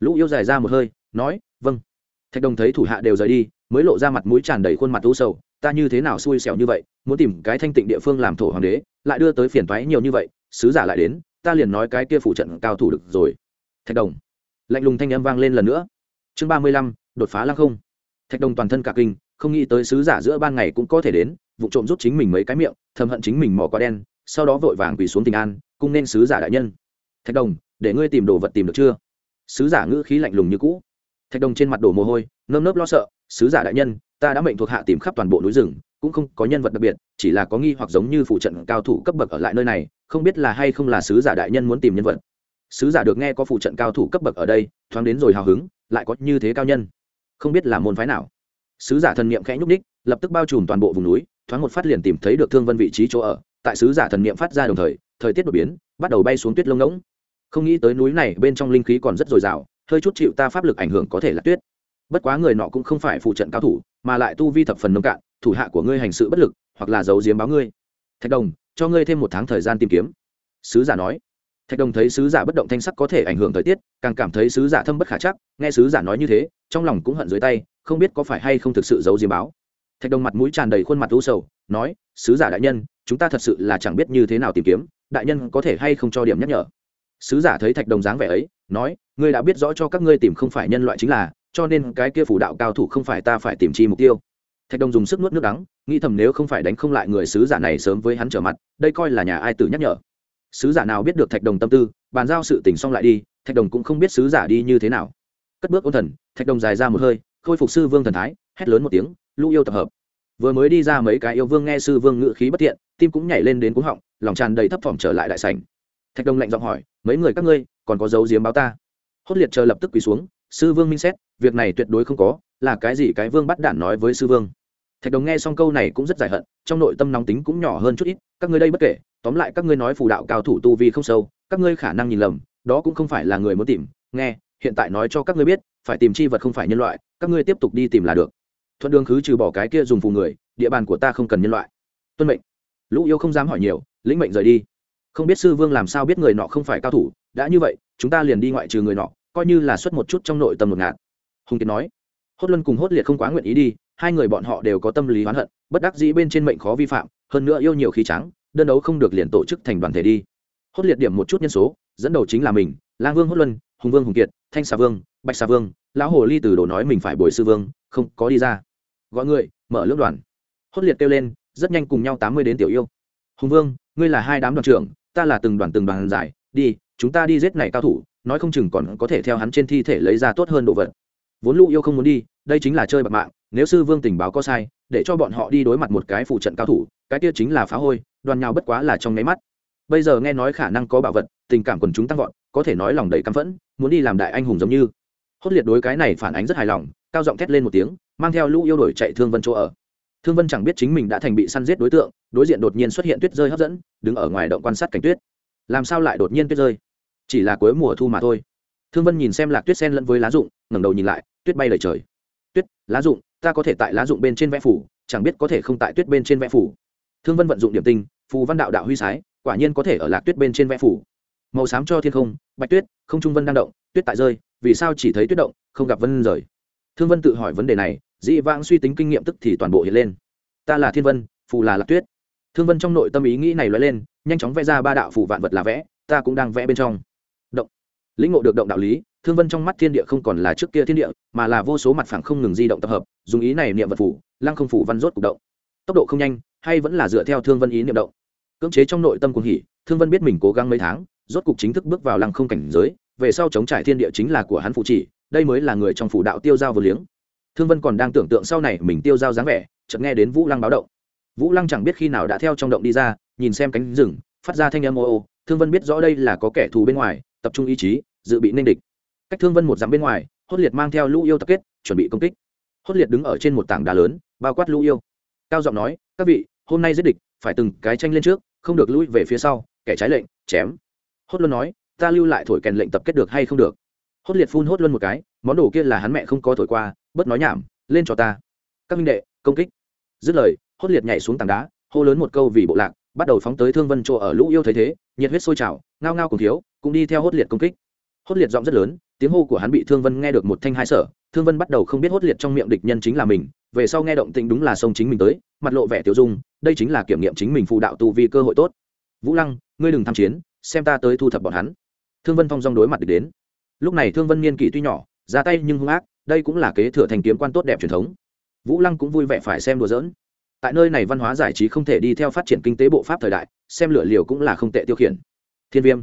lũ yêu dài ra một hơi, nói vâng. Thạch đồng thấy thủ hạ đều rời đi, mới lộ ra mặt mũi tràn đầy khuôn mặt u sầu, ta như thế nào xui xẻo như vậy, muốn tìm cái thanh tịnh địa phương làm thổ hoàng đế, lại đưa tới phiền toái nhiều như vậy, sứ giả lại đến, ta liền nói cái kia phụ trận cao thủ được rồi. Thạch đồng. Lạnh lùng thanh âm vang lên lần nữa. Chương ba mươi lăm, đột phá lăng không. Thạch đồng toàn thân cả kinh, không nghĩ tới sứ giả giữa ban ngày cũng có thể đến, vụ trộm rút chính mình mấy cái miệng, thầm hận chính mình mỏ quá đen, sau đó vội vàng quỳ xuống tình an, cung nên sứ giả đại nhân. Thạch đồng, để ngươi tìm đồ vật tìm được chưa? Sứ giả ngữ khí lạnh lùng như cũ. Thạch đồng trên mặt đổ mồ hôi, nơm nớp lo sợ, sứ giả đại nhân, ta đã mệnh thuộc hạ tìm khắp toàn bộ núi rừng, cũng không có nhân vật đặc biệt, chỉ là có nghi hoặc giống như phụ trận cao thủ cấp bậc ở lại nơi này, không biết là hay không là sứ giả đại nhân muốn tìm nhân vật. Sứ giả được nghe có phụ trận cao thủ cấp bậc ở đây, thoáng đến rồi hào hứng, lại có như thế cao nhân. Không biết là môn phái nào. Sứ giả thần niệm khẽ nhúc ních lập tức bao trùm toàn bộ vùng núi, thoáng một phát liền tìm thấy được thương vân vị trí chỗ ở. Tại sứ giả thần niệm phát ra đồng thời thời tiết đột biến, bắt đầu bay xuống tuyết lông ngỗng không nghĩ tới núi này bên trong linh khí còn rất dồi dào, hơi chút chịu ta pháp lực ảnh hưởng có thể là tuyết. Bất quá người nọ cũng không phải phụ trận cao thủ, mà lại tu vi thập phần nông cạn, thủ hạ của ngươi hành sự bất lực, hoặc là giấu giếm báo ngươi. Thạch đồng, cho ngươi thêm một tháng thời gian tìm kiếm. Sứ giả nói. Thạch đồng thấy sứ giả bất động thanh sắc có thể ảnh hưởng thời tiết, càng cảm thấy sứ giả thâm bất khả chắc, nghe sứ giả nói như thế, trong lòng cũng hận dưới tay, không biết có phải hay không thực sự giấu diếm báo. Thạch đồng mặt mũi tràn đầy khuôn mặt u sầu, nói, sứ giả đại nhân, chúng ta thật sự là chẳng biết như thế nào tìm kiếm, đại nhân có thể hay không cho điểm nhắc nhở? Sứ giả thấy thạch đồng dáng vẻ ấy, nói, ngươi đã biết rõ cho các ngươi tìm không phải nhân loại chính là, cho nên cái kia phủ đạo cao thủ không phải ta phải tìm chi mục tiêu. Thạch đồng dùng sức nuốt nước đắng, nghĩ thầm nếu không phải đánh không lại người sứ giả này sớm với hắn trở mặt, đây coi là nhà ai tử nhắc nhở. Sứ giả nào biết được thạch đồng tâm tư, bàn giao sự tình xong lại đi, thạch đồng cũng không biết sứ giả đi như thế nào. Cất bước ôn thần, thạch đồng dài ra một hơi, khôi phục sư vương thần thái, hét lớn một tiếng, lũ yêu tập hợp. Vừa mới đi ra mấy cái yêu vương nghe sư vương ngự khí bất tiện tim cũng nhảy lên đến cúng họng, lòng tràn đầy thấp thỏm trở lại đại sảnh thạch Đông lạnh giọng hỏi, mấy người các ngươi còn có dấu diếm báo ta? Hốt liệt chờ lập tức quỳ xuống, sư vương minh xét, việc này tuyệt đối không có, là cái gì cái vương bắt đản nói với sư vương? Thạch đồng nghe xong câu này cũng rất giải hận, trong nội tâm nóng tính cũng nhỏ hơn chút ít, các ngươi đây bất kể, tóm lại các ngươi nói phù đạo cao thủ tu vi không sâu, các ngươi khả năng nhìn lầm, đó cũng không phải là người muốn tìm, nghe, hiện tại nói cho các ngươi biết, phải tìm chi vật không phải nhân loại, các ngươi tiếp tục đi tìm là được. Thuận đường khứ trừ bỏ cái kia dùng phù người, địa bàn của ta không cần nhân loại. Tuân mệnh. Lũ yêu không dám hỏi nhiều, lĩnh mệnh rời đi không biết sư vương làm sao biết người nọ không phải cao thủ, đã như vậy, chúng ta liền đi ngoại trừ người nọ, coi như là xuất một chút trong nội tâm một ngạt. Hùng kiệt nói, hốt luân cùng hốt liệt không quá nguyện ý đi, hai người bọn họ đều có tâm lý oán hận, bất đắc dĩ bên trên mệnh khó vi phạm, hơn nữa yêu nhiều khí trắng, đơn đấu không được liền tổ chức thành đoàn thể đi. Hốt liệt điểm một chút nhân số, dẫn đầu chính là mình, lang vương hốt luân, hùng vương hùng kiệt, thanh xà vương, bạch xà vương, lão hồ ly từ đồ nói mình phải bồi sư vương, không có đi ra. Gọi người, mở lưỡng đoàn. Hốt liệt kêu lên, rất nhanh cùng nhau tám mươi đến tiểu yêu. Hùng vương, ngươi là hai đám đoàn trưởng ta là từng đoàn từng đoàn giải, đi, chúng ta đi giết này cao thủ, nói không chừng còn có thể theo hắn trên thi thể lấy ra tốt hơn đồ vật. Vốn lũ yêu không muốn đi, đây chính là chơi bạc mạng, nếu sư vương tình báo có sai, để cho bọn họ đi đối mặt một cái phụ trận cao thủ, cái kia chính là phá hôi, đoàn nhào bất quá là trong nháy mắt. Bây giờ nghe nói khả năng có bảo vật, tình cảm quần chúng tăng vọt, có thể nói lòng đầy căm phẫn, muốn đi làm đại anh hùng giống như. Hốt liệt đối cái này phản ánh rất hài lòng, cao giọng thét lên một tiếng, mang theo lũ yêu đổi chạy thương vân chỗ ở thương vân chẳng biết chính mình đã thành bị săn giết đối tượng, đối diện đột nhiên xuất hiện tuyết rơi hấp dẫn, đứng ở ngoài động quan sát cảnh tuyết. Làm sao lại đột nhiên tuyết rơi? Chỉ là cuối mùa thu mà thôi. Thương vân nhìn xem lạc tuyết sen lẫn với lá rụng, ngẩng đầu nhìn lại, tuyết bay lời trời. Tuyết, lá rụng, ta có thể tại lá rụng bên trên vẽ phủ, chẳng biết có thể không tại tuyết bên trên vẽ phủ. Thương vân vận dụng điểm tinh, phù văn đạo đạo huy sái, quả nhiên có thể ở lạc tuyết bên trên vẽ phủ. Màu xám cho thiên không, bạch tuyết, không trung vân đang động, tuyết tại rơi, vì sao chỉ thấy tuyết động, không gặp vân rời? Thương vân tự hỏi vấn đề này dĩ vãng suy tính kinh nghiệm tức thì toàn bộ hiện lên. Ta là thiên vân, phù là lạc tuyết. Thương vân trong nội tâm ý nghĩ này lóe lên, nhanh chóng vẽ ra ba đạo phù vạn vật là vẽ, ta cũng đang vẽ bên trong. Động. Lĩnh ngộ được động đạo lý, thương vân trong mắt thiên địa không còn là trước kia thiên địa, mà là vô số mặt phẳng không ngừng di động tập hợp, dùng ý này niệm vật phủ lăng không phủ văn rốt cục động. Tốc độ không nhanh, hay vẫn là dựa theo thương vân ý niệm động. Cưỡng chế trong nội tâm cuồng hỉ, thương vân biết mình cố gắng mấy tháng, rốt cục chính thức bước vào lăng không cảnh giới, về sau chống trải thiên địa chính là của hắn phụ chỉ, đây mới là người trong phủ đạo tiêu giao vừa liếng thương vân còn đang tưởng tượng sau này mình tiêu dao dáng vẻ, chợt nghe đến vũ lăng báo động. Vũ lăng chẳng biết khi nào đã theo trong động đi ra, nhìn xem cánh rừng, phát ra thanh âm ô ô. Thương vân biết rõ đây là có kẻ thù bên ngoài, tập trung ý chí, dự bị nên địch. Cách thương vân một dặm bên ngoài, hốt liệt mang theo lũ yêu tập kết, chuẩn bị công kích. Hốt liệt đứng ở trên một tảng đá lớn, bao quát lũ yêu. Cao giọng nói, các vị, hôm nay giết địch, phải từng cái tranh lên trước, không được lui về phía sau, kẻ trái lệnh, chém. Hốt luôn nói, ta lưu lại thổi kèn lệnh tập kết được hay không được? Hốt liệt phun hốt luôn một cái, món đồ kia là hắn mẹ không có thổi qua bớt nói nhảm, lên cho ta. Các minh đệ, công kích. Dứt lời, hốt liệt nhảy xuống tảng đá, hô lớn một câu vì bộ lạc, bắt đầu phóng tới thương vân chỗ ở lũ yêu thấy thế, nhiệt huyết sôi trào, ngao ngao cùng thiếu, cũng đi theo hốt liệt công kích. Hốt liệt giọng rất lớn, tiếng hô của hắn bị thương vân nghe được một thanh hai sở, thương vân bắt đầu không biết hốt liệt trong miệng địch nhân chính là mình, về sau nghe động tĩnh đúng là sông chính mình tới, mặt lộ vẻ tiêu dung, đây chính là kiểm nghiệm chính mình phụ đạo tu vì cơ hội tốt. Vũ lăng, ngươi đừng tham chiến, xem ta tới thu thập bọn hắn. Thương vân phong dong đối mặt địch đến. Lúc này thương vân niên kỷ tuy nhỏ, ra tay nhưng hung ác đây cũng là kế thừa thành kiếm quan tốt đẹp truyền thống. Vũ lăng cũng vui vẻ phải xem đùa dỡn tại nơi này văn hóa giải trí không thể đi theo phát triển kinh tế bộ pháp thời đại, xem lửa liều cũng là không tệ tiêu khiển. Thiên viêm.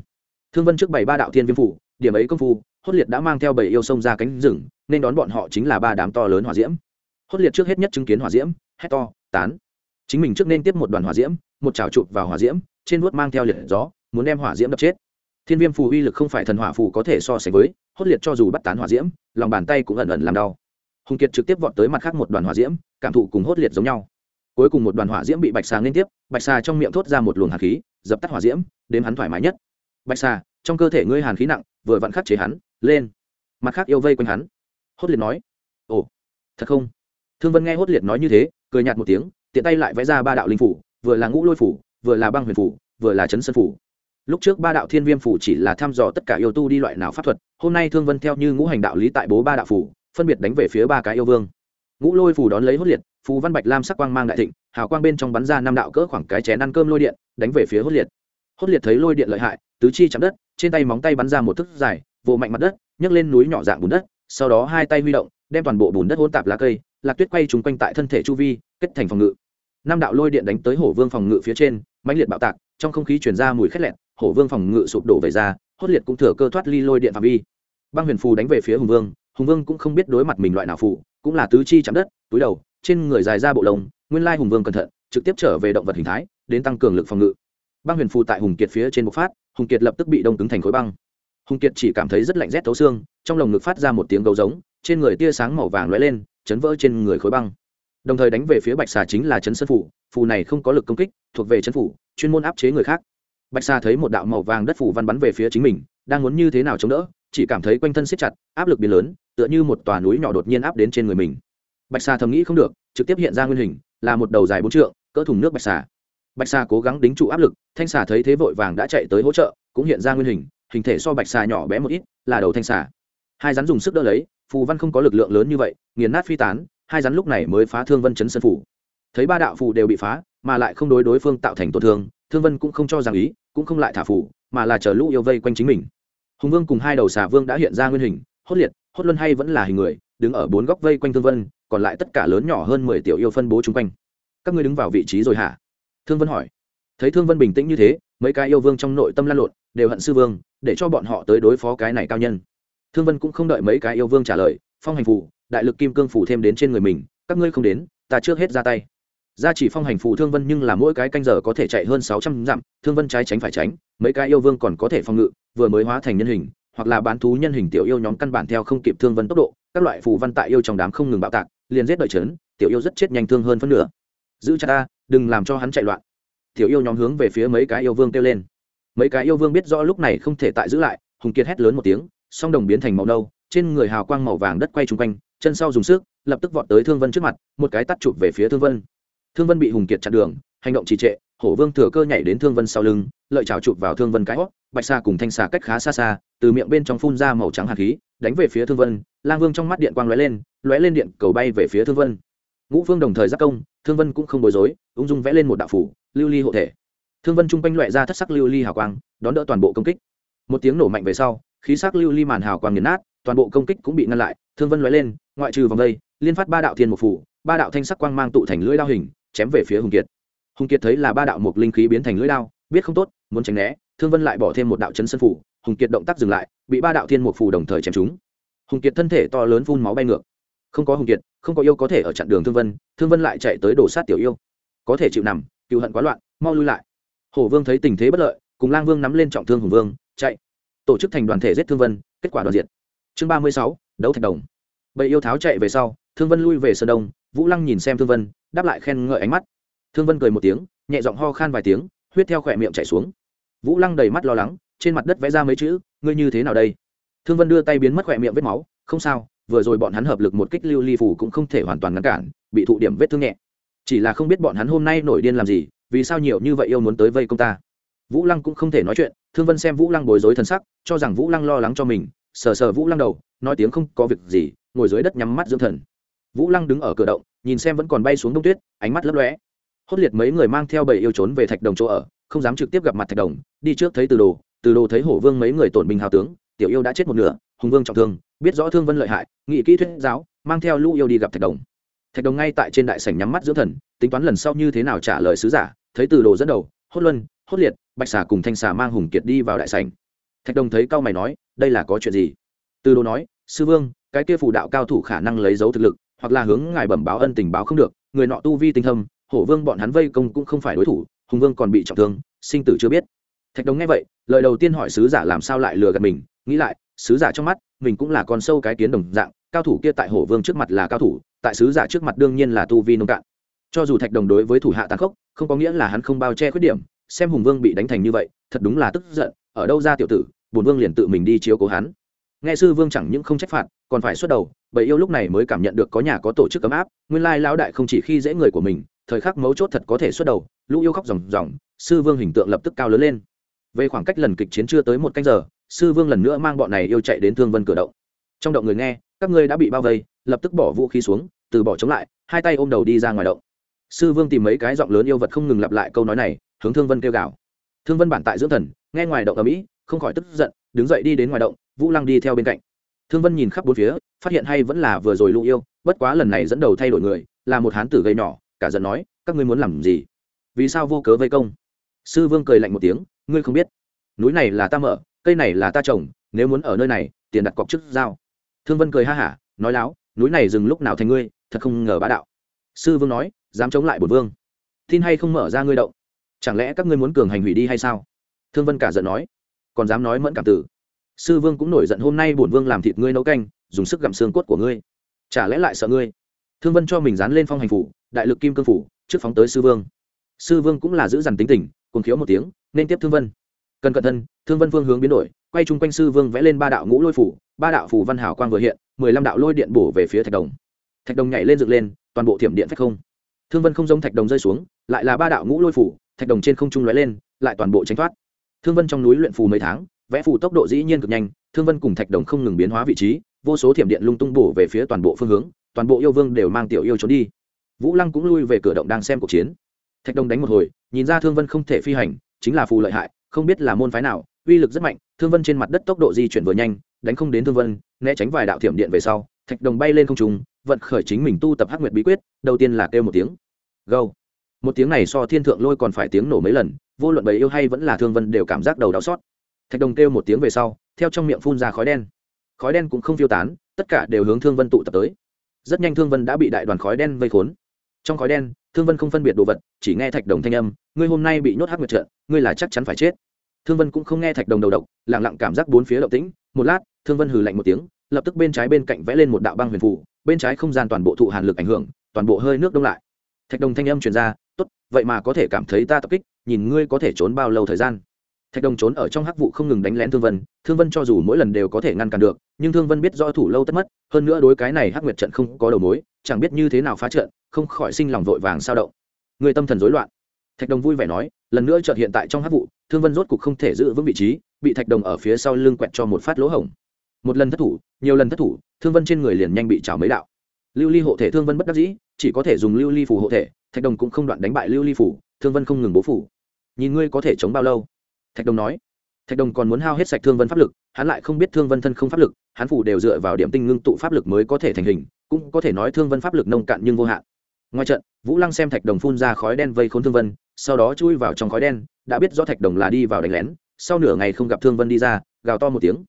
Thương vân trước bảy ba đạo thiên viêm phủ, điểm ấy công phu, hốt liệt đã mang theo bảy yêu sông ra cánh rừng, nên đón bọn họ chính là ba đám to lớn hỏa diễm. Hốt liệt trước hết nhất chứng kiến hỏa diễm, hét to, tán. Chính mình trước nên tiếp một đoàn hỏa diễm, một trào chụp vào hỏa diễm, trên vuốt mang theo liệt gió, muốn đem hỏa diễm đập chết thiên viêm phù uy lực không phải thần hỏa phù có thể so sánh với, hốt liệt cho dù bắt tán hỏa diễm, lòng bàn tay cũng ẩn ẩn làm đau. Hùng kiệt trực tiếp vọt tới mặt khác một đoàn hỏa diễm, cảm thụ cùng hốt liệt giống nhau. Cuối cùng một đoàn hỏa diễm bị bạch xà liên tiếp, bạch xà trong miệng thốt ra một luồng hạt khí, dập tắt hỏa diễm đến hắn thoải mái nhất. Bạch xà, trong cơ thể ngươi hàn khí nặng, vừa vặn khắc chế hắn, lên. Mặt khác yêu vây quanh hắn. Hốt liệt nói, ồ, thật không? Thương vân nghe hốt liệt nói như thế, cười nhạt một tiếng, tiện tay lại vẽ ra ba đạo linh phủ, vừa là ngũ lôi phủ, vừa là băng huyền phủ, vừa là chấn sơn phủ lúc trước ba đạo thiên viêm phủ chỉ là thăm dò tất cả yêu tu đi loại nào pháp thuật, hôm nay thương vân theo như ngũ hành đạo lý tại bố ba đạo phủ, phân biệt đánh về phía ba cái yêu vương. Ngũ lôi phủ đón lấy hốt liệt, phù văn bạch lam sắc quang mang đại thịnh, hào quang bên trong bắn ra năm đạo cỡ khoảng cái chén ăn cơm lôi điện, đánh về phía hốt liệt. Hốt liệt thấy lôi điện lợi hại, tứ chi chạm đất, trên tay móng tay bắn ra một thức dài, vồ mạnh mặt đất, nhấc lên núi nhỏ dạng bùn đất, sau đó hai tay huy động, đem toàn bộ bùn đất hôn tạp lá cây, lạc tuyết quay trúng quanh tại thân thể chu vi, kết thành phòng ngự. Năm đạo lôi điện đánh tới hổ vương phòng ngự phía trên, mãnh liệt bạo tạc, trong không khí chuyển ra mùi khét lẹn hổ vương phòng ngự sụp đổ về ra, hốt liệt cũng thừa cơ thoát ly lôi điện phạm vi. Băng huyền phù đánh về phía hùng vương hùng vương cũng không biết đối mặt mình loại nào phù, cũng là tứ chi chạm đất, túi đầu, trên người dài ra bộ lồng nguyên lai hùng vương cẩn thận, trực tiếp trở về động vật hình thái, đến tăng cường lực phòng ngự. Băng huyền phù tại hùng kiệt phía trên bộc phát, hùng kiệt lập tức bị đông cứng thành khối băng. Hùng kiệt chỉ cảm thấy rất lạnh rét thấu xương, trong lồng ngực phát ra một tiếng gấu giống, trên người tia sáng màu vàng lóe lên, chấn vỡ trên người khối băng. Đồng thời đánh về phía bạch xà chính là chấn sơn phủ phù này không có lực công kích, thuộc về chấn phủ, chuyên môn áp chế người khác bạch Sa thấy một đạo màu vàng đất phủ văn bắn về phía chính mình, đang muốn như thế nào chống đỡ, chỉ cảm thấy quanh thân siết chặt, áp lực biến lớn, tựa như một tòa núi nhỏ đột nhiên áp đến trên người mình. Bạch Sa thầm nghĩ không được, trực tiếp hiện ra nguyên hình, là một đầu dài bốn trượng, cỡ thùng nước bạch xà bạch xà cố gắng đính trụ áp lực, thanh xà thấy thế vội vàng đã chạy tới hỗ trợ, cũng hiện ra nguyên hình hình thể so bạch xà nhỏ bé một ít, là đầu thanh xà hai rắn dùng sức đỡ lấy, phù văn không có lực lượng lớn như vậy, nghiền nát phi tán, hai rắn lúc này mới phá thương vân chấn sân phủ. Thấy ba đạo phù đều bị phá mà lại không đối đối phương tạo thành tổn thương thương vân cũng không cho rằng ý cũng không lại thả phủ mà là chờ lũ yêu vây quanh chính mình. Hùng vương cùng hai đầu xà vương đã hiện ra nguyên hình hốt liệt hốt luân hay vẫn là hình người đứng ở bốn góc vây quanh thương vân còn lại tất cả lớn nhỏ hơn mười tiểu yêu phân bố chung quanh. Các ngươi đứng vào vị trí rồi hả? Thương vân hỏi. Thấy thương vân bình tĩnh như thế mấy cái yêu vương trong nội tâm lan lộn đều hận sư vương để cho bọn họ tới đối phó cái này cao nhân. Thương vân cũng không đợi mấy cái yêu vương trả lời phong hành phủ, đại lực kim cương phủ thêm đến trên người mình các ngươi không đến ta trước hết ra tay gia chỉ phong hành phù thương vân nhưng là mỗi cái canh giờ có thể chạy hơn sáu trăm dặm, thương vân trái tránh phải tránh, mấy cái yêu vương còn có thể phòng ngự, vừa mới hóa thành nhân hình, hoặc là bán thú nhân hình tiểu yêu nhóm căn bản theo không kịp thương vân tốc độ, các loại phù văn tại yêu trong đám không ngừng bạo tạc, liền giết đợi chấn, tiểu yêu rất chết nhanh thương hơn phân nửa. Giữ chặt ta, đừng làm cho hắn chạy loạn. Tiểu yêu nhóm hướng về phía mấy cái yêu vương kêu lên. Mấy cái yêu vương biết rõ lúc này không thể tại giữ lại, hùng kiệt hét lớn một tiếng, song đồng biến thành màu nâu, trên người hào quang màu vàng đất quay chung quanh, chân sau dùng sức, lập tức vọt tới thương vân trước mặt, một cái tắt chụp về phía thương vân thương vân bị hùng kiệt chặn đường, hành động trì trệ, hổ vương thừa cơ nhảy đến thương vân sau lưng, lợi trào chụp vào thương vân cái hót, bạch xa cùng thanh xà cách khá xa xa, từ miệng bên trong phun ra màu trắng hạt khí, đánh về phía thương vân, lang vương trong mắt điện quang lóe lên lóe lên điện cầu bay về phía thương vân. Ngũ vương đồng thời giác công, thương vân cũng không bối rối, ung dung vẽ lên một đạo phủ, lưu ly hộ thể. Thương vân chung quanh loại ra thất sắc lưu ly hào quang, đón đỡ toàn bộ công kích. Một tiếng nổ mạnh về sau, khí sắc lưu ly màn hào quang nghiền nát, toàn bộ công kích cũng bị ngăn lại, thương vân lóe lên, ngoại trừ vòng đây, liên phát ba đạo thiên một phủ, ba đạo thanh sắc quang mang tụ thành lưỡi đao hình chém về phía hùng kiệt. Hùng kiệt thấy là ba đạo mục linh khí biến thành lưỡi đao, biết không tốt, muốn tránh né, thương vân lại bỏ thêm một đạo chấn sân phủ, hùng kiệt động tác dừng lại, bị ba đạo thiên mục phủ đồng thời chém trúng. Hùng kiệt thân thể to lớn phun máu bay ngược. Không có hùng kiệt, không có yêu có thể ở chặn đường thương vân thương vân lại chạy tới đổ sát tiểu yêu. Có thể chịu nằm, cựu hận quá loạn, mau lui lại. Hổ vương thấy tình thế bất lợi, cùng lang vương nắm lên trọng thương hùng vương, chạy. Tổ chức thành đoàn thể giết thương vân, kết quả đoàn diện chương ba mươi sáu, đấu thạch đồng. Bầy yêu tháo chạy về sau, thương vân lui về sơn đông vũ lăng nhìn xem thương vân, đáp lại khen ngợi ánh mắt. Thương vân cười một tiếng, nhẹ giọng ho khan vài tiếng, huyết theo khỏe miệng chạy xuống. Vũ lăng đầy mắt lo lắng, trên mặt đất vẽ ra mấy chữ, ngươi như thế nào đây? Thương vân đưa tay biến mất khỏe miệng vết máu, không sao, vừa rồi bọn hắn hợp lực một kích lưu ly phủ cũng không thể hoàn toàn ngăn cản, bị thụ điểm vết thương nhẹ. Chỉ là không biết bọn hắn hôm nay nổi điên làm gì, vì sao nhiều như vậy yêu muốn tới vây công ta? Vũ lăng cũng không thể nói chuyện, thương vân xem vũ lăng bối rối thân sắc, cho rằng vũ lăng lo lắng cho mình, sờ sờ vũ lăng đầu, nói tiếng không có việc gì, ngồi dưới đất nhắm mắt dưỡng thần vũ lăng đứng ở cửa động, nhìn xem vẫn còn bay xuống đông tuyết, ánh mắt lấp lóe. Hốt liệt mấy người mang theo bầy yêu trốn về thạch đồng chỗ ở, không dám trực tiếp gặp mặt thạch đồng, đi trước thấy từ đồ từ đồ thấy hổ vương mấy người tổn binh hào tướng, tiểu yêu đã chết một nửa, hùng vương trọng thương, biết rõ thương vân lợi hại, nghị kỹ thuyết giáo, mang theo lũ yêu đi gặp thạch đồng. Thạch đồng ngay tại trên đại sảnh nhắm mắt dưỡng thần, tính toán lần sau như thế nào trả lời sứ giả, thấy từ đồ dẫn đầu, hốt luân, hốt liệt, bạch xà cùng thanh xà mang hùng kiệt đi vào đại sảnh. Thạch đồng thấy cao mày nói, đây là có chuyện gì? Từ đồ nói, sư vương, cái kia phù đạo cao thủ khả năng lấy dấu thực lực hoặc là hướng ngài bẩm báo ân tình báo không được, người nọ tu vi tinh thâm, hổ vương bọn hắn vây công cũng không phải đối thủ, hùng vương còn bị trọng thương, sinh tử chưa biết. Thạch đồng nghe vậy, lời đầu tiên hỏi sứ giả làm sao lại lừa gạt mình, nghĩ lại, sứ giả trong mắt, mình cũng là con sâu cái kiến đồng dạng, cao thủ kia tại hổ vương trước mặt là cao thủ, tại sứ giả trước mặt đương nhiên là tu vi nông cạn. Cho dù thạch đồng đối với thủ hạ tàn khốc, không có nghĩa là hắn không bao che khuyết điểm, xem hùng vương bị đánh thành như vậy, thật đúng là tức giận, ở đâu ra tiểu tử bùn vương liền tự mình đi chiếu cố hắn. Nghe sư vương chẳng những không trách phạt, còn phải xuất đầu bầy yêu lúc này mới cảm nhận được có nhà có tổ chức ấm áp, nguyên lai lão đại không chỉ khi dễ người của mình, thời khắc mấu chốt thật có thể xuất đầu, lũ yêu khóc ròng ròng, sư vương hình tượng lập tức cao lớn lên. Về khoảng cách lần kịch chiến chưa tới một canh giờ, sư vương lần nữa mang bọn này yêu chạy đến thương vân cửa động. Trong động người nghe, các ngươi đã bị bao vây, lập tức bỏ vũ khí xuống, từ bỏ chống lại, hai tay ôm đầu đi ra ngoài động. Sư vương tìm mấy cái giọng lớn yêu vật không ngừng lặp lại câu nói này, hướng thương vân kêu gào. Thương vân bản tại dưỡng thần, nghe ngoài động ở mỹ không khỏi tức giận, đứng dậy đi đến ngoài động, vũ lăng đi theo bên cạnh thương vân nhìn khắp bốn phía, phát hiện hay vẫn là vừa rồi lũ yêu, bất quá lần này dẫn đầu thay đổi người, là một hán tử gây nhỏ, cả giận nói, các ngươi muốn làm gì? Vì sao vô cớ vây công? Sư vương cười lạnh một tiếng, ngươi không biết, núi này là ta mở, cây này là ta trồng, nếu muốn ở nơi này, tiền đặt cọc trước giao. Thương vân cười ha hả, nói láo, núi này dừng lúc nào thành ngươi, thật không ngờ bá đạo. Sư vương nói, dám chống lại bổn vương, tin hay không mở ra ngươi động? Chẳng lẽ các ngươi muốn cường hành hủy đi hay sao? Thương vân cả giận nói, còn dám nói mẫn cảm tử sư vương cũng nổi giận hôm nay bổn vương làm thịt ngươi nấu canh, dùng sức gặm xương cốt của ngươi. Chả lẽ lại sợ ngươi? Thương vân cho mình dán lên phong hành phủ, đại lực kim cương phủ, trước phóng tới sư vương. Sư vương cũng là giữ dằn tính tình cùng khiếu một tiếng, nên tiếp thương vân. Cần cẩn thân thương vân phương hướng biến đổi, quay chung quanh sư vương vẽ lên ba đạo ngũ lôi phủ, ba đạo phủ văn hảo quang vừa hiện, mười lăm đạo lôi điện bổ về phía thạch đồng. Thạch đồng nhảy lên dựng lên, toàn bộ thiểm điện phách không. Thương vân không giống thạch đồng rơi xuống, lại là ba đạo ngũ lôi phủ, thạch đồng trên không trung lóe lên, lại toàn bộ tránh thoát. Thương vân trong núi luyện phù mấy tháng vẽ phù tốc độ dĩ nhiên cực nhanh, thương vân cùng thạch đồng không ngừng biến hóa vị trí, vô số thiểm điện lung tung bổ về phía toàn bộ phương hướng, toàn bộ yêu vương đều mang tiểu yêu trốn đi. Vũ lăng cũng lui về cửa động đang xem cuộc chiến. Thạch đồng đánh một hồi, nhìn ra thương vân không thể phi hành, chính là phù lợi hại, không biết là môn phái nào, uy lực rất mạnh, thương vân trên mặt đất tốc độ di chuyển vừa nhanh, đánh không đến thương vân, né tránh vài đạo thiểm điện về sau, thạch đồng bay lên không trùng vận khởi chính mình tu tập hắc nguyệt bí quyết, đầu tiên là kêu một tiếng, gâu. Một tiếng này so thiên thượng lôi còn phải tiếng nổ mấy lần, vô luận bầy yêu hay vẫn là thương vân đều cảm giác đầu đau xót thạch đồng kêu một tiếng về sau, theo trong miệng phun ra khói đen. Khói đen cũng không phiêu tán, tất cả đều hướng thương vân tụ tập tới. Rất nhanh thương vân đã bị đại đoàn khói đen vây khốn. Trong khói đen, thương vân không phân biệt đồ vật, chỉ nghe thạch đồng thanh âm, ngươi hôm nay bị nhốt hát nguyệt trận, ngươi là chắc chắn phải chết. Thương vân cũng không nghe thạch đồng đầu độc lẳng lặng cảm giác bốn phía động tĩnh. Một lát, thương vân hừ lạnh một tiếng, lập tức bên trái bên cạnh vẽ lên một đạo băng huyền phủ, bên trái không gian toàn bộ thụ hàn lực ảnh hưởng, toàn bộ hơi nước đông lại. Thạch đồng thanh âm truyền ra, tốt, vậy mà có thể cảm thấy ta tập kích, nhìn ngươi có thể trốn bao lâu thời gian thạch đồng trốn ở trong hắc vụ không ngừng đánh lén thương vân thương vân cho dù mỗi lần đều có thể ngăn cản được, nhưng thương vân biết do thủ lâu tất mất, hơn nữa đối cái này hắc nguyệt trận không có đầu mối, chẳng biết như thế nào phá trận, không khỏi sinh lòng vội vàng sao động. Người tâm thần rối loạn. Thạch đồng vui vẻ nói, lần nữa chợt hiện tại trong hắc vụ, thương vân rốt cục không thể giữ vững vị trí, bị thạch đồng ở phía sau lưng quẹt cho một phát lỗ hổng. Một lần thất thủ, nhiều lần thất thủ, thương vân trên người liền nhanh bị trào mấy đạo. Lưu ly hộ thể thương vân bất đắc dĩ, chỉ có thể dùng lưu ly phủ hộ thể, thạch đồng cũng không đoạn đánh bại lưu ly phủ thương vân không ngừng bố phủ nhìn ngươi có thể chống bao lâu? Thạch đồng nói. Thạch đồng còn muốn hao hết sạch thương vân pháp lực, hắn lại không biết thương vân thân không pháp lực, hắn phủ đều dựa vào điểm tinh ngưng tụ pháp lực mới có thể thành hình, cũng có thể nói thương vân pháp lực nông cạn nhưng vô hạn. Ngoài trận, vũ lăng xem thạch đồng phun ra khói đen vây khốn thương vân, sau đó chui vào trong khói đen, đã biết rõ thạch đồng là đi vào đánh lén, sau nửa ngày không gặp thương vân đi ra, gào to một tiếng.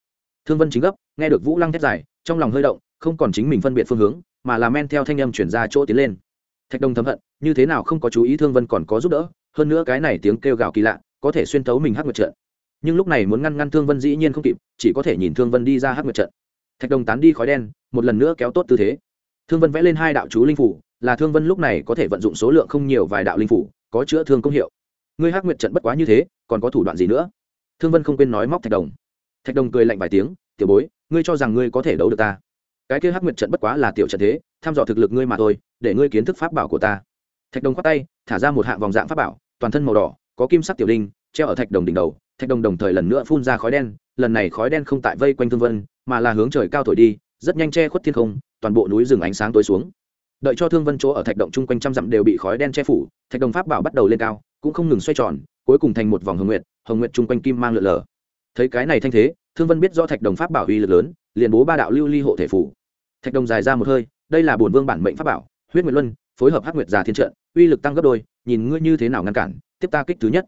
Thương vân chính gấp, nghe được vũ lăng thét dài, trong lòng hơi động, không còn chính mình phân biệt phương hướng, mà là men theo thanh âm chuyển ra chỗ tiến lên. Thạch đồng thấm hận, như thế nào không có chú ý thương vân còn có giúp đỡ, hơn nữa cái này tiếng kêu gào kỳ lạ có thể xuyên tấu mình hát nguyệt trận. Nhưng lúc này muốn ngăn ngăn thương vân dĩ nhiên không kịp, chỉ có thể nhìn thương vân đi ra hát nguyệt trận. Thạch đồng tán đi khói đen, một lần nữa kéo tốt tư thế. Thương vân vẽ lên hai đạo chú linh phủ, là thương vân lúc này có thể vận dụng số lượng không nhiều vài đạo linh phủ, có chữa thương công hiệu. Ngươi hắc nguyệt trận bất quá như thế, còn có thủ đoạn gì nữa? Thương vân không quên nói móc thạch đồng. Thạch đồng cười lạnh vài tiếng, tiểu bối, ngươi cho rằng ngươi có thể đấu được ta? Cái kia hắc nguyệt trận bất quá là tiểu trận thế thăm dò thực lực ngươi mà thôi, để ngươi kiến thức pháp bảo của ta. Thạch đồng khoát tay, thả ra một hạng vòng dạng pháp bảo, toàn thân màu đỏ có kim sắc tiểu đinh, treo ở thạch đồng đỉnh đầu, thạch đồng đồng thời lần nữa phun ra khói đen, lần này khói đen không tại vây quanh thương vân, mà là hướng trời cao thổi đi, rất nhanh che khuất thiên không, toàn bộ núi rừng ánh sáng tối xuống. Đợi cho thương vân chỗ ở thạch động chung quanh trăm dặm đều bị khói đen che phủ, thạch đồng pháp bảo bắt đầu lên cao, cũng không ngừng xoay tròn, cuối cùng thành một vòng hồng nguyệt hồng nguyệt chung quanh kim mang lượn lờ. Thấy cái này thanh thế, thương vân biết do thạch đồng pháp bảo uy lực lớn, liền bố ba đạo lưu ly hộ thể phủ. Thạch đồng dài ra một hơi, đây là bổn vương bản mệnh pháp bảo, huyết nguyệt luân, phối hợp hắc nguyệt già thiên trận, uy lực tăng gấp đôi, nhìn ngươi như thế nào ngăn cản tiếp ta kích thứ nhất.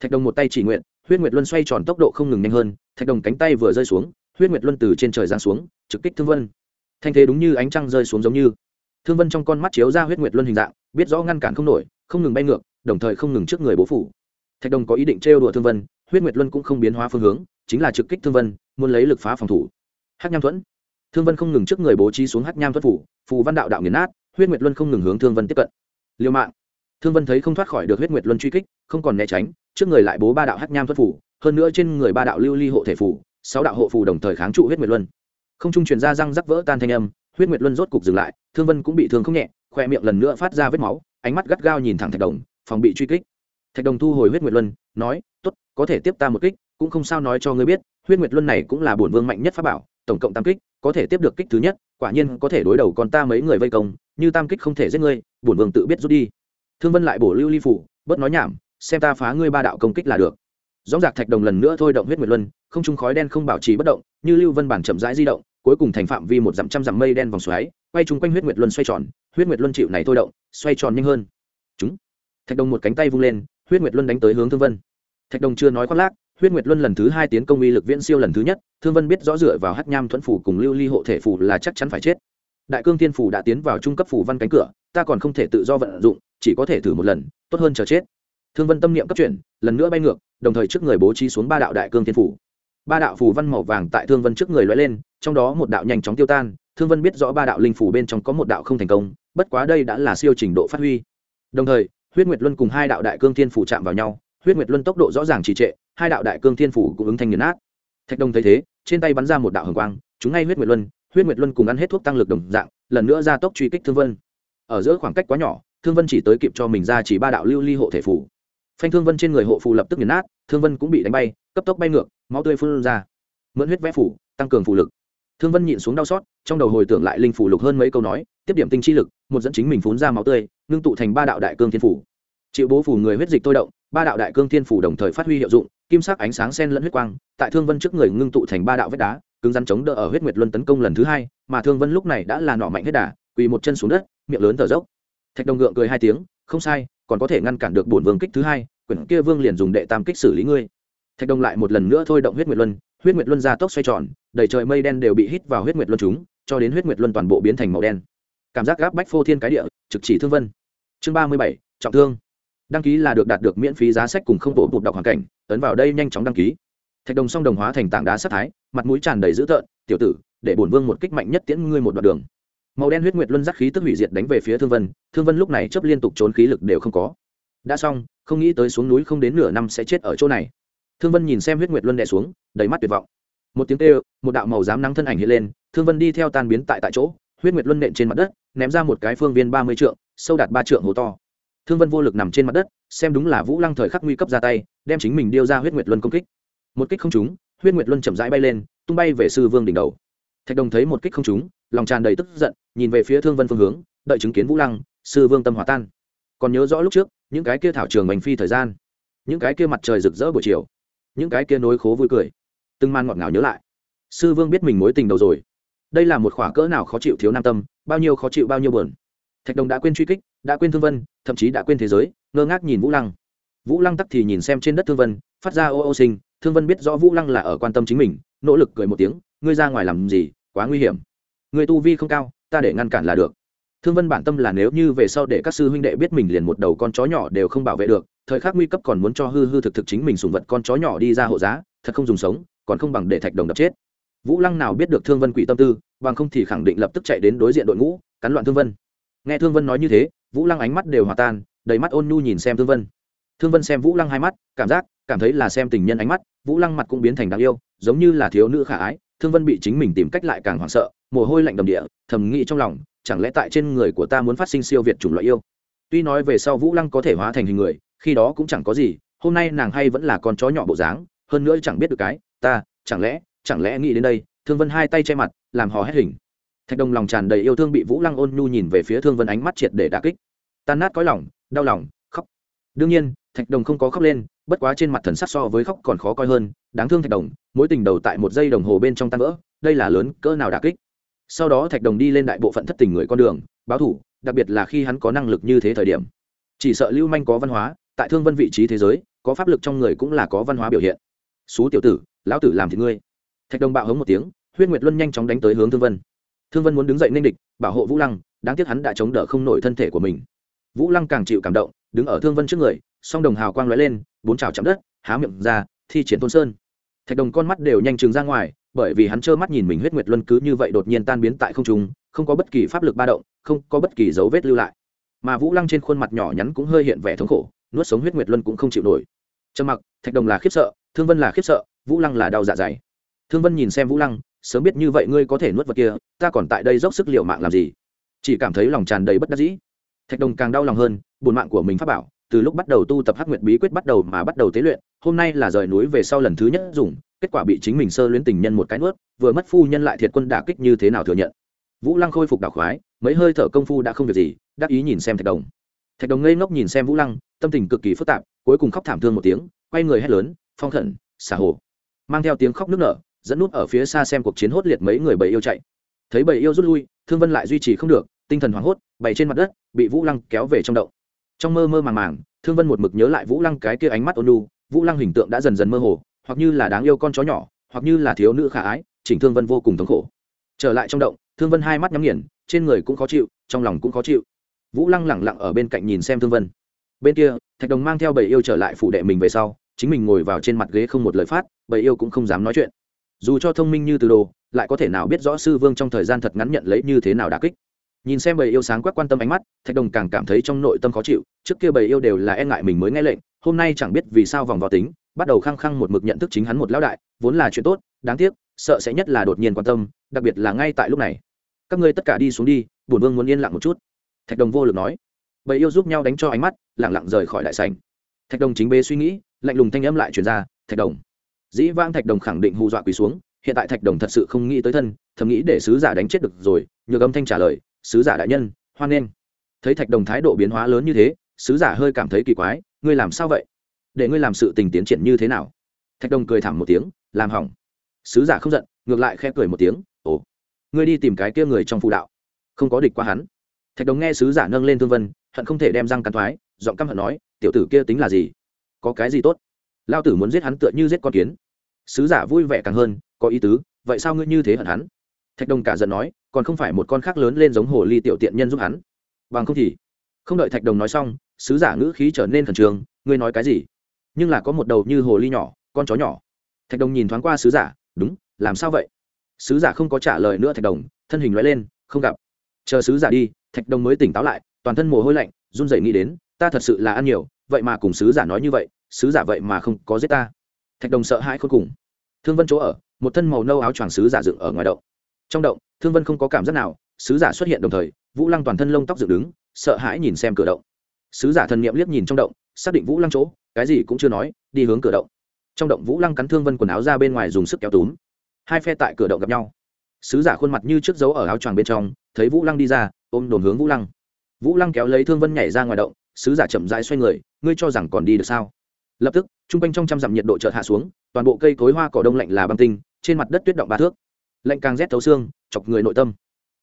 Thạch đồng một tay chỉ nguyện, huyết nguyệt luân xoay tròn tốc độ không ngừng nhanh hơn, thạch đồng cánh tay vừa rơi xuống, huyết nguyệt luân từ trên trời giáng xuống, trực kích thương vân. Thanh thế đúng như ánh trăng rơi xuống giống như. Thương vân trong con mắt chiếu ra huyết nguyệt luân hình dạng, biết rõ ngăn cản không nổi, không ngừng bay ngược, đồng thời không ngừng trước người bố phủ. Thạch đồng có ý định trêu đùa thương vân, huyết nguyệt luân cũng không biến hóa phương hướng, chính là trực kích thương vân, muốn lấy lực phá phòng thủ. Hát nham thuẫn. Thương vân không ngừng trước người bố trí xuống hát nham thuẫn phủ, phù văn đạo đạo nghiền nát, huyết nguyệt luân không ngừng hướng thương vân tiếp cận. Liêu mạng thương vân thấy không thoát khỏi được huyết nguyệt luân truy kích, không còn né tránh, trước người lại bố ba đạo hắc nham thuật phủ, hơn nữa trên người ba đạo lưu ly hộ thể phủ, sáu đạo hộ phù đồng thời kháng trụ huyết nguyệt luân. Không trung truyền ra răng rắc vỡ tan thanh âm, huyết nguyệt luân rốt cục dừng lại, thương vân cũng bị thương không nhẹ, khoe miệng lần nữa phát ra vết máu, ánh mắt gắt gao nhìn thẳng thạch đồng, phòng bị truy kích. Thạch đồng thu hồi huyết nguyệt luân, nói t ố t có thể tiếp ta một kích, cũng không sao nói cho ngươi biết, huyết nguyệt luân này cũng là bổn vương mạnh nhất pháp bảo, tổng cộng tam kích, có thể tiếp được kích thứ nhất, quả nhiên có thể đối đầu còn ta mấy người vây công, như tam kích không thể giết ngươi, bổn vương tự biết rút đi thương vân lại bổ lưu ly phủ, bớt nói nhảm, xem ta phá ngươi ba đạo công kích là được. Dóng dạc thạch đồng lần nữa thôi động huyết nguyệt luân, không trung khói đen không bảo trì bất động, như lưu vân bản chậm rãi di động, cuối cùng thành phạm vi một dặm trăm dặm mây đen vòng xoáy, quay chung quanh huyết nguyệt luân xoay tròn, huyết nguyệt luân chịu này thôi động, xoay tròn nhanh hơn. Chúng. Thạch đồng một cánh tay vung lên, huyết nguyệt luân đánh tới hướng thương vân. Thạch đồng chưa nói khoác lác, huyết nguyệt luân lần thứ hai tiến công uy lực viễn siêu lần thứ nhất, thương vân biết rõ dựa vào hát nham thuẫn phủ cùng lưu ly hộ thể phủ là chắc chắn phải chết. Đại cương thiên phủ đã tiến vào trung cấp phủ văn cánh cửa, ta còn không thể tự do vận dụng chỉ có thể thử một lần, tốt hơn chờ chết. Thương vân tâm niệm cấp chuyển, lần nữa bay ngược, đồng thời trước người bố trí xuống ba đạo đại cương thiên phủ. Ba đạo phù văn màu vàng tại thương vân trước người lóe lên, trong đó một đạo nhanh chóng tiêu tan, thương vân biết rõ ba đạo linh phủ bên trong có một đạo không thành công, bất quá đây đã là siêu trình độ phát huy. Đồng thời, huyết nguyệt luân cùng hai đạo đại cương thiên phủ chạm vào nhau, huyết nguyệt luân tốc độ rõ ràng trì trệ, hai đạo đại cương thiên phủ cũng ứng thành nghiền nát. Thạch đông thấy thế, trên tay bắn ra một đạo hồng quang, chúng ngay huyết nguyệt luân, huyết nguyệt luân cùng ăn hết thuốc tăng lực đồng dạng, lần nữa ra tốc truy kích thương vân. Ở giữa khoảng cách quá nhỏ thương vân chỉ tới kịp cho mình ra chỉ ba đạo lưu ly hộ thể phủ phanh thương vân trên người hộ phù lập tức nghiền nát, thương vân cũng bị đánh bay, cấp tốc bay ngược, máu tươi phun ra. Mượn huyết vẽ phủ tăng cường phù lực. Thương vân nhịn xuống đau xót, trong đầu hồi tưởng lại linh phủ lục hơn mấy câu nói, tiếp điểm tinh chi lực, một dẫn chính mình phun ra máu tươi, ngưng tụ thành ba đạo đại cương thiên phủ chịu bố phủ người huyết dịch tôi động, ba đạo đại cương thiên phủ đồng thời phát huy hiệu dụng, kim sắc ánh sáng sen lẫn huyết quang, tại thương vân trước người ngưng tụ thành ba đạo vết đá, cứng rắn chống đỡ ở huyết nguyệt luân tấn công lần thứ hai, mà thương vân lúc này đã là nọ mạnh hết đà, quỳ một chân xuống đất, miệng lớn thở dốc thạch đồng gượng cười hai tiếng, không sai, còn có thể ngăn cản được bổn vương kích thứ hai, quyển kia vương liền dùng đệ tam kích xử lý ngươi. Thạch đông lại một lần nữa thôi động huyết nguyệt luân, huyết nguyệt luân ra tốc xoay tròn, đầy trời mây đen đều bị hít vào huyết nguyệt luân chúng, cho đến huyết nguyệt luân toàn bộ biến thành màu đen. Cảm giác gáp bách phô thiên cái địa, trực chỉ thương vân. Chương ba mươi bảy, trọng thương. Đăng ký là được đạt được miễn phí giá sách cùng không bộ bụt đọc hoàn cảnh, ấn vào đây nhanh chóng đăng ký. Thạch đồng song đồng hóa thành tảng đá sắc thái, mặt mũi tràn đầy dữ tợn, tiểu tử, để bổn vương một kích mạnh nhất tiễn ngươi một đoạn đường màu đen huyết nguyệt luân giác khí tức hủy diệt đánh về phía thương vân thương vân lúc này chấp liên tục trốn khí lực đều không có đã xong không nghĩ tới xuống núi không đến nửa năm sẽ chết ở chỗ này thương vân nhìn xem huyết nguyệt luân đè xuống đầy mắt tuyệt vọng một tiếng kêu, một đạo màu dám nắng thân ảnh hiện lên thương vân đi theo tan biến tại tại chỗ huyết nguyệt luân nện trên mặt đất ném ra một cái phương viên ba mươi trượng sâu đạt ba trượng hố to thương vân vô lực nằm trên mặt đất xem đúng là vũ lăng thời khắc nguy cấp ra tay đem chính mình điêu ra huyết nguyệt luân công kích một kích không trúng huyết nguyệt luân chậm rãi bay lên tung bay về sư vương đỉnh đầu thạch đồng thấy một kích không trúng, lòng tràn đầy tức giận, nhìn về phía thương vân phương hướng, đợi chứng kiến vũ lăng, sư vương tâm hòa tan. Còn nhớ rõ lúc trước, những cái kia thảo trường bành phi thời gian, những cái kia mặt trời rực rỡ buổi chiều, những cái kia nối khố vui cười, từng man ngọt ngào nhớ lại. Sư vương biết mình mối tình đầu rồi. Đây là một khỏa cỡ nào khó chịu thiếu nam tâm, bao nhiêu khó chịu bao nhiêu buồn. Thạch đồng đã quên truy kích, đã quên thương vân, thậm chí đã quên thế giới, ngơ ngác nhìn vũ lăng. Vũ lăng tắc thì nhìn xem trên đất thương vân, phát ra ô ô sinh, thương vân biết rõ vũ lăng là ở quan tâm chính mình, nỗ lực cười một tiếng ngươi ra ngoài làm gì, quá nguy hiểm. Người tu vi không cao, ta để ngăn cản là được. Thương vân bản tâm là nếu như về sau để các sư huynh đệ biết mình liền một đầu con chó nhỏ đều không bảo vệ được, thời khắc nguy cấp còn muốn cho hư hư thực thực chính mình sùng vật con chó nhỏ đi ra hộ giá, thật không dùng sống, còn không bằng để thạch đồng đập chết. Vũ lăng nào biết được thương vân quỷ tâm tư, bằng không thì khẳng định lập tức chạy đến đối diện đội ngũ, cắn loạn thương vân. Nghe thương vân nói như thế, vũ lăng ánh mắt đều hòa tan, đầy mắt ôn nhu nhìn xem thương vân. Thương vân xem vũ lăng hai mắt, cảm giác, cảm thấy là xem tình nhân ánh mắt, vũ lăng mặt cũng biến thành đáng yêu, giống như là thiếu nữ khả ái thương vân bị chính mình tìm cách lại càng hoảng sợ, mồ hôi lạnh đầm địa, thầm nghĩ trong lòng, chẳng lẽ tại trên người của ta muốn phát sinh siêu việt chủng loại yêu? Tuy nói về sau vũ lăng có thể hóa thành hình người, khi đó cũng chẳng có gì, hôm nay nàng hay vẫn là con chó nhỏ bộ dáng, hơn nữa chẳng biết được cái, ta, chẳng lẽ chẳng lẽ nghĩ đến đây, thương vân hai tay che mặt, làm hò hét hình. Thạch đồng lòng tràn đầy yêu thương bị vũ lăng ôn nhu nhìn về phía thương vân ánh mắt triệt để đà kích. Tan nát cõi lòng, đau lòng, khóc. Đương nhiên, thạch đồng không có khóc lên bất quá trên mặt thần sắc so với khóc còn khó coi hơn, đáng thương thạch đồng, mối tình đầu tại một giây đồng hồ bên trong tan vỡ, đây là lớn cỡ nào đà kích. Sau đó thạch đồng đi lên đại bộ phận thất tình người con đường, báo thủ, đặc biệt là khi hắn có năng lực như thế thời điểm. Chỉ sợ lưu manh có văn hóa, tại thương vân vị trí thế giới, có pháp lực trong người cũng là có văn hóa biểu hiện. Xú tiểu tử, lão tử làm thì ngươi. Thạch đồng bạo hống một tiếng, huyết nguyệt luân nhanh chóng đánh tới hướng thương vân. Thương vân muốn đứng dậy nên địch, bảo hộ vũ lăng, đáng tiếc hắn đã chống đỡ không nổi thân thể của mình. Vũ lăng càng chịu cảm động, đứng ở thương vân trước người song đồng hào quang lóe lên, bốn chảo chạm đất, há miệng ra, thi triển tôn sơn. Thạch đồng con mắt đều nhanh chừng ra ngoài, bởi vì hắn trơ mắt nhìn mình huyết nguyệt luân cứ như vậy đột nhiên tan biến tại không trung, không có bất kỳ pháp lực ba động, không có bất kỳ dấu vết lưu lại. Mà vũ lăng trên khuôn mặt nhỏ nhắn cũng hơi hiện vẻ thống khổ, nuốt sống huyết nguyệt luân cũng không chịu nổi. Trầm mặc, thạch đồng là khiếp sợ, thương vân là khiếp sợ, vũ lăng là đau dạ dày. Thương vân nhìn xem vũ lăng, sớm biết như vậy ngươi có thể nuốt vật kia, ta còn tại đây dốc sức liệu mạng làm gì? Chỉ cảm thấy lòng tràn đầy bất đắc dĩ. Thạch đồng càng đau lòng hơn, buồn mạng của mình pháp bảo từ lúc bắt đầu tu tập hắc nguyệt bí quyết bắt đầu mà bắt đầu tế luyện, hôm nay là rời núi về sau lần thứ nhất dùng, kết quả bị chính mình sơ luyến tình nhân một cái nuốt, vừa mất phu nhân lại thiệt quân đả kích như thế nào thừa nhận. Vũ lăng khôi phục đảo khoái, mấy hơi thở công phu đã không việc gì, đắc ý nhìn xem thạch đồng. Thạch đồng ngây ngốc nhìn xem vũ lăng, tâm tình cực kỳ phức tạp, cuối cùng khóc thảm thương một tiếng, quay người hét lớn, phong thần xả hồ mang theo tiếng khóc nức nở, dẫn nút ở phía xa xem cuộc chiến hốt liệt mấy người bầy yêu chạy. Thấy bầy yêu rút lui, thương vân lại duy trì không được, tinh thần hoảng hốt, bày trên mặt đất, bị vũ lăng kéo về trong động trong mơ mơ màng màng, thương vân một mực nhớ lại vũ lăng cái kia ánh mắt ôn lu vũ lăng hình tượng đã dần dần mơ hồ, hoặc như là đáng yêu con chó nhỏ, hoặc như là thiếu nữ khả ái, chỉnh thương vân vô cùng thống khổ. Trở lại trong động, thương vân hai mắt nhắm nghiền, trên người cũng khó chịu, trong lòng cũng khó chịu. Vũ lăng lẳng lặng ở bên cạnh nhìn xem thương vân. Bên kia, thạch đồng mang theo bầy yêu trở lại phủ đệ mình về sau, chính mình ngồi vào trên mặt ghế không một lời phát, bầy yêu cũng không dám nói chuyện. Dù cho thông minh như từ đồ, lại có thể nào biết rõ sư vương trong thời gian thật ngắn nhận lấy như thế nào đà kích nhìn xem bầy yêu sáng quắc quan tâm ánh mắt, thạch đồng càng cảm thấy trong nội tâm khó chịu, trước kia bầy yêu đều là e ngại mình mới nghe lệnh, hôm nay chẳng biết vì sao vòng vào tính, bắt đầu khăng khăng một mực nhận thức chính hắn một lão đại, vốn là chuyện tốt, đáng tiếc, sợ sẽ nhất là đột nhiên quan tâm, đặc biệt là ngay tại lúc này. Các ngươi tất cả đi xuống đi, bổn vương muốn yên lặng một chút. Thạch đồng vô lực nói. Bầy yêu giúp nhau đánh cho ánh mắt lẳng lặng rời khỏi đại sành thạch đồng chính bế suy nghĩ, lạnh lùng thanh âm lại chuyển ra, thạch đồng. Dĩ vang thạch đồng khẳng định hù dọa quỳ xuống, hiện tại thạch đồng thật sự không nghĩ tới thân, thầm nghĩ để sứ giả đánh chết được rồi, nhược âm thanh trả lời sứ giả đại nhân, hoan nghênh. Thấy thạch đồng thái độ biến hóa lớn như thế, sứ giả hơi cảm thấy kỳ quái, ngươi làm sao vậy? Để ngươi làm sự tình tiến triển như thế nào? Thạch đồng cười thẳng một tiếng, làm hỏng. Sứ giả không giận, ngược lại khẽ cười một tiếng, ồ, ngươi đi tìm cái kia người trong phụ đạo. Không có địch qua hắn. Thạch đồng nghe sứ giả nâng lên thương vân, hận không thể đem răng cắn thoái, giọng căm hận nói, tiểu tử kia tính là gì? Có cái gì tốt? Lao tử muốn giết hắn tựa như giết con kiến. Sứ giả vui vẻ càng hơn, có ý tứ, vậy sao ngươi như thế hận hắn? Thạch đồng cả giận nói, còn không phải một con khác lớn lên giống hồ ly tiểu tiện nhân giúp hắn. Bằng không thì, không đợi thạch đồng nói xong, sứ giả ngữ khí trở nên khẩn trương, ngươi nói cái gì? Nhưng là có một đầu như hồ ly nhỏ, con chó nhỏ. Thạch đồng nhìn thoáng qua sứ giả, đúng, làm sao vậy? Sứ giả không có trả lời nữa thạch đồng thân hình loại lên, không gặp. Chờ sứ giả đi, thạch đồng mới tỉnh táo lại, toàn thân mồ hôi lạnh, run rẩy nghĩ đến, ta thật sự là ăn nhiều, vậy mà cùng sứ giả nói như vậy, sứ giả vậy mà không có giết ta. Thạch đồng sợ hãi khôn cùng. Thương vân chỗ ở, một thân màu nâu áo choàng sứ giả dựng ở ngoài đậu trong động, thương vân không có cảm giác nào, sứ giả xuất hiện đồng thời, vũ lăng toàn thân lông tóc dựng đứng, sợ hãi nhìn xem cửa động. Sứ giả thần n i ệ m liếc nhìn trong động, xác định vũ lăng chỗ, cái gì cũng chưa nói, đi hướng cửa động. Trong động vũ lăng cắn thương vân quần áo ra bên ngoài dùng sức kéo túm. Hai phe tại cửa động gặp nhau. Sứ giả khuôn mặt như trước dấu ở áo choàng bên trong, thấy vũ lăng đi ra, ôm đồn hướng vũ lăng. Vũ lăng kéo lấy thương vân nhảy ra ngoài động, sứ giả chậm rãi xoay người, ngươi cho rằng còn đi được sao? Lập tức t r u n g quanh trong trăm dặm nhiệt độ chợt hạ xuống, toàn bộ cây cối hoa cỏ đông lạnh là băng tinh, trên mặt đất tuyết động ba thước lạnh càng rét thấu xương, chọc người nội tâm.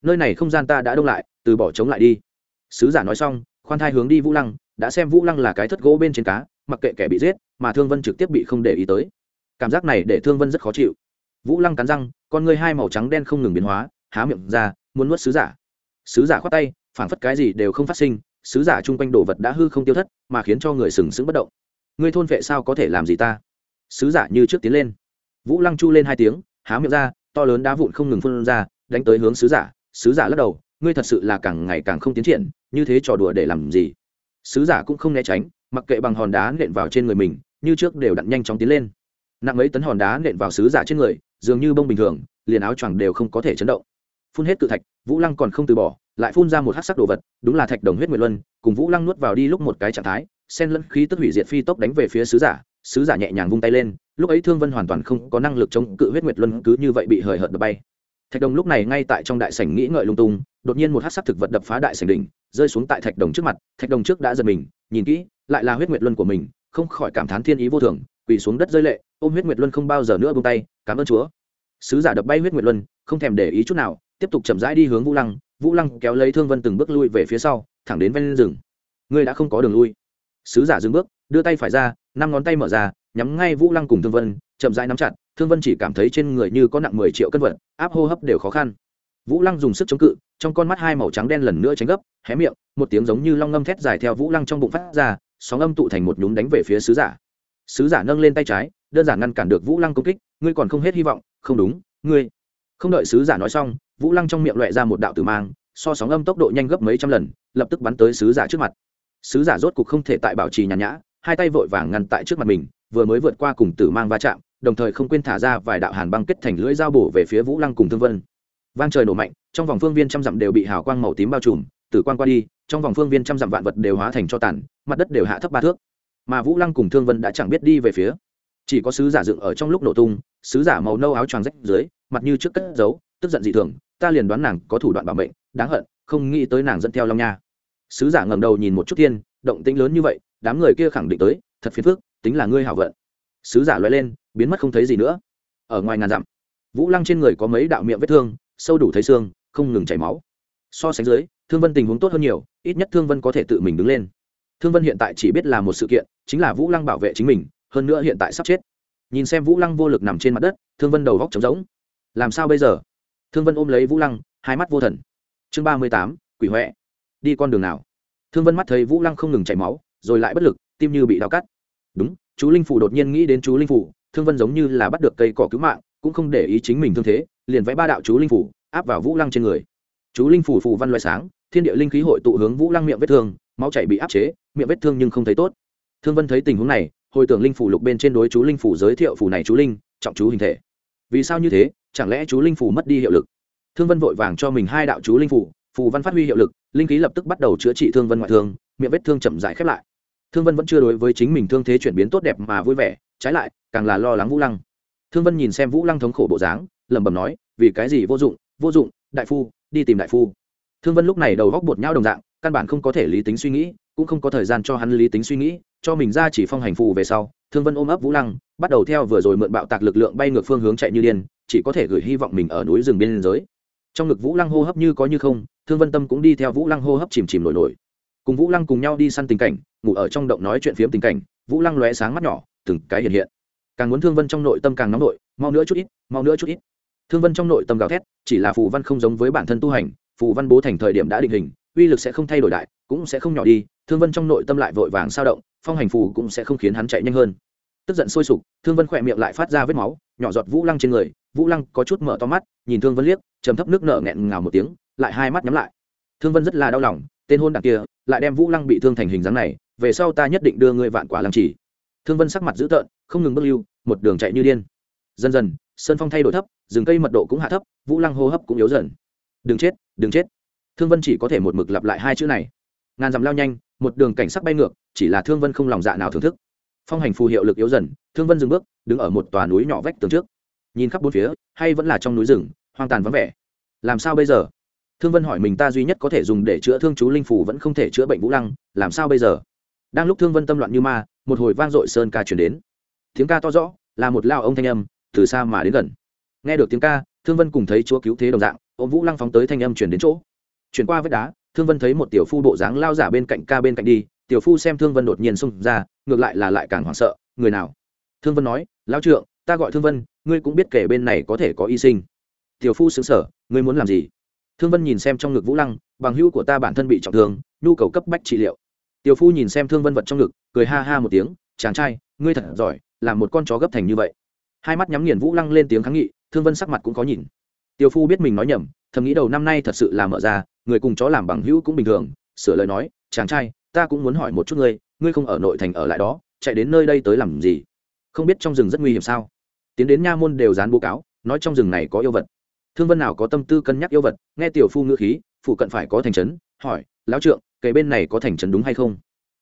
Nơi này không gian ta đã đông lại, từ bỏ chống lại đi. Sứ giả nói xong, khoan thai hướng đi vũ lăng, đã xem vũ lăng là cái thất gỗ bên trên cá, mặc kệ kẻ bị giết, mà thương vân trực tiếp bị không để ý tới. Cảm giác này để thương vân rất khó chịu. Vũ lăng cắn răng, con ngươi hai màu trắng đen không ngừng biến hóa, há miệng ra, muốn nuốt sứ giả. Sứ giả khoát tay, phảng phất cái gì đều không phát sinh, sứ giả chung quanh đồ vật đã hư không tiêu thất, mà khiến cho người sừng sững bất động. Ngươi thôn vệ sao có thể làm gì ta? Sứ giả như trước tiến lên. Vũ lăng chu lên hai tiếng, há miệng ra to lớn đá vụn không ngừng phun ra, đánh tới hướng sứ giả. Sứ giả lắc đầu, ngươi thật sự là càng ngày càng không tiến triển, như thế trò đùa để làm gì? Sứ giả cũng không né tránh, mặc kệ bằng hòn đá nện vào trên người mình, như trước đều đặn nhanh chóng tiến lên. Nặng mấy tấn hòn đá nện vào sứ giả trên người, dường như bông bình thường, liền áo choàng đều không có thể chấn động. Phun hết cự thạch, vũ lăng còn không từ bỏ, lại phun ra một hát sắc đồ vật, đúng là thạch đồng huyết nguyệt luân, cùng vũ lăng nuốt vào đi lúc một cái trạng thái sen lẫn khí tức hủy diệt phi tốc đánh về phía sứ giả sứ giả nhẹ nhàng vung tay lên, lúc ấy thương vân hoàn toàn không có năng lực chống cự huyết nguyệt luân cứ như vậy bị hời hợt đập bay. Thạch đồng lúc này ngay tại trong đại sảnh nghĩ ngợi lung tung, đột nhiên một hát sắc thực vật đập phá đại sảnh đỉnh, rơi xuống tại thạch đồng trước mặt, thạch đồng trước đã giật mình, nhìn kỹ, lại là huyết nguyệt luân của mình, không khỏi cảm thán thiên ý vô thường, quỳ xuống đất rơi lệ, ôm huyết nguyệt luân không bao giờ nữa buông tay, cảm ơn chúa. Sứ giả đập bay huyết nguyệt luân, không thèm để ý chút nào, tiếp tục chậm rãi đi hướng vũ lăng vũ lăng kéo lấy thương vân từng bước lui về phía sau, thẳng đến ven rừng. Ngươi đã không có đường lui. Sứ giả dừng bước, đưa tay phải ra năm ngón tay mở ra, nhắm ngay vũ lăng cùng thương vân, chậm rãi nắm chặt, thương vân chỉ cảm thấy trên người như có nặng mười triệu cân vật, áp hô hấp đều khó khăn. Vũ lăng dùng sức chống cự, trong con mắt hai màu trắng đen lần nữa tránh gấp, hé miệng, một tiếng giống như long ngâm thét dài theo vũ lăng trong bụng phát ra, sóng âm tụ thành một nhúm đánh về phía sứ giả. Sứ giả nâng lên tay trái, đơn giản ngăn cản được vũ lăng công kích, ngươi còn không hết hy vọng, không đúng, ngươi. Không đợi sứ giả nói xong, vũ lăng trong miệng loẹ ra một đạo tử mang, so sóng âm tốc độ nhanh gấp mấy trăm lần, lập tức bắn tới sứ giả trước mặt. Sứ giả rốt cục không thể tại bảo trì nhàn nhã hai tay vội vàng ngăn tại trước mặt mình, vừa mới vượt qua cùng tử mang va chạm, đồng thời không quên thả ra vài đạo hàn băng kết thành lưỡi dao bổ về phía vũ lăng cùng thương vân. Vang trời nổ mạnh, trong vòng phương viên trăm dặm đều bị hào quang màu tím bao trùm, tử quang qua đi, trong vòng phương viên trăm dặm vạn vật đều hóa thành cho tàn, mặt đất đều hạ thấp ba thước. Mà vũ lăng cùng thương vân đã chẳng biết đi về phía. Chỉ có sứ giả dựng ở trong lúc nổ tung, sứ giả màu nâu áo choàng rách dưới, mặt như trước cất giấu, tức giận dị thường, ta liền đoán nàng có thủ đoạn bảo mệnh, đáng hận, không nghĩ tới nàng dẫn theo long nha. Sứ giả ngẩng đầu nhìn một chút thiên, động tĩnh lớn như vậy đám người kia khẳng định tới, thật phiền phức, tính là ngươi hảo vận. Sứ giả loay lên, biến mất không thấy gì nữa. Ở ngoài ngàn dặm, vũ lăng trên người có mấy đạo miệng vết thương, sâu đủ thấy xương, không ngừng chảy máu. So sánh dưới, thương vân tình huống tốt hơn nhiều, ít nhất thương vân có thể tự mình đứng lên. Thương vân hiện tại chỉ biết là một sự kiện, chính là vũ lăng bảo vệ chính mình, hơn nữa hiện tại sắp chết. Nhìn xem vũ lăng vô lực nằm trên mặt đất, thương vân đầu góc trống rỗng. Làm sao bây giờ? Thương vân ôm lấy vũ lăng, hai mắt vô thần. Chương ba mươi tám, quỷ huệ đi con đường nào? Thương vân mắt thấy vũ lăng không ngừng chảy máu rồi lại bất lực, tim như bị đau cắt. Đúng, chú linh phủ đột nhiên nghĩ đến chú linh phủ, thương vân giống như là bắt được cây cỏ cứu mạng, cũng không để ý chính mình thương thế, liền vẽ ba đạo chú linh phủ, áp vào vũ lăng trên người. Chú linh phủ phù văn loại sáng, thiên địa linh khí hội tụ hướng vũ lăng miệng vết thương, máu chảy bị áp chế, miệng vết thương nhưng không thấy tốt. Thương vân thấy tình huống này, hồi tưởng linh phủ lục bên trên đối chú linh phủ giới thiệu phủ này chú linh, trọng chú hình thể. Vì sao như thế, chẳng lẽ chú linh phủ mất đi hiệu lực? Thương vân vội vàng cho mình hai đạo chú linh phủ, phù văn phát huy hiệu lực, linh khí lập tức bắt đầu chữa trị thương vân ngoại thương, miệng vết thương chậm rãi khép lại thương vân vẫn chưa đối với chính mình thương thế chuyển biến tốt đẹp mà vui vẻ, trái lại, càng là lo lắng vũ lăng. Thương vân nhìn xem vũ lăng thống khổ bộ dáng, lẩm bẩm nói, vì cái gì vô dụng vô dụng, đại phu, đi tìm đại phu. Thương vân lúc này đầu góc bột nhau đồng dạng, căn bản không có thể lý tính suy nghĩ, cũng không có thời gian cho hắn lý tính suy nghĩ, cho mình ra chỉ phong hành phù về sau, thương vân ôm ấp vũ lăng, bắt đầu theo vừa rồi mượn bạo tạc lực lượng bay ngược phương hướng chạy như điên, chỉ có thể gửi hy vọng mình ở núi rừng biên giới. Trong ngực vũ lăng hô hấp như có như không, thương vân tâm cũng đi theo vũ lăng hô hấp chìm chìm nổi nổi cùng vũ lăng cùng nhau đi săn tình cảnh, ngủ ở trong động nói chuyện phiếm tình cảnh, vũ lăng lóe sáng mắt nhỏ, từng cái hiện hiện. Càng muốn thương vân trong nội tâm càng nóng nội, mau nữa chút ít, mau nữa chút ít. Thương vân trong nội tâm gào thét, chỉ là phù văn không giống với bản thân tu hành, phù văn bố thành thời điểm đã định hình, uy lực sẽ không thay đổi đại, cũng sẽ không nhỏ đi, thương vân trong nội tâm lại vội vàng sao động, phong hành phù cũng sẽ không khiến hắn chạy nhanh hơn. Tức giận sôi sục, thương vân khỏe miệng lại phát ra vết máu, nhỏ giọt vũ lăng trên người, vũ lăng có chút mở to mắt, nhìn thương vân liếc chấm thấp nước nở nghẹn ngào một tiếng, lại hai mắt nhắm lại. Thương vân rất là đau lòng tên hôn đảng kia lại đem vũ lăng bị thương thành hình dáng này, về sau ta nhất định đưa ngươi vạn quả lăng chỉ thương vân sắc mặt dữ tợn, không ngừng bước lưu, một đường chạy như điên. Dần dần, sơn phong thay đổi thấp, rừng cây mật độ cũng hạ thấp, vũ lăng hô hấp cũng yếu dần. Đừng chết đừng chết. Thương vân chỉ có thể một mực lặp lại hai chữ này. Ngàn dặm lao nhanh, một đường cảnh sắc bay ngược, chỉ là thương vân không lòng dạ nào thưởng thức. Phong hành phù hiệu lực yếu dần, thương vân dừng bước, đứng ở một tòa núi nhỏ vách tường trước. Nhìn khắp bốn phía, hay vẫn là trong núi rừng, hoang tàn vắng vẻ. Làm sao bây giờ? Thương vân hỏi mình ta duy nhất có thể dùng để chữa thương chú linh phủ vẫn không thể chữa bệnh vũ lăng, làm sao bây giờ? Đang lúc thương vân tâm loạn như ma, một hồi vang dội sơn ca chuyển đến. Tiếng ca to rõ, là một lao ông thanh âm, từ xa mà đến gần. Nghe được tiếng ca, thương vân cùng thấy chúa cứu thế đồng dạng, ôm vũ lăng phóng tới thanh âm chuyển đến chỗ. Chuyển qua vết đá, thương vân thấy một tiểu phu bộ dáng lao giả bên cạnh ca bên cạnh đi, tiểu phu xem thương vân đột nhiên xông ra, ngược lại là lại càng hoảng sợ, người nào? Thương vân nói lao trượng, ta gọi thương vân, ngươi cũng biết kể bên này có thể có y sinh. Tiểu phu xứng sở ngươi muốn làm gì? Thương vân nhìn xem trong ngực vũ lăng, bằng hữu của ta bản thân bị trọng thương, nhu cầu cấp bách trị liệu. Tiểu phu nhìn xem thương vân vật trong ngực, cười ha ha một tiếng, chàng trai, ngươi thật giỏi, làm một con chó gấp thành như vậy. Hai mắt nhắm nghiền vũ lăng lên tiếng kháng nghị, thương vân sắc mặt cũng có nhìn. Tiểu phu biết mình nói nhầm, thầm nghĩ đầu năm nay thật sự là mở ra, người cùng chó làm bằng hữu cũng bình thường, sửa lời nói, chàng trai, ta cũng muốn hỏi một chút ngươi ngươi không ở nội thành ở lại đó, chạy đến nơi đây tới làm gì? Không biết trong rừng rất nguy hiểm sao? Tiến đến nha môn đều dán bố cáo, nói trong rừng này có yêu vật thương vân nào có tâm tư cân nhắc yêu vật, nghe tiểu phu ngữ khí phụ cận phải có thành trấn, hỏi, lão trượng, kể bên này có thành trấn đúng hay không?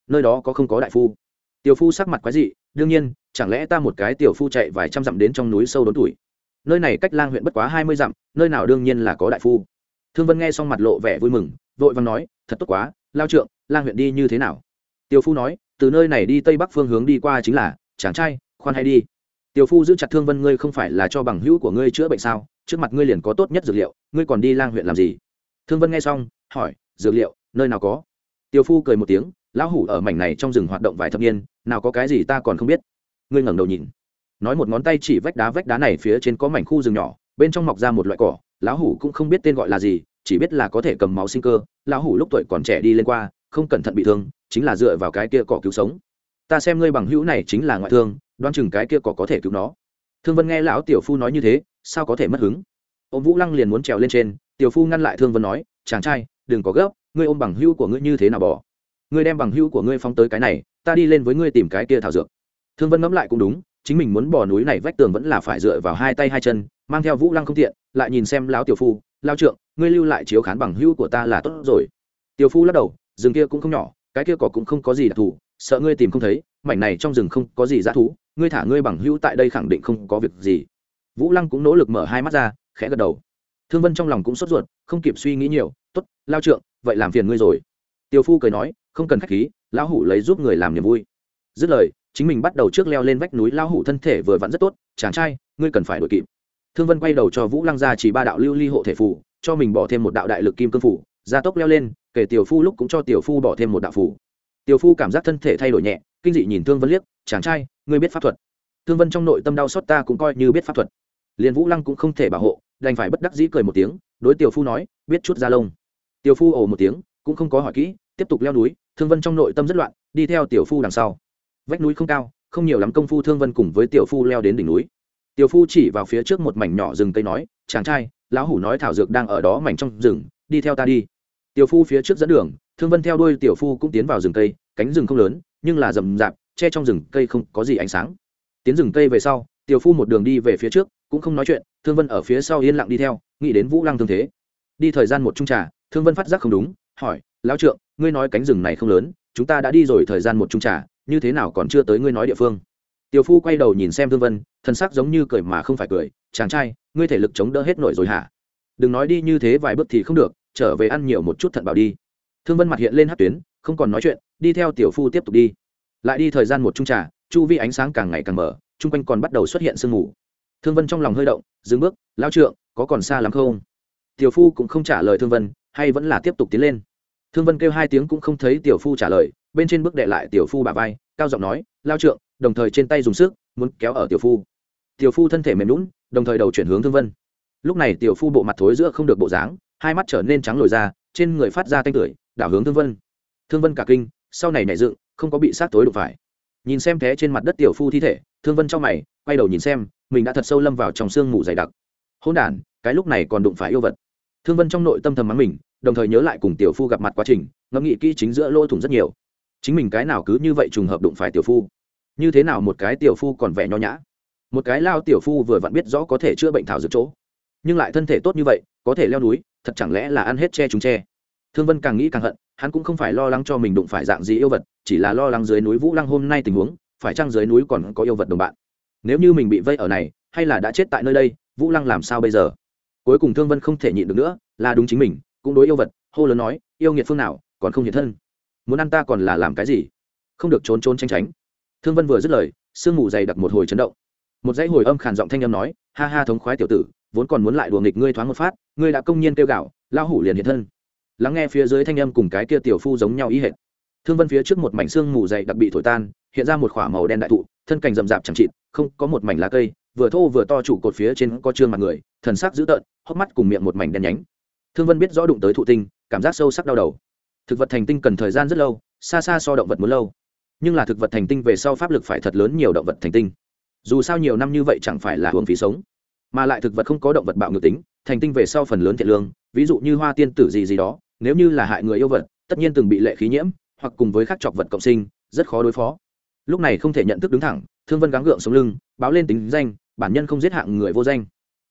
Nơi đó có không có đại phu. Tiểu phu sắc mặt quái dị, đương nhiên, chẳng lẽ ta một cái tiểu phu chạy vài trăm dặm đến trong núi sâu đốn tuổi? Nơi này cách lang huyện bất quá hai mươi dặm, nơi nào đương nhiên là có đại phu. Thương vân nghe xong mặt lộ vẻ vui mừng, vội vàng nói, thật tốt quá, lao trượng, lang huyện đi như thế nào? Tiểu phu nói, từ nơi này đi tây bắc phương hướng đi qua chính là, chàng trai, khoan hay đi. Tiểu phu giữ chặt thương vân ngươi không phải là cho bằng hữu của ngươi chữa bệnh sao? Trước mặt ngươi liền có tốt nhất dược liệu, ngươi còn đi lang huyện làm gì? Thương vân nghe xong, hỏi, dược liệu, nơi nào có? Tiêu phu cười một tiếng, lão hủ ở mảnh này trong rừng hoạt động vài thập niên, nào có cái gì ta còn không biết. Ngươi ngẩng đầu nhìn, nói một ngón tay chỉ vách đá vách đá này phía trên có mảnh khu rừng nhỏ, bên trong mọc ra một loại cỏ, lão hủ cũng không biết tên gọi là gì, chỉ biết là có thể cầm máu sinh cơ. Lão hủ lúc tuổi còn trẻ đi lên qua, không cẩn thận bị thương, chính là dựa vào cái kia cỏ cứu sống. Ta xem ngươi bằng hữu này chính là ngoại thương đoan chừng cái kia cỏ có thể cứu nó. Thương vân nghe lão tiểu phu nói như thế sao có thể mất hứng? Ô vũ lăng liền muốn trèo lên trên, tiểu phu ngăn lại thương vân nói, chàng trai, đừng có gấp, ngươi ôm bằng hữu của ngươi như thế nào bỏ? Ngươi đem bằng hữu của ngươi phóng tới cái này, ta đi lên với ngươi tìm cái kia thảo dược. Thương vân ngẫm lại cũng đúng, chính mình muốn bỏ núi này vách tường vẫn là phải dựa vào hai tay hai chân, mang theo vũ lăng không tiện, lại nhìn xem lão tiểu phu lao trượng, ngươi lưu lại chiếu khán bằng hữu của ta là tốt rồi. Tiểu phu lắc đầu, rừng kia cũng không nhỏ, cái kia cỏ cũng không có gì đặc thù, sợ ngươi tìm không thấy, mảnh này trong rừng không có gì dã thú, ngươi thả ngươi bằng hữu tại đây khẳng định không có việc gì vũ lăng cũng nỗ lực mở hai mắt ra, khẽ gật đầu. Thương vân trong lòng cũng sốt ruột, không kịp suy nghĩ nhiều t ố t lao trượng, vậy làm phiền ngươi rồi. Tiều phu cười nói, không cần k h á c h khí, lão hủ lấy giúp người làm niềm vui. Dứt lời, chính mình bắt đầu trước leo lên vách núi, lão hủ thân thể vừa vặn rất tốt, chàng trai, ngươi cần phải đ ổ i kịp. Thương vân quay đầu cho vũ lăng ra chỉ ba đạo lưu ly hộ thể phủ cho mình bỏ thêm một đạo đại lực kim cương phủ gia tốc leo lên, kể tiểu phu lúc cũng cho tiểu phu bỏ thêm một đạo phủ tiểu phu cảm giác thân thể thay đổi nhẹ, kinh dị nhìn thương vân liếc, chàng trai, ngươi biết pháp thuật. Thương vân trong nội tâm đau xót, ta cũng coi như biết pháp thuật liền vũ lăng cũng không thể bảo hộ, đành phải bất đắc dĩ cười một tiếng, đối tiểu phu nói, biết chút ra lông. Tiểu phu ồ một tiếng, cũng không có hỏi kỹ, tiếp tục leo núi, thương vân trong nội tâm rất loạn, đi theo tiểu phu đằng sau. Vách núi không cao, không nhiều lắm công phu thương vân cùng với tiểu phu leo đến đỉnh núi. Tiểu phu chỉ vào phía trước một mảnh nhỏ rừng cây nói, chàng trai, lão hủ nói thảo dược đang ở đó mảnh trong rừng, đi theo ta đi. Tiểu phu phía trước dẫn đường, thương vân theo đuôi tiểu phu cũng tiến vào rừng cây, cánh rừng không lớn, nhưng là rậm rạp, che trong rừng cây không có gì ánh sáng. Tiến rừng cây về sau tiểu phu một đường đi về phía trước, cũng không nói chuyện, thương vân ở phía sau yên lặng đi theo, nghĩ đến vũ lăng thương thế. Đi thời gian một trung trà, thương vân phát giác không đúng, hỏi, lão trượng, ngươi nói cánh rừng này không lớn, chúng ta đã đi rồi thời gian một trung trà, như thế nào còn chưa tới ngươi nói địa phương? Tiểu phu quay đầu nhìn xem thương vân thân sắc giống như cười mà không phải cười, chàng trai, ngươi thể lực chống đỡ hết nổi rồi hả? Đừng nói đi như thế vài bước thì không được, trở về ăn nhiều một chút thận bảo đi. Thương vân mặt hiện lên hát tuyến, không còn nói chuyện, đi theo tiểu phu tiếp tục đi. Lại đi thời gian một trung trà, chu vi ánh sáng càng ngày càng mở chung quanh còn bắt đầu xuất hiện sương mù. Thương vân trong lòng hơi động, dừng bước lao trượng, có còn xa lắm không? Tiểu phu cũng không trả lời thương vân, hay vẫn là tiếp tục tiến lên. Thương vân kêu hai tiếng cũng không thấy tiểu phu trả lời, bên trên bước đệ lại tiểu phu bà vai, cao giọng nói lao trượng, đồng thời trên tay dùng sức, muốn kéo ở tiểu phu. Tiểu phu thân thể mềm lún đồng thời đầu chuyển hướng thương vân. Lúc này tiểu phu bộ mặt thối giữa không được bộ dáng, hai mắt trở nên trắng lồi ra, trên người phát ra tanh tưởi, đảo hướng thương vân. Thương vân cả kinh, sau này nảy dựng, không có bị sát tối đụng phải. Nhìn xem thế trên mặt đất tiểu phu thi thể thương vân trong mày, quay đầu nhìn xem, mình đã thật sâu lâm vào trong sương mù dày đặc. Hôn đ cái lúc này còn đụng phải yêu vật. Thương vân trong nội tâm thầm mắng mình, đồng thời nhớ lại cùng tiểu phu gặp mặt quá trình, ngẫm nghĩ kỹ chính giữa lỗ thủng rất nhiều. Chính mình cái nào cứ như vậy trùng hợp đụng phải tiểu phu? Như thế nào một cái tiểu phu còn vẻ nho nhã? Một cái lao tiểu phu vừa vặn biết rõ có thể chữa bệnh thảo dược chỗ. Nhưng lại thân thể tốt như vậy, có thể leo núi, thật chẳng lẽ là ăn hết che chúng tre thương vân càng nghĩ càng hận, hắn cũng không phải lo lắng cho mình đụng phải dạng gì yêu vật, chỉ là lo lắng dưới núi vũ lăng hôm nay tình huống phải chăng dưới núi còn có yêu vật đồng bạn? Nếu như mình bị vây ở này, hay là đã chết tại nơi đây, vũ lăng làm sao bây giờ? Cuối cùng thương vân không thể nhịn được nữa, là đúng chính mình, cũng đối yêu vật, hô lớn nói, yêu nghiệt phương nào, còn không hiện thân? Muốn ăn ta còn là làm cái gì? Không được trốn trốn tranh tránh. Thương vân vừa dứt lời, sương mù dày đặc một hồi chấn động. Một dãy hồi âm khàn giọng thanh âm nói, ha ha, thống khoái tiểu tử, vốn còn muốn lại đùa nghịch ngươi thoáng một phát, ngươi đã công nhiên kêu gạo lao hủ liền hiện thân. Lắng nghe phía dưới thanh âm cùng cái kia tiểu phu giống nhau ý hệt thương vân phía trước một mảnh xương mù dày đặc bị thổi tan, hiện ra một k h ỏ a màu đen đại thụ, thân cành rậm rạp chẳng chịt, không, có một mảnh lá cây, vừa thô vừa to trụ cột phía trên có trương mặt người, thần sắc dữ tợn, hốc mắt cùng miệng một mảnh đen nhánh. Thương vân biết rõ đụng tới thụ tinh, cảm giác sâu sắc đau đầu. Thực vật thành tinh cần thời gian rất lâu, xa xa so động vật muốn lâu. Nhưng là thực vật thành tinh về sau pháp lực phải thật lớn nhiều động vật thành tinh. Dù sao nhiều năm như vậy chẳng phải là hướng phí sống. Mà lại thực vật không có động vật bạo ngược tính, thành tinh về sau phần lớn thiện lương, ví dụ như hoa tiên tử gì gì đó, nếu như là hại người yêu vật, tất nhiên từng bị lệ khí nhiễm hoặc cùng với các trọc vật cộng sinh, rất khó đối phó. Lúc này không thể nhận thức đứng thẳng, thương vân gắng gượng sống lưng, báo lên tính danh, bản nhân không giết hạng người vô danh.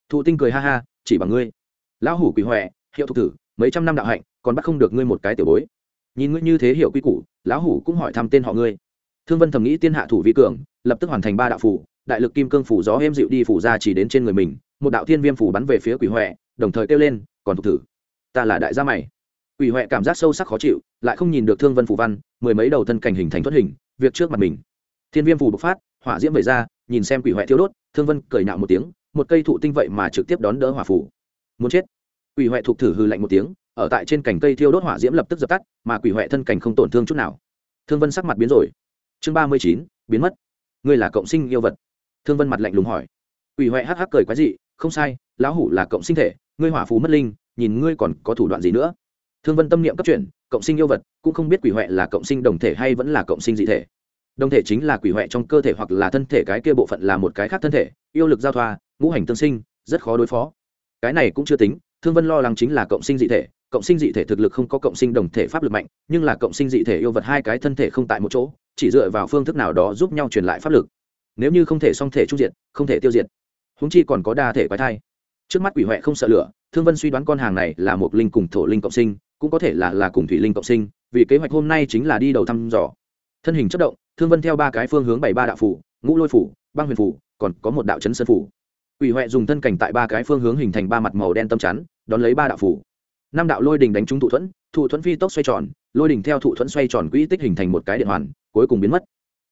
Thụ tinh cười ha ha, chỉ bằng ngươi. Lão hủ quỷ huệ hiệu thục tử mấy trăm năm đạo hạnh, còn bắt không được ngươi một cái tiểu bối. Nhìn ngươi như thế hiểu quy củ, lão hủ cũng hỏi thăm tên họ ngươi. Thương vân thầm nghĩ tiên hạ thủ vi cường, lập tức hoàn thành ba đạo phủ đại lực kim cương phủ gió êm dịu đi phủ ra chỉ đến trên người mình, một đạo thiên viêm phủ bắn về phía quỷ huệ đồng thời kêu lên, còn thục tử ta là đại gia mày quỷ huệ cảm giác sâu sắc khó chịu lại không nhìn được thương vân phủ văn mười mấy đầu thân cảnh hình thành thoát hình việc trước mặt mình. Thiên viêm phủ bộc phát hỏa diễm vẩy ra nhìn xem quỷ huệ thiếu đốt thương vân cười nạo một tiếng một cây thụ tinh vậy mà trực tiếp đón đỡ hỏa phù, muốn chết. Quỷ huệ thuộc thử hư lạnh một tiếng ở tại trên cành cây thiêu đốt hỏa diễm lập tức dập tắt mà quỷ huệ thân cảnh không tổn thương chút nào. Thương vân sắc mặt biến rồi. Chương ba mươi chín biến mất. Ngươi là cộng sinh yêu vật. Thương vân mặt lạnh lùng hỏi. Quỷ huệ hắc hắc cười quái dị không sai lão hủ là cộng sinh thể ngươi hỏa phù mất linh nhìn ngươi còn có thủ đoạn gì nữa? Thương vân tâm niệm cấp chuyển cộng sinh yêu vật cũng không biết quỷ huệ là cộng sinh đồng thể hay vẫn là cộng sinh dị thể. Đồng thể chính là quỷ huệ trong cơ thể hoặc là thân thể cái kia bộ phận là một cái khác thân thể yêu lực giao thoa ngũ hành tương sinh rất khó đối phó. Cái này cũng chưa tính thương vân lo lắng chính là cộng sinh dị thể cộng sinh dị thể thực lực không có cộng sinh đồng thể pháp lực mạnh nhưng là cộng sinh dị thể yêu vật hai cái thân thể không tại một chỗ chỉ dựa vào phương thức nào đó giúp nhau truyền lại pháp lực. Nếu như không thể song thể trung diện, không thể tiêu diệt húng chi còn có đa thể quái thai. Trước mắt quỷ huệ không sợ lửa thương vân suy đoán con hàng này là một linh cùng thổ linh cộng sinh cũng có thể là là cùng thủy linh cộng sinh, vì kế hoạch hôm nay chính là đi đầu thăm dò. Thân hình chất động, thương vân theo ba cái phương hướng bảy ba đạo phủ, ngũ lôi phủ, băng huyền phủ, còn có một đạo chấn sơn phủ. Quỷ huệ dùng thân cảnh tại ba cái phương hướng hình thành ba mặt màu đen tâm chắn, đón lấy ba đạo phủ. Năm đạo lôi đình đánh trúng thụ thuẫn thụ thuẫn phi tốc xoay tròn, lôi đình theo thụ thuẫn xoay tròn quỹ tích hình thành một cái điện hoàn, cuối cùng biến mất.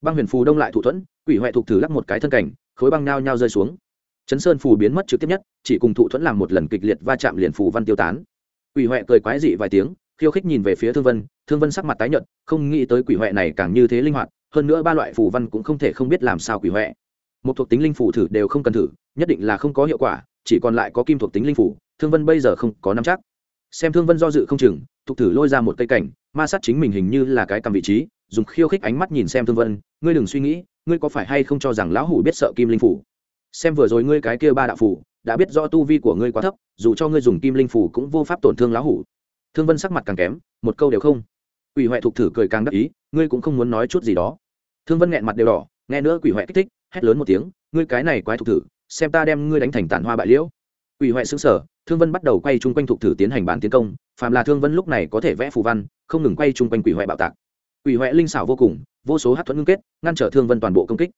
Băng huyền phù đông lại thụ thuẫn, quỷ huệ thục thử lắc một cái thân cảnh, khối băng nao nhao rơi xuống. Chấn sơn phù biến mất trực tiếp nhất, chỉ cùng thụ thuẫn làm một lần kịch liệt va chạm liền phù văn tiêu tán quỷ huệ cười quái dị vài tiếng, khiêu khích nhìn về phía thương vân thương vân sắc mặt tái nhợt, không nghĩ tới quỷ huệ này càng như thế linh hoạt, hơn nữa ba loại phù văn cũng không thể không biết làm sao quỷ huệ một thuộc tính linh phù thử đều không cần thử, nhất định là không có hiệu quả, chỉ còn lại có kim thuộc tính linh phù, thương vân bây giờ không có nắm chắc. Xem thương vân do dự không chừng, thục thử lôi ra một cây cảnh, ma sát chính mình hình như là cái cầm vị trí, dùng khiêu khích ánh mắt nhìn xem thương vân, ngươi đừng suy nghĩ, ngươi có phải hay không cho rằng lão hủ biết sợ kim linh phủ xem vừa rồi ngươi cái kia ba đạo phủ đã biết rõ tu vi của ngươi quá thấp, dù cho ngươi dùng kim linh phủ cũng vô pháp tổn thương lão hủ. Thương vân sắc mặt càng kém, một câu đều không. Quỷ huệ thục thử cười càng đắc ý, ngươi cũng không muốn nói chút gì đó. Thương vân nghẹn mặt đều đỏ, nghe nữa quỷ huệ kích thích, hét lớn một tiếng, ngươi cái này quái thục thử, xem ta đem ngươi đánh thành tàn hoa bại liễu. Quỷ huệ xứng sở thương vân bắt đầu quay chung quanh thục thử tiến hành bán tiến công, phàm là thương vân lúc này có thể vẽ phù văn, không ngừng quay chung quanh quỷ huệ bạo tạc. Quỷ huệ linh xảo vô cùng, vô số hát thuẫn ngưng kết, ngăn trở thương vân toàn bộ công kích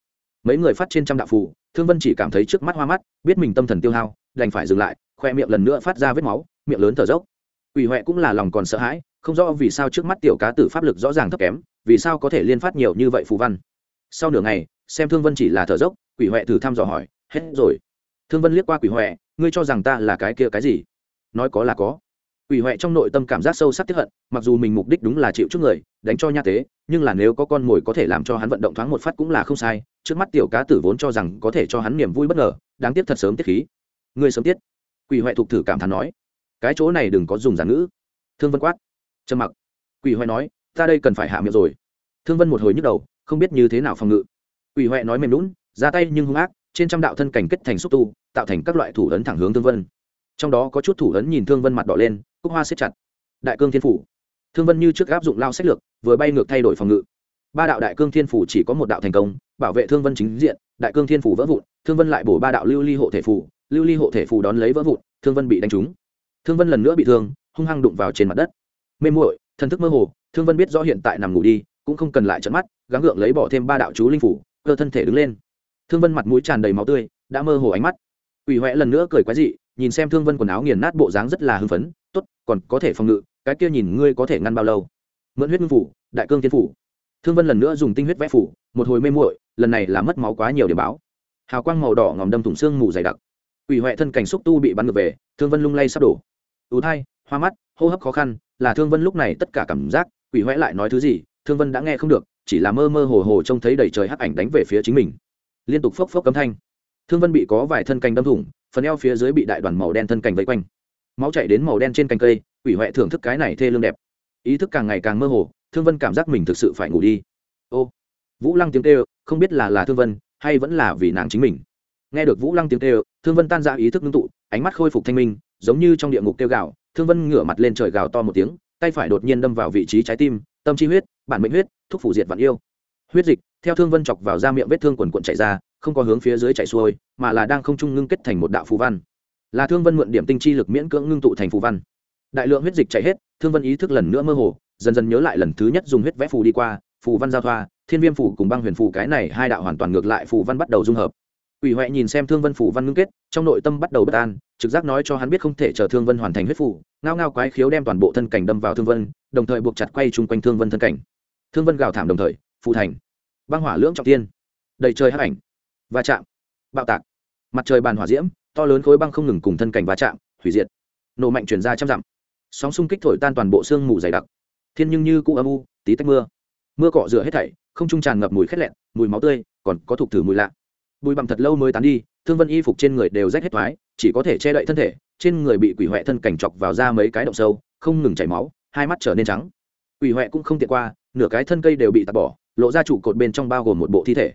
mấy người phát trên trăm đạo phù, thương vân chỉ cảm thấy trước mắt hoa mắt, biết mình tâm thần tiêu hao, đành phải dừng lại, khoe miệng lần nữa phát ra vết máu, miệng lớn thở dốc. Quỷ huệ cũng là lòng còn sợ hãi, không rõ vì sao trước mắt tiểu cá tử pháp lực rõ ràng thấp kém, vì sao có thể liên phát nhiều như vậy phù văn. Sau nửa ngày, xem thương vân chỉ là thở dốc, quỷ huệ thử thăm dò hỏi, hết rồi. Thương vân liếc qua quỷ huệ ngươi cho rằng ta là cái kia cái gì? Nói có là có quỷ huệ trong nội tâm cảm giác sâu sắc tiếp hận, mặc dù mình mục đích đúng là chịu chút người, đánh cho nha tế, nhưng là nếu có con mồi có thể làm cho hắn vận động thoáng một phát cũng là không sai, trước mắt tiểu cá tử vốn cho rằng có thể cho hắn niềm vui bất ngờ, đáng tiếc thật sớm tiết khí. Ngươi sớm tiết. Quỷ huệ thục thử cảm thán nói. Cái chỗ này đừng có dùng giả ngữ. Thương vân quát. Trầm mặc. Quỷ huệ nói, ta đây cần phải hạ miệng rồi. Thương vân một hồi nhức đầu, không biết như thế nào phòng ngự. Quỷ huệ nói mềm lún ra tay nhưng hung ác, trên trăm đạo thân cảnh kết thành xúc tu, tạo thành các loại thủ ấn thẳng hướng thương vân. Trong đó có chút thủ ấn nhìn thương vân mặt đỏ lên cúc hoa xếp chặt. Đại cương thiên phủ. Thương vân như trước áp dụng lao sách lược, vừa bay ngược thay đổi phòng ngự. Ba đạo đại cương thiên phủ chỉ có một đạo thành công, bảo vệ thương vân chính diện, đại cương thiên phủ vỡ vụn, thương vân lại bổ ba đạo lưu ly hộ thể phủ, lưu ly hộ thể phủ đón lấy vỡ vụn, thương vân bị đánh trúng. Thương vân lần nữa bị thương, hung hăng đụng vào trên mặt đất. Mê muội, thần thức mơ hồ, thương vân biết rõ hiện tại nằm ngủ đi, cũng không cần lại trận mắt, gắng gượng lấy bỏ thêm ba đạo chú linh phủ, cơ thân thể đứng lên. Thương vân mặt mũi tràn đầy máu tươi, đã mơ hồ ánh mắt. Ủy huệ lần nữa cười quái dị nhìn xem thương vân quần áo nghiền nát bộ dáng rất là hưng phấn, tốt, còn có thể phòng ngự, cái kia nhìn ngươi có thể ngăn bao lâu? Mượn huyết ngưng phủ, đại cương tiên phủ. Thương vân lần nữa dùng tinh huyết vẽ phủ, một hồi mê muội, lần này là mất máu quá nhiều để báo. Hào quang màu đỏ ngòm đâm thủng xương mù dày đặc. Ủy huệ thân cảnh xúc tu bị bắn ngược về, thương vân lung lay sắp đổ. Ưu thai, hoa mắt, hô hấp khó khăn, là thương vân lúc này tất cả cảm giác, quỷ huệ lại nói thứ gì, thương vân đã nghe không được, chỉ là mơ mơ hồ hồ trông thấy đầy trời hắc ảnh đánh về phía chính mình. Liên tục phốc phốc cấm thanh. Thương vân bị có vài thân cành đâm thủng phần eo phía dưới bị đại đoàn màu đen thân cành vây quanh. Máu chảy đến màu đen trên cành cây, quỷ huệ thưởng thức cái này thê lương đẹp. Ý thức càng ngày càng mơ hồ, thương vân cảm giác mình thực sự phải ngủ đi. Ô, vũ lăng tiếng kêu, không biết là là thương vân, hay vẫn là vì nàng chính mình. Nghe được vũ lăng tiếng kêu, thương vân tan ra ý thức ngưng tụ, ánh mắt khôi phục thanh minh, giống như trong địa ngục kêu gào, thương vân ngửa mặt lên trời gào to một tiếng, tay phải đột nhiên đâm vào vị trí trái tim, tâm chi huyết, bản mệnh huyết, thúc phủ diệt vạn yêu. Huyết dịch, theo thương vân chọc vào da miệng vết thương quần quận chạy ra không có hướng phía dưới chạy xuôi mà là đang không trung ngưng kết thành một đạo phù văn. Là thương vân mượn điểm tinh chi lực miễn cưỡng ngưng tụ thành phù văn. Đại lượng huyết dịch chạy hết thương vân ý thức lần nữa mơ hồ dần dần nhớ lại lần thứ nhất dùng huyết vẽ phù đi qua phù văn giao thoa thiên viêm phù cùng băng huyền phù cái này hai đạo hoàn toàn ngược lại phù văn bắt đầu dung hợp. Quỷ Hoè nhìn xem Thương Vân phù văn ngưng kết, trong nội tâm bắt đầu bất an, trực giác nói cho hắn biết không thể chờ Thương Vân hoàn thành huyết phù ngao ngao quái khiếu đem toàn bộ thân cảnh đâm vào Thương Vân, đồng thời buộc chặt quay chung quanh Thương Vân thân cảnh. Thương Vân gào thảm đồng thời, phù thành, băng hỏa lưỡng trọng tiên, đầy trời hắc ảnh, va chạm, bạo tạc, mặt trời bàn hỏa diễm, to lớn khối băng không ngừng cùng thân cảnh va chạm, hủy diệt, nổ mạnh truyền ra trăm dặm, sóng xung kích thổi tan toàn bộ xương mù dày đặc, thiên nhưng như cũ âm u, tí tách mưa, mưa cọ rửa hết thảy, không trung tràn ngập mùi khét lẹn, mùi máu tươi, còn có thuộc thử mùi lạ. Bụi bặm thật lâu mới tán đi thương vân y phục trên người đều rách hết thoái chỉ có thể che đậy thân thể trên người bị quỷ huệ thân cảnh chọc vào ra mấy cái động sâu không ngừng chảy máu hai mắt trở nên trắng. Quỷ huệ cũng không tiện qua nửa cái thân cây đều bị tạt bỏ lộ ra trụ cột bên trong bao gồm một bộ thi thể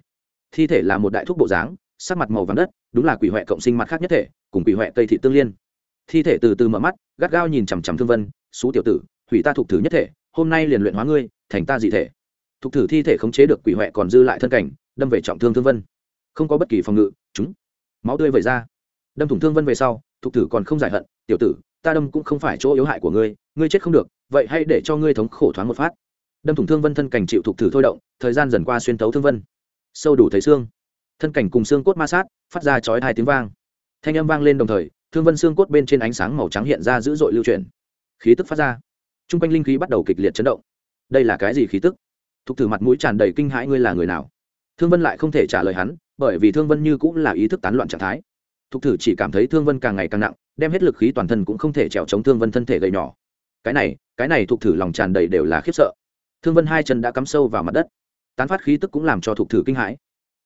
thi thể là một đại thúc bộ dáng, sắc mặt màu vàng đất, đúng là quỷ huệ cộng sinh mặt khác nhất thể, cùng quỷ huệ cây thị tương liên. Thi thể từ từ mở mắt, gắt gao nhìn chằm chằm thương vân xú tiểu tử, hủy ta thuộc thử nhất thể, hôm nay liền luyện hóa ngươi, thành ta dị thể. Thuộc thử thi thể khống chế được quỷ huệ còn dư lại thân cảnh, đâm về trọng thương thương vân. Không có bất kỳ phòng ngự, chúng, máu tươi vẩy ra. Đâm thủng thương vân về sau thục thử còn không giải hận, tiểu tử, ta đâm cũng không phải chỗ yếu hại của ngươi ngươi chết không được, vậy hãy để cho ngươi thống khổ thoáng một phát. Đâm thủng thương vân thân cảnh chịu thục thử thôi động, thời gian dần qua xuyên tấu thương vân sâu đủ thấy xương. Thân cảnh cùng xương cốt ma sát, phát ra chói hai tiếng vang. Thanh âm vang lên đồng thời, thương vân xương cốt bên trên ánh sáng màu trắng hiện ra dữ dội lưu chuyển. Khí tức phát ra. T r u n g quanh linh khí bắt đầu kịch liệt chấn động. Đây là cái gì khí tức? Thục tử mặt mũi tràn đầy kinh hãi ngươi là người nào? Thương vân lại không thể trả lời hắn, bởi vì thương vân như cũng là ý thức tán loạn trạng thái. Thục thử chỉ cảm thấy thương vân càng ngày càng nặng, đem hết lực khí toàn thân cũng không thể trèo chống thương vân thân thể gầy nhỏ. Cái này cái này thục thử lòng tràn đầy đều là khiếp sợ. Thương vân hai chân đã cắm sâu vào mặt đất tán phát khí tức cũng làm cho thục thử kinh hãi.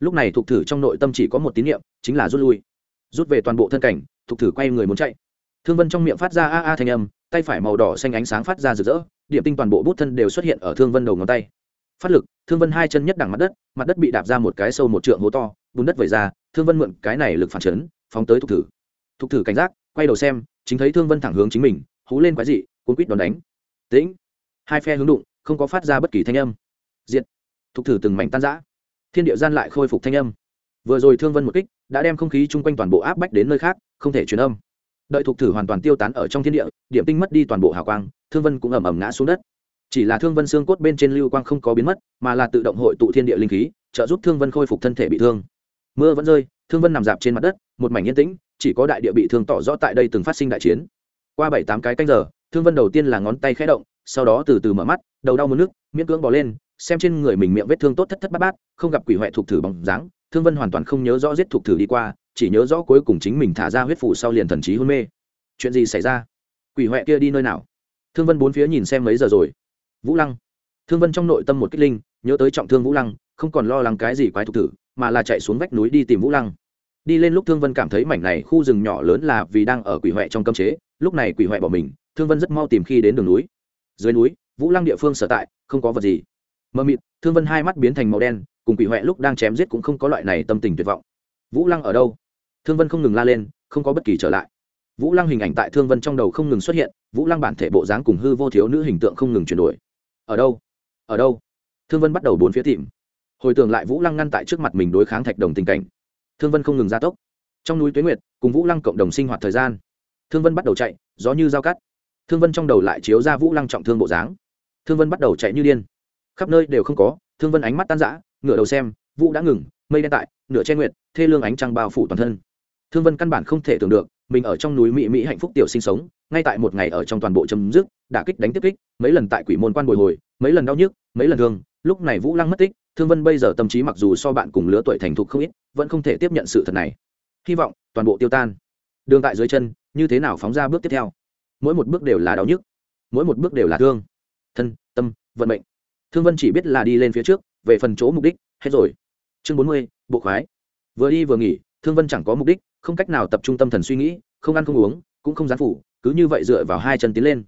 Lúc này thục thử trong nội tâm chỉ có một tín niệm, chính là rút lui. Rút về toàn bộ thân cảnh, thục thử quay người muốn chạy. Thương vân trong miệng phát ra a a thanh âm, tay phải màu đỏ xanh ánh sáng phát ra rực rỡ, điểm tinh toàn bộ bút thân đều xuất hiện ở thương vân đầu ngón tay. Phát lực, thương vân hai chân nhất đẳng mặt đất mặt đất bị đạp ra một cái sâu một trượng hố to, bùn đất vẩy ra, thương vân mượn cái này lực phản chấn, phóng tới thục thử. Thục thử cảnh giác, quay đầu xem, chính thấy thương vân thẳng hướng chính mình, hú lên quái dị, cuốn quýt đòn đánh. Tĩnh. Hai phe hướng đụng, không có phát ra bất kỳ thanh âm. Diện thục thử từng mảnh tan rã, thiên địa gian lại khôi phục thanh âm. Vừa rồi thương vân một kích đã đem không khí chung quanh toàn bộ áp bách đến nơi khác không thể truyền âm. Đợi thục thử hoàn toàn tiêu tán ở trong thiên địa điểm tinh mất đi toàn bộ hào quang thương vân cũng ẩm ẩm ngã xuống đất. Chỉ là thương vân xương cốt bên trên lưu quang không có biến mất mà là tự động hội tụ thiên địa linh khí trợ giúp thương vân khôi phục thân thể bị thương. Mưa vẫn rơi thương vân nằm dạp trên mặt đất một mảnh yên tĩnh chỉ có đại địa bị thương tỏ rõ tại đây từng phát sinh đại chiến. Qua bảy tám cái canh giờ thương vân đầu tiên là ngón tay khẽ động sau đó từ từ mở mắt đầu đau mất nước miễn cưỡng bỏ lên xem trên người mình miệng vết thương tốt thất thất bát bát, không gặp quỷ huệ thuộc thử bằng dáng, thương vân hoàn toàn không nhớ rõ giết thuộc thử đi qua, chỉ nhớ rõ cuối cùng chính mình thả ra huyết phủ sau liền thần trí hôn mê. Chuyện gì xảy ra? Quỷ huệ kia đi nơi nào? Thương vân bốn phía nhìn xem mấy giờ rồi. Vũ lăng. Thương vân trong nội tâm một kích linh, nhớ tới trọng thương vũ lăng, không còn lo lắng cái gì quái thuộc thử, mà là chạy xuống vách núi đi tìm vũ lăng. Đi lên lúc thương vân cảm thấy mảnh này khu rừng nhỏ lớn là vì đang ở quỷ huệ trong cơm chế, lúc này quỷ huệ bỏ mình, thương vân rất mau tìm khi đến đường núi. Dưới núi, vũ lăng địa phương sở tại, không có vật gì mờ mịt, thương vân hai mắt biến thành màu đen, cùng quỷ huệ lúc đang chém giết cũng không có loại này tâm tình tuyệt vọng. Vũ lăng ở đâu? Thương vân không ngừng la lên, không có bất kỳ trở lại. Vũ lăng hình ảnh tại thương vân trong đầu không ngừng xuất hiện, vũ lăng bản thể bộ dáng cùng hư vô thiếu nữ hình tượng không ngừng chuyển đổi. Ở đâu? Ở đâu? Thương vân bắt đầu bốn phía tìm. Hồi tưởng lại vũ lăng ngăn tại trước mặt mình đối kháng thạch đồng tình cảnh. Thương vân không ngừng gia tốc. Trong núi tuế nguyệt, cùng vũ lăng cộng đồng sinh hoạt thời gian, thương vân bắt đầu chạy, gió như dao cắt. Thương vân trong đầu lại chiếu ra vũ lăng trọng thương bộ dáng. Thương vân bắt đầu chạy như điên khắp nơi đều không có, thương vân ánh mắt tan rã, ngửa đầu xem, vũ đã ngừng, mây đen tại, nửa che nguyệt, thê lương ánh trăng bao phủ toàn thân. Thương vân căn bản không thể tưởng được, mình ở trong núi mỹ mỹ hạnh phúc tiểu sinh sống, ngay tại một ngày ở trong toàn bộ chấm dứt đả kích đánh tiếp kích, mấy lần tại quỷ môn quan bồi hồi, mấy lần đau nhức, mấy lần thương, lúc này vũ lăng mất tích, thương vân bây giờ tâm trí mặc dù so bạn cùng lứa tuổi thành thục không ít, vẫn không thể tiếp nhận sự thật này. Hy vọng toàn bộ tiêu tan. Đường tại dưới chân, như thế nào phóng ra bước tiếp theo? Mỗi một bước đều là đau nhức, mỗi một bước đều là thương. Thân, tâm, vận mệnh thương vân chỉ biết là đi lên phía trước, về phần chỗ mục đích, hết rồi. Chương bốn mươi, bộ khoái. Vừa đi vừa nghỉ, thương vân chẳng có mục đích, không cách nào tập trung tâm thần suy nghĩ, không ăn không uống, cũng không gián phủ, cứ như vậy dựa vào hai chân tiến lên.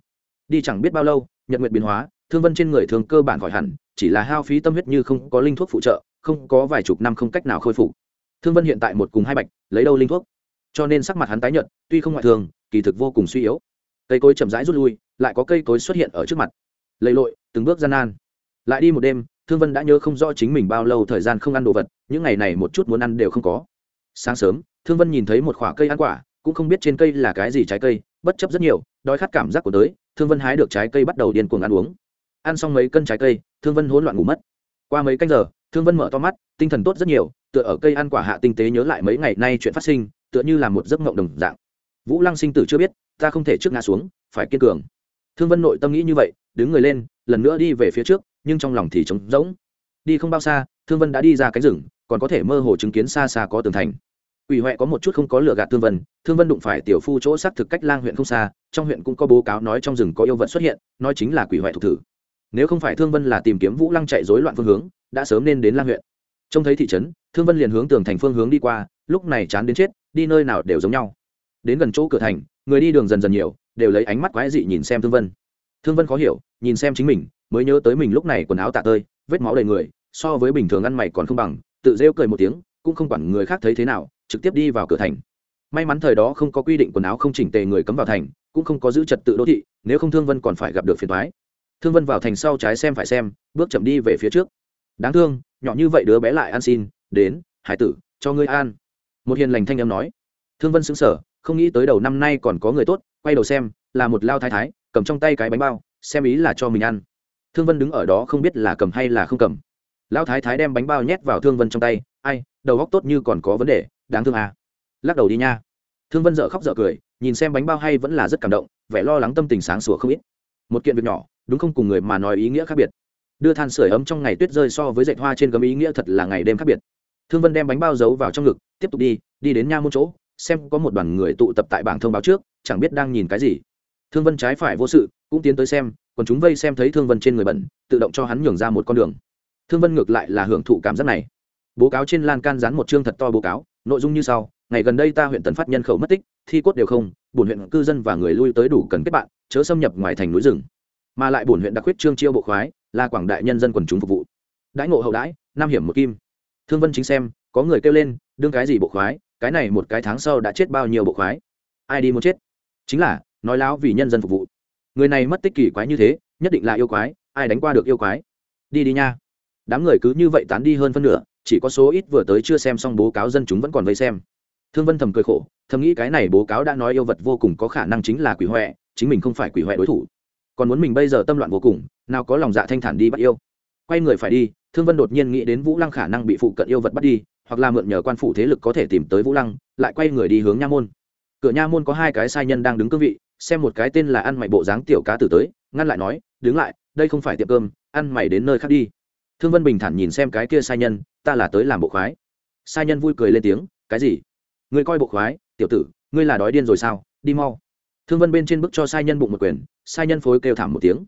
Đi chẳng biết bao lâu, nhật nguyện biến hóa, thương vân trên người thường cơ bản khỏi hẳn, chỉ là hao phí tâm huyết như không có linh thuốc phụ trợ, không có vài chục năm không cách nào khôi phục. Thương vân hiện tại một cùng hai bạch, lấy đâu linh thuốc? Cho nên sắc mặt hắn tái nhợt, tuy không ngoại thường, kỳ thực vô cùng suy yếu. Cây cối chậm rãi rút lui, lại có cây cối xuất hiện ở trước mặt. Lầy lội, từng bước gian nan lại đi một đêm, thương vân đã nhớ không rõ chính mình bao lâu thời gian không ăn đồ vật, những ngày này một chút muốn ăn đều không có. Sáng sớm, thương vân nhìn thấy một khoả cây ăn quả, cũng không biết trên cây là cái gì trái cây, bất chấp rất nhiều, đói khát cảm giác của tới, thương vân hái được trái cây bắt đầu điên cuồng ăn uống. Ăn xong mấy cân trái cây, thương vân hỗn loạn ngủ mất. Qua mấy canh giờ, thương vân mở to mắt, tinh thần tốt rất nhiều, tựa ở cây ăn quả hạ tinh tế nhớ lại mấy ngày nay chuyện phát sinh, tựa như là một giấc mộng đồng dạng. Vũ lăng sinh tử chưa biết, ta không thể trước ngã xuống, phải kiên cường. Thương vân nội tâm nghĩ như vậy, đứng người lên, lần nữa đi về phía trước nhưng trong lòng thì trống rỗng. Đi không bao xa, thương vân đã đi ra cánh rừng, còn có thể mơ hồ chứng kiến xa xa có tường thành. Ủy huệ có một chút không có lựa gạt thương vân thương vân đụng phải tiểu phu chỗ xác thực cách lang huyện không xa, trong huyện cũng có bố cáo nói trong rừng có yêu vật xuất hiện, nói chính là quỷ huệ thuộc thử. Nếu không phải thương vân là tìm kiếm vũ lăng chạy rối loạn phương hướng, đã sớm nên đến lang huyện. Trông thấy thị trấn, thương vân liền hướng tường thành phương hướng đi qua, lúc này chán đến chết, đi nơi nào đều giống nhau. Đến gần chỗ cửa thành, người đi đường dần dần nhiều, đều lấy ánh mắt quái dị nhìn xem thương vân. Thương vân khó hiểu, nhìn xem chính mình mới nhớ tới mình lúc này quần áo tạ tơi, vết máu đầy người, so với bình thường ăn mày còn không bằng, tự rêu cười một tiếng, cũng không quản người khác thấy thế nào, trực tiếp đi vào cửa thành. May mắn thời đó không có quy định quần áo không chỉnh tề người cấm vào thành, cũng không có giữ trật tự đô thị, nếu không thương vân còn phải gặp được phiền thoái thương vân vào thành sau trái xem phải xem, bước chậm đi về phía trước. Đáng thương, nhỏ như vậy đứa bé lại ăn xin, đến, hải tử, cho ngươi an một hiền lành thanh âm nói. Thương vân xứng sở không nghĩ tới đầu năm nay còn có người tốt, quay đầu xem, là một lao thái thái, cầm trong tay cái bánh bao, xem ý là cho mình ăn thương vân đứng ở đó không biết là cầm hay là không cầm. Lão thái thái đem bánh bao nhét vào thương vân trong tay, ai, đầu góc tốt như còn có vấn đề, đáng thương à. lắc đầu đi nha. Thương vân dợ khóc dợ cười, nhìn xem bánh bao hay vẫn là rất cảm động, vẻ lo lắng tâm tình sáng sủa không ít. Một kiện việc nhỏ, đúng không cùng người mà nói ý nghĩa khác biệt. Đưa than sửa ấm trong ngày tuyết rơi so với dạy hoa trên gấm ý nghĩa thật là ngày đêm khác biệt. Thương vân đem bánh bao giấu vào trong ngực, tiếp tục đi đi đến nha môn chỗ, xem có một đoàn người tụ tập tại bảng thông báo trước, chẳng biết đang nhìn cái gì. Thương vân trái phải vô sự, cũng tiến tới xem còn chúng vây xem thấy thương vân trên người bẩn, tự động cho hắn nhường ra một con đường. Thương vân ngược lại là hưởng thụ cảm giác này. Bố cáo trên lan can dán một chương thật to bố cáo, nội dung như sau, ngày gần đây ta huyện tần phát nhân khẩu mất tích, thi cốt đều không, bổn huyện cư dân và người lui tới đủ cần kết bạn, chớ xâm nhập ngoài thành núi rừng. Mà lại bổn huyện đặc quyết trương chiêu bộ khoái, là quảng đại nhân dân quần chúng phục vụ. Đãi ngộ hậu đãi năm hiểm một kim. Thương vân chính xem, có người kêu lên, đương cái gì bộ khoái, cái này một cái tháng sau đã chết bao nhiêu bộ khoái. Ai đi muốn chết? Chính là, nói láo vì nhân dân phục vụ người này mất tích kỳ quái như thế, nhất định là yêu quái, ai đánh qua được yêu quái? Đi đi nha. Đám người cứ như vậy tán đi hơn phân nửa, chỉ có số ít vừa tới chưa xem xong bố cáo dân chúng vẫn còn vây xem. Thương vân thầm cười khổ, thầm nghĩ cái này bố cáo đã nói yêu vật vô cùng có khả năng chính là quỷ huệ chính mình không phải quỷ huệ đối thủ. Còn muốn mình bây giờ tâm loạn vô cùng, nào có lòng dạ thanh thản đi bắt yêu. Quay người phải đi, thương vân đột nhiên nghĩ đến vũ lăng khả năng bị phụ cận yêu vật bắt đi, hoặc là mượn nhờ quan phủ thế lực có thể tìm tới vũ lăng, lại quay người đi hướng nha môn. Cửa nha môn có hai cái sai nhân đang đứng cương vị xem một cái tên là ăn mày bộ dáng tiểu cá tử tới, ngăn lại nói, đứng lại, đây không phải tiệm cơm, ăn mày đến nơi khác đi. Thương vân bình thản nhìn xem cái kia sai nhân, ta là tới làm bộ khoái. Sai nhân vui cười lên tiếng, cái gì? Ngươi coi bộ khoái, tiểu tử, ngươi là đói điên rồi sao? Đi mau. Thương vân bên trên bức cho sai nhân bụng một quyền, sai nhân phối kêu thảm một tiếng.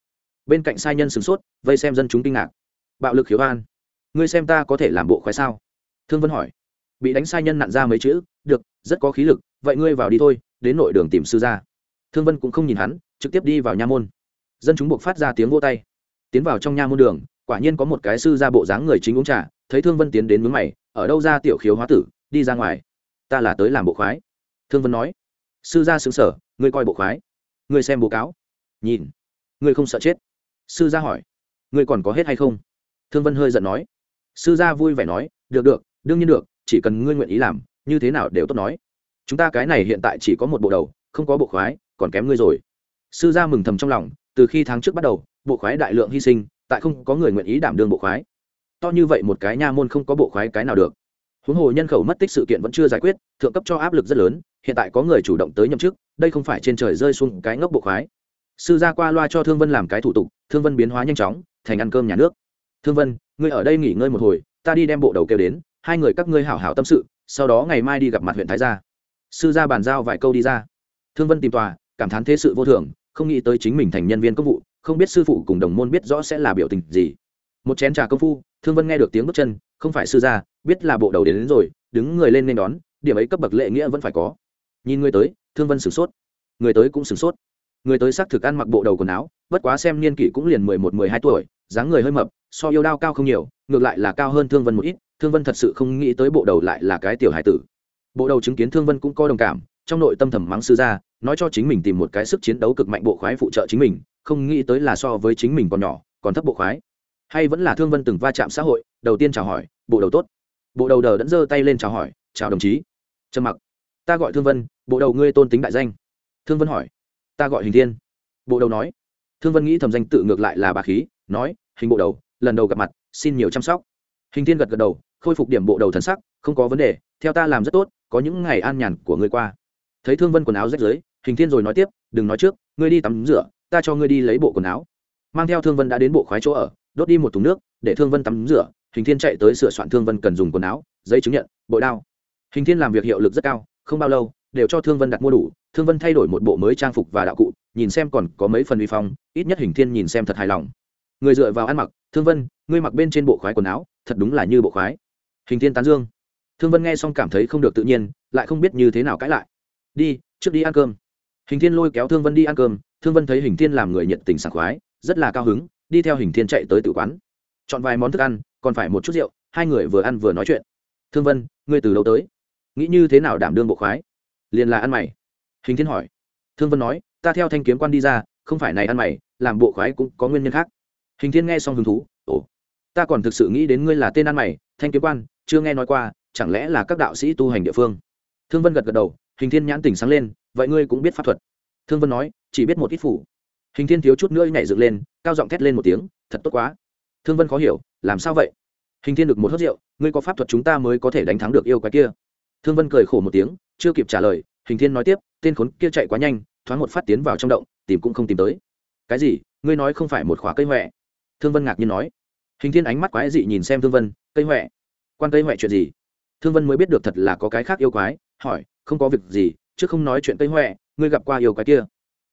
Bên cạnh sai nhân sửng sốt, vây xem dân chúng kinh ngạc. Bạo lực khiếu an, ngươi xem ta có thể làm bộ khoái sao? Thương vân hỏi. Bị đánh sai nhân nặn ra mấy chữ, được, rất có khí lực, vậy ngươi vào đi thôi, đến nội đường tìm sư ra thương vân cũng không nhìn hắn, trực tiếp đi vào nha môn. Dân chúng buộc phát ra tiếng vô tay. Tiến vào trong nha môn đường, quả nhiên có một cái sư ra bộ dáng người chính uống trà, thấy thương vân tiến đến mướn mày, ở đâu ra tiểu khiếu hóa tử, đi ra ngoài. Ta là tới làm bộ khoái. Thương vân nói. Sư gia xứng sở ngươi coi bộ khoái. Ngươi xem bố cáo. Nhìn. Ngươi không sợ chết? Sư gia hỏi. Ngươi còn có hết hay không? Thương vân hơi giận nói. Sư gia vui vẻ nói. Được được, đương nhiên được, chỉ cần ngươi nguyện ý làm, như thế nào đều tốt nói. Chúng ta cái này hiện tại chỉ có một bộ đầu, không có bộ khoái còn kém ngươi rồi. Sư gia mừng thầm trong lòng, từ khi tháng trước bắt đầu, bộ khoái đại lượng hy sinh, tại không có người nguyện ý đảm đương bộ khoái. To như vậy một cái nha môn không có bộ khoái cái nào được. Huống hồ nhân khẩu mất tích sự kiện vẫn chưa giải quyết, thượng cấp cho áp lực rất lớn, hiện tại có người chủ động tới nhậm chức, đây không phải trên trời rơi xuống cái ngốc bộ khoái. Sư gia qua loa cho thương vân làm cái thủ tục, thương vân biến hóa nhanh chóng, thành ăn cơm nhà nước. Thương vân, ngươi ở đây nghỉ ngơi một hồi, ta đi đem bộ đầu kêu đến, hai người các ngươi hảo hảo tâm sự, sau đó ngày mai đi gặp mặt huyện thái gia. Sư gia bàn giao vài câu đi ra. Thương vân tìm tòa cảm thán thế sự vô thường không nghĩ tới chính mình thành nhân viên công vụ không biết sư phụ cùng đồng môn biết rõ sẽ là biểu tình gì. Một chén trà công phu thương vân nghe được tiếng bước chân không phải sư gia biết là bộ đầu đến, đến rồi đứng người lên nên đón điểm ấy cấp bậc lệ nghĩa vẫn phải có. Nhìn người tới thương vân sửng sốt. Người tới cũng sửng sốt. Người tới xác thực ăn mặc bộ đầu quần áo bất quá xem niên kỷ cũng liền mười một mười hai tuổi dáng người hơi mập so yêu đao cao không nhiều ngược lại là cao hơn thương vân một ít thương vân thật sự không nghĩ tới bộ đầu lại là cái tiểu hải tử. Bộ đầu chứng kiến thương vân cũng có đồng cảm trong nội tâm thầm mắng sư gia, nói cho chính mình tìm một cái sức chiến đấu cực mạnh bộ khoái phụ trợ chính mình, không nghĩ tới là so với chính mình còn nhỏ, còn thấp bộ khoái. Hay vẫn là thương vân từng va chạm xã hội, đầu tiên chào hỏi, bộ đầu tốt. Bộ đầu đờ đẫn giơ tay lên chào hỏi, chào đồng chí. Trầm mặc. Ta gọi thương vân, bộ đầu ngươi tôn tính đại danh. Thương vân hỏi, ta gọi hình thiên. Bộ đầu nói. Thương vân nghĩ thầm danh tự ngược lại là bà khí, nói, hình bộ đầu, lần đầu gặp mặt, xin nhiều chăm sóc. Hình thiên gật gật đầu, khôi phục điểm bộ đầu thần sắc, không có vấn đề, theo ta làm rất tốt, có những ngày an nhàn của ngươi qua thấy thương vân quần áo rách rưới, hình thiên rồi nói tiếp, đừng nói trước, ngươi đi tắm rửa, ta cho ngươi đi lấy bộ quần áo. Mang theo thương vân đã đến bộ khoái chỗ ở, đốt đi một thùng nước, để thương vân tắm rửa, hình thiên chạy tới sửa soạn thương vân cần dùng quần áo, giấy chứng nhận, bội đao. Hình thiên làm việc hiệu lực rất cao, không bao lâu, đều cho thương vân đặt mua đủ, thương vân thay đổi một bộ mới trang phục và đạo cụ, nhìn xem còn có mấy phần uy phong, ít nhất hình thiên nhìn xem thật hài lòng. Người dựa vào ăn mặc, thương vân, ngươi mặc bên trên bộ khoái quần áo, thật đúng là như bộ khoái. Hình thiên tán dương. Thương vân nghe xong cảm thấy không được tự nhiên, lại không biết như thế nào cãi lại đi, trước đi ăn cơm. Hình thiên lôi kéo thương vân đi ăn cơm, thương vân thấy hình thiên làm người nhiệt tình sảng khoái, rất là cao hứng, đi theo hình thiên chạy tới tử quán. Chọn vài món thức ăn, còn phải một chút rượu, hai người vừa ăn vừa nói chuyện. Thương vân, ngươi từ đâu tới? Nghĩ như thế nào đảm đương bộ khoái? Liền là ăn mày. Hình thiên hỏi. Thương vân nói, ta theo thanh kiếm quan đi ra, không phải này ăn mày, làm bộ khoái cũng có nguyên nhân khác. Hình thiên nghe xong hứng thú, ồ, ta còn thực sự nghĩ đến ngươi là tên ăn mày, thanh kiếm quan, chưa nghe nói qua, chẳng lẽ là các đạo sĩ tu hành địa phương? Thương vân gật gật đầu hình thiên nhãn tỉnh sáng lên, vậy ngươi cũng biết pháp thuật? Thương vân nói, chỉ biết một ít phủ hình thiên thiếu chút nữa nhảy dựng lên, cao giọng thét lên một tiếng, thật tốt quá. Thương vân khó hiểu, làm sao vậy? Hình thiên được một hớt rượu, ngươi có pháp thuật chúng ta mới có thể đánh thắng được yêu quái kia. Thương vân cười khổ một tiếng, chưa kịp trả lời, hình thiên nói tiếp, tên khốn kia chạy quá nhanh, thoáng một phát tiến vào trong động, tìm cũng không tìm tới. Cái gì? Ngươi nói không phải một khóa cây huệ thương vân ngạc nhiên nói. Hình thiên ánh mắt quái dị nhìn xem thương vân, cây huệ quan cây huệ chuyện gì? Thương vân mới biết được thật là có cái khác yêu quái, hỏi không có việc gì, chứ không nói chuyện tây huệ ngươi gặp qua yêu quái kia.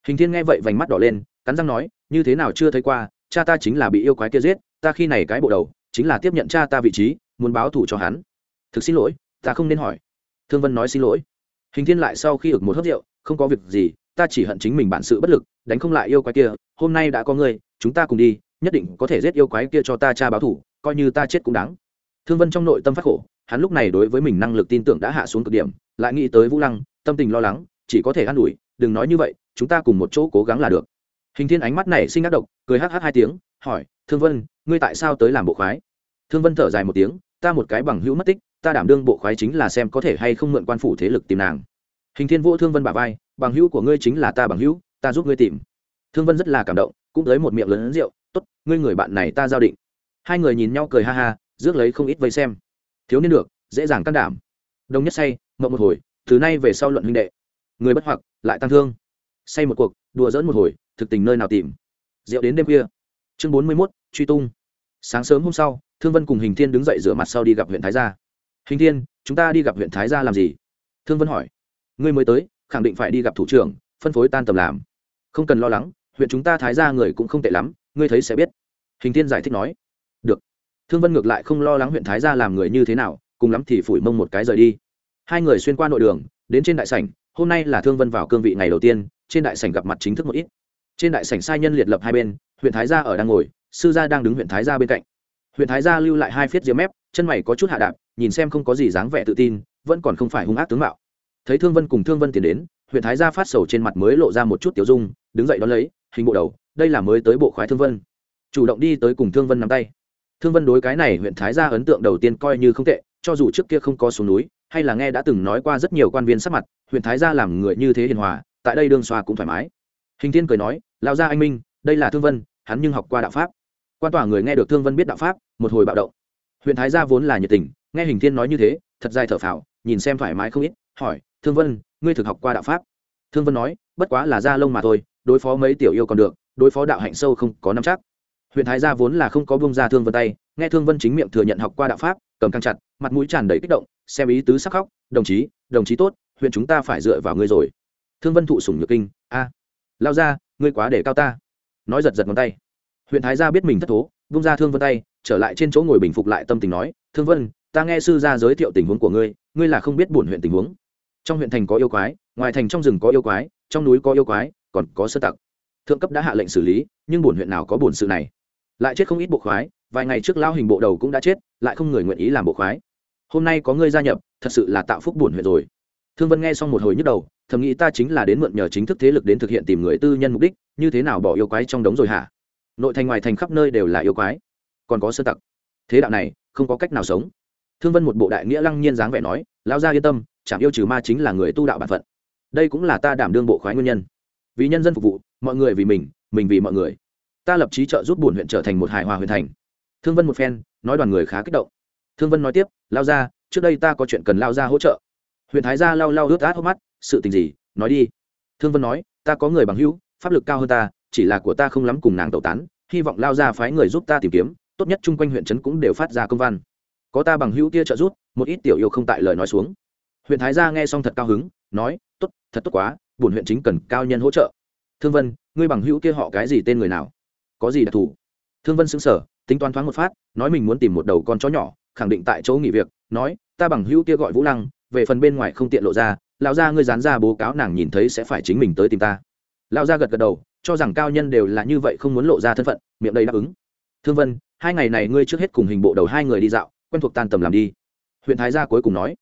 Hình thiên nghe vậy vành mắt đỏ lên, cắn răng nói, như thế nào chưa thấy qua, cha ta chính là bị yêu quái kia giết, ta khi này cái bộ đầu, chính là tiếp nhận cha ta vị trí, muốn báo thù cho hắn. Thực xin lỗi, ta không nên hỏi. Thương vân nói xin lỗi. Hình thiên lại sau khi ực một hớt rượu, không có việc gì, ta chỉ hận chính mình bản sự bất lực, đánh không lại yêu quái kia, hôm nay đã có người chúng ta cùng đi, nhất định có thể giết yêu quái kia cho ta cha báo thủ coi như ta chết cũng đáng. Thương vân trong nội tâm phát khổ hắn lúc này đối với mình năng lực tin tưởng đã hạ xuống cực điểm, lại nghĩ tới vũ lăng, tâm tình lo lắng, chỉ có thể an ủi, đừng nói như vậy, chúng ta cùng một chỗ cố gắng là được. Hình thiên ánh mắt này sinh ác độc, cười hh hai tiếng, hỏi, thương vân, ngươi tại sao tới làm bộ khoái? Thương vân thở dài một tiếng, ta một cái bằng hữu mất tích, ta đảm đương bộ khoái chính là xem có thể hay không mượn quan phủ thế lực tìm nàng. Hình thiên vô thương vân bà vai, bằng hữu của ngươi chính là ta bằng hữu, ta giúp ngươi tìm. Thương vân rất là cảm động, cũng tới một miệng lớn rượu, tốt, ngươi người bạn này ta giao định. Hai người nhìn nhau cười ha ha, rước lấy không ít vây xem thiếu niên được, dễ dàng can đảm. Đồng nhất say, mộng một hồi, từ nay về sau luận huynh đệ. Người bất hoặc, lại tăng thương. Say một cuộc, đùa dỡn một hồi, thực tình nơi nào tìm. Rượu đến đêm khuya. Chương bốn mươi mốt, truy tung. Sáng sớm hôm sau, thương vân cùng hình thiên đứng dậy rửa mặt sau đi gặp huyện thái gia. Hình thiên, chúng ta đi gặp huyện thái gia làm gì? Thương vân hỏi. Ngươi mới tới, khẳng định phải đi gặp thủ trưởng, phân phối tan tầm làm. Không cần lo lắng, huyện chúng ta thái gia người cũng không tệ lắm, ngươi thấy sẽ biết. Hình thiên giải thích nói thương vân ngược lại không lo lắng huyện thái gia làm người như thế nào, cùng lắm thì phủi mông một cái rời đi. Hai người xuyên qua nội đường, đến trên đại sảnh, hôm nay là thương vân vào cương vị ngày đầu tiên, trên đại sảnh gặp mặt chính thức một ít. Trên đại sảnh sai nhân liệt lập hai bên, huyện thái gia ở đang ngồi, sư gia đang đứng huyện thái gia bên cạnh. Huyện thái gia lưu lại hai phiết diếm mép, chân mày có chút hạ đạp, nhìn xem không có gì dáng vẻ tự tin, vẫn còn không phải hung ác tướng mạo. Thấy thương vân cùng thương vân tiến đến, huyện thái gia phát sầu trên mặt mới lộ ra một chút tiểu dung, đứng dậy đón lấy, hình bộ đầu, đây là mới tới bộ khoái thương vân. Chủ động đi tới cùng thương vân nắm tay thương vân đối cái này huyện thái gia ấn tượng đầu tiên coi như không tệ, cho dù trước kia không có xuống núi, hay là nghe đã từng nói qua rất nhiều quan viên sắc mặt, huyện thái gia làm người như thế hiền hòa, tại đây đương xoa cũng thoải mái. Hình thiên cười nói lao gia anh minh, đây là thương vân, hắn nhưng học qua đạo pháp. Quan tòa người nghe được thương vân biết đạo pháp, một hồi bạo động. Huyện thái gia vốn là nhiệt tình, nghe hình thiên nói như thế, thật dài thở phào, nhìn xem thoải mái không ít, hỏi, thương vân, ngươi thực học qua đạo pháp? Thương vân nói, bất quá là da lông mà thôi, đối phó mấy tiểu yêu còn được, đối phó đạo hạnh sâu không có năm chắc huyện thái gia vốn là không có bông ra thương vân tay, nghe thương vân chính miệng thừa nhận học qua đạo pháp, cầm căng chặt, mặt mũi tràn đầy kích động, xem ý tứ sắc khóc, đồng chí đồng chí tốt, huyện chúng ta phải dựa vào ngươi rồi. Thương vân thụ sủng nhược kinh, a, lao ra, ngươi quá để cao ta. Nói giật giật ngón tay. Huyện thái gia biết mình thất thố, bung ra thương vân tay, trở lại trên chỗ ngồi bình phục lại tâm tình nói, thương vân, ta nghe sư gia giới thiệu tình huống của ngươi ngươi là không biết bổn huyện tình huống. Trong huyện thành có yêu quái, ngoài thành trong rừng có yêu quái, trong núi có yêu quái, còn có sơ tặc. Thượng cấp đã hạ lệnh xử lý, nhưng bổn huyện nào có bổn sự này? Lại chết không ít bộ khoái, vài ngày trước lao hình bộ đầu cũng đã chết, lại không người nguyện ý làm bộ khoái. Hôm nay có ngươi gia nhập, thật sự là tạo phúc buồn huyện rồi. Thương vân nghe xong một hồi nhức đầu, thầm nghĩ ta chính là đến mượn nhờ chính thức thế lực đến thực hiện tìm người tư nhân mục đích, như thế nào bỏ yêu quái trong đống rồi hả? Nội thành ngoài thành khắp nơi đều là yêu quái, còn có sơ tặc. Thế đạo này, không có cách nào sống. Thương vân một bộ đại nghĩa lăng nhiên dáng vẻ nói lao ra yên tâm chạm yêu trừ ma chính là người tu đạo bản phận. Đây cũng là ta đảm đương bộ khoái nguyên nhân. Vì nhân dân phục vụ, mọi người vì mình mình vì mọi người ta lập trí trợ giúp bổn huyện trở thành một hài hòa huyện thành. Thương vân một phen, nói đoàn người khá kích động. Thương vân nói tiếp, lao ra trước đây ta có chuyện cần lao ra hỗ trợ. Huyện thái gia lao lao ướt át hốc mắt, sự tình gì? Nói đi. Thương vân nói, ta có người bằng hữu, pháp lực cao hơn ta, chỉ là của ta không lắm cùng nàng tẩu tán, hy vọng lao ra phái người giúp ta tìm kiếm, tốt nhất chung quanh huyện trấn cũng đều phát ra công văn. Có ta bằng hữu kia trợ giúp, một ít tiểu yêu không tại lời nói xuống. Huyện thái gia nghe xong thật cao hứng, nói, tốt, thật tốt quá, bổn huyện chính cần cao nhân hỗ trợ. Thương vân, ngươi bằng hữu kia họ cái gì tên người nào? Có gì đặc thù? Thương vân xứng sở tính toán thoáng một phát, nói mình muốn tìm một đầu con chó nhỏ, khẳng định tại chỗ nghỉ việc, nói, ta bằng hữu kia gọi vũ lăng, về phần bên ngoài không tiện lộ ra, lão gia ngươi dán ra bố cáo nàng nhìn thấy sẽ phải chính mình tới tìm ta. Lão gia gật gật đầu, cho rằng cao nhân đều là như vậy không muốn lộ ra thân phận, miệng đầy đáp ứng. Thương vân, hai ngày này ngươi trước hết cùng hình bộ đầu hai người đi dạo, quen thuộc tan tầm làm đi. Huyện thái gia cuối cùng nói.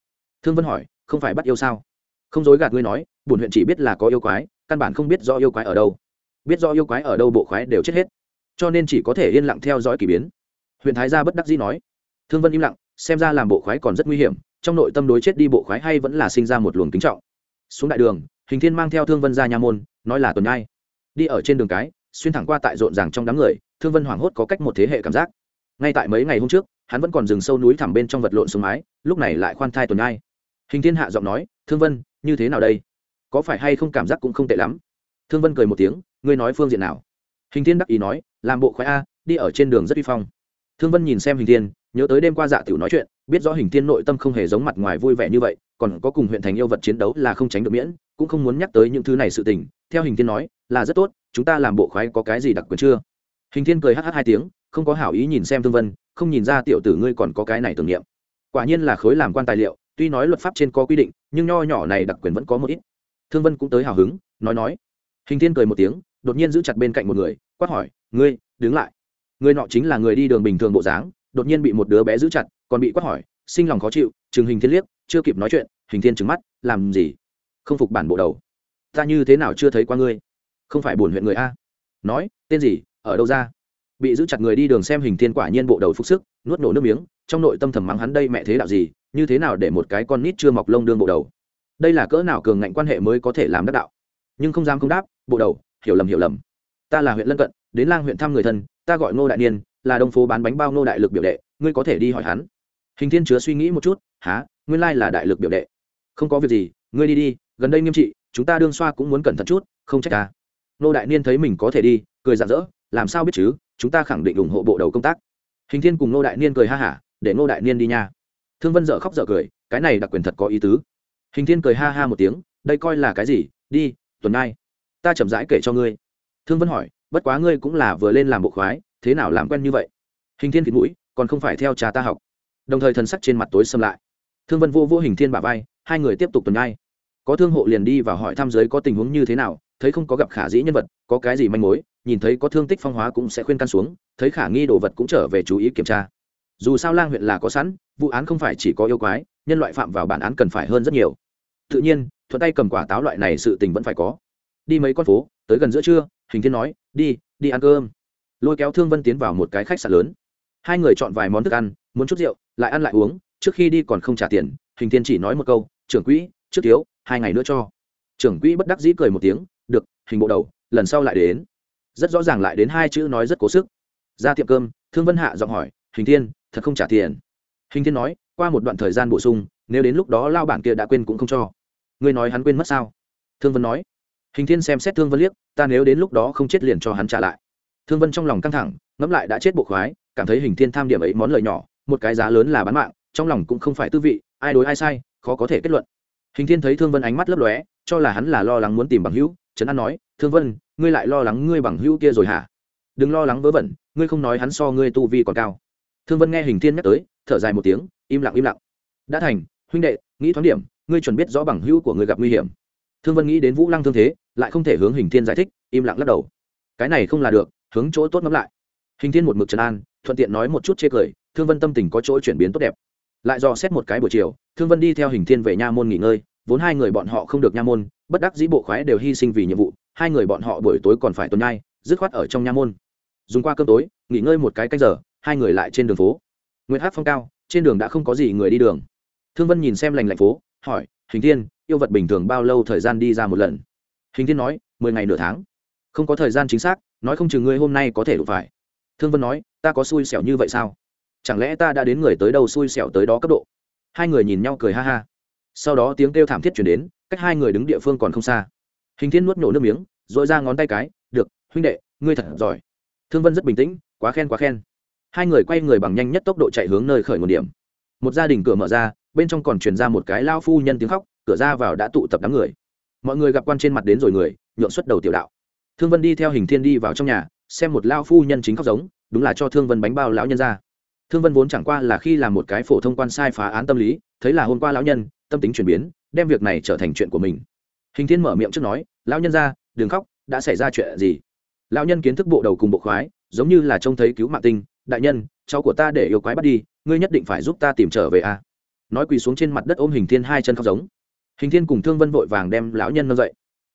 Thương vân hỏi, không phải bắt yêu sao? Không dối gạt ngươi nói, bổn huyện chỉ biết là có yêu quái, căn bản không biết do yêu quái ở đâu. Biết do yêu quái ở đâu bộ khoái đều chết hết cho nên chỉ có thể yên lặng theo dõi k ỳ biến. Huyện thái gia bất đắc dĩ nói, thương vân im lặng, xem ra làm bộ khoái còn rất nguy hiểm, trong nội tâm đối chết đi bộ khoái hay vẫn là sinh ra một luồng kính trọng. Xuống đại đường, hình thiên mang theo thương vân ra nha môn, nói là tuần nhai. Đi ở trên đường cái, xuyên thẳng qua tại rộn ràng trong đám người, thương vân hoảng hốt có cách một thế hệ cảm giác. Ngay tại mấy ngày hôm trước, hắn vẫn còn dừng sâu núi thẳm bên trong vật lộn xuống mái, lúc này lại khoan thai tuần nhai. Hình thiên hạ giọng nói, thương vân, như thế nào đây? Có phải hay không cảm giác cũng không tệ lắm? Thương vân cười một tiếng, ngươi nói phương diện nào? Hình thiên đắc ý nói, làm bộ khoái a, đi ở trên đường rất uy phong. Thương vân nhìn xem hình thiên, nhớ tới đêm qua dạ tiểu nói chuyện, biết rõ hình thiên nội tâm không hề giống mặt ngoài vui vẻ như vậy, còn có cùng huyện thành yêu vật chiến đấu là không tránh được miễn, cũng không muốn nhắc tới những thứ này sự tình. Theo hình thiên nói, là rất tốt, chúng ta làm bộ khoái có cái gì đặc quyền chưa? Hình thiên cười hh hai tiếng, không có hảo ý nhìn xem thương vân, không nhìn ra tiểu tử ngươi còn có cái này tưởng niệm. Quả nhiên là khối làm quan tài liệu, tuy nói luật pháp trên có quy định, nhưng nho nhỏ này đặc quyền vẫn có một ít. Thương vân cũng tới hào hứng, nói nói. Hình thiên cười một tiếng, đột nhiên giữ chặt bên cạnh một người quát hỏi, ngươi, đứng lại. Người nọ chính là người đi đường bình thường bộ dáng, đột nhiên bị một đứa bé giữ chặt, còn bị quát hỏi, sinh lòng khó chịu chừng hình thiên liếc, chưa kịp nói chuyện, hình thiên trừng mắt, làm gì? Không phục bản bộ đầu. Ta như thế nào chưa thấy qua ngươi? Không phải buồn huyện người a. Nói, tên gì? Ở đâu ra? Bị giữ chặt người đi đường xem hình thiên quả nhiên bộ đầu phục sức, nuốt nổ nước miếng, trong nội tâm thầm mắng hắn, đây mẹ thế đạo gì? Như thế nào để một cái con nít chưa mọc lông đương bộ đầu? Đây là cỡ nào cường ngạnh quan hệ mới có thể làm đắc đạo? Nhưng không dám không đáp, bộ đầu, hiểu lầm hiểu lầm ta là huyện lân cận, đến lang huyện thăm người thân, ta gọi ngô đại niên, là đông phố bán bánh bao ngô đại lực biểu đệ, ngươi có thể đi hỏi hắn. Hình thiên chứa suy nghĩ một chút, há, nguyên lai là đại lực biểu đệ. Không có việc gì, ngươi đi đi, gần đây nghiêm trị, chúng ta đương xoa cũng muốn cẩn thận chút, không trách ta. Ngô đại niên thấy mình có thể đi, cười rạng rỡ, làm sao biết chứ, chúng ta khẳng định ủng hộ bộ đầu công tác. Hình thiên cùng ngô đại niên cười ha hả, để ngô đại niên đi nha. Thương vân dợ khóc dợ cười, cái này đặc quyền thật có ý tứ. Hình thiên cười ha ha một tiếng, đây coi là cái gì, đi, tuần nay ta chậm rãi kể cho ngươi thương vân hỏi, bất quá ngươi cũng là vừa lên làm bộ khoái, thế nào làm quen như vậy? Hình thiên thịt mũi, còn không phải theo cha ta học. Đồng thời thần sắc trên mặt tối xâm lại. Thương vân vô vô hình thiên bà vai, hai người tiếp tục tuần ai. có thương hộ liền đi và hỏi tham giới có tình huống như thế nào, thấy không có gặp khả dĩ nhân vật, có cái gì manh mối, nhìn thấy có thương tích phong hóa cũng sẽ khuyên căn xuống, thấy khả nghi đồ vật cũng trở về chú ý kiểm tra. Dù sao lang huyện là có sẵn, vụ án không phải chỉ có yêu quái, nhân loại phạm vào bản án cần phải hơn rất nhiều. Tự nhiên, thuận tay cầm quả táo loại này sự tình vẫn phải có đi mấy con phố, tới gần giữa trưa, hình thiên nói, đi đi ăn cơm. Lôi kéo thương vân tiến vào một cái khách sạn lớn. Hai người chọn vài món thức ăn, muốn chút rượu, lại ăn lại uống, trước khi đi còn không trả tiền, hình thiên chỉ nói một câu, trưởng quỹ, trước thiếu, hai ngày nữa cho. Trưởng quỹ bất đắc dĩ cười một tiếng, được, hình bộ đầu, lần sau lại đến. Rất rõ ràng lại đến hai chữ nói rất cố sức. Ra tiệm cơm, thương vân hạ giọng hỏi, hình thiên, thật không trả tiền? Hình thiên nói, qua một đoạn thời gian bổ sung, nếu đến lúc đó lao bản kia đã quên cũng không cho. Ngươi nói hắn quên mất sao? Thương vân nói hình thiên xem xét thương vân liếc, ta nếu đến lúc đó không chết liền cho hắn trả lại. Thương vân trong lòng căng thẳng, ngẫm lại đã chết bộ khoái, cảm thấy hình thiên tham điểm ấy món lời nhỏ, một cái giá lớn là bán mạng, trong lòng cũng không phải tư vị, ai đối ai sai, khó có thể kết luận. Hình thiên thấy thương vân ánh mắt lấp lóe, cho là hắn là lo lắng muốn tìm bằng hữu, trấn an nói, thương vân, ngươi lại lo lắng ngươi bằng hữu kia rồi hả? Đừng lo lắng vớ vẩn, ngươi không nói hắn so ngươi tu vi còn cao. Thương vân nghe hình thiên nhắc tới, thở dài một tiếng, im lặng im lặng. Đã thành, huynh đệ, nghĩ thoáng điểm, ngươi chuẩn biết rõ bằng hữu của ngươi gặp nguy hiểm thương vân nghĩ đến vũ lăng thương thế, lại không thể hướng hình thiên giải thích, im lặng lắc đầu. Cái này không là được, hướng chỗ tốt ngẫm lại. Hình thiên một mực trấn an, thuận tiện nói một chút chê cười, thương vân tâm tình có chỗ chuyển biến tốt đẹp. Lại dò xét một cái buổi chiều, thương vân đi theo hình thiên về nha môn nghỉ ngơi, vốn hai người bọn họ không được nha môn, bất đắc dĩ bộ khoái đều hy sinh vì nhiệm vụ, hai người bọn họ buổi tối còn phải tuần nhai, dứt khoát ở trong nha môn. Dùng qua cơm tối, nghỉ ngơi một cái canh giờ, hai người lại trên đường phố. Nguyễn hát phong cao, trên đường đã không có gì người đi đường. Thương vân nhìn xem lành lạnh phố, hỏi hình thiên, yêu vật bình thường bao lâu thời gian đi ra một lần? Hình thiên nói, mười ngày nửa tháng. Không có thời gian chính xác, nói không chừng ngươi hôm nay có thể đụng phải. Thương vân nói, ta có xui xẻo như vậy sao? Chẳng lẽ ta đã đến người tới đâu xui xẻo tới đó cấp độ? Hai người nhìn nhau cười ha ha. Sau đó tiếng kêu thảm thiết chuyển đến, cách hai người đứng địa phương còn không xa. Hình thiên nuốt nổ nước miếng dội ra ngón tay cái, được, huynh đệ, ngươi thật giỏi. Thương vân rất bình tĩnh, quá khen quá khen. Hai người quay người bằng nhanh nhất tốc độ chạy hướng nơi khởi nguồn điểm. Một gia đình cửa mở ra bên trong còn truyền ra một cái lao phu nhân tiếng khóc, cửa ra vào đã tụ tập đám người. Mọi người gặp quan trên mặt đến rồi người nhuộn xuất đầu tiểu đạo. Thương vân đi theo hình thiên đi vào trong nhà, xem một lao phu nhân chính khóc giống, đúng là cho thương vân bánh bao lão nhân ra. Thương vân vốn chẳng qua là khi làm một cái phổ thông quan sai phá án tâm lý, thấy là hôm qua lão nhân, tâm tính chuyển biến, đem việc này trở thành chuyện của mình. Hình thiên mở miệng trước nói, lão nhân ra, đừng khóc, đã xảy ra chuyện gì? Lão nhân kiến thức bộ đầu cùng bộ khoái, giống như là trông thấy cứu mạng tinh, đại nhân, cháu của ta để yêu quái bắt đi, ngươi nhất định phải giúp ta tìm trở về a nói quỳ xuống trên mặt đất ôm hình thiên hai chân khóc giống. Hình thiên cùng thương vân vội vàng đem lão nhân nâng dậy.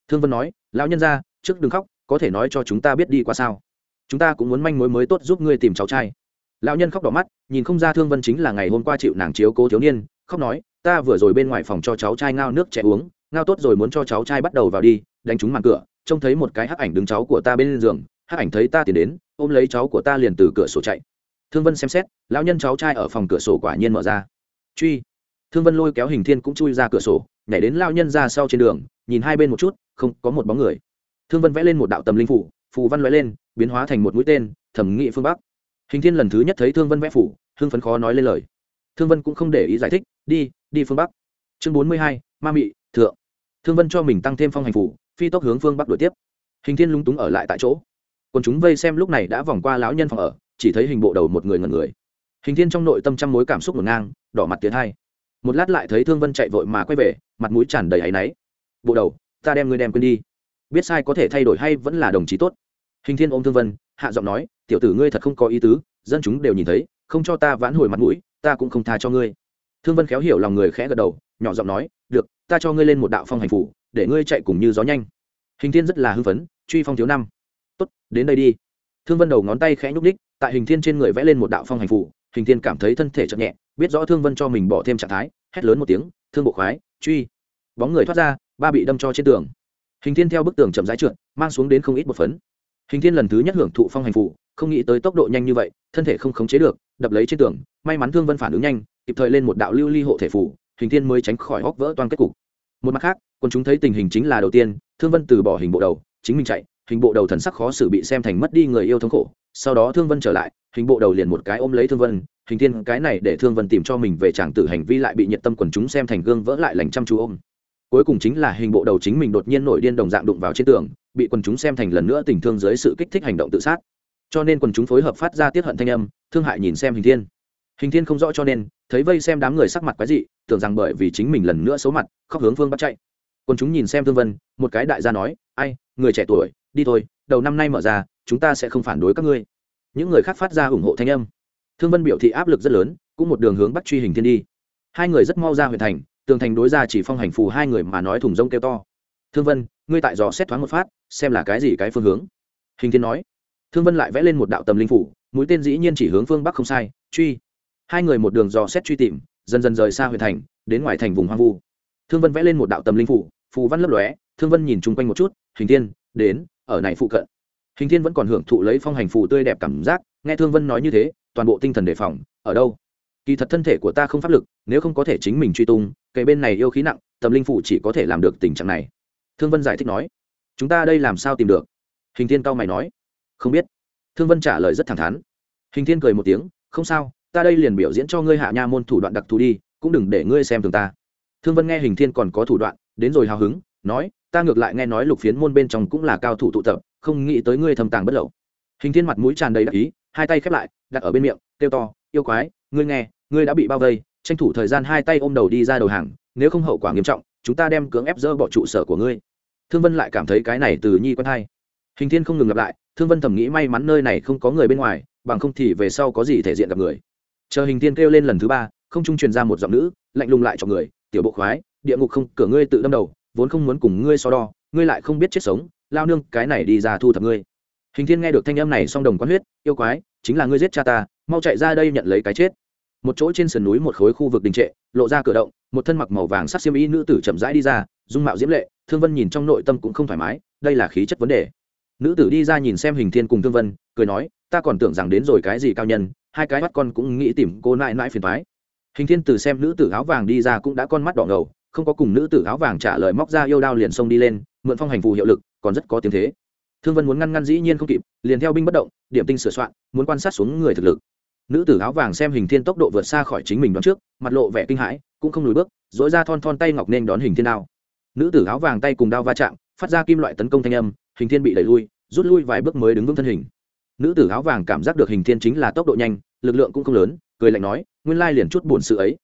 Thương vân nói, lão nhân ra, trước đừng khóc, có thể nói cho chúng ta biết đi qua sao? Chúng ta cũng muốn manh mối mới tốt giúp ngươi tìm cháu trai. Lão nhân khóc đỏ mắt, nhìn không ra thương vân chính là ngày hôm qua chịu nàng chiếu cố thiếu niên, khóc nói, ta vừa rồi bên ngoài phòng cho cháu trai ngao nước trẻ uống, ngao tốt rồi muốn cho cháu trai bắt đầu vào đi, đánh trúng màn cửa, trông thấy một cái hắc ảnh đứng cháu của ta bên giường, hắc ảnh thấy ta tiến đến, ôm lấy cháu của ta liền từ cửa sổ chạy. Thương vân xem xét, lão nhân cháu trai ở phòng cửa sổ quả nhiên mở ra truy. Thương vân lôi kéo hình thiên cũng chui ra cửa sổ, nhảy đến lao nhân ra sau trên đường, nhìn hai bên một chút, không, có một bóng người. Thương vân vẽ lên một đạo tầm linh phủ, phù văn loại lên, biến hóa thành một mũi tên, thẩm nghị phương bắc. Hình thiên lần thứ nhất thấy thương vân vẽ phủ, hưng phấn khó nói lên lời. Thương vân cũng không để ý giải thích, đi đi phương bắc. Chương bốn mươi hai, ma mị, thượng. Thương vân cho mình tăng thêm phong hành phủ, phi tốc hướng phương bắc đuổi tiếp. Hình thiên lúng túng ở lại tại chỗ. Còn chúng vây xem lúc này đã vòng qua lão nhân phòng ở, chỉ thấy hình bộ đầu một người ngần người. Hình thiên trong nội tâm trăm mối cảm xúc ngổn ngang đỏ mặt tiến hai. Một lát lại thấy thương vân chạy vội mà quay về, mặt mũi tràn đầy áy náy. Bộ đầu, ta đem ngươi đem quên đi. Biết sai có thể thay đổi hay vẫn là đồng chí tốt. Hình thiên ôm thương vân, hạ giọng nói, tiểu tử ngươi thật không có ý tứ, dân chúng đều nhìn thấy, không cho ta vãn hồi mặt mũi, ta cũng không tha cho ngươi. Thương vân khéo hiểu lòng người khẽ gật đầu, nhỏ giọng nói, được, ta cho ngươi lên một đạo phong hành phủ, để ngươi chạy cùng như gió nhanh. Hình thiên rất là hưng phấn, truy phong thiếu năm. Tốt, đến đây đi. Thương vân đầu ngón tay khẽ nhúc ních tại hình thiên trên người vẽ lên một đạo phong hành phủ hình thiên cảm thấy thân thể chậm nhẹ biết rõ thương vân cho mình bỏ thêm trạng thái hét lớn một tiếng thương bộ khoái truy. Bóng người thoát ra ba bị đâm cho trên tường. Hình thiên theo bức tường chậm rãi trượt mang xuống đến không ít một phấn. Hình thiên lần thứ nhất hưởng thụ phong hành phụ, không nghĩ tới tốc độ nhanh như vậy thân thể không khống chế được đập lấy trên tường may mắn thương vân phản ứng nhanh kịp thời lên một đạo lưu ly hộ thể phủ hình thiên mới tránh khỏi hóc vỡ toàn kết cục. Một mặt khác quân chúng thấy tình hình chính là đầu tiên thương vân từ bỏ hình bộ đầu chính mình chạy hình bộ đầu thần sắc khó xử bị xem thành mất đi người yêu thống khổ sau đó thương vân trở lại hình bộ đầu liền một cái ôm lấy thương vân, hình thiên cái này để thương vân tìm cho mình về tràng tử hành vi lại bị nhiệt tâm quần chúng xem thành gương vỡ lại lành chăm chú ôm. Cuối cùng chính là hình bộ đầu chính mình đột nhiên nổi điên đồng dạng đụng vào trên tường, bị quần chúng xem thành lần nữa tình thương dưới sự kích thích hành động tự sát. Cho nên quần chúng phối hợp phát ra tiết hận thanh âm, thương hại nhìn xem hình thiên. Hình thiên không rõ cho nên, thấy vây xem đám người sắc mặt quái dị, tưởng rằng bởi vì chính mình lần nữa xấu mặt, khóc hướng phương bắt chạy. Quần chúng nhìn xem thương vân, một cái đại gia nói, ai, người trẻ tuổi, đi thôi, đầu năm nay mở ra, chúng ta sẽ không phản đối các ngươi những người khác phát ra ủng hộ thanh âm. Thương vân biểu thị áp lực rất lớn, cũng một đường hướng bắt truy hình thiên đi. Hai người rất mau ra huyện thành, tường thành đối ra chỉ phong hành phù hai người mà nói thùng rông kêu to. Thương vân, ngươi tại dò xét thoáng một phát, xem là cái gì cái phương hướng? Hình thiên nói. Thương vân lại vẽ lên một đạo tầm linh phủ, mũi tên dĩ nhiên chỉ hướng phương bắc không sai, truy. Hai người một đường dò xét truy tìm, dần dần rời xa huyện thành, đến ngoài thành vùng hoang vu. Thương vân vẽ lên một đạo tầm linh phủ, phù văn lấp lóe, thương vân nhìn chung quanh một chút, hình thiên, đến, ở này phụ cận hình thiên vẫn còn hưởng thụ lấy phong hành phù tươi đẹp cảm giác, nghe thương vân nói như thế, toàn bộ tinh thần đề phòng, ở đâu? Kỳ thật thân thể của ta không pháp lực, nếu không có thể chính mình truy tung cây bên này yêu khí nặng tâm linh phủ chỉ có thể làm được tình trạng này. Thương vân giải thích nói, chúng ta đây làm sao tìm được? Hình thiên cao mày nói, không biết. Thương vân trả lời rất thẳng thắn. Hình thiên cười một tiếng, không sao, ta đây liền biểu diễn cho ngươi hạ nha môn thủ đoạn đặc thù đi, cũng đừng để ngươi xem thường ta. Thương vân nghe hình thiên còn có thủ đoạn, đến rồi hào hứng, nói, ta ngược lại nghe nói lục phiến môn bên trong cũng là cao thủ tụ tập không nghĩ tới ngươi thầm tàng bất lậu. Hình thiên mặt mũi tràn đầy đắc ý, hai tay khép lại, đặt ở bên miệng, kêu to, yêu quái, ngươi nghe, ngươi đã bị bao vây, tranh thủ thời gian hai tay ôm đầu đi ra đầu hàng, nếu không hậu quả nghiêm trọng, chúng ta đem cưỡng ép dỡ bỏ trụ sở của ngươi. Thương vân lại cảm thấy cái này từ nhi quen hay. Hình thiên không ngừng lặp lại, thương vân thầm nghĩ may mắn nơi này không có người bên ngoài, bằng không thì về sau có gì thể diện gặp người. Chờ hình thiên kêu lên lần thứ ba, không trung truyền ra một giọng nữ, lạnh lùng lại cho người, tiểu bộ khoái, địa ngục không, cửa ngươi tự đâm đầu, vốn không muốn cùng ngươi so đo, ngươi lại không biết chết sống lao nương, cái này đi ra thu thập ngươi. Hình thiên nghe được thanh âm này song đồng quan huyết, yêu quái, chính là ngươi giết cha ta, mau chạy ra đây nhận lấy cái chết. Một chỗ trên sườn núi một khối khu vực đình trệ, lộ ra cửa động, một thân mặc màu vàng sắc xiêm y nữ tử chậm rãi đi ra, dung mạo diễm lệ, thương vân nhìn trong nội tâm cũng không thoải mái, đây là khí chất vấn đề. Nữ tử đi ra nhìn xem hình thiên cùng thương vân, cười nói, ta còn tưởng rằng đến rồi cái gì cao nhân, hai cái mắt con cũng nghĩ tìm cô nại nãi phiền thoái hình thiên từ xem nữ tử áo vàng đi ra cũng đã con mắt đỏ ngầu, không có cùng nữ tử áo vàng trả lời, móc ra yêu đao liền xông đi lên, mượn phong hành phù hiệu lực còn rất có tiếng thế. Thương vân muốn ngăn ngăn dĩ nhiên không kịp, liền theo binh bất động, điểm tinh sửa soạn, muốn quan sát xuống người thực lực. Nữ tử áo vàng xem hình thiên tốc độ vượt xa khỏi chính mình đón trước, mặt lộ vẻ kinh hãi, cũng không lùi bước dỗi ra thon thon tay ngọc nên đón hình thiên đao. Nữ tử áo vàng tay cùng đao va chạm, phát ra kim loại tấn công thanh âm, hình thiên bị đẩy lui, rút lui vài bước mới đứng vững thân hình. Nữ tử áo vàng cảm giác được hình thiên chính là tốc độ nhanh, lực lượng cũng không lớn, cười lạnh nói, nguyên lai liền chút buồn sự ấy.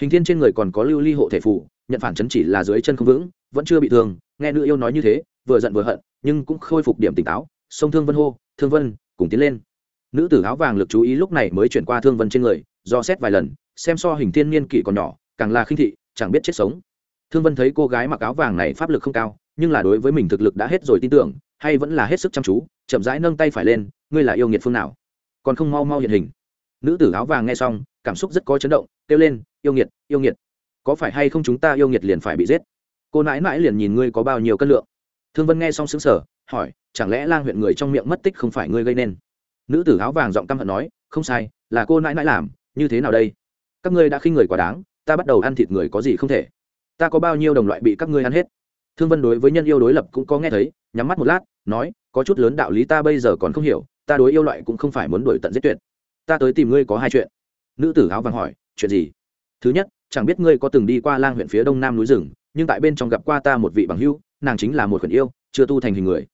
Hình thiên trên người còn có lưu ly hộ thể phủ nhận phản chấn chỉ là dưới chân không vững, vẫn chưa bị thương, nghe nữ yêu nói như thế vừa giận vừa hận, nhưng cũng khôi phục điểm tỉnh táo sông thương vân hô, thương vân, cùng tiến lên. Nữ tử áo vàng lực chú ý lúc này mới chuyển qua thương vân trên người, do xét vài lần, xem so hình thiên niên kỷ còn nhỏ, càng là khinh thị, chẳng biết chết sống. Thương vân thấy cô gái mặc áo vàng này pháp lực không cao, nhưng là đối với mình thực lực đã hết rồi tin tưởng, hay vẫn là hết sức chăm chú, chậm rãi nâng tay phải lên, ngươi là yêu nghiệt phương nào? Còn không mau mau hiện hình. Nữ tử áo vàng nghe xong, cảm xúc rất có chấn động, kêu lên, yêu nghiệt yêu nghiệt, có phải hay không chúng ta yêu nghiệt liền phải bị giết? Cô nãi nãi liền nhìn ngươi có bao nhiêu cân lượng? Thương vân nghe xong xứng sở hỏi, chẳng lẽ lang huyện người trong miệng mất tích không phải ngươi gây nên? Nữ tử áo vàng giọng căm hận nói, không sai, là cô nãi nãi làm, như thế nào đây? Các ngươi đã khinh người quá đáng, ta bắt đầu ăn thịt người có gì không thể? Ta có bao nhiêu đồng loại bị các ngươi ăn hết? Thương vân đối với nhân yêu đối lập cũng có nghe thấy, nhắm mắt một lát, nói, có chút lớn đạo lý ta bây giờ còn không hiểu, ta đối yêu loại cũng không phải muốn đuổi tận giết tuyệt. Ta tới tìm ngươi có hai chuyện. Nữ tử áo vàng hỏi, chuyện gì? Thứ nhất, chẳng biết ngươi có từng đi qua lang huyện phía đông nam núi rừng, nhưng tại bên trong gặp qua ta một vị bằng hữu nàng chính là một khuyển yêu, chưa tu thành hình người.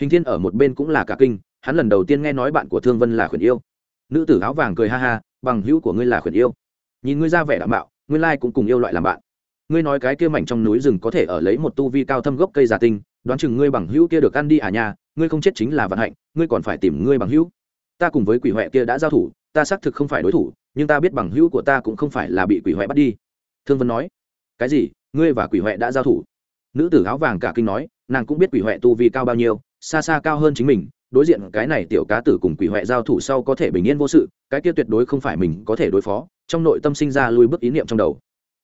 Hình thiên ở một bên cũng là cả kinh, hắn lần đầu tiên nghe nói bạn của thương vân là khuyển yêu. Nữ tử áo vàng cười ha ha, bằng hữu của ngươi là khuyển yêu. Nhìn ngươi ra vẻ đảm bảo nguyên lai cũng cùng yêu loại làm bạn. Ngươi nói cái kia mảnh trong núi rừng có thể ở lấy một tu vi cao thâm gốc cây giả tinh, đoán chừng ngươi bằng hữu kia được ăn đi à nhà ngươi không chết chính là vận hạnh, ngươi còn phải tìm ngươi bằng hữu. Ta cùng với quỷ huệ kia đã giao thủ, ta xác thực không phải đối thủ, nhưng ta biết bằng hữu của ta cũng không phải là bị quỷ huệ bắt đi. Thương vân nói, cái gì? Ngươi và quỷ huệ đã giao thủ? Nữ tử áo vàng cả kinh nói, nàng cũng biết quỷ huệ tu vi cao bao nhiêu, xa xa cao hơn chính mình, đối diện cái này tiểu cá tử cùng quỷ huệ giao thủ sau có thể bình yên vô sự, cái kia tuyệt đối không phải mình có thể đối phó, trong nội tâm sinh ra lui bước ý niệm trong đầu.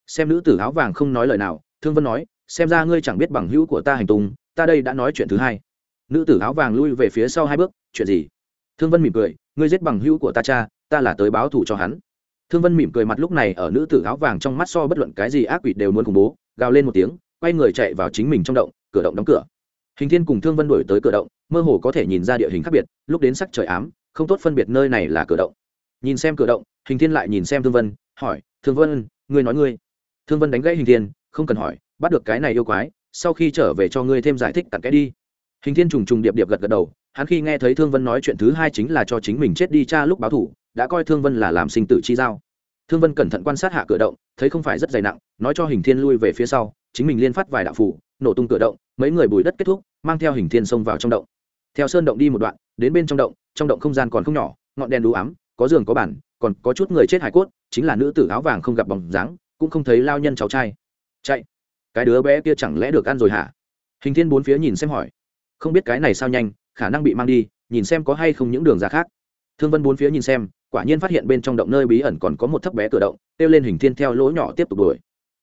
Xem nữ tử áo vàng không nói lời nào, thương vân nói, xem ra ngươi chẳng biết bằng hữu của ta hành tung, ta đây đã nói chuyện thứ hai. Nữ tử áo vàng lui về phía sau hai bước, chuyện gì? Thương vân mỉm cười, ngươi giết bằng hữu của ta cha, ta là tới báo thù cho hắn. Thương vân mỉm cười mặt lúc này ở nữ tử áo vàng trong mắt so bất luận cái gì ác quỷ đều muốn khủng bố, gào lên một tiếng quay người chạy vào chính mình trong động, cửa động đóng cửa. Hình thiên cùng thương vân đuổi tới cửa động, mơ hồ có thể nhìn ra địa hình khác biệt, lúc đến sắc trời ám, không tốt phân biệt nơi này là cửa động. Nhìn xem cửa động, hình thiên lại nhìn xem thương vân, hỏi, thương vân, ngươi nói ngươi. Thương vân đánh gãy hình thiên, không cần hỏi, bắt được cái này yêu quái, sau khi trở về cho ngươi thêm giải thích tặng cái đi. Hình thiên trùng trùng điệp điệp gật gật đầu, hắn khi nghe thấy thương vân nói chuyện thứ hai chính là cho chính mình chết đi cha lúc báo thủ, đã coi thương vân là làm sinh tử chi giao. Thương vân cẩn thận quan sát hạ cửa động, thấy không phải rất dày nặng, nói cho hình thiên lui về phía sau chính mình liên phát vài đạo phủ, nổ tung cửa động, mấy người bùi đất kết thúc, mang theo hình thiên xông vào trong động. Theo sơn động đi một đoạn, đến bên trong động trong động không gian còn không nhỏ, ngọn đèn đủ ám, có giường có bản còn có chút người chết hải cốt, chính là nữ tử áo vàng không gặp bóng dáng, cũng không thấy lao nhân cháu trai. Chạy! Cái đứa bé kia chẳng lẽ được ăn rồi hả? Hình thiên bốn phía nhìn xem hỏi. Không biết cái này sao nhanh, khả năng bị mang đi, nhìn xem có hay không những đường ra khác. Thương vân bốn phía nhìn xem, quả nhiên phát hiện bên trong động nơi bí ẩn còn có một thấp bé cửa động, kêu lên hình thiên theo lỗ nhỏ tiếp tục đuổi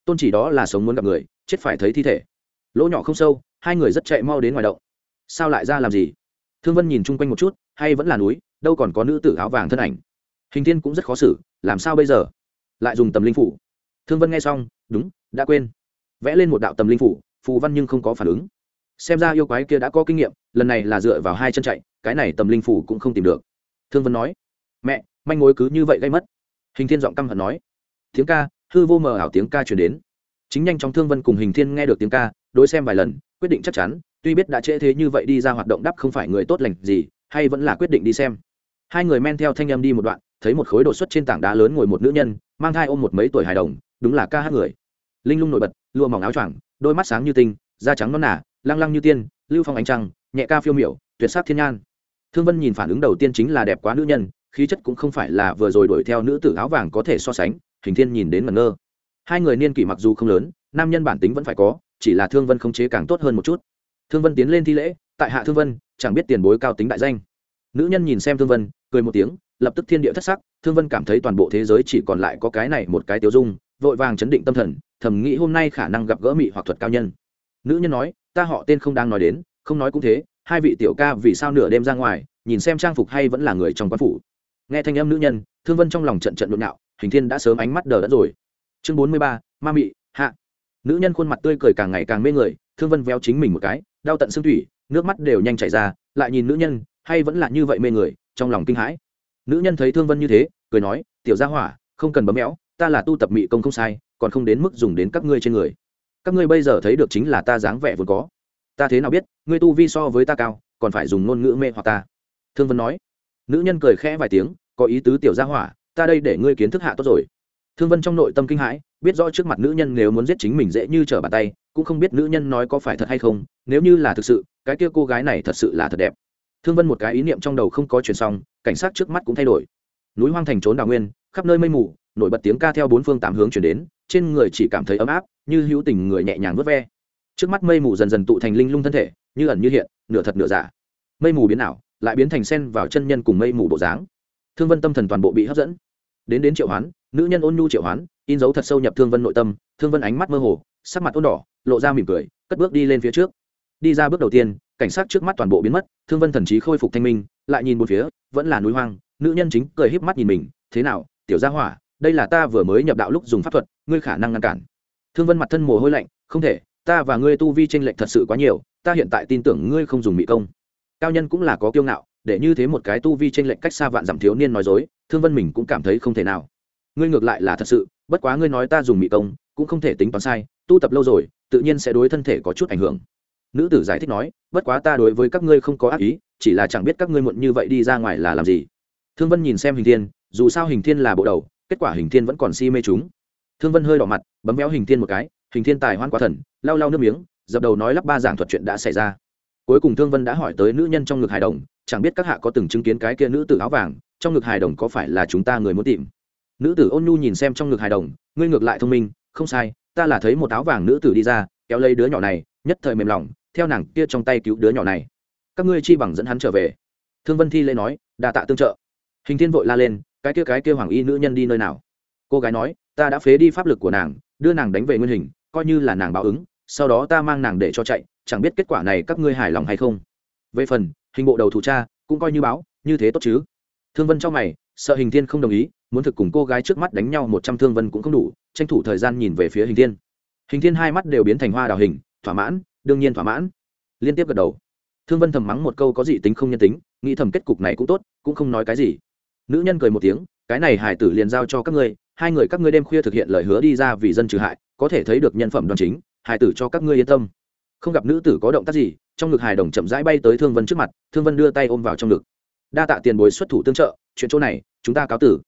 tôn chỉ đó là sống muốn gặp người, chết phải thấy thi thể. Lỗ nhỏ không sâu, hai người rất chạy mau đến ngoài động. Sao lại ra làm gì? Thương vân nhìn chung quanh một chút, hay vẫn là núi, đâu còn có nữ tử áo vàng thân ảnh. Hình thiên cũng rất khó xử, làm sao bây giờ? Lại dùng tầm linh phủ. Thương vân nghe xong, đúng, đã quên. Vẽ lên một đạo tầm linh phủ, phù văn nhưng không có phản ứng. Xem ra yêu quái kia đã có kinh nghiệm, lần này là dựa vào hai chân chạy, cái này tầm linh phủ cũng không tìm được. Thương vân nói, mẹ, manh mối cứ như vậy gây mất. Hình thiên giọng căm hận nói tiếng ca hư vô mờ ảo tiếng ca chuyển đến. Chính nhanh chóng thương vân cùng hình thiên nghe được tiếng ca, đối xem vài lần, quyết định chắc chắn, tuy biết đã trễ thế như vậy đi ra hoạt động đắp không phải người tốt lành gì, hay vẫn là quyết định đi xem. Hai người men theo thanh âm đi một đoạn, thấy một khối đột xuất trên tảng đá lớn ngồi một nữ nhân, mang thai ôm một mấy tuổi hài đồng, đúng là ca hát người. Linh lung nổi bật, lụa mỏng áo choàng, đôi mắt sáng như tinh, da trắng non nả lăng lăng như tiên, lưu phong ánh trăng, nhẹ ca phiêu miểu, tuyệt sắc thiên nhan. Thương vân nhìn phản ứng đầu tiên chính là đẹp quá nữ nhân, khí chất cũng không phải là vừa rồi đuổi theo nữ tử áo vàng có thể so sánh hình thiên nhìn đến mẩn ngơ. Hai người niên kỷ mặc dù không lớn, nam nhân bản tính vẫn phải có, chỉ là thương vân không chế càng tốt hơn một chút. Thương vân tiến lên thi lễ, tại hạ thương vân, chẳng biết tiền bối cao tính đại danh. Nữ nhân nhìn xem thương vân, cười một tiếng, lập tức thiên địa thất sắc, thương vân cảm thấy toàn bộ thế giới chỉ còn lại có cái này một cái tiêu dung, vội vàng chấn định tâm thần, thầm nghĩ hôm nay khả năng gặp gỡ mị hoặc thuật cao nhân. Nữ nhân nói, ta họ tên không đang nói đến, không nói cũng thế, hai vị tiểu ca vì sao nửa đêm ra ngoài, nhìn xem trang phục hay vẫn là người trong quan phủ. Nghe thanh âm nữ nhân, thương vân trong lòng trận trận nhộn nhạo hình thiên đã sớm ánh mắt đờ đẫn rồi. Chương bốn mươi ba, ma mị, hạ. Nữ nhân khuôn mặt tươi cười càng ngày càng mê người, thương vân véo chính mình một cái, đau tận xương thủy, nước mắt đều nhanh chảy ra, lại nhìn nữ nhân, hay vẫn là như vậy mê người, trong lòng kinh hãi. Nữ nhân thấy thương vân như thế, cười nói, tiểu gia hỏa, không cần bấm méo, ta là tu tập mị công không sai, còn không đến mức dùng đến các ngươi trên người. Các ngươi bây giờ thấy được chính là ta dáng vẻ vốn có. Ta thế nào biết, ngươi tu vi so với ta cao, còn phải dùng ngôn ngữ mê hoặc ta. Thương vân nói. Nữ nhân cười khẽ vài tiếng, có ý tứ, tiểu gia hỏa ta đây để ngươi kiến thức hạ tốt rồi. Thương vân trong nội tâm kinh hãi, biết rõ trước mặt nữ nhân nếu muốn giết chính mình dễ như trở bàn tay, cũng không biết nữ nhân nói có phải thật hay không, nếu như là thực sự, cái kia cô gái này thật sự là thật đẹp. Thương vân một cái ý niệm trong đầu không có chuyển xong, cảnh sát trước mắt cũng thay đổi. Núi hoang thành trốn đào nguyên, khắp nơi mây mù, nổi bật tiếng ca theo bốn phương tám hướng chuyển đến, trên người chỉ cảm thấy ấm áp, như hữu tình người nhẹ nhàng vớt ve. Trước mắt mây mù dần dần tụ thành linh lung thân thể, như ẩn như hiện, nửa thật nửa giả. Mây mù biến ảo, lại biến thành sen vào chân nhân cùng mây mù bộ dáng thương vân tâm thần toàn bộ bị hấp dẫn. Đến đến triệu hoán, nữ nhân ôn nhu triệu hoán, in dấu thật sâu nhập thương vân nội tâm, thương vân ánh mắt mơ hồ, sắc mặt ôn đỏ, lộ ra mỉm cười, cất bước đi lên phía trước. Đi ra bước đầu tiên, cảnh sát trước mắt toàn bộ biến mất, thương vân thần trí khôi phục thanh minh, lại nhìn một phía, vẫn là núi hoang, nữ nhân chính cười híp mắt nhìn mình, thế nào, tiểu gia hỏa, đây là ta vừa mới nhập đạo lúc dùng pháp thuật, ngươi khả năng ngăn cản. Thương vân mặt thân mồ hôi lạnh, không thể, ta và ngươi tu vi tranh lệch thật sự quá nhiều, ta hiện tại tin tưởng ngươi không dùng mỹ công. Cao nhân cũng là có kiêu ngạo để như thế một cái tu vi trên lệnh cách xa vạn dặm thiếu niên nói dối, thương vân mình cũng cảm thấy không thể nào. Ngươi ngược lại là thật sự, bất quá ngươi nói ta dùng mỹ công, cũng không thể tính toán sai, tu tập lâu rồi, tự nhiên sẽ đối thân thể có chút ảnh hưởng. Nữ tử giải thích nói, bất quá ta đối với các ngươi không có ác ý, chỉ là chẳng biết các ngươi muộn như vậy đi ra ngoài là làm gì. Thương vân nhìn xem hình thiên, dù sao hình thiên là bộ đầu, kết quả hình thiên vẫn còn si mê chúng. Thương vân hơi đỏ mặt, bấm véo hình thiên một cái, hình thiên tài hoan quá thần, lau lau nước miếng, dập đầu nói lắp ba giảng thuật chuyện đã xảy ra. Cuối cùng thương vân đã hỏi tới nữ nhân trong ngực hài đồng chẳng biết các hạ có từng chứng kiến cái kia nữ tử áo vàng, trong ngực hài đồng có phải là chúng ta người muốn tìm? Nữ tử ôn nhu nhìn xem trong ngực hài đồng, ngươi ngược lại thông minh, không sai, ta là thấy một áo vàng nữ tử đi ra, kéo lấy đứa nhỏ này, nhất thời mềm lòng, theo nàng kia trong tay cứu đứa nhỏ này. Các ngươi chi bằng dẫn hắn trở về. Thương vân thi lê nói đà tạ tương trợ. Hình thiên vội la lên, cái kia cái kia hoàng y nữ nhân đi nơi nào? Cô gái nói, ta đã phế đi pháp lực của nàng, đưa nàng đánh về nguyên hình, coi như là nàng báo ứng, sau đó ta mang nàng để cho chạy, chẳng biết kết quả này các ngươi hài lòng hay không? Về phần hình bộ đầu thủ cha, cũng coi như báo, như thế tốt chứ. Thương vân cho mày, sợ hình thiên không đồng ý, muốn thực cùng cô gái trước mắt đánh nhau một trăm thương vân cũng không đủ, tranh thủ thời gian nhìn về phía hình thiên. Hình thiên hai mắt đều biến thành hoa đào hình, thỏa mãn, đương nhiên thỏa mãn. Liên tiếp gật đầu. Thương vân thầm mắng một câu có gì tính không nhân tính, nghĩ thầm kết cục này cũng tốt, cũng không nói cái gì. Nữ nhân cười một tiếng, cái này hải tử liền giao cho các ngươi, hai người các ngươi đêm khuya thực hiện lời hứa đi ra vì dân trừ hại, có thể thấy được nhân phẩm đoàn chính hải tử cho các ngươi yên tâm không gặp nữ tử có động tác gì, trong ngực hài đồng chậm rãi bay tới thương vân trước mặt, thương vân đưa tay ôm vào trong ngực. Đa tạ tiền bối xuất thủ tương trợ, chuyện chỗ này, chúng ta cáo tử.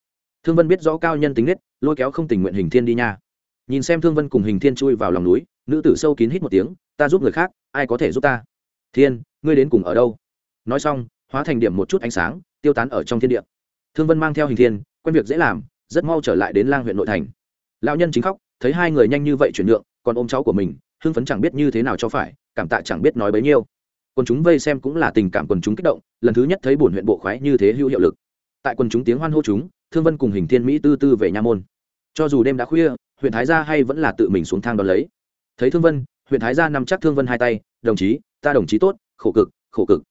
Thương vân biết rõ cao nhân tính nết, lôi kéo không tình nguyện hình thiên đi nha. Nhìn xem thương vân cùng hình thiên chui vào lòng núi, nữ tử sâu kín hít một tiếng, ta giúp người khác, ai có thể giúp ta? Thiên, ngươi đến cùng ở đâu? Nói xong, hóa thành điểm một chút ánh sáng, tiêu tán ở trong thiên địa. Thương vân mang theo hình thiên, quen việc dễ làm, rất mau trở lại đến lang huyện nội thành. Lão nhân chính khóc, thấy hai người nhanh như vậy chuyển nhượng, còn ôm cháu của mình hưng phấn chẳng biết như thế nào cho phải, cảm tạ chẳng biết nói bấy nhiêu. Quần chúng vây xem cũng là tình cảm quần chúng kích động, lần thứ nhất thấy bổn huyện bộ khoái như thế hữu hiệu lực. Tại quần chúng tiếng hoan hô chúng, thương vân cùng hình thiên mỹ tư tư về nha môn. Cho dù đêm đã khuya, huyện thái gia hay vẫn là tự mình xuống thang đón lấy. Thấy thương vân, huyện thái gia nằm chắc thương vân hai tay, đồng chí, ta đồng chí tốt, khổ cực khổ cực.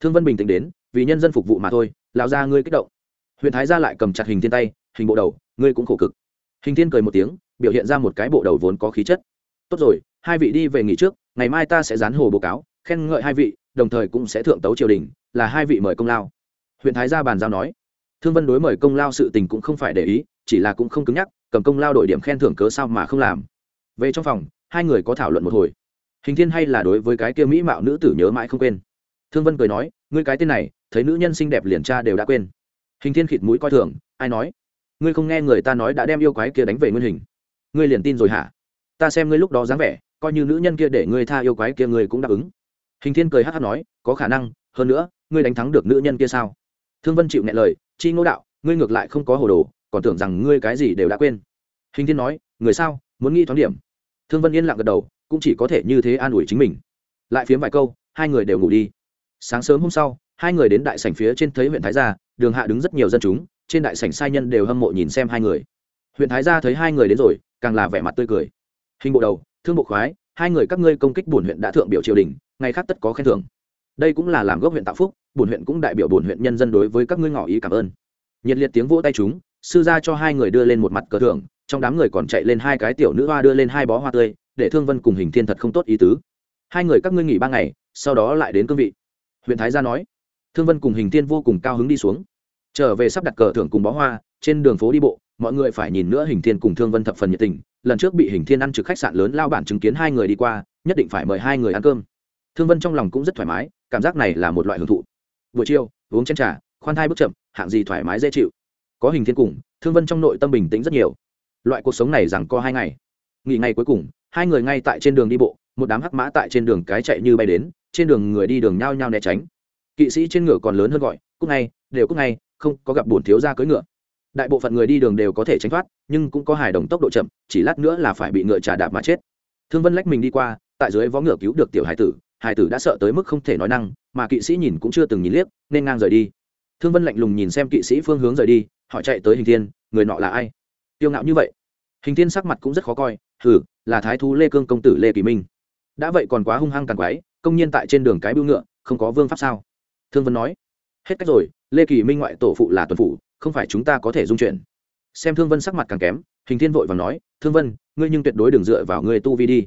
Thương vân bình tĩnh đến, vì nhân dân phục vụ mà thôi, lão gia ngươi kích động. Huyện thái gia lại cầm chặt hình thiên tay, hình bộ đầu, ngươi cũng khổ cực. Hình thiên cười một tiếng, biểu hiện ra một cái bộ đầu vốn có khí chất. Tốt rồi hai vị đi về nghỉ trước, ngày mai ta sẽ dán hồ báo cáo, khen ngợi hai vị, đồng thời cũng sẽ thượng tấu triều đình, là hai vị mời công lao. Huyện thái gia bàn giao nói. Thương vân đối mời công lao sự tình cũng không phải để ý, chỉ là cũng không cứng nhắc, cầm công lao đổi điểm khen thưởng cớ sao mà không làm. Về trong phòng, hai người có thảo luận một hồi. Hình thiên hay là đối với cái kia mỹ mạo nữ tử nhớ mãi không quên. Thương vân cười nói, ngươi cái tên này, thấy nữ nhân xinh đẹp liền cha đều đã quên. Hình thiên khịt mũi coi thường, ai nói? Ngươi không nghe người ta nói đã đem yêu quái kia đánh về nguyên hình. Ngươi liền tin rồi hả? Ta xem ngươi lúc đó dáng vẻ coi như nữ nhân kia để ngươi tha yêu quái kia ngươi cũng đáp ứng. Hình thiên cười hát hát nói, có khả năng, hơn nữa, ngươi đánh thắng được nữ nhân kia sao? Thương vân chịu nhẹ lời, chi ngô đạo, ngươi ngược lại không có hồ đồ, còn tưởng rằng ngươi cái gì đều đã quên. Hình thiên nói, người sao, muốn nghĩ thoáng điểm. Thương vân yên lặng gật đầu, cũng chỉ có thể như thế an ủi chính mình. Lại phiếm vài câu, hai người đều ngủ đi. Sáng sớm hôm sau, hai người đến đại sảnh phía trên thấy huyện thái gia, đường hạ đứng rất nhiều dân chúng, trên đại sảnh sai nhân đều hâm mộ nhìn xem hai người. Huyện thái gia thấy hai người đến rồi, càng là vẻ mặt tươi cười. Hình bộ đầu thương bộ khoái, hai người các ngươi công kích bổn huyện đã thượng biểu triều đình, ngày khác tất có khen thưởng. Đây cũng là làm gốc huyện tạo phúc, bổn huyện cũng đại biểu bổn huyện nhân dân đối với các ngươi ngỏ ý cảm ơn. Nhiệt liệt tiếng vỗ tay chúng, sư gia cho hai người đưa lên một mặt cờ thưởng, trong đám người còn chạy lên hai cái tiểu nữ hoa đưa lên hai bó hoa tươi, để thương vân cùng hình thiên thật không tốt ý tứ. Hai người các ngươi nghỉ ba ngày, sau đó lại đến cương vị. Huyện thái gia nói, thương vân cùng hình thiên vô cùng cao hứng đi xuống. Trở về sắp đặt cờ thưởng cùng bó hoa, trên đường phố đi bộ, mọi người phải nhìn nữa hình thiên cùng thương vân thập phần nhiệt tình lần trước bị hình thiên ăn trực khách sạn lớn lao bản chứng kiến hai người đi qua, nhất định phải mời hai người ăn cơm. Thương vân trong lòng cũng rất thoải mái, cảm giác này là một loại hưởng thụ. Buổi chiều, uống chén trà, khoan thai bước chậm, hạng gì thoải mái dễ chịu. Có hình thiên cùng, thương vân trong nội tâm bình tĩnh rất nhiều. Loại cuộc sống này rằng có hai ngày. Nghỉ ngày cuối cùng, hai người ngay tại trên đường đi bộ, một đám hắc mã tại trên đường cái chạy như bay đến, trên đường người đi đường nhao nhao né tránh. Kỵ sĩ trên ngựa còn lớn hơn gọi cúc ngay, đều cúc ngay, không có gặp bổn thiếu ra cưỡi ngựa đại bộ phận người đi đường đều có thể tránh thoát, nhưng cũng có hài đồng tốc độ chậm, chỉ lát nữa là phải bị ngựa trà đạp mà chết. Thương vân lách mình đi qua, tại dưới vó ngựa cứu được tiểu hải tử hải tử đã sợ tới mức không thể nói năng, mà kỵ sĩ nhìn cũng chưa từng nhìn liếc, nên ngang rời đi. Thương vân lạnh lùng nhìn xem kỵ sĩ phương hướng rời đi, họ chạy tới hình thiên, người nọ là ai? Tiêu ngạo như vậy. Hình thiên sắc mặt cũng rất khó coi, hừ, là thái thú lê cương công tử lê kỳ minh. Đã vậy còn quá hung hăng càng quái, công nhiên tại trên đường cái bưu ngựa, không có vương pháp sao? Thương vân nói. Hết cách rồi, lê kỳ minh ngoại tổ phụ là tuần phụ không phải chúng ta có thể dung chuyển xem thương vân sắc mặt càng kém, hình thiên vội và nói, thương vân, ngươi nhưng tuyệt đối đừng dựa vào người tu vi đi.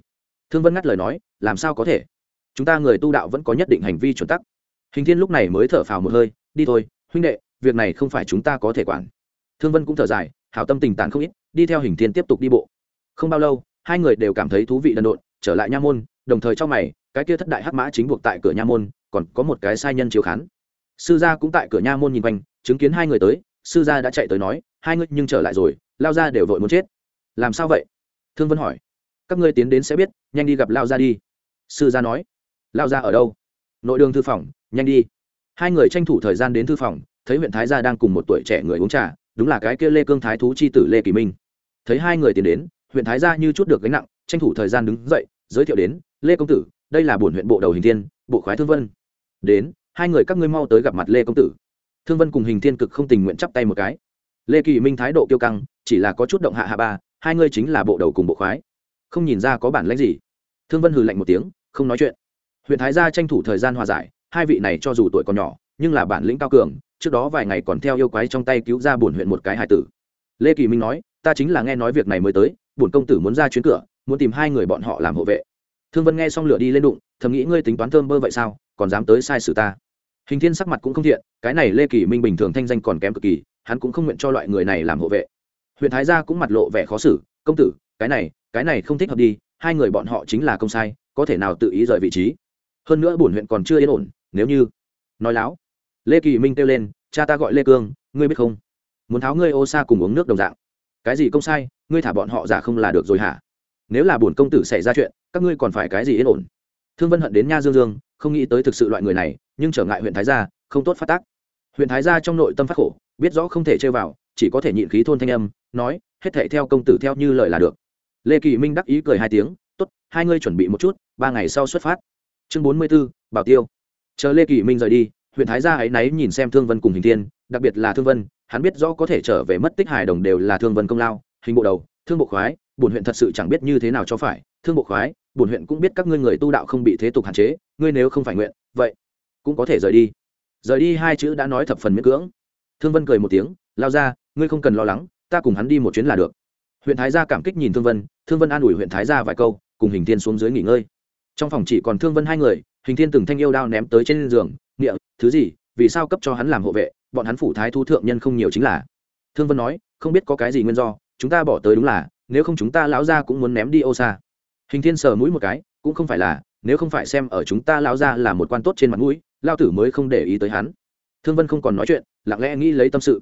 Thương vân ngắt lời nói, làm sao có thể? Chúng ta người tu đạo vẫn có nhất định hành vi chuẩn tắc. Hình thiên lúc này mới thở phào một hơi, đi thôi, huynh đệ, việc này không phải chúng ta có thể quản. Thương vân cũng thở dài, hảo tâm tình tàn không ít, đi theo hình thiên tiếp tục đi bộ. Không bao lâu, hai người đều cảm thấy thú vị đần độn, trở lại nha môn, đồng thời trong mày, cái kia thất đại hắc mã chính buộc tại cửa nha môn, còn có một cái sai nhân chiếu khán. Sư gia cũng tại cửa nha môn nhìn quanh, chứng kiến hai người tới sư gia đã chạy tới nói, hai người nhưng trở lại rồi, lao ra đều vội muốn chết. Làm sao vậy? Thương vân hỏi. Các ngươi tiến đến sẽ biết, nhanh đi gặp lao ra đi. Sư gia nói. Lao ra ở đâu? Nội đường thư phòng, nhanh đi. Hai người tranh thủ thời gian đến thư phòng, thấy huyện thái gia đang cùng một tuổi trẻ người uống trà, đúng là cái kia lê cương thái thú Chi tử lê kỳ minh. Thấy hai người tiến đến, huyện thái gia như chút được gánh nặng, tranh thủ thời gian đứng dậy, giới thiệu đến, lê công tử, đây là bổn huyện bộ đầu hình thiên bộ khoái thương vân. Đến, hai người các ngươi mau tới gặp mặt lê công tử thương vân cùng hình thiên cực không tình nguyện chắp tay một cái. Lê kỳ minh thái độ kiêu căng, chỉ là có chút động hạ hạ ba, hai ngươi chính là bộ đầu cùng bộ khoái. Không nhìn ra có bản lãnh gì. Thương vân hừ lạnh một tiếng, không nói chuyện. Huyện thái gia tranh thủ thời gian hòa giải, hai vị này cho dù tuổi còn nhỏ, nhưng là bản lĩnh cao cường, trước đó vài ngày còn theo yêu quái trong tay cứu ra bổn huyện một cái hải tử. Lê kỳ minh nói, ta chính là nghe nói việc này mới tới, bổn công tử muốn ra chuyến cửa, muốn tìm hai người bọn họ làm hộ vệ. Thương vân nghe xong lửa đi lên đụng, thầm nghĩ ngươi tính toán thơm bơ vậy sao, còn dám tới sai sử ta hình thiên sắc mặt cũng không thiện, cái này lê kỳ minh bình thường thanh danh còn kém cực kỳ, hắn cũng không nguyện cho loại người này làm hộ vệ. Huyện thái gia cũng mặt lộ vẻ khó xử, công tử, cái này cái này không thích hợp đi, hai người bọn họ chính là công sai, có thể nào tự ý rời vị trí? Hơn nữa bổn huyện còn chưa yên ổn, nếu như nói láo, lê kỳ minh kêu lên, cha ta gọi lê cương, ngươi biết không? Muốn tháo ngươi ô xa cùng uống nước đồng dạng. Cái gì công sai, ngươi thả bọn họ giả không là được rồi hả? Nếu là bổn công tử xảy ra chuyện, các ngươi còn phải cái gì yên ổn? Thương vân hận đến nha dương dương, không nghĩ tới thực sự loại người này nhưng trở ngại huyện thái gia, không tốt phát tác. Huyện thái gia trong nội tâm phát khổ, biết rõ không thể chơi vào, chỉ có thể nhịn khí thôn thanh âm, nói, hết thệ theo công tử theo như lời là được. Lê kỳ minh đắc ý cười hai tiếng, tốt, hai ngươi chuẩn bị một chút, ba ngày sau xuất phát. Chương bốn mươi b ố bảo tiêu. Chờ lê kỳ minh rời đi, huyện thái gia ấy náy nhìn xem thương vân cùng hình thiên, đặc biệt là thương vân, hắn biết rõ có thể trở về mất tích hài đồng đều là thương vân công lao, hình bộ đầu, thương bộ khoái, bổn huyện thật sự chẳng biết như thế nào cho phải, thương bộ khoái, bổn huyện cũng biết các ngươi người tu đạo không bị thế tục hạn chế, ngươi nếu không phải nguyện, vậy cũng có thể rời đi. Rời đi hai chữ đã nói thập phần miễn cưỡng. Thương vân cười một tiếng, lao ra, ngươi không cần lo lắng, ta cùng hắn đi một chuyến là được. Huyện thái gia cảm kích nhìn thương vân thương vân an ủi huyện thái gia vài câu, cùng hình thiên xuống dưới nghỉ ngơi. Trong phòng chỉ còn thương vân hai người, hình thiên từng thanh yêu đao ném tới trên giường, nghĩa, thứ gì, vì sao cấp cho hắn làm hộ vệ, bọn hắn phủ thái thu thượng nhân không nhiều chính là. Thương vân nói, không biết có cái gì nguyên do, chúng ta bỏ tới đúng là, nếu không chúng ta lão ra cũng muốn ném đi ô xa. Hình thiên sờ mũi một cái, cũng không phải là, nếu không phải xem ở chúng ta lão ra là một quan tốt trên mặt mũi lao tử mới không để ý tới hắn. Thương vân không còn nói chuyện, lặng lẽ nghĩ lấy tâm sự.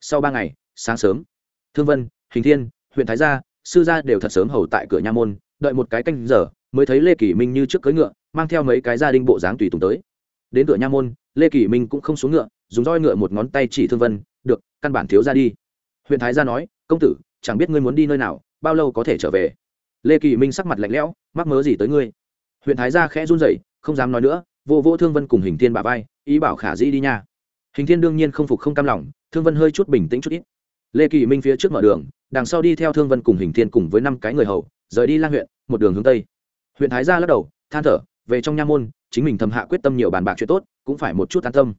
Sau ba ngày, sáng sớm, thương vân, hình thiên, huyện thái gia, sư gia đều thật sớm hầu tại cửa nha môn, đợi một cái canh giờ, mới thấy lê Kỷ minh như trước cưỡi ngựa, mang theo mấy cái gia đình bộ dáng tùy tùng tới. Đến cửa nha môn, lê Kỷ minh cũng không xuống ngựa, dùng roi ngựa một ngón tay chỉ thương vân, được, căn bản thiếu ra đi. Huyện thái gia nói, công tử, chẳng biết ngươi muốn đi nơi nào, bao lâu có thể trở về? Lê kỳ minh sắc mặt lạnh lẽo, mắc mớ gì tới ngươi? Huyện thái gia khẽ run rẩy, không dám nói nữa vô vô thương vân cùng hình thiên bà vai, ý bảo khả dĩ đi nha. Hình thiên đương nhiên không phục không cam lòng, thương vân hơi chút bình tĩnh chút ít. Lê kỳ minh phía trước mở đường, đằng sau đi theo thương vân cùng hình thiên cùng với năm cái người hầu, rời đi lang huyện, một đường hướng tây. Huyện thái gia lắc đầu, than thở, về trong nha môn, chính mình thầm hạ quyết tâm nhiều bàn bạc chuyện tốt, cũng phải một chút an tâm.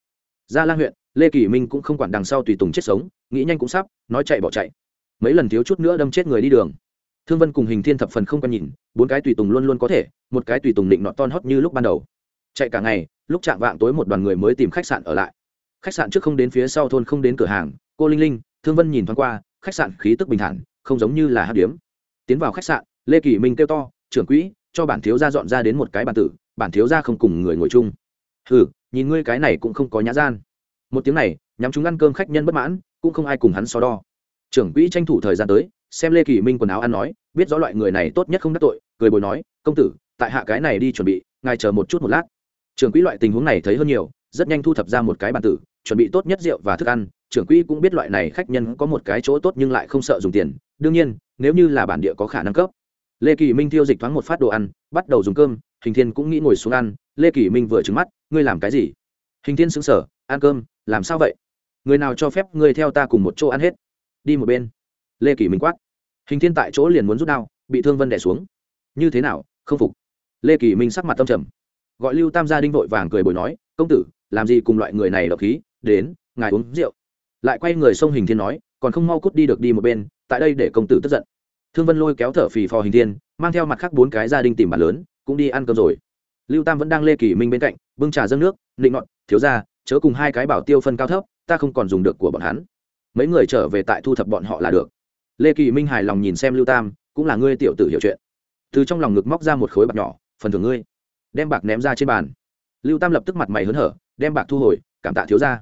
Ra lang huyện, lê kỳ minh cũng không quản đằng sau tùy tùng chết sống, nghĩ nhanh cũng sắp, nói chạy bỏ chạy. Mấy lần thiếu chút nữa đâm chết người đi đường. Thương vân cùng hình thiên thập phần không quan nhìn, bốn cái tùy tùng luôn luôn có thể, một cái tùy tùng định nọ ton hót như lúc ban đầu chạy cả ngày, lúc chạm vạng tối một đoàn người mới tìm khách sạn ở lại. Khách sạn trước không đến phía sau thôn không đến cửa hàng, cô linh linh, thương vân nhìn thoáng qua, khách sạn khí tức bình thản, không giống như là hát điếm. Tiến vào khách sạn, lê kỳ minh kêu to, trưởng quỹ, cho bản thiếu gia dọn ra đến một cái bàn tử, bản thiếu gia không cùng người ngồi chung. Hừ, nhìn ngươi cái này cũng không có nhã gian. Một tiếng này, nhắm chúng ăn cơm khách nhân bất mãn, cũng không ai cùng hắn so đo. Trưởng quỹ tranh thủ thời gian tới, xem lê kỳ minh quần áo ăn nói, biết rõ loại người này tốt nhất không đắc tội, cười bồi nói, công tử, tại hạ cái này đi chuẩn bị, ngài chờ một chút một lát trưởng quỹ loại tình huống này thấy hơn nhiều, rất nhanh thu thập ra một cái bàn tử, chuẩn bị tốt nhất rượu và thức ăn. Trưởng quỹ cũng biết loại này khách nhân có một cái chỗ tốt nhưng lại không sợ dùng tiền. Đương nhiên, nếu như là bản địa có khả năng cấp. Lê kỳ minh tiêu dịch thoáng một phát đồ ăn, bắt đầu dùng cơm. Hình thiên cũng nghĩ ngồi xuống ăn. Lê kỳ minh vừa trứng mắt, ngươi làm cái gì? Hình thiên xứng sở ăn cơm, làm sao vậy? Người nào cho phép ngươi theo ta cùng một chỗ ăn hết? Đi một bên. Lê kỳ minh quát. Hình thiên tại chỗ liền muốn rút đao, bị thương vân đẻ xuống. Như thế nào, không phục? Lê kỳ minh sắc mặt tâm trầm gọi lưu tam gia đinh vội vàng cười bồi nói, công tử, làm gì cùng loại người này độc khí, đến, ngài uống rượu. Lại quay người xông hình thiên nói, còn không mau cút đi được đi một bên, tại đây để công tử tức giận. Thương vân lôi kéo thở phì phò hình thiên, mang theo mặt khác bốn cái gia đình tìm bàn lớn, cũng đi ăn cơm rồi. Lưu tam vẫn đang lê kỳ minh bên cạnh, bưng trà dâng nước định nọn thiếu ra chớ cùng hai cái bảo tiêu phân cao thấp, ta không còn dùng được của bọn hắn. Mấy người trở về tại thu thập bọn họ là được. Lê kỳ minh hài lòng nhìn xem lưu tam, cũng là ngươi tiểu tử hiểu chuyện. Từ trong lòng ngực móc ra một khối bạc nhỏ, phần thưởng ngươi đem bạc ném ra trên bàn. Lưu tam lập tức mặt mày hớn hở, đem bạc thu hồi, cảm tạ thiếu ra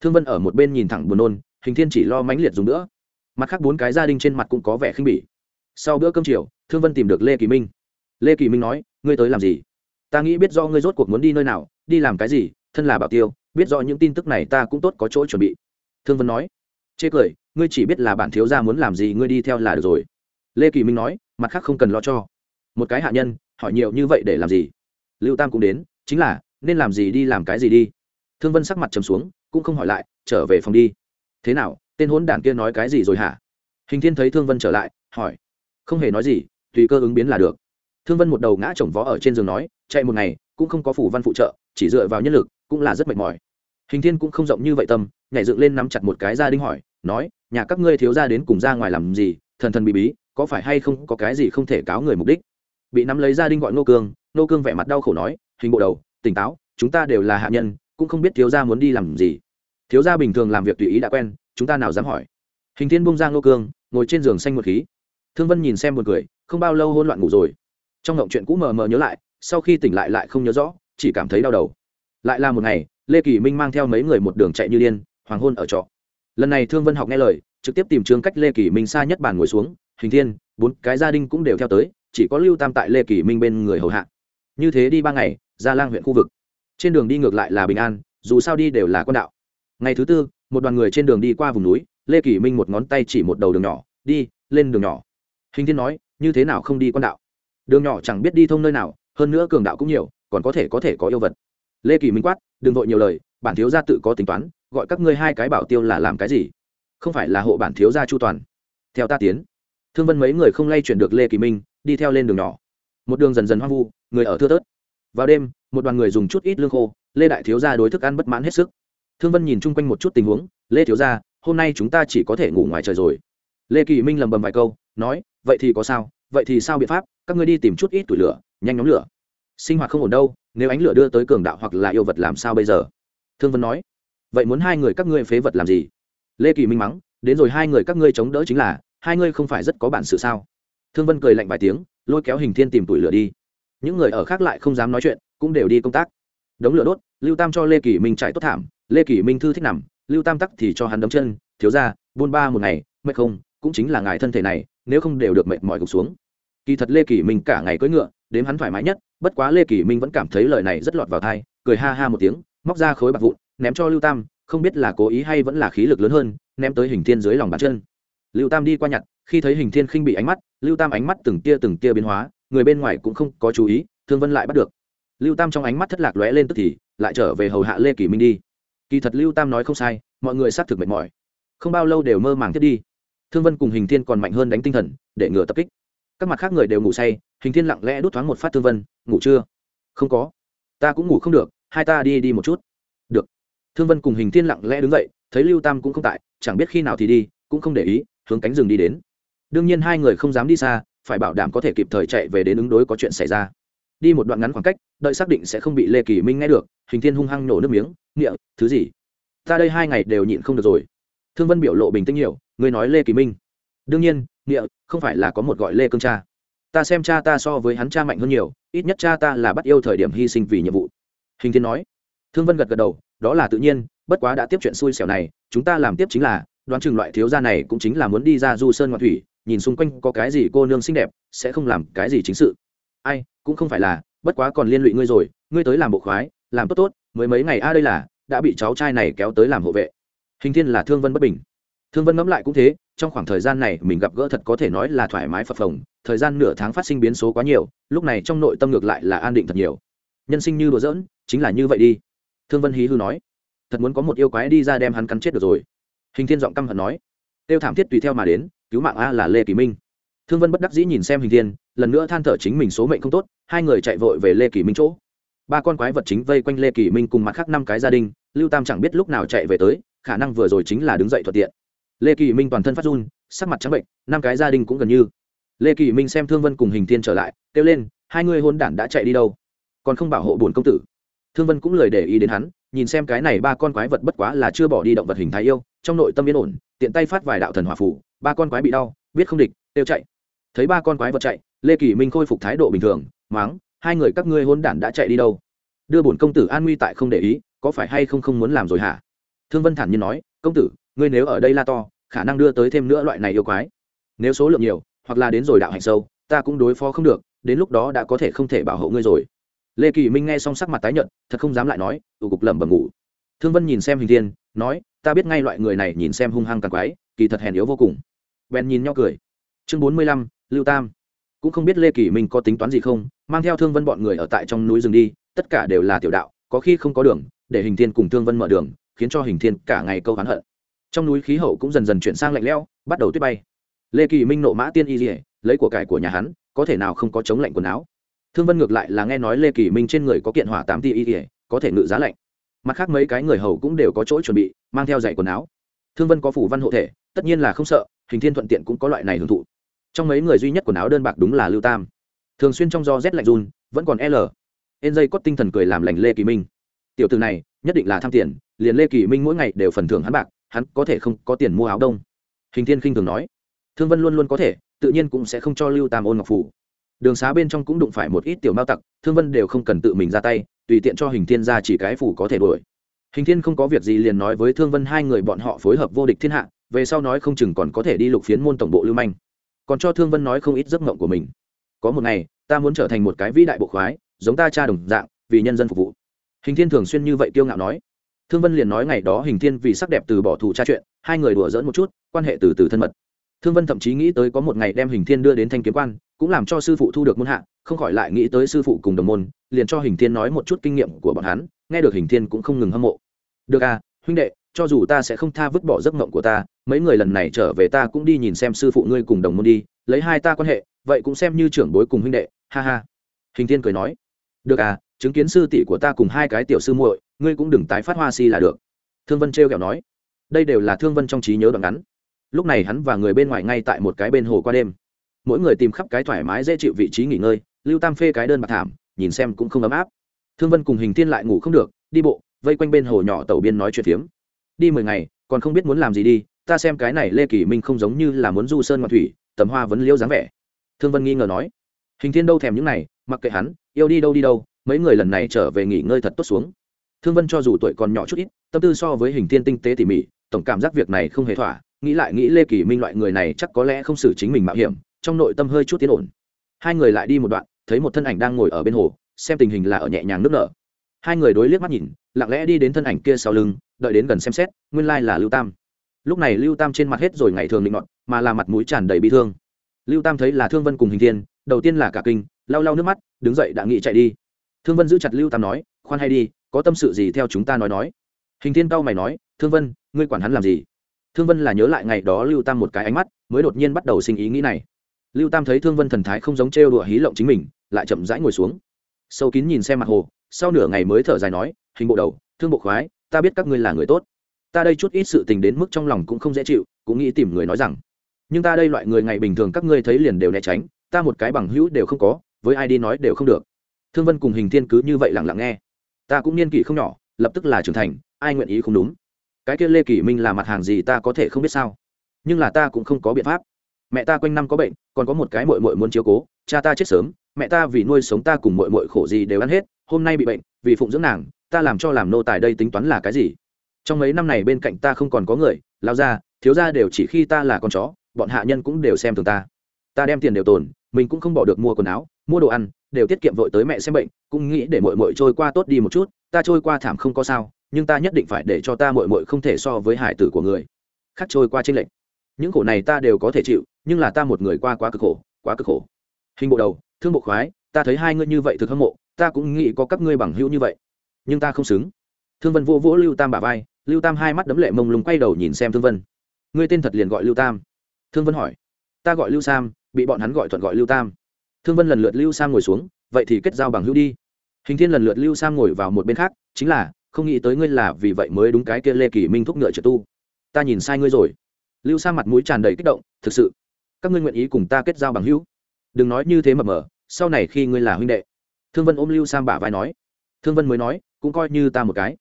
thương vân ở một bên nhìn thẳng buồn nôn, hình thiên chỉ lo mãnh liệt dùng nữa. Mặt khác bốn cái gia đình trên mặt cũng có vẻ khinh bỉ. Sau bữa cơm chiều, thương vân tìm được lê kỳ minh. Lê kỳ minh nói, ngươi tới làm gì? Ta nghĩ biết do ngươi rốt cuộc muốn đi nơi nào, đi làm cái gì, thân là bảo tiêu, biết do những tin tức này ta cũng tốt có chỗ chuẩn bị. Thương vân nói, chê cười, ngươi chỉ biết là bản thiếu gia muốn làm gì ngươi đi theo là được rồi. Lê kỳ minh nói, mặt khác không cần lo cho. Một cái hạ nhân, hỏi nhiều như vậy để làm gì? Lưu tam cũng đến, chính là, nên làm gì đi làm cái gì đi. Thương vân sắc mặt trầm xuống, cũng không hỏi lại, trở về phòng đi. Thế nào, tên hốn đản kia nói cái gì rồi hả? Hình thiên thấy thương vân trở lại, hỏi. Không hề nói gì, tùy cơ ứng biến là được. Thương vân một đầu ngã chồng vó ở trên giường nói, chạy một ngày, cũng không có phủ văn phụ trợ, chỉ dựa vào nhân lực, cũng là rất mệt mỏi. Hình thiên cũng không rộng như vậy tâm, nhảy dựng lên nắm chặt một cái gia đình hỏi, nói, nhà các ngươi thiếu ra đến cùng ra ngoài làm gì, thần thần bị bí, có phải hay không có cái gì không thể cáo người mục đích? Bị nắm lấy gia đình gọi nô cương nô cương vẻ mặt đau khổ nói, hình bộ đầu, tỉnh táo, chúng ta đều là hạ nhân, cũng không biết thiếu gia muốn đi làm gì. Thiếu gia bình thường làm việc tùy ý đã quen, chúng ta nào dám hỏi. Hình thiên bung ra nô cương, ngồi trên giường xanh một khí. Thương vân nhìn xem một người không bao lâu hôn loạn ngủ rồi. Trong ngộng chuyện cũ mờ mờ nhớ lại, sau khi tỉnh lại lại không nhớ rõ, chỉ cảm thấy đau đầu. Lại là một ngày, lê kỳ minh mang theo mấy người một đường chạy như điên, hoàng hôn ở trọ. Lần này thương vân học nghe lời, trực tiếp tìm trường cách lê kỳ minh xa nhất bàn ngồi xuống, hình thiên, bốn cái gia đình cũng đều theo tới, chỉ có lưu tam tại lê kỳ minh bên người hầu hạ như thế đi ba ngày ra lang huyện khu vực. Trên đường đi ngược lại là bình an, dù sao đi đều là con đạo. Ngày thứ tư, một đoàn người trên đường đi qua vùng núi, lê kỳ minh một ngón tay chỉ một đầu đường nhỏ, đi, lên đường nhỏ. Hình thiên nói, như thế nào không đi con đạo? Đường nhỏ chẳng biết đi thông nơi nào, hơn nữa cường đạo cũng nhiều, còn có thể có thể có yêu vật. Lê kỳ minh quát, đừng vội nhiều lời, bản thiếu gia tự có tính toán, gọi các ngươi hai cái bảo tiêu là làm cái gì? Không phải là hộ bản thiếu gia chu toàn. Theo ta tiến. Thương vân mấy người không lay chuyển được lê kỳ minh, đi theo lên đường nhỏ. Một đường dần dần hoang vu người ở thưa tớt. Vào đêm, một đoàn người dùng chút ít lương khô, lê đại thiếu gia đối thức ăn bất mãn hết sức. Thương vân nhìn chung quanh một chút tình huống, lê thiếu gia, hôm nay chúng ta chỉ có thể ngủ ngoài trời rồi. Lê kỳ minh lầm bầm vài câu, nói, vậy thì có sao, vậy thì sao biện pháp, các ngươi đi tìm chút ít tuổi lửa, nhanh nhóm lửa. Sinh hoạt không ổn đâu, nếu ánh lửa đưa tới cường đạo hoặc là yêu vật làm sao bây giờ? Thương vân nói, vậy muốn hai người các ngươi phế vật làm gì? Lê kỳ minh mắng, đến rồi hai người các ngươi chống đỡ chính là, hai ngươi không phải rất có bản sự sao? Thương vân cười lạnh vài tiếng, lôi kéo hình thiên tìm tuổi lửa đi những người ở khác lại không dám nói chuyện, cũng đều đi công tác. Đống lửa đốt, lưu tam cho lê kỳ minh chạy tốt thảm, lê kỳ minh thư thích nằm, lưu tam tắc thì cho hắn đấm chân, thiếu ra buôn ba một ngày, mệt không? Cũng chính là ngài thân thể này, nếu không đều được mệt mỏi gục xuống. Kỳ thật lê kỳ minh cả ngày cưỡi ngựa đếm hắn thoải mái nhất, bất quá lê kỳ minh vẫn cảm thấy lời này rất lọt vào thai cười ha ha một tiếng, móc ra khối bạc vụn, ném cho lưu tam, không biết là cố ý hay vẫn là khí lực lớn hơn, ném tới hình thiên dưới lòng bàn chân. Lưu tam đi qua nhặt, khi thấy hình thiên khinh bị ánh mắt, lưu tam ánh mắt từng tia từng tia biến hóa người bên ngoài cũng không có chú ý, thương vân lại bắt được. Lưu tam trong ánh mắt thất lạc lóe lên tức thì, lại trở về hầu hạ lê kỳ minh đi. Kỳ thật lưu tam nói không sai, mọi người xác thực mệt mỏi. Không bao lâu đều mơ màng thiết đi. Thương vân cùng hình thiên còn mạnh hơn đánh tinh thần, để ngừa tập kích. Các mặt khác người đều ngủ say, hình thiên lặng lẽ đút thoáng một phát thương vân, ngủ chưa? Không có. Ta cũng ngủ không được, hai ta đi đi một chút. Được. Thương vân cùng hình thiên lặng lẽ đứng dậy, thấy lưu tam cũng không tại, chẳng biết khi nào thì đi, cũng không để ý, hướng cánh rừng đi đến. Đương nhiên hai người không dám đi xa phải bảo đảm có thể kịp thời chạy về đến ứng đối có chuyện xảy ra. Đi một đoạn ngắn khoảng cách, đợi xác định sẽ không bị lê kỳ minh nghe được, hình thiên hung hăng nổ nước miếng, nghĩa, thứ gì? Ta đây hai ngày đều nhịn không được rồi. Thương vân biểu lộ bình tĩnh nhiều người nói lê kỳ minh. Đương nhiên, nghĩa, không phải là có một gọi lê cương cha. Ta xem cha ta so với hắn cha mạnh hơn nhiều, ít nhất cha ta là bắt yêu thời điểm hy sinh vì nhiệm vụ. Hình thiên nói. Thương vân gật gật đầu, đó là tự nhiên, bất quá đã tiếp chuyện xui xẻo này, chúng ta làm tiếp chính là, đoán chừng loại thiếu gia này cũng chính là muốn đi ra du sơn ngoại thủy nhìn xung quanh có cái gì cô nương xinh đẹp, sẽ không làm cái gì chính sự. Ai, cũng không phải là, bất quá còn liên lụy ngươi rồi, ngươi tới làm bộ khoái, làm tốt tốt, mới mấy ngày a à đây là, đã bị cháu trai này kéo tới làm hộ vệ. Hình thiên là thương vân bất bình. Thương vân ngẫm lại cũng thế, trong khoảng thời gian này mình gặp gỡ thật có thể nói là thoải mái phập phồng, thời gian nửa tháng phát sinh biến số quá nhiều, lúc này trong nội tâm ngược lại là an định thật nhiều. Nhân sinh như đùa giỡn, chính là như vậy đi. Thương vân hí hư nói, thật muốn có một yêu quái đi ra đem hắn cắn chết được rồi. Hình thiên giọng căm hận nói, tiêu thảm thiết tùy theo mà đến cứu mạng a là lê kỳ minh. Thương vân bất đắc dĩ nhìn xem hình thiên, lần nữa than thở chính mình số mệnh không tốt, hai người chạy vội về lê kỳ minh chỗ. Ba con quái vật chính vây quanh lê kỳ minh cùng mặt khác năm cái gia đình, lưu tam chẳng biết lúc nào chạy về tới, khả năng vừa rồi chính là đứng dậy thuận tiện. Lê kỳ minh toàn thân phát run, sắc mặt trắng bệnh, năm cái gia đình cũng gần như. Lê kỳ minh xem thương vân cùng hình thiên trở lại, kêu lên, hai người hôn đản đã chạy đi đâu? Còn không bảo hộ bổn công tử. Thương vân cũng lời để ý đến hắn, nhìn xem cái này ba con quái vật bất quá là chưa bỏ đi động vật hình thái yêu trong nội tâm yên ổn, tiện tay phát vài đạo thần hỏa phủ ba con quái bị đau, biết không địch tiêu chạy. Thấy ba con quái vật chạy, lê kỳ minh khôi phục thái độ bình thường máng hai người các ngươi hôn đản đã chạy đi đâu? Đưa bổn công tử an nguy tại không để ý, có phải hay không không muốn làm rồi hả? Thương vân thản nhiên nói, công tử, ngươi nếu ở đây la to, khả năng đưa tới thêm nữa loại này yêu quái. Nếu số lượng nhiều, hoặc là đến rồi đạo hành sâu, ta cũng đối phó không được, đến lúc đó đã có thể không thể bảo hộ ngươi rồi. Lê kỳ minh nghe xong sắc mặt tái nhợt, thật không dám lại nói, tụ cục lẩm bẩm ngủ. Thương vân nhìn xem hình thiên, nói ta biết ngay loại người này nhìn xem hung hăng càng quái, kỳ thật hèn yếu vô cùng. Bèn nhìn nhau cười. Chương bốn mươi lăm, lưu tam. Cũng không biết lê kỳ minh có tính toán gì không, mang theo thương vân bọn người ở tại trong núi rừng đi, tất cả đều là tiểu đạo, có khi không có đường, để hình thiên cùng thương vân mở đường, khiến cho hình thiên cả ngày câu hắn hận. Trong núi khí hậu cũng dần dần chuyển sang lạnh lẽo, bắt đầu tuyết bay. Lê kỳ minh nộ mã tiên y dỉa lấy của cải của nhà hắn, có thể nào không có chống lạnh quần áo. Thương vân ngược lại là nghe nói lê kỳ minh trên người có kiện hỏa tám ti y dỉa có thể ngự giá lạnh mặt khác mấy cái người hầu cũng đều có chỗ chuẩn bị, mang theo giày quần áo. Thương vân có phủ văn hộ thể, tất nhiên là không sợ, hình thiên thuận tiện cũng có loại này hưởng thụ. Trong mấy người duy nhất quần áo đơn bạc đúng là lưu tam. Thường xuyên trong do rét lạnh run, vẫn còn l. Ên dây có tinh thần cười làm lành lê kỳ minh. Tiểu từ này, nhất định là tham tiền, liền lê kỳ minh mỗi ngày đều phần thưởng hắn bạc, hắn có thể không có tiền mua áo đông. Hình thiên khinh thường nói. Thương vân luôn luôn có thể, tự nhiên cũng sẽ không cho lưu tam ôn ngọc phủ. Đường xá bên trong cũng đụng phải một ít tiểu mao tặc, thương vân đều không cần tự mình ra tay tùy tiện cho hình thiên ra chỉ cái phủ có thể đuổi. Hình thiên không có việc gì liền nói với thương vân hai người bọn họ phối hợp vô địch thiên hạ, về sau nói không chừng còn có thể đi lục phiến môn tổng bộ lưu manh. Còn cho thương vân nói không ít giấc mộng của mình. Có một ngày, ta muốn trở thành một cái vĩ đại bộ khoái, giống ta cha đồng dạng, vì nhân dân phục vụ. Hình thiên thường xuyên như vậy kiêu ngạo nói. Thương vân liền nói ngày đó hình thiên vì sắc đẹp từ bỏ thủ tra chuyện, hai người đùa dỡn một chút, quan hệ từ từ thân mật. Thương vân thậm chí nghĩ tới có một ngày đem hình thiên đưa đến thanh kiếm quan cũng làm cho sư phụ thu được môn hạ, không khỏi lại nghĩ tới sư phụ cùng đồng môn, liền cho hình thiên nói một chút kinh nghiệm của bọn hắn, nghe được hình thiên cũng không ngừng hâm mộ. Được à huynh đệ, cho dù ta sẽ không tha vứt bỏ giấc mộng của ta, mấy người lần này trở về ta cũng đi nhìn xem sư phụ ngươi cùng đồng môn đi, lấy hai ta quan hệ, vậy cũng xem như trưởng bối cùng huynh đệ, ha ha. Hình thiên cười nói. Được à chứng kiến sư tỷ của ta cùng hai cái tiểu sư muội, ngươi cũng đừng tái phát hoa si là được. Thương vân trêu kẹo nói. Đây đều là thương vân trong trí nhớ đoạn ngắn. Lúc này hắn và người bên ngoài ngay tại một cái bên hồ qua đêm mỗi người tìm khắp cái thoải mái dễ chịu vị trí nghỉ ngơi, lưu tam phê cái đơn bạc thảm, nhìn xem cũng không ấm áp. Thương vân cùng hình thiên lại ngủ không được, đi bộ, vây quanh bên hồ nhỏ tàu biên nói chuyện phiếm. Đi mười ngày, còn không biết muốn làm gì đi, ta xem cái này lê kỳ minh không giống như là muốn du sơn ngoại thủy, tầm hoa vẫn liêu dáng vẻ. Thương vân nghi ngờ nói. Hình thiên đâu thèm những này, mặc kệ hắn, yêu đi đâu đi đâu, mấy người lần này trở về nghỉ ngơi thật tốt xuống. Thương vân cho dù tuổi còn nhỏ chút ít, tâm tư so với hình thiên tinh tế tỉ mỉ, tổng cảm giác việc này không hề thỏa, nghĩ lại nghĩ lê kỳ minh loại người này chắc có lẽ không xử chính mình mạo hiểm trong nội tâm hơi chút tiến ổn. Hai người lại đi một đoạn, thấy một thân ảnh đang ngồi ở bên hồ, xem tình hình là ở nhẹ nhàng nước nở. Hai người đối liếc mắt nhìn, lặng lẽ đi đến thân ảnh kia sau lưng, đợi đến gần xem xét, nguyên lai là lưu tam. Lúc này lưu tam trên mặt hết rồi ngày thường định ngọn mà là mặt mũi tràn đầy bị thương. Lưu tam thấy là thương vân cùng hình thiên, đầu tiên là cả kinh, lau lau nước mắt, đứng dậy đã nghị chạy đi. Thương vân giữ chặt lưu tam nói, khoan hay đi, có tâm sự gì theo chúng ta nói nói. Hình thiên tao mày nói, thương vân, ngươi quản hắn làm gì? Thương vân là nhớ lại ngày đó lưu tam một cái ánh mắt, mới đột nhiên bắt đầu sinh ý nghĩ này lưu tam thấy thương vân thần thái không giống trêu đùa hí lộng chính mình, lại chậm rãi ngồi xuống. Sâu kín nhìn xem mặt hồ, sau nửa ngày mới thở dài nói, hình bộ đầu, thương bộ khoái, ta biết các ngươi là người tốt. Ta đây chút ít sự tình đến mức trong lòng cũng không dễ chịu, cũng nghĩ tìm người nói rằng, nhưng ta đây loại người ngày bình thường các ngươi thấy liền đều né tránh, ta một cái bằng hữu đều không có, với ai đi nói đều không được. Thương vân cùng hình thiên cứ như vậy lặng lặng nghe. Ta cũng niên kỷ không nhỏ, lập tức là trưởng thành, ai nguyện ý không đúng? Cái kia lê kỷ minh là mặt hàng gì ta có thể không biết sao? Nhưng là ta cũng không có biện pháp mẹ ta quanh năm có bệnh, còn có một cái mội mội muốn chiếu cố, cha ta chết sớm, mẹ ta vì nuôi sống ta cùng mội mội khổ gì đều ăn hết, hôm nay bị bệnh, vì phụng dưỡng nàng, ta làm cho làm nô tài đây tính toán là cái gì? Trong mấy năm này bên cạnh ta không còn có người lao ra thiếu ra đều chỉ khi ta là con chó, bọn hạ nhân cũng đều xem thường ta. Ta đem tiền đều tồn, mình cũng không bỏ được mua quần áo, mua đồ ăn, đều tiết kiệm vội tới mẹ xem bệnh, cũng nghĩ để mội mội trôi qua tốt đi một chút, ta trôi qua thảm không có sao, nhưng ta nhất định phải để cho ta mội mội không thể so với hải tử của người khác trôi qua trên lệnh những khổ này ta đều có thể chịu nhưng là ta một người qua quá cực khổ, quá cực khổ. Hình bộ đầu, thương bộ khoái, ta thấy hai ngươi như vậy thực hâm mộ, ta cũng nghĩ có các ngươi bằng hữu như vậy. Nhưng ta không xứng. Thương vân vô vỗ lưu tam bà vai, lưu tam hai mắt đấm lệ mông lung quay đầu nhìn xem thương vân. Ngươi tên thật liền gọi lưu tam. Thương vân hỏi. Ta gọi lưu sam, bị bọn hắn gọi thuận gọi lưu tam. Thương vân lần lượt lưu sam ngồi xuống, vậy thì kết giao bằng hữu đi. Hình thiên lần lượt lưu sam ngồi vào một bên khác, chính là, không nghĩ tới ngươi là vì vậy mới đúng cái kia lê kỳ minh thúc ngựa trợ tu. Ta nhìn sai ngươi rồi. Lưu sam mặt mũi tràn đầy kích động, thực sự các ngươi nguyện ý cùng ta kết giao bằng hữu? Đừng nói như thế mập mờ sau này khi ngươi là huynh đệ. Thương vân ôm lưu sam bả vai nói. Thương vân mới nói, cũng coi như ta một cái.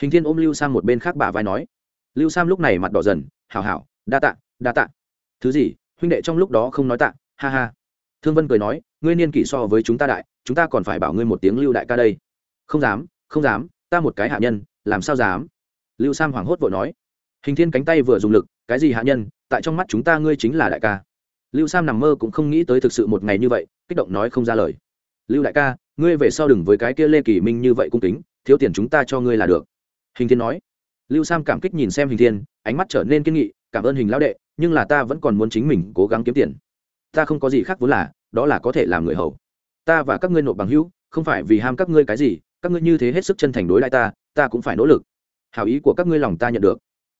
Hình thiên ôm lưu sam một bên khác bả vai nói. Lưu sam lúc này mặt đỏ dần, hảo hảo, đa tạ đa tạ. Thứ gì, huynh đệ trong lúc đó không nói tạ, ha ha. Thương vân cười nói, ngươi niên kỷ so với chúng ta đại, chúng ta còn phải bảo ngươi một tiếng lưu đại ca đây. Không dám không dám, ta một cái hạ nhân, làm sao dám? Lưu sam hoảng hốt vội nói. Hình thiên cánh tay vừa dùng lực, cái gì hạ nhân, tại trong mắt chúng ta ngươi chính là đại ca lưu sam nằm mơ cũng không nghĩ tới thực sự một ngày như vậy, kích động nói không ra lời. Lưu đại ca, ngươi về sau đừng với cái kia lê kỳ minh như vậy cung kính, thiếu tiền chúng ta cho ngươi là được. Hình thiên nói. Lưu sam cảm kích nhìn xem hình thiên, ánh mắt trở nên kiên nghị, cảm ơn hình lão đệ, nhưng là ta vẫn còn muốn chính mình cố gắng kiếm tiền. Ta không có gì khác vốn là, đó là có thể làm người hầu. Ta và các ngươi nộp bằng hữu, không phải vì ham các ngươi cái gì, các ngươi như thế hết sức chân thành đối lại ta ta cũng phải nỗ lực. Hảo ý của các ngươi lòng ta nhận được.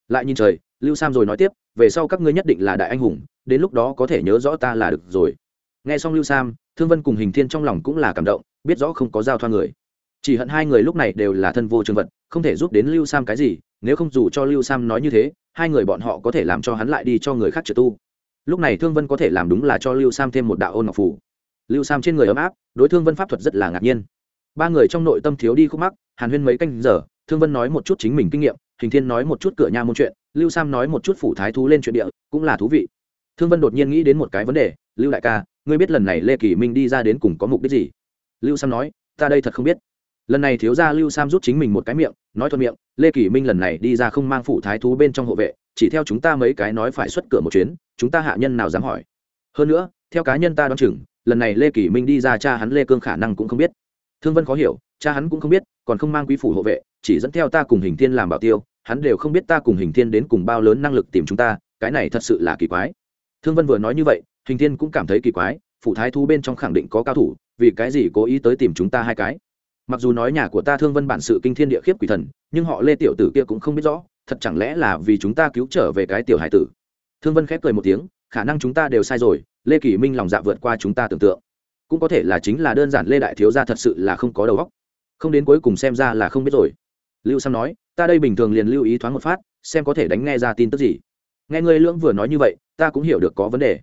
Lại nhìn trời, lưu sam rồi nói tiếp, về sau các ngươi nhất định là đại anh hùng đến lúc đó có thể nhớ rõ ta là được rồi. Nghe xong lưu sam, thương vân cùng hình thiên trong lòng cũng là cảm động, biết rõ không có giao thoa người. Chỉ hận hai người lúc này đều là thân vô trường vật, không thể giúp đến lưu sam cái gì, nếu không dù cho lưu sam nói như thế, hai người bọn họ có thể làm cho hắn lại đi cho người khác trợ tu. Lúc này thương vân có thể làm đúng là cho lưu sam thêm một đạo ôn ngọc phủ lưu sam trên người ấm áp, đối thương vân pháp thuật rất là ngạc nhiên. Ba người trong nội tâm thiếu đi khúc mắc, hàn huyên mấy canh giờ, thương vân nói một chút chính mình kinh nghiệm, hình thiên nói một chút cửa nhà môn chuyện, lưu sam nói một chút phủ thái thú lên chuyện địa, cũng là thú vị thương vân đột nhiên nghĩ đến một cái vấn đề, lưu đại ca, ngươi biết lần này lê kỳ minh đi ra đến cùng có mục đích gì? Lưu sam nói, ta đây thật không biết. Lần này thiếu gia lưu sam rút chính mình một cái miệng, nói thuận miệng, lê kỳ minh lần này đi ra không mang phủ thái thú bên trong hộ vệ, chỉ theo chúng ta mấy cái nói phải xuất cửa một chuyến, chúng ta hạ nhân nào dám hỏi? Hơn nữa, theo cá nhân ta đoán chừng, lần này lê kỳ minh đi ra cha hắn lê cương khả năng cũng không biết. Thương vân khó hiểu, cha hắn cũng không biết, còn không mang quý phủ hộ vệ, chỉ dẫn theo ta cùng hình thiên làm bảo tiêu, hắn đều không biết ta cùng hình thiên đến cùng bao lớn năng lực tìm chúng ta, cái này thật sự là kỳ quái thương vân vừa nói như vậy, hình thiên cũng cảm thấy kỳ quái phụ thái thu bên trong khẳng định có cao thủ, vì cái gì cố ý tới tìm chúng ta hai cái? Mặc dù nói nhà của ta thương vân bản sự kinh thiên địa khiếp quỷ thần, nhưng họ lê tiểu tử kia cũng không biết rõ, thật chẳng lẽ là vì chúng ta cứu trở về cái tiểu hải tử? Thương vân khép cười một tiếng, khả năng chúng ta đều sai rồi, lê kỳ minh lòng dạ vượt qua chúng ta tưởng tượng. Cũng có thể là chính là đơn giản lê đại thiếu gia thật sự là không có đầu óc. Không đến cuối cùng xem ra là không biết rồi. Lưu sam nói, ta đây bình thường liền lưu ý thoáng một phát, xem có thể đánh nghe ra tin tức gì. Nghe ngươi lưỡng vừa nói như vậy ta cũng hiểu được có vấn đề.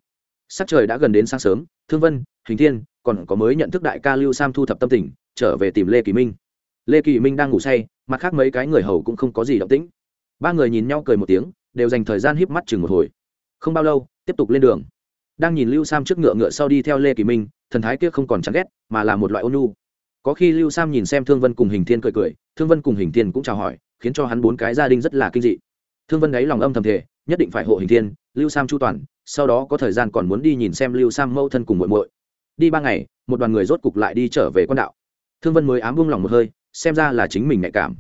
Sắc trời đã gần đến sáng sớm, thương vân hình thiên, còn có mới nhận thức đại ca lưu sam thu thập tâm tình, trở về tìm lê kỳ minh. Lê kỳ minh đang ngủ say, mặt khác mấy cái người hầu cũng không có gì động tĩnh. Ba người nhìn nhau cười một tiếng, đều dành thời gian híp mắt chừng một hồi. Không bao lâu, tiếp tục lên đường. Đang nhìn lưu sam trước ngựa ngựa sau đi theo lê kỳ minh, thần thái kia không còn chán ghét, mà là một loại ôn nhu. Có khi lưu sam nhìn xem thương vân cùng hình thiên cười cười, thương vân cùng hình thiên cũng chào hỏi, khiến cho hắn bốn cái gia đình rất là kinh dị thương vân đáy lòng âm thầm thể nhất định phải hộ hình thiên, lưu sam chu toàn, sau đó có thời gian còn muốn đi nhìn xem lưu sam mâu thân cùng muội muội. Đi ba ngày, một đoàn người rốt cục lại đi trở về quan đạo. Thương vân mới ám buông lòng một hơi, xem ra là chính mình nhạy cảm.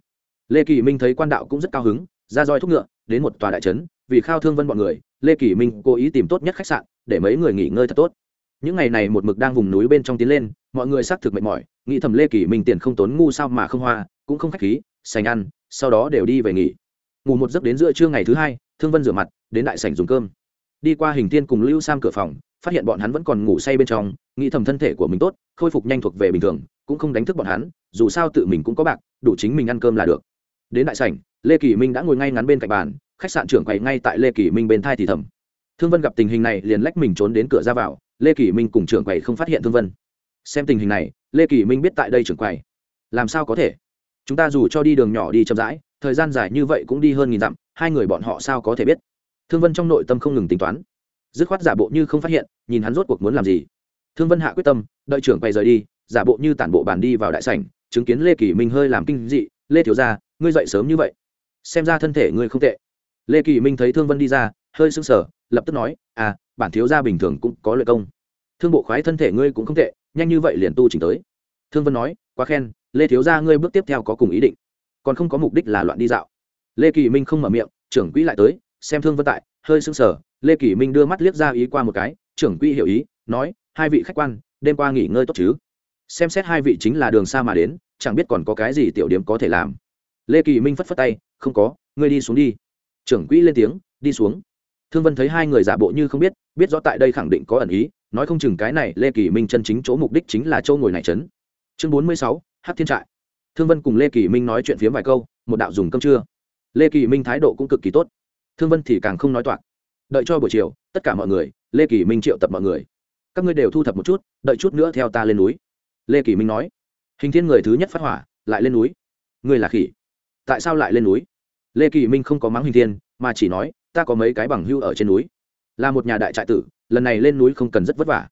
Lê kỳ minh thấy quan đạo cũng rất cao hứng, ra roi thúc ngựa, đến một tòa đại trấn, vì khao thương vân bọn người, lê kỳ minh cố ý tìm tốt nhất khách sạn, để mấy người nghỉ ngơi thật tốt. Những ngày này một mực đang vùng núi bên trong tiến lên, mọi người xác thực mệt mỏi, nghĩ thầm lê kỳ minh tiền không tốn ngu sao mà không hoa, cũng không khách khí, sành ăn, sau đó đều đi về nghỉ ngủ một giấc đến giữa trưa ngày thứ hai, thương vân rửa mặt, đến đại sảnh dùng cơm. Đi qua hình tiên cùng lưu sam cửa phòng, phát hiện bọn hắn vẫn còn ngủ say bên trong, nghĩ thầm thân thể của mình tốt, khôi phục nhanh thuộc về bình thường, cũng không đánh thức bọn hắn, dù sao tự mình cũng có bạc, đủ chính mình ăn cơm là được. Đến đại sảnh, lê kỳ minh đã ngồi ngay ngắn bên cạnh bàn, khách sạn trưởng quầy ngay tại lê kỳ minh bên thai thì thầm. Thương vân gặp tình hình này liền lách mình trốn đến cửa ra vào, lê kỳ minh cùng trưởng quầy không phát hiện thương vân. Xem tình hình này, lê kỳ minh biết tại đây trưởng quầy. Làm sao có thể? Chúng ta dù cho đi đường nhỏ đi chậm rãi thời gian dài như vậy cũng đi hơn nghìn dặm, hai người bọn họ sao có thể biết? Thương vân trong nội tâm không ngừng tính toán. Dứt khoát giả bộ như không phát hiện, nhìn hắn rốt cuộc muốn làm gì. Thương vân hạ quyết tâm, đợi trưởng quay rời đi, giả bộ như tản bộ bàn đi vào đại sảnh, chứng kiến lê kỳ minh hơi làm kinh dị, lê thiếu gia, ngươi dậy sớm như vậy? Xem ra thân thể ngươi không tệ. Lê kỳ minh thấy thương vân đi ra, hơi sưng sờ, lập tức nói à bản thiếu gia bình thường cũng có lợi công. Thương bộ khoái thân thể ngươi cũng không tệ, nhanh như vậy liền tu chỉnh tới. Thương vân nói, quá khen, lê thiếu gia ngươi bước tiếp theo có cùng ý định còn không có mục đích là loạn đi dạo. Lê kỳ minh không mở miệng, trưởng quỹ lại tới, xem thương vân tại, hơi sưng sờ. Lê kỳ minh đưa mắt liếc ra ý qua một cái, trưởng quỹ hiểu ý, nói, hai vị khách quan, đêm qua nghỉ ngơi tốt chứ? Xem xét hai vị chính là đường xa mà đến, chẳng biết còn có cái gì tiểu điểm có thể làm. Lê kỳ minh phất phất tay, không có, ngươi đi xuống đi. Trưởng quỹ lên tiếng, đi xuống. Thương vân thấy hai người giả bộ như không biết biết rõ tại đây khẳng định có ẩn ý, nói không chừng cái này lê kỳ minh chân chính chỗ mục đích chính là châu ngồi này trấn chương bốn mươi sáu hát thiên trại thương vân cùng lê kỳ minh nói chuyện phiếm vài câu, một đạo dùng cơm trưa. Lê kỳ minh thái độ cũng cực kỳ tốt. Thương vân thì càng không nói toạc. Đợi cho buổi chiều, tất cả mọi người, lê kỳ minh triệu tập mọi người. Các ngươi đều thu thập một chút, đợi chút nữa theo ta lên núi. Lê kỳ minh nói. Hình thiên người thứ nhất phát hỏa, lại lên núi. Ngươi là khỉ. Tại sao lại lên núi? Lê kỳ minh không có mắng hình thiên, mà chỉ nói, ta có mấy cái bằng hưu ở trên núi. Là một nhà đại trại tử, lần này lên núi không cần rất vất vả.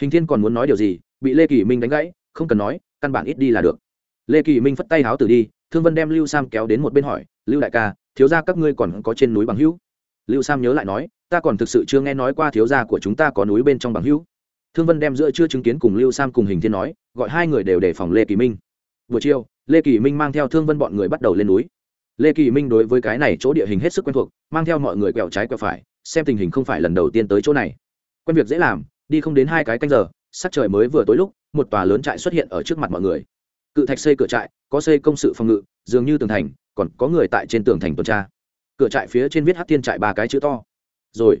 Hình thiên còn muốn nói điều gì, bị lê kỳ minh đánh gãy, không cần nói, căn bản ít đi là được lê kỳ minh phất tay háo tử đi, thương vân đem lưu sam kéo đến một bên hỏi, lưu đại ca, thiếu gia các ngươi còn có trên núi bằng hữu? Lưu sam nhớ lại nói, ta còn thực sự chưa nghe nói qua thiếu gia của chúng ta có núi bên trong bằng hữu. Thương vân đem giữa chưa chứng kiến cùng lưu sam cùng hình thiên nói, gọi hai người đều đề phòng lê kỳ minh. Buổi chiều, lê kỳ minh mang theo thương vân bọn người bắt đầu lên núi. Lê kỳ minh đối với cái này chỗ địa hình hết sức quen thuộc, mang theo mọi người quẹo trái quẹo phải, xem tình hình không phải lần đầu tiên tới chỗ này. Quen việc dễ làm, đi không đến hai cái canh giờ, sắc trời mới vừa tối lúc, một tòa lớn trại xuất hiện ở trước mặt mọi người cự thạch xây cửa trại có xây công sự phòng ngự dường như tường thành còn có người tại trên tường thành tuần tra. Cửa trại phía trên viết hát thiên trại ba cái chữ to. Rồi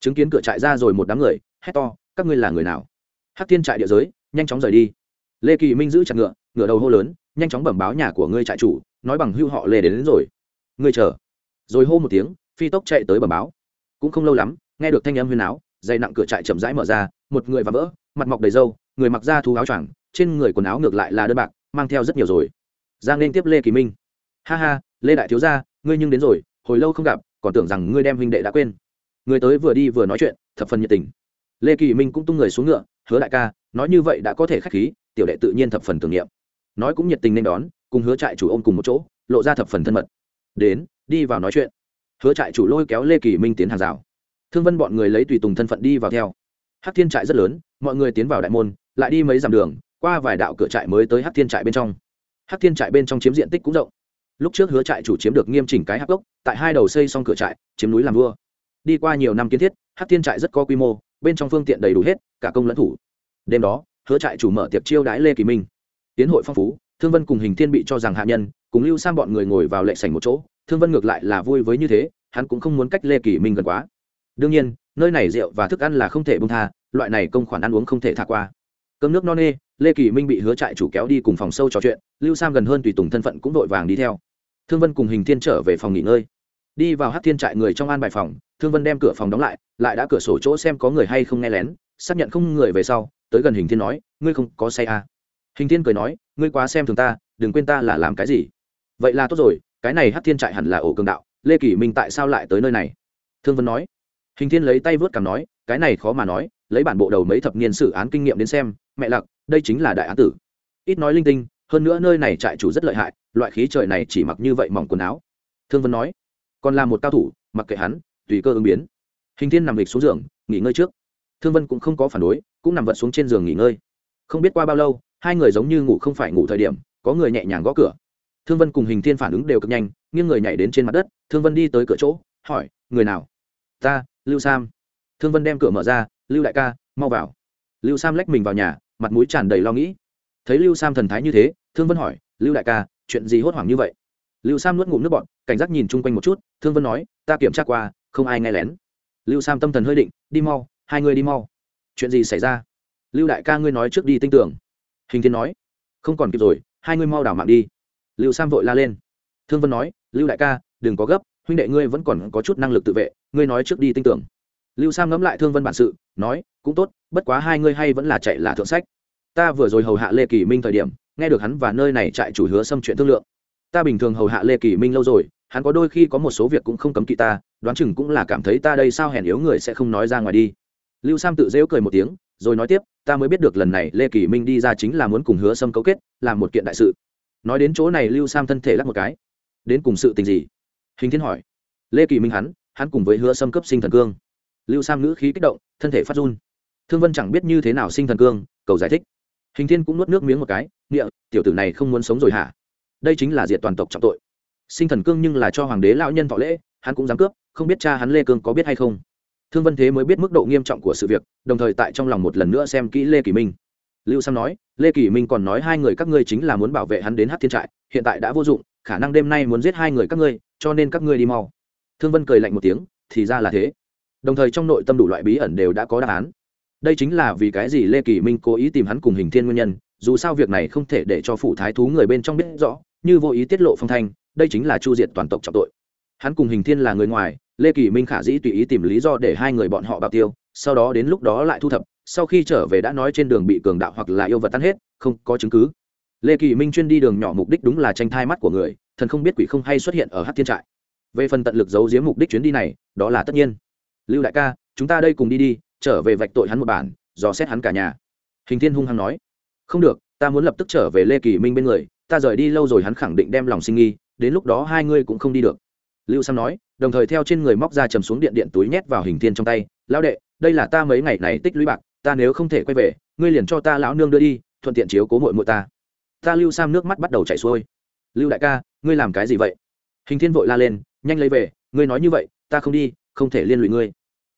chứng kiến cửa trại ra rồi một đám người hét to các ngươi là người nào? Hát thiên trại địa giới nhanh chóng rời đi. Lê kỳ minh giữ chặt ngựa ngựa đầu hô lớn nhanh chóng bẩm báo nhà của ngươi trại chủ nói bằng hưu họ lê đến, đến rồi. Ngươi chờ. Rồi hô một tiếng phi tốc chạy tới bẩm báo. Cũng không lâu lắm nghe được thanh âm huyên áo dây nặng cửa trại chậm rãi mở ra một người và vỡ mặt mọc đầy râu người mặc da thú áo choàng trên người quần áo ngược lại là đơn bạc mang theo rất nhiều rồi. Giang nên tiếp lê kỳ minh. Ha ha, lê đại thiếu gia, ngươi nhưng đến rồi, hồi lâu không gặp, còn tưởng rằng ngươi đem huynh đệ đã quên. Người tới vừa đi vừa nói chuyện, thập phần nhiệt tình. Lê kỳ minh cũng tung người xuống ngựa, hứa đại ca, nói như vậy đã có thể k h á c h khí, tiểu đệ tự nhiên thập phần tưởng niệm. Nói cũng nhiệt tình nên đón, cùng hứa trại chủ ôm cùng một chỗ, lộ ra thập phần thân mật. Đến, đi vào nói chuyện. Hứa trại chủ lôi kéo lê kỳ minh tiến hàng rào. Thương vân bọn người lấy tùy tùng thân phận đi vào theo. Hát thiên trại rất lớn, mọi người tiến vào đại môn, lại đi mấy dặm đường qua vài đạo cửa trại mới tới hát thiên trại bên trong. Hát thiên trại bên trong chiếm diện tích cũng rộng. Lúc trước hứa trại chủ chiếm được nghiêm chỉnh cái hắc gốc, tại hai đầu xây xong cửa trại, chiếm núi làm vua. Đi qua nhiều năm kiến thiết hát thiên trại rất có quy mô, bên trong phương tiện đầy đủ hết, cả công lẫn thủ. Đêm đó, hứa trại chủ mở tiệc chiêu đãi lê kỳ minh. Tiến hội phong phú, thương vân cùng hình thiên bị cho rằng hạ nhân, cùng lưu sang bọn người ngồi vào lệ sảnh một chỗ, thương vân ngược lại là vui với như thế, hắn cũng không muốn cách lê kỳ minh gần quá. Đương nhiên, nơi này rượu và thức ăn là không thể bông tha, loại này công khoản ăn uống không thể thả qua cơm nước no nê, lê kỳ minh bị hứa trại chủ kéo đi cùng phòng sâu trò chuyện, lưu sam gần hơn tùy tùng thân phận cũng vội vàng đi theo. Thương vân cùng hình thiên trở về phòng nghỉ ngơi. Đi vào hát thiên trại người trong an bài phòng, thương vân đem cửa phòng đóng lại lại đã cửa sổ chỗ xem có người hay không nghe lén, xác nhận không người về sau, tới gần hình thiên nói, ngươi không có say à. hình thiên cười nói, ngươi quá xem thường ta, đừng quên ta là làm cái gì? Vậy là tốt rồi, cái này hát thiên trại hẳn là ổ cường đạo, lê kỳ minh tại sao lại tới nơi này? Thương vân nói. Hình thiên lấy tay vớt cảm nói, cái này khó mà nói lấy bản bộ đầu mấy thập niên xử án kinh nghiệm đến xem, mẹ lặc đây chính là đại án tử. Ít nói linh tinh, hơn nữa nơi này trại chủ rất lợi hại, loại khí trời này chỉ mặc như vậy mỏng quần áo. Thương vân nói, còn là một cao thủ, mặc kệ hắn, tùy cơ ứng biến. Hình thiên nằm lịch xuống giường, nghỉ ngơi trước. Thương vân cũng không có phản đối, cũng nằm vật xuống trên giường nghỉ ngơi. Không biết qua bao lâu, hai người giống như ngủ không phải ngủ thời điểm, có người nhẹ nhàng gõ cửa. Thương vân cùng hình thiên phản ứng đều cực nhanh, nghiêng người nhảy đến trên mặt đất, thương vân đi tới cửa chỗ, hỏi, người nào? Ta, lưu sam. Thương vân đem cửa mở ra lưu đại ca, mau vào. Lưu sam lách mình vào nhà, mặt mũi tràn đầy lo nghĩ. Thấy lưu sam thần thái như thế, thương vân hỏi, lưu đại ca, chuyện gì hốt hoảng như vậy? Lưu sam nuốt ngụm nước bọn cảnh giác nhìn chung quanh một chút, thương vân nói, ta kiểm tra qua, không ai nghe lén. Lưu sam tâm thần hơi định, đi mau, hai người đi mau. Chuyện gì xảy ra? Lưu đại ca, ngươi nói trước đi tinh tưởng. Hình thiên nói, không còn kịp rồi, hai ngươi mau đảo mạng đi. Lưu sam vội la lên. Thương vân nói, lưu đại ca, đừng có gấp, huynh đệ ngươi vẫn còn có chút năng lực tự vệ, ngươi nói trước đi tin tưởng lưu sam ngẫm lại thương vân bản sự, nói, cũng tốt, bất quá hai ngươi hay vẫn là chạy là thượng sách. Ta vừa rồi hầu hạ lê kỳ minh thời điểm, nghe được hắn và nơi này trại chủ hứa xâm chuyện thương lượng. Ta bình thường hầu hạ lê kỳ minh lâu rồi, hắn có đôi khi có một số việc cũng không cấm kỵ ta, đoán chừng cũng là cảm thấy ta đây sao hèn yếu người sẽ không nói ra ngoài đi. Lưu sam tự dễu cười một tiếng, rồi nói tiếp, ta mới biết được lần này lê kỳ minh đi ra chính là muốn cùng hứa xâm cấu kết, làm một kiện đại sự. Nói đến chỗ này lưu sam thân thể lắc một cái. Đến cùng sự tình gì? Hình thiên hỏi. Lê kỳ minh hắn hắn cùng với hứa xâm cấp sinh thần cương lưu sam ngữ khí kích động, thân thể phát run. Thương vân chẳng biết như thế nào sinh thần cương, cầu giải thích. Hình thiên cũng nuốt nước miếng một cái nghĩa tiểu tử này không muốn sống rồi hả? Đây chính là diệt toàn tộc trọng tội. Sinh thần cương nhưng là cho hoàng đế lão nhân thọ lễ, hắn cũng dám cướp, không biết cha hắn lê cương có biết hay không. Thương vân thế mới biết mức độ nghiêm trọng của sự việc, đồng thời tại trong lòng một lần nữa xem kỹ lê kỳ minh. Lưu sam nói, lê kỳ minh còn nói hai người các ngươi chính là muốn bảo vệ hắn đến hát thiên trại, hiện tại đã vô dụng, khả năng đêm nay muốn giết hai người các ngươi, cho nên các ngươi đi mau. Thương vân cười lạnh một tiếng, thì ra là thế đồng thời trong nội tâm đủ loại bí ẩn đều đã có đáp án. Đây chính là vì cái gì lê kỳ minh cố ý tìm hắn cùng hình thiên nguyên nhân, dù sao việc này không thể để cho phủ thái thú người bên trong biết rõ, như vô ý tiết lộ phong thanh, đây chính là chu diệt toàn tộc trọng tội. Hắn cùng hình thiên là người ngoài, lê kỳ minh khả dĩ tùy ý tìm lý do để hai người bọn họ bạo tiêu, sau đó đến lúc đó lại thu thập, sau khi trở về đã nói trên đường bị cường đạo hoặc là yêu vật tan hết, không có chứng cứ. Lê kỳ minh chuyên đi đường nhỏ mục đích đúng là tranh thai mắt của người, thần không biết quỷ không hay xuất hiện ở hát thiên trại. Về phần tận lực giấu giếm mục đích chuyến đi này, đó là tất nhiên lưu đại ca, chúng ta đây cùng đi đi, trở về vạch tội hắn một bản, dò xét hắn cả nhà. Hình thiên hung hăng nói. Không được, ta muốn lập tức trở về lê kỳ minh bên người, ta rời đi lâu rồi hắn khẳng định đem lòng sinh nghi, đến lúc đó hai ngươi cũng không đi được. Lưu sam nói, đồng thời theo trên người móc ra chầm xuống điện điện túi nhét vào hình thiên trong tay. Lão đệ, đây là ta mấy ngày này tích lũy bạc, ta nếu không thể quay về, ngươi liền cho ta lão nương đưa đi, thuận tiện chiếu cố mội mội ta. Ta lưu sam nước mắt bắt đầu chảy xuôi. Lưu đại ca, ngươi làm cái gì vậy? Hình thiên vội la lên, nhanh lấy về, ngươi nói như vậy, ta không đi không thể liên lụy ngươi.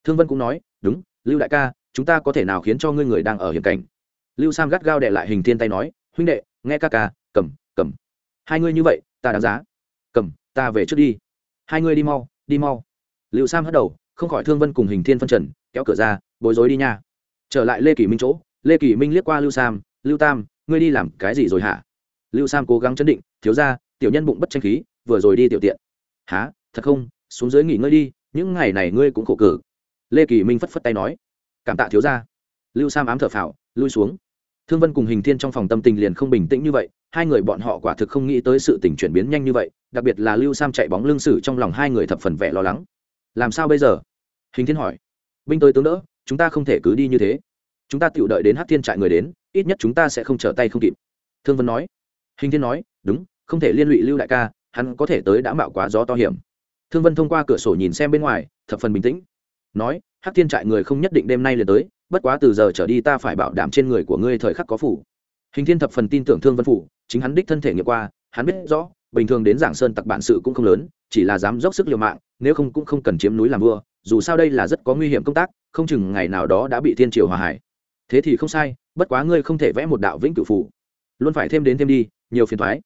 Thương vân cũng nói, đúng, lưu đại ca, chúng ta có thể nào khiến cho ngươi người đang ở hiểm cảnh? Lưu sam gắt gao đệ lại hình thiên tay nói, huynh đệ, nghe ca ca, cầm cầm. Hai ngươi như vậy, ta đáng giá. Cầm, ta về trước đi. Hai ngươi đi mau đi mau. Lưu sam hất đầu, không khỏi thương vân cùng hình thiên phân trần, kéo cửa ra bối rối đi nha. Trở lại lê kỳ minh chỗ, lê kỳ minh liếc qua lưu sam, lưu tam, ngươi đi làm cái gì rồi hả? Lưu sam cố gắng chấn định, thiếu ra tiểu nhân bụng bất tranh khí, vừa rồi đi tiểu tiện. Há thật không? Xuống dưới nghỉ ngơi đi những ngày này ngươi cũng khổ cử. Lê kỳ minh phất phất tay nói. Cảm tạ thiếu ra lưu sam ám thở phào, lui xuống. Thương vân cùng hình thiên trong phòng tâm tình liền không bình tĩnh như vậy, hai người bọn họ quả thực không nghĩ tới sự tình chuyển biến nhanh như vậy, đặc biệt là lưu sam chạy bóng lương sử trong lòng hai người thập phần vẻ lo lắng. Làm sao bây giờ? Hình thiên hỏi. Binh tới tướng đỡ, chúng ta không thể cứ đi như thế. Chúng ta tự đợi đến hát thiên trại người đến, ít nhất chúng ta sẽ không trở tay không kịp. Thương vân nói. Hình thiên nói, đúng, không thể liên lụy lưu đại ca, hắn có thể tới đã mạo quá gió to hiểm thương vân thông qua cửa sổ nhìn xem bên ngoài, thập phần bình tĩnh. Nói hát thiên trại người không nhất định đêm nay liền tới, bất quá từ giờ trở đi ta phải bảo đảm trên người của ngươi thời khắc có phủ. Hình thiên thập phần tin tưởng thương vân phủ, chính hắn đích thân thể nghiệm qua, hắn biết rõ, bình thường đến giảng sơn tặc bản sự cũng không lớn, chỉ là dám dốc sức liều mạng, nếu không cũng không cần chiếm núi làm vua, dù sao đây là rất có nguy hiểm công tác, không chừng ngày nào đó đã bị thiên triều hòa hải thế thì không sai, bất quá ngươi không thể vẽ một đạo vĩnh cửu phủ. Luôn phải thêm đến thêm đi, nhiều phiền thoái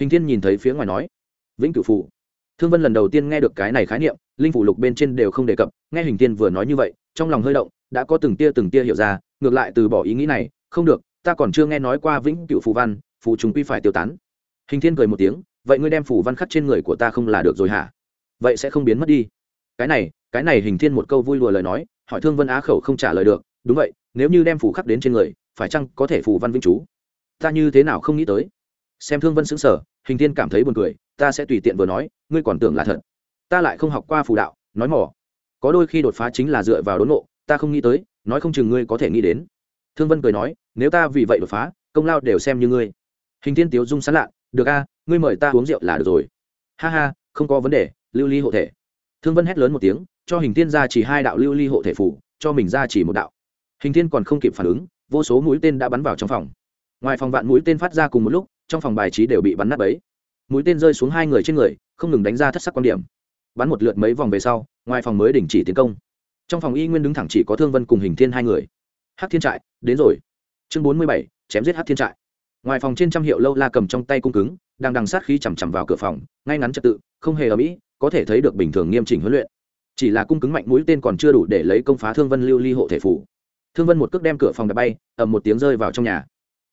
hình thiên nhìn thấy phía ngoài nói. Vĩnh cửu phủ? Thương vân lần đầu tiên nghe được cái này khái niệm, linh phủ lục bên trên đều không đề cập, nghe hình thiên vừa nói như vậy, trong lòng hơi động, đã có từng tia từng tia hiểu ra, ngược lại từ bỏ ý nghĩ này, không được, ta còn chưa nghe nói qua vĩnh cửu phù văn, phù chúng quy phải tiêu tán. Hình thiên cười một tiếng, vậy ngươi đem phù văn khắc trên người của ta không là được rồi hả? Vậy sẽ không biến mất đi. Cái này cái này hình thiên một câu vui lùa lời nói, hỏi thương vân á khẩu không trả lời được, đúng vậy, nếu như đem phù khắc đến trên người, phải chăng có thể phù văn vĩnh chú ta như thế nào không nghĩ tới xem thương vân xứng sở hình thiên cảm thấy buồn cười, ta sẽ tùy tiện vừa nói, ngươi còn tưởng là thật. Ta lại không học qua phù đạo, nói mỏ có đôi khi đột phá chính là dựa vào đốn nộ ta không nghĩ tới, nói không chừng ngươi có thể nghĩ đến. Thương vân cười nói, nếu ta vì vậy đột phá, công lao đều xem như ngươi. Hình thiên tiếu dung sán lạ, được a, ngươi mời ta uống rượu là được rồi. Ha ha, không có vấn đề, lưu ly hộ thể. Thương vân hét lớn một tiếng, cho hình thiên ra chỉ hai đạo lưu ly hộ thể phủ, cho mình ra chỉ một đạo. Hình thiên còn không kịp phản ứng, vô số mũi tên đã bắn vào trong phòng. Ngoài phòng vạn mũi tên phát ra cùng một lúc trong phòng bài trí đều bị bắn nát ấy mũi tên rơi xuống hai người trên người, không ngừng đánh ra thất sắc quan điểm. Bắn một lượt mấy vòng về sau, ngoài phòng mới đình chỉ tiến công. Trong phòng y nguyên đứng thẳng chỉ có thương vân cùng hình thiên hai người. Hát thiên trại, đến rồi. Chương bốn mươi bảy, chém giết hát thiên trại. Ngoài phòng trên trăm hiệu lâu la cầm trong tay cung cứng, đang đằng sát khí chằm chằm vào cửa phòng, ngay ngắn trật tự, không hề ở mỹ có thể thấy được bình thường nghiêm chỉnh huấn luyện. Chỉ là cung cứng mạnh mũi tên còn chưa đủ để lấy công phá thương vân lưu ly hộ thể phủ. Thương vân một cước đem cửa phòng đập bay, ầm một tiếng rơi vào trong nhà.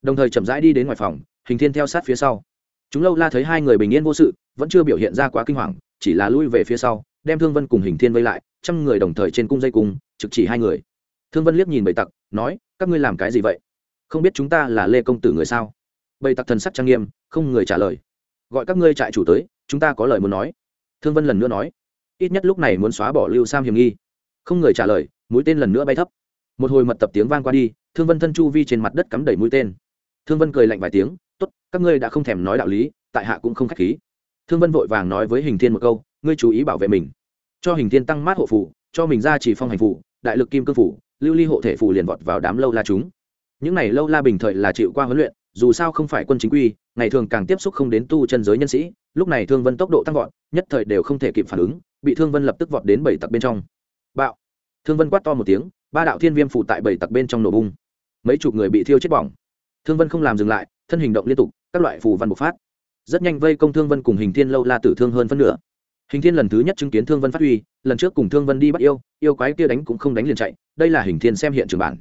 Đồng thời chậm rãi đi đến ngoài phòng hình thiên theo sát phía sau. Chúng lâu la thấy hai người bình yên vô sự, vẫn chưa biểu hiện ra quá kinh hoàng, chỉ là lui về phía sau, đem thương vân cùng hình thiên vây lại, trăm người đồng thời trên cung dây cung, trực chỉ hai người. Thương vân liếc nhìn bầy tặc, nói, các ngươi làm cái gì vậy? Không biết chúng ta là lê công tử người sao? Bầy tặc thần sắc trang nghiêm, không người trả lời. Gọi các ngươi trại chủ tới, chúng ta có lời muốn nói. Thương vân lần nữa nói, ít nhất lúc này muốn xóa bỏ lưu sam hiểm nghi. Không người trả lời, mũi tên lần nữa bay thấp. Một hồi mật tập tiếng vang qua đi, thương vân thân chu vi trên mặt đất cắm đầy mũi tên. Thương vân cười lạnh vài tiếng các ngươi đã không thèm nói đạo lý, tại hạ cũng không k h á c h khí. Thương vân vội vàng nói với hình thiên một câu, ngươi chú ý bảo vệ mình. Cho hình thiên tăng mát hộ phủ, cho mình ra chỉ phong hành phủ, đại lực kim cương phủ, lưu ly hộ thể phủ liền vọt vào đám lâu la chúng. Những n à y lâu la bình thời là chịu qua huấn luyện, dù sao không phải quân chính quy, ngày thường càng tiếp xúc không đến tu chân giới nhân sĩ, lúc này thương vân tốc độ tăng vọt, nhất thời đều không thể kịp phản ứng, bị thương vân lập tức vọt đến bảy tặc bên trong. Bạo. Thương vân quát to một tiếng, ba đạo thiên viêm phụ tại bảy tặc bên trong nổ bung. Mấy chục người bị thiêu chết bỏng. Thương vân không làm dừng lại thân hình động liên tục, các loại phù văn bộc phát. Rất nhanh vây công thương vân cùng hình thiên lâu la tử thương hơn phân nửa. Hình thiên lần thứ nhất chứng kiến thương vân phát huy, lần trước cùng thương vân đi bắt yêu yêu quái kia đánh cũng không đánh liền chạy, đây là hình thiên xem hiện trường bản.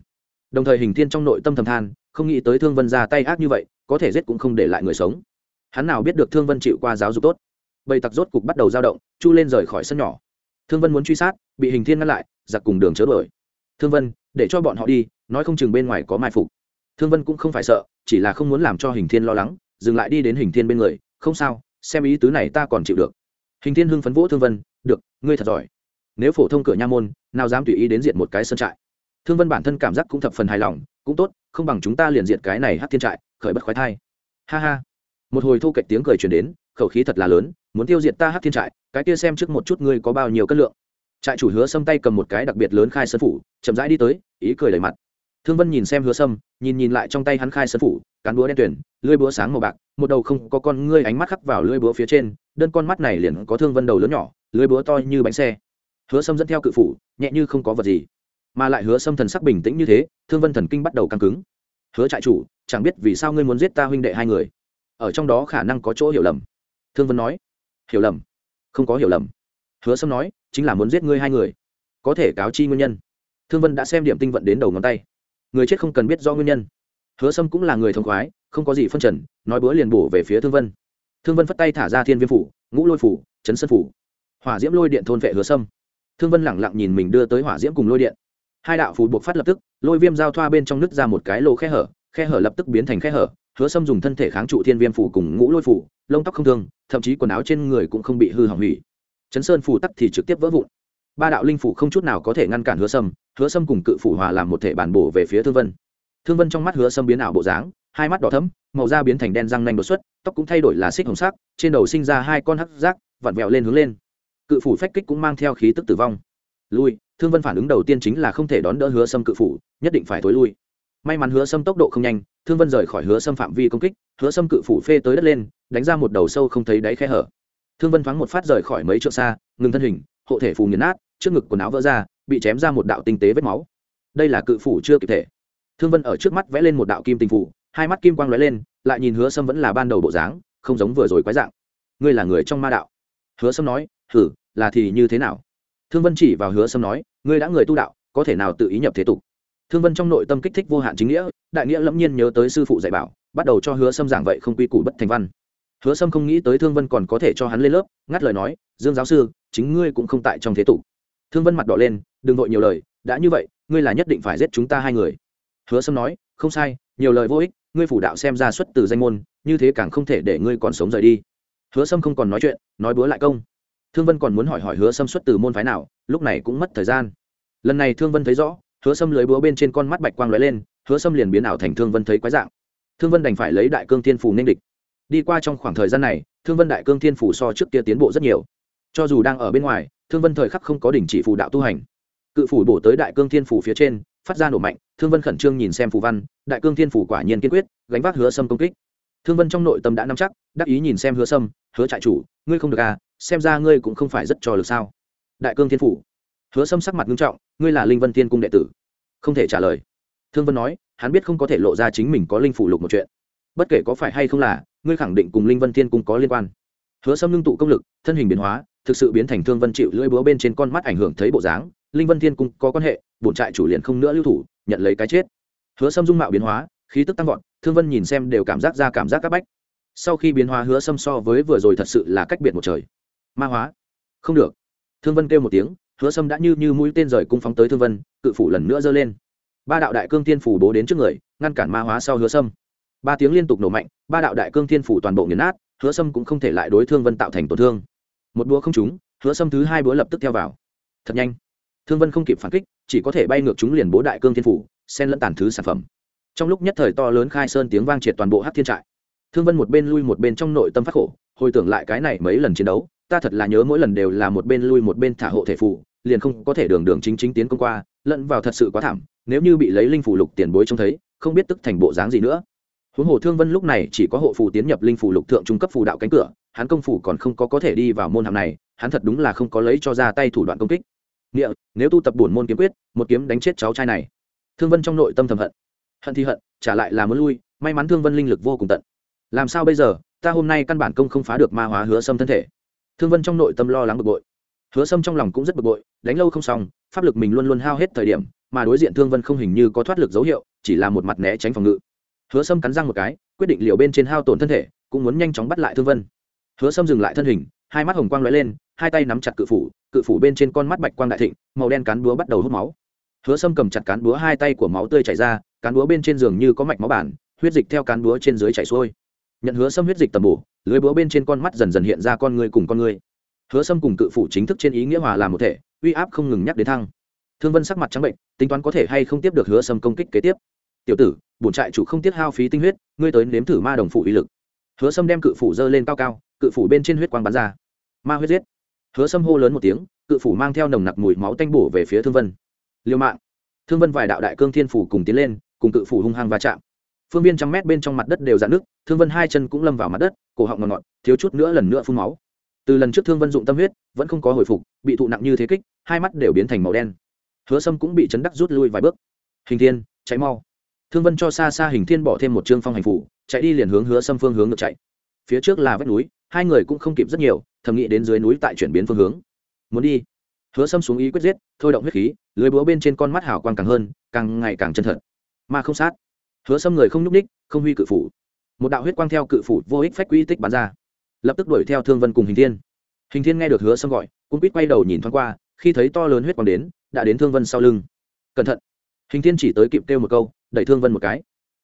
Đồng thời hình thiên trong nội tâm thầm than, không nghĩ tới thương vân ra tay ác như vậy, có thể giết cũng không để lại người sống. Hắn nào biết được thương vân chịu qua giáo dục tốt. Bầy tặc rốt cục bắt đầu dao động, chu lên rời khỏi sân nhỏ. Thương vân muốn truy sát, bị hình thiên ngăn lại, giặc cùng đường chớ đuổi. Thương vân, để cho bọn họ đi, nói không chừng bên ngoài có mai phục. Thương vân cũng không phải sợ chỉ là không muốn làm cho hình thiên lo lắng, dừng lại đi đến hình thiên bên người, không sao, xem ý tứ này ta còn chịu được. Hình thiên hưng phấn vỗ thương vân, được, ngươi thật giỏi. Nếu phổ thông cửa nha môn, nào dám tùy ý đến diện một cái sân trại? Thương vân bản thân cảm giác cũng thập phần hài lòng, cũng tốt, không bằng chúng ta liền diện cái này hát thiên trại, khởi bất khoái thai. Ha ha. Một hồi thu cạnh tiếng cười truyền đến, khẩu khí thật là lớn, muốn tiêu diệt ta hát thiên trại, cái kia xem trước một chút ngươi có bao nhiêu cân lượng. Trại chủ hứa xâm tay cầm một cái đặc biệt lớn khai sân phủ, chậm rãi đi tới, ý cười đầy mặt thương vân nhìn xem hứa sâm, nhìn nhìn lại trong tay hắn khai sân phủ, cán búa đen tuyển lưỡi búa sáng màu bạc, một đầu không có con ngươi ánh mắt khắc vào lưỡi búa phía trên, đơn con mắt này liền có thương vân đầu lớn nhỏ lưỡi búa to như bánh xe. Hứa sâm dẫn theo cự phủ, nhẹ như không có vật gì. Mà lại hứa sâm thần sắc bình tĩnh như thế, thương vân thần kinh bắt đầu căng cứng. Hứa trại chủ, chẳng biết vì sao ngươi muốn giết ta huynh đệ hai người. Ở trong đó khả năng có chỗ hiểu lầm. Thương vân nói. Hiểu lầm? Không có hiểu lầm. Hứa sâm nói, chính là muốn giết ngươi hai người. Có thể cáo chi nguyên nhân. Thương vân đã xem điểm tinh vận đến đầu ngón tay người chết không cần biết do nguyên nhân. Hứa sâm cũng là người thông khoái, không có gì phân trần, nói bữa liền bổ về phía thương vân. Thương vân phất tay thả ra thiên viêm phủ, ngũ lôi phủ, chấn sân phủ. Hỏa diễm lôi điện thôn vệ hứa sâm. Thương vân lẳng lặng nhìn mình đưa tới hỏa diễm cùng lôi điện. Hai đạo phủ buộc phát lập tức, lôi viêm giao thoa bên trong nứt ra một cái lỗ khe hở khe hở lập tức biến thành khe hở, hứa sâm dùng thân thể kháng trụ thiên viêm phủ cùng ngũ lôi phủ, lông tóc không thương, thậm chí quần áo trên người cũng không bị hư hỏng hủy. Chấn sơn phủ tắc thì trực tiếp vỡ vụn. Ba đạo linh phủ không chút nào có thể ngăn cản hứa sâm hứa sâm cùng cự phủ hòa làm một thể bản bổ về phía thương vân. Thương vân trong mắt hứa sâm biến ảo bộ dáng, hai mắt đỏ thấm màu da biến thành đen răng nanh đột xuất, tóc cũng thay đổi là xích hồng sắc, trên đầu sinh ra hai con hắc rác vặn vẹo lên hướng lên. Cự phủ phách kích cũng mang theo khí tức tử vong. Lui, thương vân phản ứng đầu tiên chính là không thể đón đỡ hứa sâm cự phủ, nhất định phải thối lui. May mắn hứa sâm tốc độ không nhanh, thương vân rời khỏi hứa sâm phạm vi công kích, hứa sâm cự phủ phê tới đất lên, đánh ra một đầu sâu không thấy đáy khe hở. Thương vân thoáng một phát rời khỏi mấy chỗ xa, ngừng thân hình, hộ thể phù nghiền nát, trước ngực quần áo vỡ ra bị chém ra một đạo tinh tế vết máu. Đây là cự phủ chưa kịp thể. Thương vân ở trước mắt vẽ lên một đạo kim tinh phủ, hai mắt kim quang lóe lên, lại nhìn hứa sâm vẫn là ban đầu bộ dáng, không giống vừa rồi quái dạng. Ngươi là người trong ma đạo. Hứa sâm nói, hử, là thì như thế nào? Thương vân chỉ vào hứa sâm nói, ngươi đã người tu đạo, có thể nào tự ý nhập thế tục? Thương vân trong nội tâm kích thích vô hạn chính nghĩa, đại nghĩa lẫm nhiên nhớ tới sư phụ dạy bảo, bắt đầu cho hứa sâm giảng vậy không quy củ bất thành văn. Hứa sâm không nghĩ tới thương vân còn có thể cho hắn lên lớp, ngắt lời nói, dương giáo sư, chính ngươi cũng không tại trong thế tục thương vân mặt đỏ lên, đừng vội nhiều lời, đã như vậy, ngươi là nhất định phải giết chúng ta hai người. Hứa sâm nói, không sai, nhiều lời vô ích, ngươi phủ đạo xem ra xuất từ danh môn, như thế càng không thể để ngươi còn sống rời đi. Hứa sâm không còn nói chuyện, nói búa lại công. Thương vân còn muốn hỏi hỏi hứa sâm xuất từ môn phái nào, lúc này cũng mất thời gian. Lần này thương vân thấy rõ, hứa sâm lưới búa bên trên con mắt bạch quang lóe lên, hứa sâm liền biến ảo thành thương vân thấy quái dạng. Thương vân đành phải lấy đại cương thiên phủ ninh địch. Đi qua trong khoảng thời gian này, thương vân đại cương thiên phủ so trước kia tiến bộ rất nhiều. Cho dù đang ở bên ngoài thương vân thời khắc không có đỉnh chỉ phù đạo tu hành. Cự phủ bổ tới đại cương thiên phủ phía trên, phát ra nổ mạnh, thương vân khẩn trương nhìn xem phù văn, đại cương thiên phủ quả nhiên kiên quyết, gánh vác hứa sâm công kích. Thương vân trong nội tâm đã nắm chắc, đắc ý nhìn xem hứa sâm, hứa trại chủ, ngươi không được à xem ra ngươi cũng không phải rất cho lực sao? Đại cương thiên phủ. Hứa sâm sắc mặt nghiêm trọng, ngươi là linh vân thiên cung đệ tử. Không thể trả lời. Thương vân nói, hắn biết không có thể lộ ra chính mình có linh phủ lục một chuyện. Bất kể có phải hay không là, ngươi khẳng định cùng linh vân thiên cung có liên quan. Hứa sâm ngưng tụ công lực, thân hình biến hóa thực sự biến thành thương vân chịu lưỡi búa bên trên con mắt ảnh hưởng thấy bộ dáng, linh vân thiên cung có quan hệ, bổn trại chủ liền không nữa lưu thủ, nhận lấy cái chết. Hứa sâm dung mạo biến hóa, khí tức tăng vọt, thương vân nhìn xem đều cảm giác ra cảm giác c áp bách. Sau khi biến hóa, hứa sâm so với vừa rồi thật sự là cách biệt một trời. Ma hóa. Không được. Thương vân kêu một tiếng, hứa sâm đã như như mũi tên rời cung phóng tới thương vân, cự phủ lần nữa giơ lên. Ba đạo đại cương thiên phủ bố đến trước người, ngăn cản ma hóa sau hứa sâm. Ba tiếng liên tục nổ mạnh, ba đạo đại cương thiên phủ toàn bộ nghiền nát, hứa sâm cũng không thể lại đối thương vân tạo thành tổn thương một búa không trúng, hứa xâm thứ hai búa lập tức theo vào. Thật nhanh. Thương vân không kịp phản kích, chỉ có thể bay ngược chúng liền bố đại cương thiên phủ, xen lẫn tàn thứ sản phẩm. Trong lúc nhất thời to lớn khai sơn tiếng vang triệt toàn bộ hát thiên trại. Thương vân một bên lui một bên trong nội tâm phát khổ, hồi tưởng lại cái này mấy lần chiến đấu, ta thật là nhớ mỗi lần đều là một bên lui một bên thả hộ thể phủ liền không có thể đường đường chính chính tiến công qua, lẫn vào thật sự quá thảm, nếu như bị lấy linh phủ lục tiền bối trông thấy, không biết tức thành bộ dáng gì nữa. Huống hồ thương vân lúc này chỉ có hộ phù tiến nhập linh phủ lục thượng trung cấp phù đạo cánh cửa hắn công phủ còn không có có thể đi vào môn hàm này, hắn thật đúng là không có lấy cho ra tay thủ đoạn công kích. Nghĩa, nếu tu tập bổn môn kiếm quyết, một kiếm đánh chết cháu trai này. Thương vân trong nội tâm thầm hận. Hận thì hận, trả lại là muốn lui, may mắn thương vân linh lực vô cùng tận. Làm sao bây giờ, ta hôm nay căn bản công không phá được ma hóa hứa sâm thân thể. Thương vân trong nội tâm lo lắng bực bội. Hứa sâm trong lòng cũng rất bực bội, đánh lâu không xong, pháp lực mình luôn luôn hao hết thời điểm, mà đối diện thương vân không hình như có thoát lực dấu hiệu, chỉ là một mặt né tránh phòng ngự. Hứa sâm cắn răng một cái, quyết định liều bên trên hao tổn thân thể, cũng muốn nhanh chóng bắt lại thương vân hứa sâm dừng lại thân hình, hai mắt hồng quang lóe lên, hai tay nắm chặt cự phủ cự phủ bên trên con mắt bạch quang đại thịnh, màu đen cán búa bắt đầu hút máu. Hứa sâm cầm chặt cán búa hai tay của máu tươi chảy ra, cán búa bên trên giường như có mạch máu bản, huyết dịch theo cán búa trên dưới chảy xuôi. Nhận hứa sâm huyết dịch tầm bổ, lưới búa bên trên con mắt dần dần hiện ra con người cùng con người. Hứa sâm cùng cự phủ chính thức trên ý nghĩa hòa làm một thể, uy áp không ngừng nhắc đến thăng. Thương vân sắc mặt trắng bệnh, tính toán có thể hay không tiếp được hứa sâm công kích kế tiếp. Tiểu tử, bổn trại chủ không tiết hao phí tinh huyết, ngươi tới nếm thử ma đồng phụ uy lực. Hứa sâm đem cự phủ dơ lên cao cao cự phủ bên trên huyết quang bắn ra. Ma huyết giết. Hứa sâm hô lớn một tiếng, cự phủ mang theo nồng nặc mùi máu tanh bổ về phía thương vân. Liêu mạng. Thương vân vài đạo đại cương thiên phủ cùng tiến lên, cùng cự phủ hung hăng va chạm. Phương viên trăm mét bên trong mặt đất đều dạn nước thương vân hai chân cũng lâm vào mặt đất, cổ họng ngọt ngọt thiếu chút nữa lần nữa phun máu. Từ lần trước thương vân dụng tâm huyết, vẫn không có hồi phục, bị thụ nặng như thế kích, hai mắt đều biến thành màu đen. Hứa sâm cũng bị chấn đắc rút lui vài bước. Hình thiên cháy mau. Thương vân cho xa xa hình thiên bỏ thêm một chương phong hành phủ, chạy đi liền hướng hứa sâm phương hướng ngược chạy. Phía trước là vách núi hai người cũng không kịp rất nhiều, thầm nghĩ đến dưới núi tại chuyển biến phương hướng. Muốn đi. Hứa sâm xuống ý quyết giết, thôi động huyết khí, lưới búa bên trên con mắt hảo quang càng hơn, càng ngày càng chân thật. Mà không sát. Hứa sâm người không nhúc ních không huy cự phủ. Một đạo huyết quang theo cự phủ vô ích phách quy tích bắn ra. Lập tức đuổi theo thương vân cùng hình thiên. Hình thiên nghe được hứa sâm gọi, cũng quýt quay đầu nhìn thoáng qua, khi thấy to lớn huyết quang đến, đã đến thương vân sau lưng. Cẩn thận. Hình thiên chỉ tới kịp kêu một câu, đẩy thương vân một cái.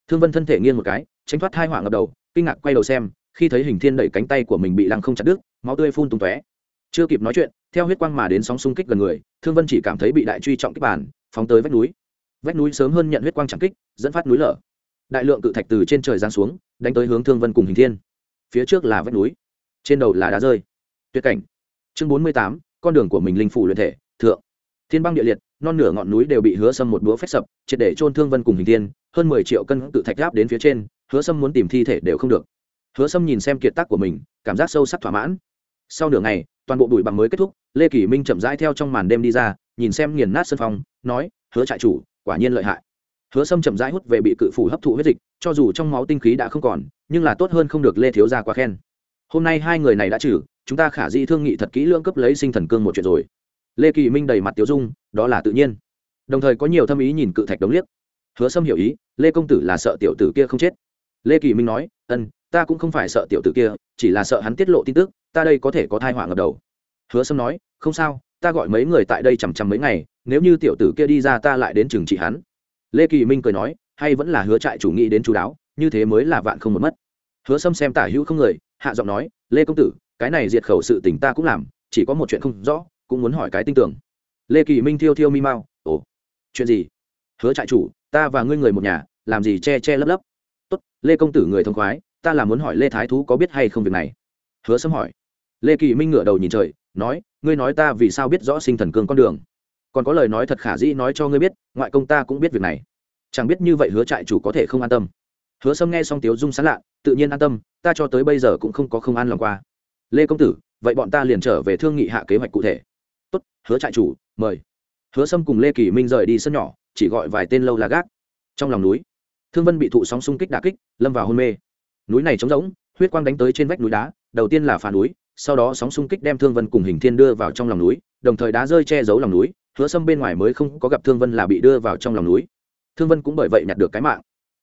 Thương vân thân thể nghiêng một cái, tránh thoát hai hỏa ngập đầu, kinh ngạc quay đầu xem khi thấy hình thiên đẩy cánh tay của mình bị lăng không chặt đứt, máu tươi phun tung tóe. Chưa kịp nói chuyện, theo huyết quang mà đến sóng xung kích gần người, thương vân chỉ cảm thấy bị đại truy trọng kích bản phóng tới vách núi. Vách núi sớm hơn nhận huyết quang chẳng kích, dẫn phát núi lở. Đại lượng cự thạch từ trên trời giáng xuống, đánh tới hướng thương vân cùng hình thiên. Phía trước là vách núi, trên đầu là đá rơi. Tuyệt cảnh. Chương bốn mươi tám, con đường của mình linh phủ luyện thể, thượng. Thiên băng địa liệt, non nửa ngọn núi đều bị hứa sâm một búa phép sập, triệt để trôn thương vân cùng hình thiên, hơn mười triệu cân cự thạch gáp đến phía trên, hứa sâm muốn tìm thi thể đều không được hứa sâm nhìn xem kiệt tác của mình, cảm giác sâu sắc thỏa mãn. Sau nửa ngày, toàn bộ đùi bằng mới kết thúc, lê kỳ minh chậm rãi theo trong màn đêm đi ra, nhìn xem nghiền nát sân phong, nói, hứa trại chủ, quả nhiên lợi hại. Hứa sâm chậm rãi hút về bị cự phủ hấp thụ huyết dịch, cho dù trong máu tinh khí đã không còn, nhưng là tốt hơn không được lê thiếu gia quá khen. Hôm nay hai người này đã trừ, chúng ta khả di thương nghị thật kỹ lưỡng cấp lấy sinh thần cương một chuyện rồi. Lê kỳ minh đầy mặt tiểu dung, đó là tự nhiên. Đồng thời có nhiều thâm ý nhìn cự thạch đống liếc. Hứa sâm hiểu ý, lê công tử là sợ tiểu tử kia không chết. Lê kỳ minh nói, ân ta cũng không phải sợ tiểu tử kia, chỉ là sợ hắn tiết lộ tin tức, ta đây có thể có thai họa ngập đầu. Hứa sâm nói, không sao, ta gọi mấy người tại đây chằm chằm mấy ngày, nếu như tiểu tử kia đi ra ta lại đến trừng trị hắn. Lê kỳ minh cười nói, hay vẫn là hứa trại chủ nghĩ đến chú đáo, như thế mới là vạn không một mất. Hứa sâm xem tả hữu không người, hạ giọng nói, lê công tử, cái này diệt khẩu sự tình ta cũng làm, chỉ có một chuyện không rõ, cũng muốn hỏi cái tin tưởng. Lê kỳ minh thiêu thiêu mi mau, ồ, chuyện gì? Hứa trại chủ, ta và ngươi người một nhà, làm gì che che lấp lấp? Tốt, lê công tử người thông khoái ta là muốn hỏi lê thái thú có biết hay không việc này hứa sâm hỏi lê kỳ minh ngửa đầu nhìn trời nói ngươi nói ta vì sao biết rõ sinh thần cương con đường còn có lời nói thật khả dĩ nói cho ngươi biết ngoại công ta cũng biết việc này chẳng biết như vậy hứa trại chủ có thể không an tâm hứa sâm nghe xong tiếu dung sán lạ tự nhiên an tâm ta cho tới bây giờ cũng không có không an lòng qua lê công tử vậy bọn ta liền trở về thương nghị hạ kế hoạch cụ thể tốt hứa trại chủ mời hứa sâm cùng lê kỳ minh rời đi sân nhỏ chỉ gọi vài tên lâu là gác trong lòng núi thương vân bị thụ sóng xung kích đà kích lâm vào hôn mê núi này trống rỗng, huyết quang đánh tới trên vách núi đá, đầu tiên là phá núi, sau đó sóng xung kích đem thương vân cùng hình thiên đưa vào trong lòng núi, đồng thời đá rơi che giấu lòng núi, hứa sâm bên ngoài mới không có gặp thương vân là bị đưa vào trong lòng núi. Thương vân cũng bởi vậy nhặt được cái mạng.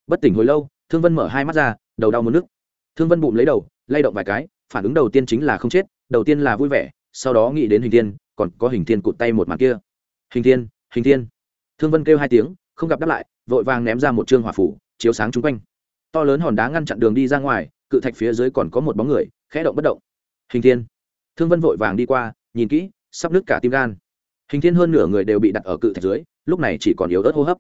Bất tỉnh hồi lâu, thương vân mở hai mắt ra, đầu đau muốn nước thương vân bụng lấy đầu, lay động vài cái, phản ứng đầu tiên chính là không chết, đầu tiên là vui vẻ, sau đó nghĩ đến hình thiên, còn có hình thiên cụt tay một mặt kia. Hình thiên hình thiên. Thương vân kêu hai tiếng, không gặp đáp lại, vội vàng ném ra một trương hỏa phủ, chiếu sáng chung quanh to lớn hòn đá ngăn chặn đường đi ra ngoài, cự thạch phía dưới còn có một bóng người, khẽ động bất động. Hình thiên. Thương vân vội vàng đi qua, nhìn kỹ, sắp nứt cả tim gan. Hình thiên hơn nửa người đều bị đặt ở cự thạch dưới, lúc này chỉ còn yếu ớt hô hấp.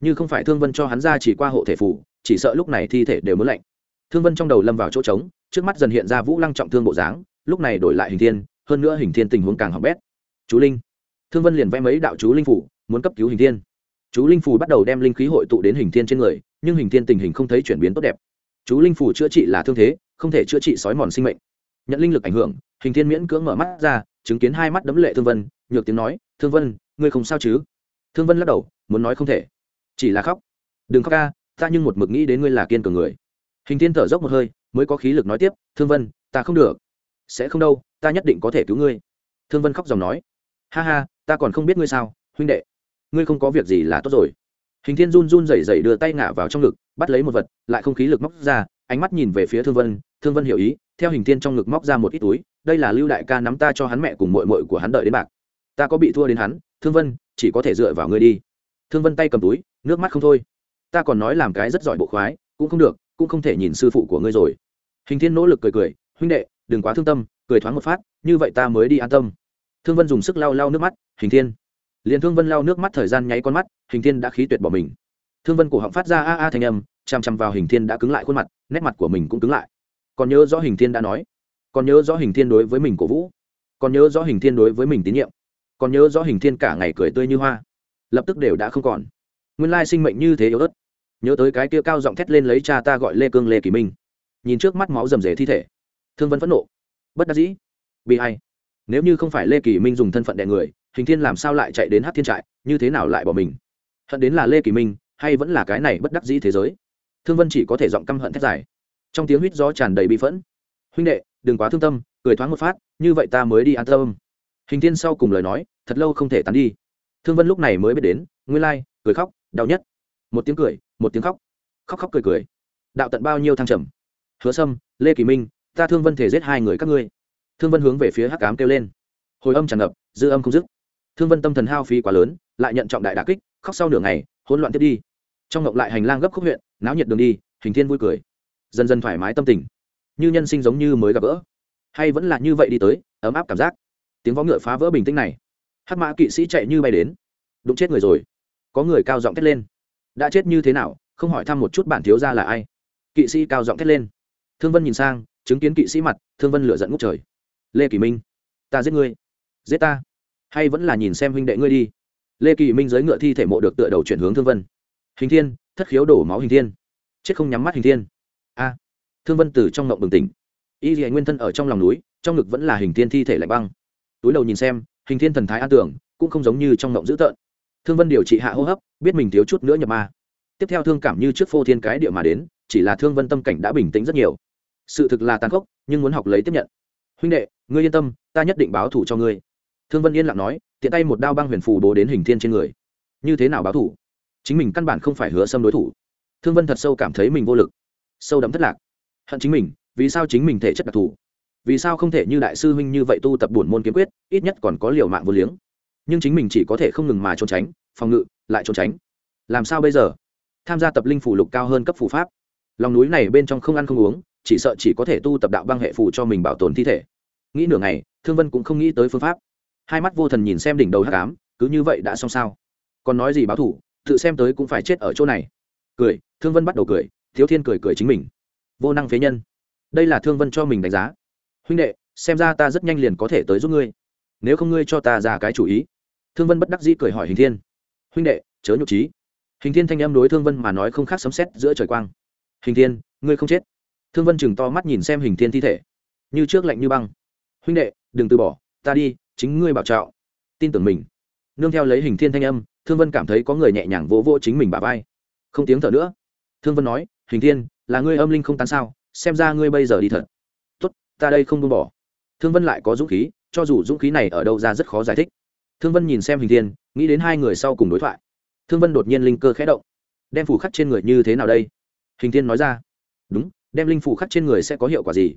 Như không phải thương vân cho hắn ra chỉ qua hộ thể phủ, chỉ sợ lúc này thi thể đều muốn lạnh. Thương vân trong đầu lâm vào chỗ trống, trước mắt dần hiện ra vũ lăng trọng thương bộ dáng, lúc này đổi lại hình thiên, hơn nữa hình thiên tình huống càng hỏng bét. Chú linh. Thương vân liền vẽ mấy đạo chú linh phủ, muốn cấp cứu hình thiên. Chú linh phủ bắt đầu đem linh khí hội tụ đến hình thiên trên người nhưng hình thiên tình hình không thấy chuyển biến tốt đẹp. Chú linh phủ chữa trị là thương thế, không thể chữa trị sói mòn sinh mệnh. Nhận linh lực ảnh hưởng, hình thiên miễn cưỡng mở mắt ra, chứng kiến hai mắt đấm lệ thương vân, nhược tiếng nói, thương vân, ngươi không sao chứ? Thương vân lắc đầu, muốn nói không thể. Chỉ là khóc. Đừng khóc ca, ta nhưng một mực nghĩ đến ngươi là kiên cường người. Hình thiên thở dốc một hơi, mới có khí lực nói tiếp, thương vân, ta không được. Sẽ không đâu, ta nhất định có thể cứu ngươi. Thương vân khóc dòng nói, ha ha, ta còn không biết ngươi sao, huynh đệ. Ngươi không có việc gì là tốt rồi hình thiên run run rẩy rẩy đưa tay ngả vào trong ngực, bắt lấy một vật, lại không khí lực móc ra, ánh mắt nhìn về phía thương vân. Thương vân hiểu ý, theo hình thiên trong ngực móc ra một ít túi, đây là lưu đại ca nắm ta cho hắn mẹ cùng mội mội của hắn đợi đến bạc. Ta có bị thua đến hắn, thương vân, chỉ có thể dựa vào ngươi đi. Thương vân tay cầm túi, nước mắt không thôi. Ta còn nói làm cái rất giỏi bộ khoái, cũng không được, cũng không thể nhìn sư phụ của ngươi rồi. Hình thiên nỗ lực cười cười, huynh đệ, đừng quá thương tâm, cười thoáng một phát, như vậy ta mới đi an tâm. Thương vân dùng sức lau lau nước mắt, hình thiên liền thương vân lau nước mắt thời gian nháy con mắt, hình thiên đã khí tuyệt bỏ mình. Thương vân cổ họng phát ra a a thanh âm, chằm chằm vào hình thiên đã cứng lại khuôn mặt, nét mặt của mình cũng cứng lại. Còn nhớ rõ hình thiên đã nói. Còn nhớ rõ hình thiên đối với mình cổ vũ. Còn nhớ rõ hình thiên đối với mình tín nhiệm. Còn nhớ rõ hình thiên cả ngày cười tươi như hoa. Lập tức đều đã không còn. Nguyên lai sinh mệnh như thế yếu ớt. Nhớ tới cái kia cao giọng thét lên lấy cha ta gọi lê cương lê kỳ minh. Nhìn trước mắt máu rầm rề thi thể. Thương vân phẫn nộ. Bất đắc dĩ. Bị hay nếu như không phải lê kỳ minh dùng thân phận đẻ người, hình thiên làm sao lại chạy đến hát thiên trại, như thế nào lại bỏ mình? Hận đến là lê kỳ minh, hay vẫn là cái này bất đắc dĩ thế giới? Thương vân chỉ có thể giọng căm hận thét dài. Trong tiếng huýt gió tràn đầy bị phẫn. Huynh đệ, đừng quá thương tâm, cười thoáng một phát, như vậy ta mới đi an tâm. Hình thiên sau cùng lời nói, thật lâu không thể tán đi. Thương vân lúc này mới biết đến nguyên lai, cười khóc, đau nhất. Một tiếng cười, một tiếng khóc. Khóc khóc cười cười. Đạo tận bao nhiêu thăng trầm. Hứa sâm, lê kỳ minh, ta thương vân thể giết hai người các ngươi thương vân hướng về phía hắc cám kêu lên. Hồi âm tràn ngập, dư âm không dứt. Thương vân tâm thần hao phí quá lớn, lại nhận trọng đại đà kích, khóc sau nửa ngày, hỗn loạn tiếp đi. Trong ngộng lại hành lang gấp khúc huyện, náo nhiệt đường đi, hình thiên vui cười. Dần dần thoải mái tâm tình. Như nhân sinh giống như mới gặp gỡ. Hay vẫn là như vậy đi tới, ấm áp cảm giác. Tiếng võ ngựa phá vỡ bình tĩnh này. Hắc mã kỵ sĩ chạy như bay đến. Đụng chết người rồi. Có người cao giọng thét lên. Đã chết như thế nào, không hỏi thăm một chút bản thiếu ra là ai. Kỵ sĩ cao giọng thét lên. Thương vân nhìn sang, chứng kiến kỵ sĩ mặt, thương vân lựa giận ngút trời lê kỳ minh, ta giết ngươi. Giết ta. Hay vẫn là nhìn xem huynh đệ ngươi đi. Lê kỳ minh giới ngựa thi thể mộ được tựa đầu chuyển hướng thương vân. Hình thiên, thất khiếu đổ máu hình thiên. Chết không nhắm mắt hình thiên. A. Thương vân từ trong ngộng bừng tỉnh. Y dị nguyên thân ở trong lòng núi, trong ngực vẫn là hình thiên thi thể lạnh băng. Túi đầu nhìn xem, hình thiên thần thái an tưởng, cũng không giống như trong ngộng dữ tợn. Thương vân điều trị hạ hô hấp, biết mình thiếu chút nữa nhập ma. Tiếp theo thương cảm như trước phô thiên cái địa mà đến, chỉ là thương vân tâm cảnh đã bình tĩnh rất nhiều. Sự thực là tàn khốc, nhưng muốn học lấy tiếp nhận huynh đệ, ngươi yên tâm, ta nhất định báo thủ cho ngươi. Thương vân yên lặng nói, tiện tay một đao băng huyền phù bố đến hình thiên trên người. Như thế nào báo thủ? Chính mình căn bản không phải hứa xâm đối thủ. Thương vân thật sâu cảm thấy mình vô lực. Sâu đậm thất lạc. Hận chính mình, vì sao chính mình thể chất đặc thù? Vì sao không thể như đại sư huynh như vậy tu tập buồn môn kiếm quyết, ít nhất còn có liều mạng vô liếng? Nhưng chính mình chỉ có thể không ngừng mà trốn tránh, phòng ngự, lại trốn tránh. Làm sao bây giờ? Tham gia tập linh phủ lục cao hơn cấp phù pháp. Lòng núi này bên trong không ăn không uống chỉ sợ chỉ có thể tu tập đạo băng hệ phù cho mình bảo tồn thi thể. Nghĩ nửa ngày, thương vân cũng không nghĩ tới phương pháp. Hai mắt vô thần nhìn xem đỉnh đầu hắc ám, cứ như vậy đã xong sao? Còn nói gì báo thủ, tự xem tới cũng phải chết ở chỗ này. Cười, thương vân bắt đầu cười, thiếu thiên cười cười chính mình. Vô năng phế nhân. Đây là thương vân cho mình đánh giá. Huynh đệ, xem ra ta rất nhanh liền có thể tới giúp ngươi. Nếu không ngươi cho ta ra cái chủ ý. Thương vân bất đắc dĩ cười hỏi hình thiên. Huynh đệ, chớ nhục trí hình thiên thanh âm đối thương vân mà nói không khác sấm xét giữa trời quang. Hình thiên, ngươi không chết thương vân chừng to mắt nhìn xem hình thiên thi thể. Như trước lạnh như băng. Huynh đệ, đừng từ bỏ, ta đi, chính ngươi bảo trạo tin tưởng mình. Nương theo lấy hình thiên thanh âm, thương vân cảm thấy có người nhẹ nhàng vỗ vỗ chính mình bà vai. Không tiếng thở nữa. Thương vân nói, hình thiên, là ngươi âm linh không tán sao? Xem ra ngươi bây giờ đi thật. Tốt, ta đây không buông bỏ. Thương vân lại có dũng khí, cho dù dũng khí này ở đâu ra rất khó giải thích. Thương vân nhìn xem hình thiên, nghĩ đến hai người sau cùng đối thoại. Thương vân đột nhiên linh cơ khẽ động. Đem phủ khắc trên người như thế nào đây? Hình thiên nói ra. Đúng đem linh phủ khắc trên người sẽ có hiệu quả gì?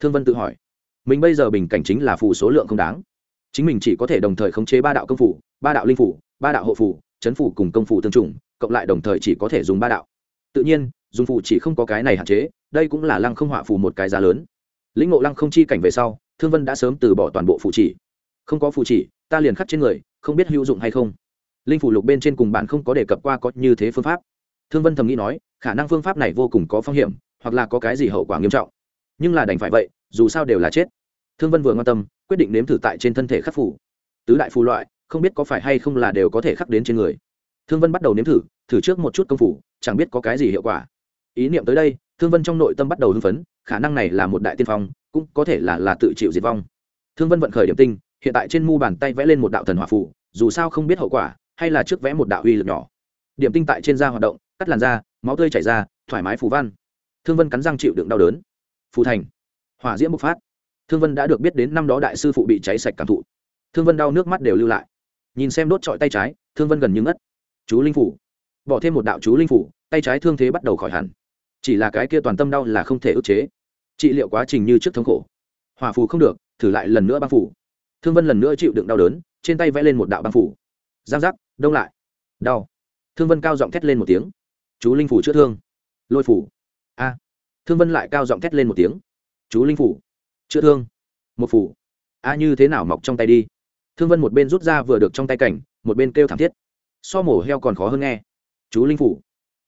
Thương vân tự hỏi. Mình bây giờ bình cảnh chính là phù số lượng không đáng. Chính mình chỉ có thể đồng thời khống chế ba đạo công phủ ba đạo linh phủ ba đạo hộ phủ chấn phủ cùng công phủ tương trùng, cộng lại đồng thời chỉ có thể dùng ba đạo. Tự nhiên, dùng phủ chỉ không có cái này hạn chế, đây cũng là lăng không họa phù một cái giá lớn. Lĩnh ngộ lăng không chi cảnh về sau, thương vân đã sớm từ bỏ toàn bộ phụ chỉ. Không có phụ chỉ, ta liền khắc trên người, không biết hữu dụng hay không. Linh phủ lục bên trên cùng bạn không có đề cập qua có như thế phương pháp. Thương vân thầm nghĩ nói, khả năng phương pháp này vô cùng có phong hiểm hoặc là có cái gì hậu quả nghiêm trọng. Nhưng là đành phải vậy, dù sao đều là chết. Thương vân vừa quan tâm, quyết định nếm thử tại trên thân thể khắc phủ tứ đại phù loại, không biết có phải hay không là đều có thể khắc đến trên người. Thương vân bắt đầu nếm thử thử trước một chút công phủ chẳng biết có cái gì hiệu quả. Ý niệm tới đây, thương vân trong nội tâm bắt đầu hưng phấn, khả năng này là một đại tiên phong, cũng có thể là là tự chịu diệt vong. Thương vân vận khởi điểm tinh, hiện tại trên mu bàn tay vẽ lên một đạo thần hỏa phủ dù sao không biết hậu quả, hay là trước vẽ một đạo uy lực nhỏ. Điểm tinh tại trên da hoạt động, cắt làn da, máu tươi chảy ra, thoải mái phù văn thương vân cắn răng chịu đựng đau đớn. Phù thành. Hỏa diễm bộc phát. Thương vân đã được biết đến năm đó đại sư phụ bị cháy sạch cảm thụ. Thương vân đau nước mắt đều lưu lại. Nhìn xem đốt trọi tay trái, thương vân gần như ngất. Chú linh phủ. Bỏ thêm một đạo chú linh phủ, tay trái thương thế bắt đầu khỏi hẳn. Chỉ là cái kia toàn tâm đau là không thể ức chế. Trị liệu quá trình như trước thống khổ. Hòa phù không được, thử lại lần nữa băng phủ. Thương vân lần nữa chịu đựng đau đớn, trên tay vẽ lên một đạo băng phủ. Giang giác, đông lại. Đau. Thương vân cao giọng thét lên một tiếng. Chú linh phủ chữa thương. Lôi phủ thương vân lại cao giọng thét lên một tiếng. Chú linh phủ, chữa thương. Một phủ. A, như thế nào mọc trong tay đi? Thương vân một bên rút ra vừa được trong tay cảnh, một bên kêu thảm thiết. So mổ heo còn khó hơn nghe. Chú linh phủ,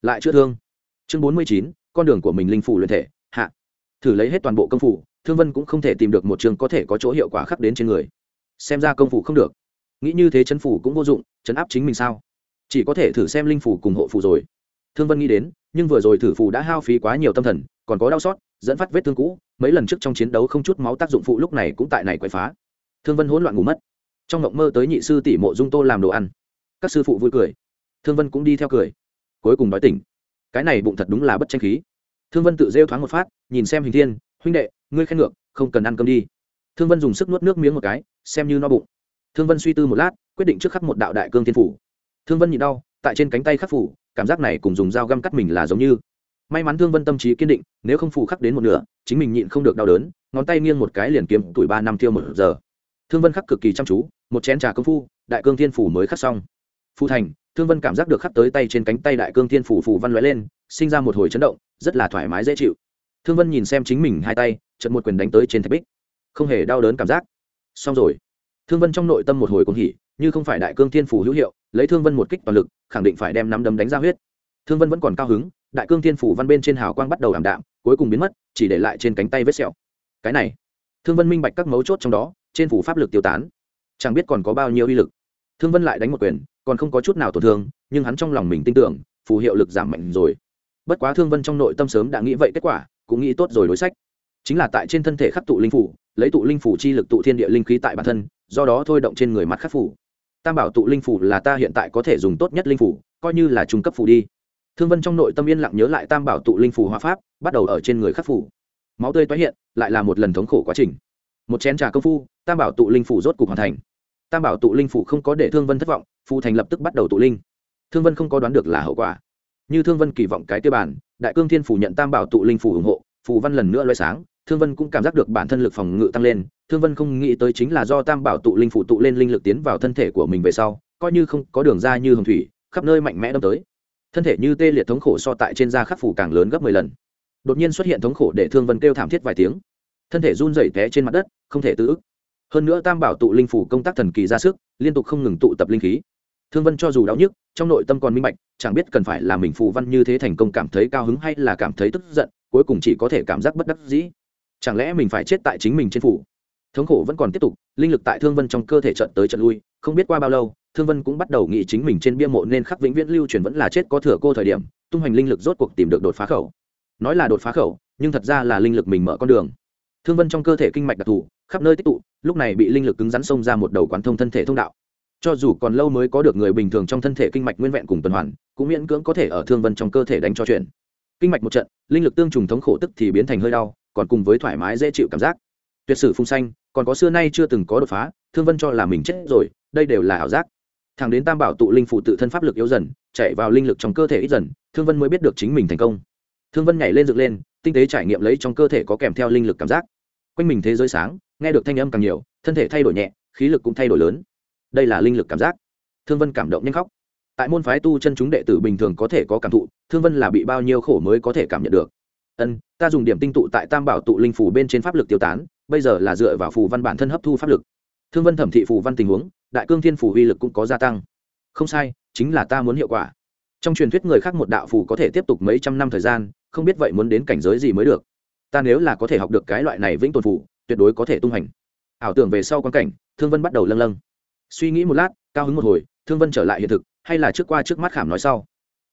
lại chữa thương. Chương bốn mươi chín, con đường của mình linh phủ luyện thể, hạ. Thử lấy hết toàn bộ công phủ, thương vân cũng không thể tìm được một trường có thể có chỗ hiệu quả khắc đến trên người. Xem ra công phủ không được. Nghĩ như thế chấn phủ cũng vô dụng, chấn áp chính mình sao? Chỉ có thể thử xem linh phủ cùng hộ phủ rồi. Thương vân nghĩ đến, nhưng vừa rồi thử phủ đã hao phí quá nhiều tâm thần còn có đau sót, dẫn phát vết thương cũ mấy lần trước trong chiến đấu không chút máu tác dụng phụ lúc này cũng tại này quậy phá. Thương vân hỗn loạn ngủ mất. Trong mộng mơ tới nhị sư tỷ mộ dung tô làm đồ ăn. Các sư phụ vui cười. Thương vân cũng đi theo cười. Cuối cùng nói tỉnh. Cái này bụng thật đúng là bất tranh khí. Thương vân tự rêu thoáng một phát nhìn xem hình thiên huynh đệ ngươi khen ngược không cần ăn cơm đi. Thương vân dùng sức nuốt nước miếng một cái xem như no bụng. Thương vân suy tư một lát quyết định trước khắc một đạo đại cương thiên phủ. Thương vân nhịn đau tại trên cánh tay khắc phủ cảm giác này cùng dùng dao găm cắt mình là giống như may mắn thương vân tâm trí kiên định, nếu không phụ khắc đến một nửa, chính mình nhịn không được đau đớn, ngón tay nghiêng một cái liền kiếm tuổi ba năm thiêu một giờ. Thương vân khắc cực kỳ chăm chú, một chén trà công phu, đại cương thiên phủ mới khắc xong. Phu thành, thương vân cảm giác được khắc tới tay trên cánh tay đại cương thiên phủ phủ văn lóe lên, sinh ra một hồi chấn động, rất là thoải mái dễ chịu. Thương vân nhìn xem chính mình hai tay trận một quyền đánh tới trên thạch bích. Không hề đau đớn cảm giác. Xong rồi. Thương vân trong nội tâm một hồi cũng hỉ, như không phải đại cương thiên phủ hữu hiệu, lấy thương vân một kích toàn lực, khẳng định phải đem nắm đấm đánh ra huyết. Thương vân vẫn còn cao hứng đại cương thiên phủ văn bên trên hào quang bắt đầu ảm đạm, cuối cùng biến mất, chỉ để lại trên cánh tay vết sẹo. Cái này, thương vân minh bạch các mấu chốt trong đó, trên phủ pháp lực tiêu tán. Chẳng biết còn có bao nhiêu uy lực. Thương vân lại đánh một quyền, còn không có chút nào tổn thương, nhưng hắn trong lòng mình tin tưởng, phù hiệu lực giảm mạnh rồi. Bất quá thương vân trong nội tâm sớm đã nghĩ vậy, kết quả, cũng nghĩ tốt rồi đối sách. Chính là tại trên thân thể khắc tụ linh phủ, lấy tụ linh phủ chi lực tụ thiên địa linh khí tại bản thân, do đó thôi động trên người mắt khắc phủ. Tam bảo tụ linh phủ là ta hiện tại có thể dùng tốt nhất linh phủ, coi như là trung cấp phủ đi thương vân trong nội tâm yên lặng nhớ lại tam bảo tụ linh Phù hóa pháp, bắt đầu ở trên người khắc phủ máu tươi tái hiện, lại là một lần thống khổ quá trình. Một chén trà công phu, tam bảo tụ linh phủ rốt cục hoàn thành. Tam bảo tụ linh phủ không có để thương vân thất vọng, phù thành lập tức bắt đầu tụ linh. Thương vân không có đoán được là hậu quả. Như thương vân kỳ vọng cái tiêu bản đại cương thiên phủ nhận tam bảo tụ linh phủ ủng hộ, phù văn lần nữa loay sáng, thương vân cũng cảm giác được bản thân lực phòng ngự tăng lên. Thương vân không nghĩ tới chính là do tam bảo tụ linh phủ tụ lên linh lực tiến vào thân thể của mình về sau, coi như không có đường ra như hồng thủy, khắp nơi mạnh mẽ đâm tới thân thể như tê liệt thống khổ so tại trên da khắc phủ càng lớn gấp mười lần. Đột nhiên xuất hiện thống khổ để thương vân kêu thảm thiết vài tiếng. Thân thể run rẩy té trên mặt đất, không thể tự ức. Hơn nữa tam bảo tụ linh phủ công tác thần kỳ ra sức, liên tục không ngừng tụ tập linh khí. Thương vân cho dù đau nhức, trong nội tâm còn minh bạch, chẳng biết cần phải là mình phù văn như thế thành công cảm thấy cao hứng hay là cảm thấy tức giận, cuối cùng chỉ có thể cảm giác bất đắc dĩ. Chẳng lẽ mình phải chết tại chính mình trên phủ? Thống khổ vẫn còn tiếp tục, linh lực tại thương vân trong cơ thể trận tới trận lui, không biết qua bao lâu thương vân cũng bắt đầu nghĩ chính mình trên bia mộ nên khắc vĩnh viễn lưu truyền vẫn là chết có thừa cô thời điểm, tung hoành linh lực rốt cuộc tìm được đột phá khẩu. Nói là đột phá khẩu, nhưng thật ra là linh lực mình mở con đường. Thương vân trong cơ thể kinh mạch đặc thù, khắp nơi tích tụ, lúc này bị linh lực cứng rắn xông ra một đầu quán thông thân thể thông đạo. Cho dù còn lâu mới có được người bình thường trong thân thể kinh mạch nguyên vẹn cùng tuần hoàn, cũng miễn cưỡng có thể ở thương vân trong cơ thể đánh cho chuyện. Kinh mạch một trận, linh lực tương trùng thống khổ tức thì biến thành hơi đau, còn cùng với thoải mái dễ chịu cảm giác. Tuyệt sử phung xanh còn có xưa nay chưa từng có đột phá, thương vân cho là mình chết rồi, đây đều là ảo giác thẳng đến tam bảo tụ linh phụ tự thân pháp lực yếu dần, chạy vào linh lực trong cơ thể ít dần, thương vân mới biết được chính mình thành công. Thương vân nhảy lên dựng lên, tinh tế trải nghiệm lấy trong cơ thể có kèm theo linh lực cảm giác. Quanh mình thế giới sáng, nghe được thanh âm càng nhiều, thân thể thay đổi nhẹ, khí lực cũng thay đổi lớn. Đây là linh lực cảm giác. Thương vân cảm động nhanh khóc. Tại môn phái tu chân chúng đệ tử bình thường có thể có cảm thụ, thương vân là bị bao nhiêu khổ mới có thể cảm nhận được. Ân, ta dùng điểm tinh tụ tại tam bảo tụ linh phủ bên trên pháp lực tiêu tán, bây giờ là dựa vào phù văn bản thân hấp thu pháp lực thương vân thẩm thị phù văn tình huống, đại cương thiên phù uy lực cũng có gia tăng. Không sai, chính là ta muốn hiệu quả. Trong truyền thuyết người khác một đạo phù có thể tiếp tục mấy trăm năm thời gian, không biết vậy muốn đến cảnh giới gì mới được. Ta nếu là có thể học được cái loại này vĩnh tồn phù, tuyệt đối có thể tung hành. Ảo tưởng về sau quan cảnh, thương vân bắt đầu lâng lâng. Suy nghĩ một lát, cao hứng một hồi, thương vân trở lại hiện thực, hay là trước qua trước mắt khảm nói sau.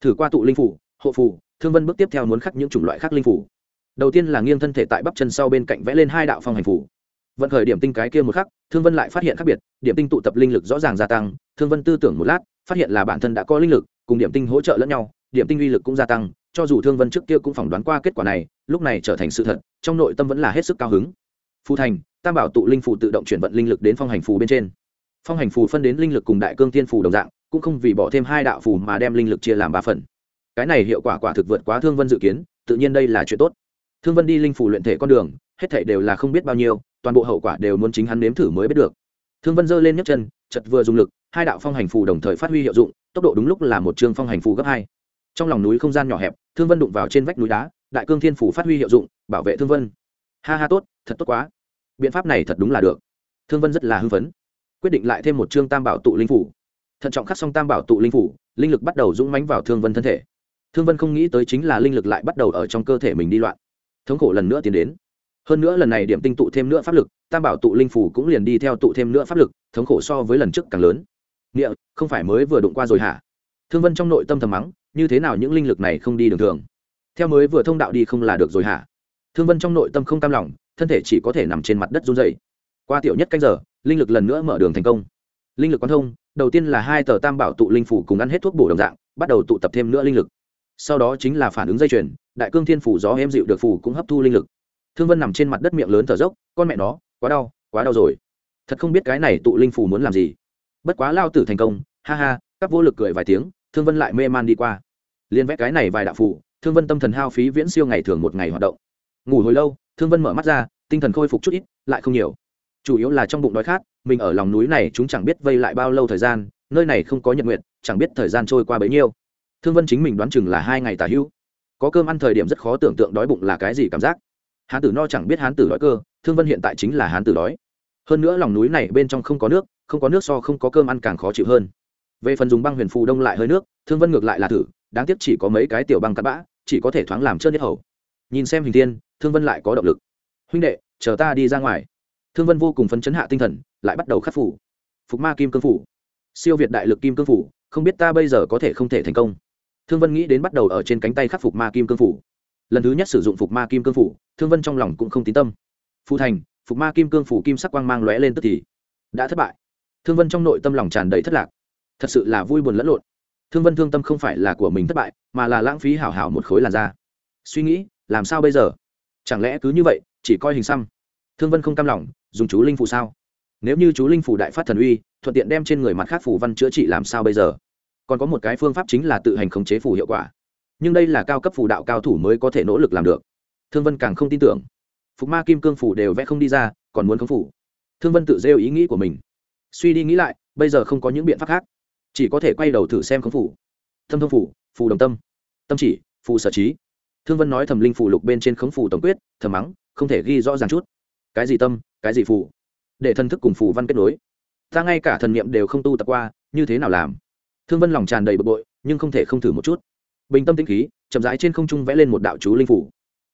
Thử qua tụ linh phủ hộ phủ thương vân bước tiếp theo muốn khắc những chủng loại khác linh phủ đầu tiên là nghiêng thân thể tại bắp chân sau bên cạnh vẽ lên hai đạo phong hành phủ vận khởi điểm tinh cái kia một khắc, thương vân lại phát hiện khác biệt, điểm tinh tụ tập linh lực rõ ràng gia tăng, thương vân tư tưởng một lát, phát hiện là bản thân đã có linh lực, cùng điểm tinh hỗ trợ lẫn nhau, điểm tinh uy lực cũng gia tăng, cho dù thương vân trước kia cũng phỏng đoán qua kết quả này, lúc này trở thành sự thật, trong nội tâm vẫn là hết sức cao hứng. Phù thành, tam bảo tụ linh phù tự động chuyển vận linh lực đến phong hành phù bên trên. Phong hành phù phân đến linh lực cùng đại cương tiên phù đồng dạng, cũng không vì bỏ thêm hai đạo phù mà đem linh lực chia làm ba phần. Cái này hiệu quả quả thực vượt quá thương vân dự kiến, tự nhiên đây là chuyện tốt. Thương vân đi linh phù luyện thể con đường, hết thể đều là không biết bao nhiêu toàn bộ hậu quả đều muốn chính hắn nếm thử mới biết được. Thương vân giơ lên nhấc chân, chật vừa dùng lực, hai đạo phong hành phù đồng thời phát huy hiệu dụng, tốc độ đúng lúc là một chương phong hành phù gấp hai. Trong lòng núi không gian nhỏ hẹp, thương vân đụng vào trên vách núi đá, đại cương thiên phủ phát huy hiệu dụng, bảo vệ thương vân. Ha ha tốt, thật tốt quá. Biện pháp này thật đúng là được. Thương vân rất là hưng phấn. Quyết định lại thêm một chương tam bảo tụ linh phủ. Thận trọng khắc xong tam bảo tụ linh phủ, linh lực bắt đầu dũng mánh vào thương vân thân thể. Thương vân không nghĩ tới chính là linh lực lại bắt đầu ở trong cơ thể mình đi loạn. Thống khổ lần nữa tiến đến hơn nữa lần này điểm tinh tụ thêm nữa pháp lực, tam bảo tụ linh phủ cũng liền đi theo tụ thêm nữa pháp lực, thống khổ so với lần trước càng lớn. Nghĩa, không phải mới vừa đụng qua rồi hả? Thương vân trong nội tâm thầm mắng, như thế nào những linh lực này không đi đường thường? Theo mới vừa thông đạo đi không là được rồi hả? Thương vân trong nội tâm không cam lòng, thân thể chỉ có thể nằm trên mặt đất run dày qua tiểu nhất canh giờ, linh lực lần nữa mở đường thành công. Linh lực quan thông, đầu tiên là hai tờ tam bảo tụ linh phủ cùng ăn hết thuốc bổ đồng dạng, bắt đầu tụ tập thêm nữa linh lực. Sau đó chính là phản ứng dây chuyền, đại cương thiên phủ gió em dịu được phủ cũng hấp thu linh lực thương vân nằm trên mặt đất miệng lớn thở dốc, con mẹ nó, quá đau quá đau rồi. Thật không biết cái này tụ linh phủ muốn làm gì. Bất quá lao tử thành công, ha ha, các vô lực cười vài tiếng, thương vân lại mê man đi qua. Liên vẽ cái này vài đạo phủ thương vân tâm thần hao phí viễn siêu ngày thường một ngày hoạt động. Ngủ hồi lâu, thương vân mở mắt ra, tinh thần khôi phục chút ít, lại không nhiều. Chủ yếu là trong bụng đói khát, mình ở lòng núi này chúng chẳng biết vây lại bao lâu thời gian, nơi này không có nhật nguyện chẳng biết thời gian trôi qua bấy nhiêu. Thương vân chính mình đoán chừng là hai ngày tả hữu. Có cơm ăn thời điểm rất khó tưởng tượng đói bụng là cái gì cảm giác hán tử no chẳng biết hán tử đói cơ, thương vân hiện tại chính là hán tử đói. Hơn nữa lòng núi này bên trong không có nước, không có nước so không có cơm ăn càng khó chịu hơn. Về phần dùng băng huyền phù đông lại hơi nước, thương vân ngược lại là thử, đáng tiếc chỉ có mấy cái tiểu băng cắt bã, chỉ có thể thoáng làm trơn nhất hầu. Nhìn xem hình thiên, thương vân lại có động lực. Huynh đệ, chờ ta đi ra ngoài. Thương vân vô cùng phấn chấn hạ tinh thần, lại bắt đầu khắc phủ phục ma kim cương phủ. Siêu việt đại lực kim cương phủ, không biết ta bây giờ có thể không thể thành công. Thương vân nghĩ đến bắt đầu ở trên cánh tay khắc phục ma kim cương phủ lần thứ nhất sử dụng phục ma kim cương phủ, thương vân trong lòng cũng không tín tâm. Phụ thành, phục ma kim cương phủ kim sắc quang mang lóe lên tức thì đã thất bại. Thương vân trong nội tâm lòng tràn đầy thất lạc. Thật sự là vui buồn lẫn lộn. Thương vân thương tâm không phải là của mình thất bại, mà là lãng phí hảo hảo một khối làn da. Suy nghĩ, làm sao bây giờ? Chẳng lẽ cứ như vậy, chỉ coi hình xăm? Thương vân không cam lòng, dùng chú linh phủ sao? Nếu như chú linh phủ đại phát thần uy, thuận tiện đem trên người mặt khác phủ văn chữa trị làm sao bây giờ? Còn có một cái phương pháp chính là tự hành khống chế phủ hiệu quả nhưng đây là cao cấp phù đạo cao thủ mới có thể nỗ lực làm được. Thương vân càng không tin tưởng. Phục ma kim cương phủ đều vẽ không đi ra, còn muốn khống phủ. Thương vân tự rêu ý nghĩ của mình. Suy đi nghĩ lại, bây giờ không có những biện pháp khác. Chỉ có thể quay đầu thử xem khống phủ. Thâm thông phủ phù đồng tâm. Tâm chỉ phù sở trí. Thương vân nói thầm linh phủ lục bên trên khống phủ tổng quyết, thầm mắng, không thể ghi rõ ràng chút. Cái gì tâm, cái gì phù để thân thức cùng phù văn kết nối. Ta ngay cả thần niệm đều không tu tập qua, như thế nào làm? Thương vân lòng tràn đầy bực bội, nhưng không thể không thử một chút bình tâm tĩnh khí, chậm rãi trên không trung vẽ lên một đạo chú linh phủ.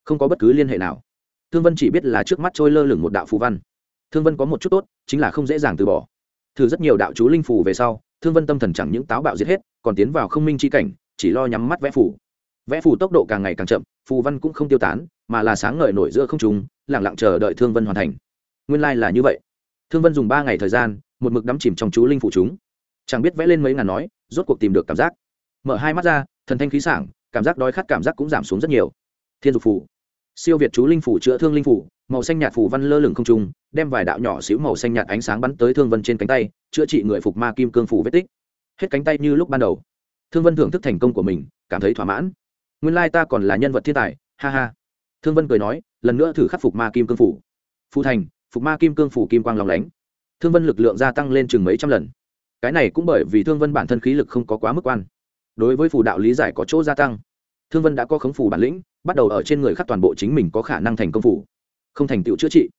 Không có bất cứ liên hệ nào. Thương vân chỉ biết là trước mắt trôi lơ lửng một đạo phù văn. Thương vân có một chút tốt, chính là không dễ dàng từ bỏ. Thử rất nhiều đạo chú linh phủ về sau, thương vân tâm thần chẳng những táo bạo giết hết, còn tiến vào không minh chi cảnh, chỉ lo nhắm mắt vẽ phủ. Vẽ phủ tốc độ càng ngày càng chậm, phù văn cũng không tiêu tán, mà là sáng ngời nổi giữa không trung lẳng lặng chờ đợi thương vân hoàn thành. Nguyên lai、like、là như vậy. Thương vân dùng ba ngày thời gian, một mực đắm chìm trong chú linh phủ chúng. Chẳng biết vẽ lên mấy ngàn nói, rốt cuộc tìm được cảm giác. Mở hai mắt ra thần thanh khí sảng, cảm giác đói khát cảm giác cũng giảm xuống rất nhiều. Thiên dục phủ. Siêu việt chú linh phủ chữa thương linh phủ, màu xanh nhạt phủ văn lơ lửng không trung, đem vài đạo nhỏ xíu màu xanh nhạt ánh sáng bắn tới thương vân trên cánh tay, chữa trị người phục ma kim cương phủ vết tích. Hết cánh tay như lúc ban đầu. Thương vân thưởng thức thành công của mình, cảm thấy thỏa mãn. Nguyên lai ta còn là nhân vật thiên tài, ha ha. Thương vân cười nói, lần nữa thử khắc phục ma kim cương phủ. Phụ thành, phục ma kim cương phủ kim quang lòng lánh. Thương vân lực lượng gia tăng lên chừng mấy trăm lần. Cái này cũng bởi vì thương vân bản thân khí lực không có quá mức quan đối với phù đạo lý giải có chỗ gia tăng. Thương vân đã có khống phù bản lĩnh, bắt đầu ở trên người khắc toàn bộ chính mình có khả năng thành công phủ không thành tựu chữa trị.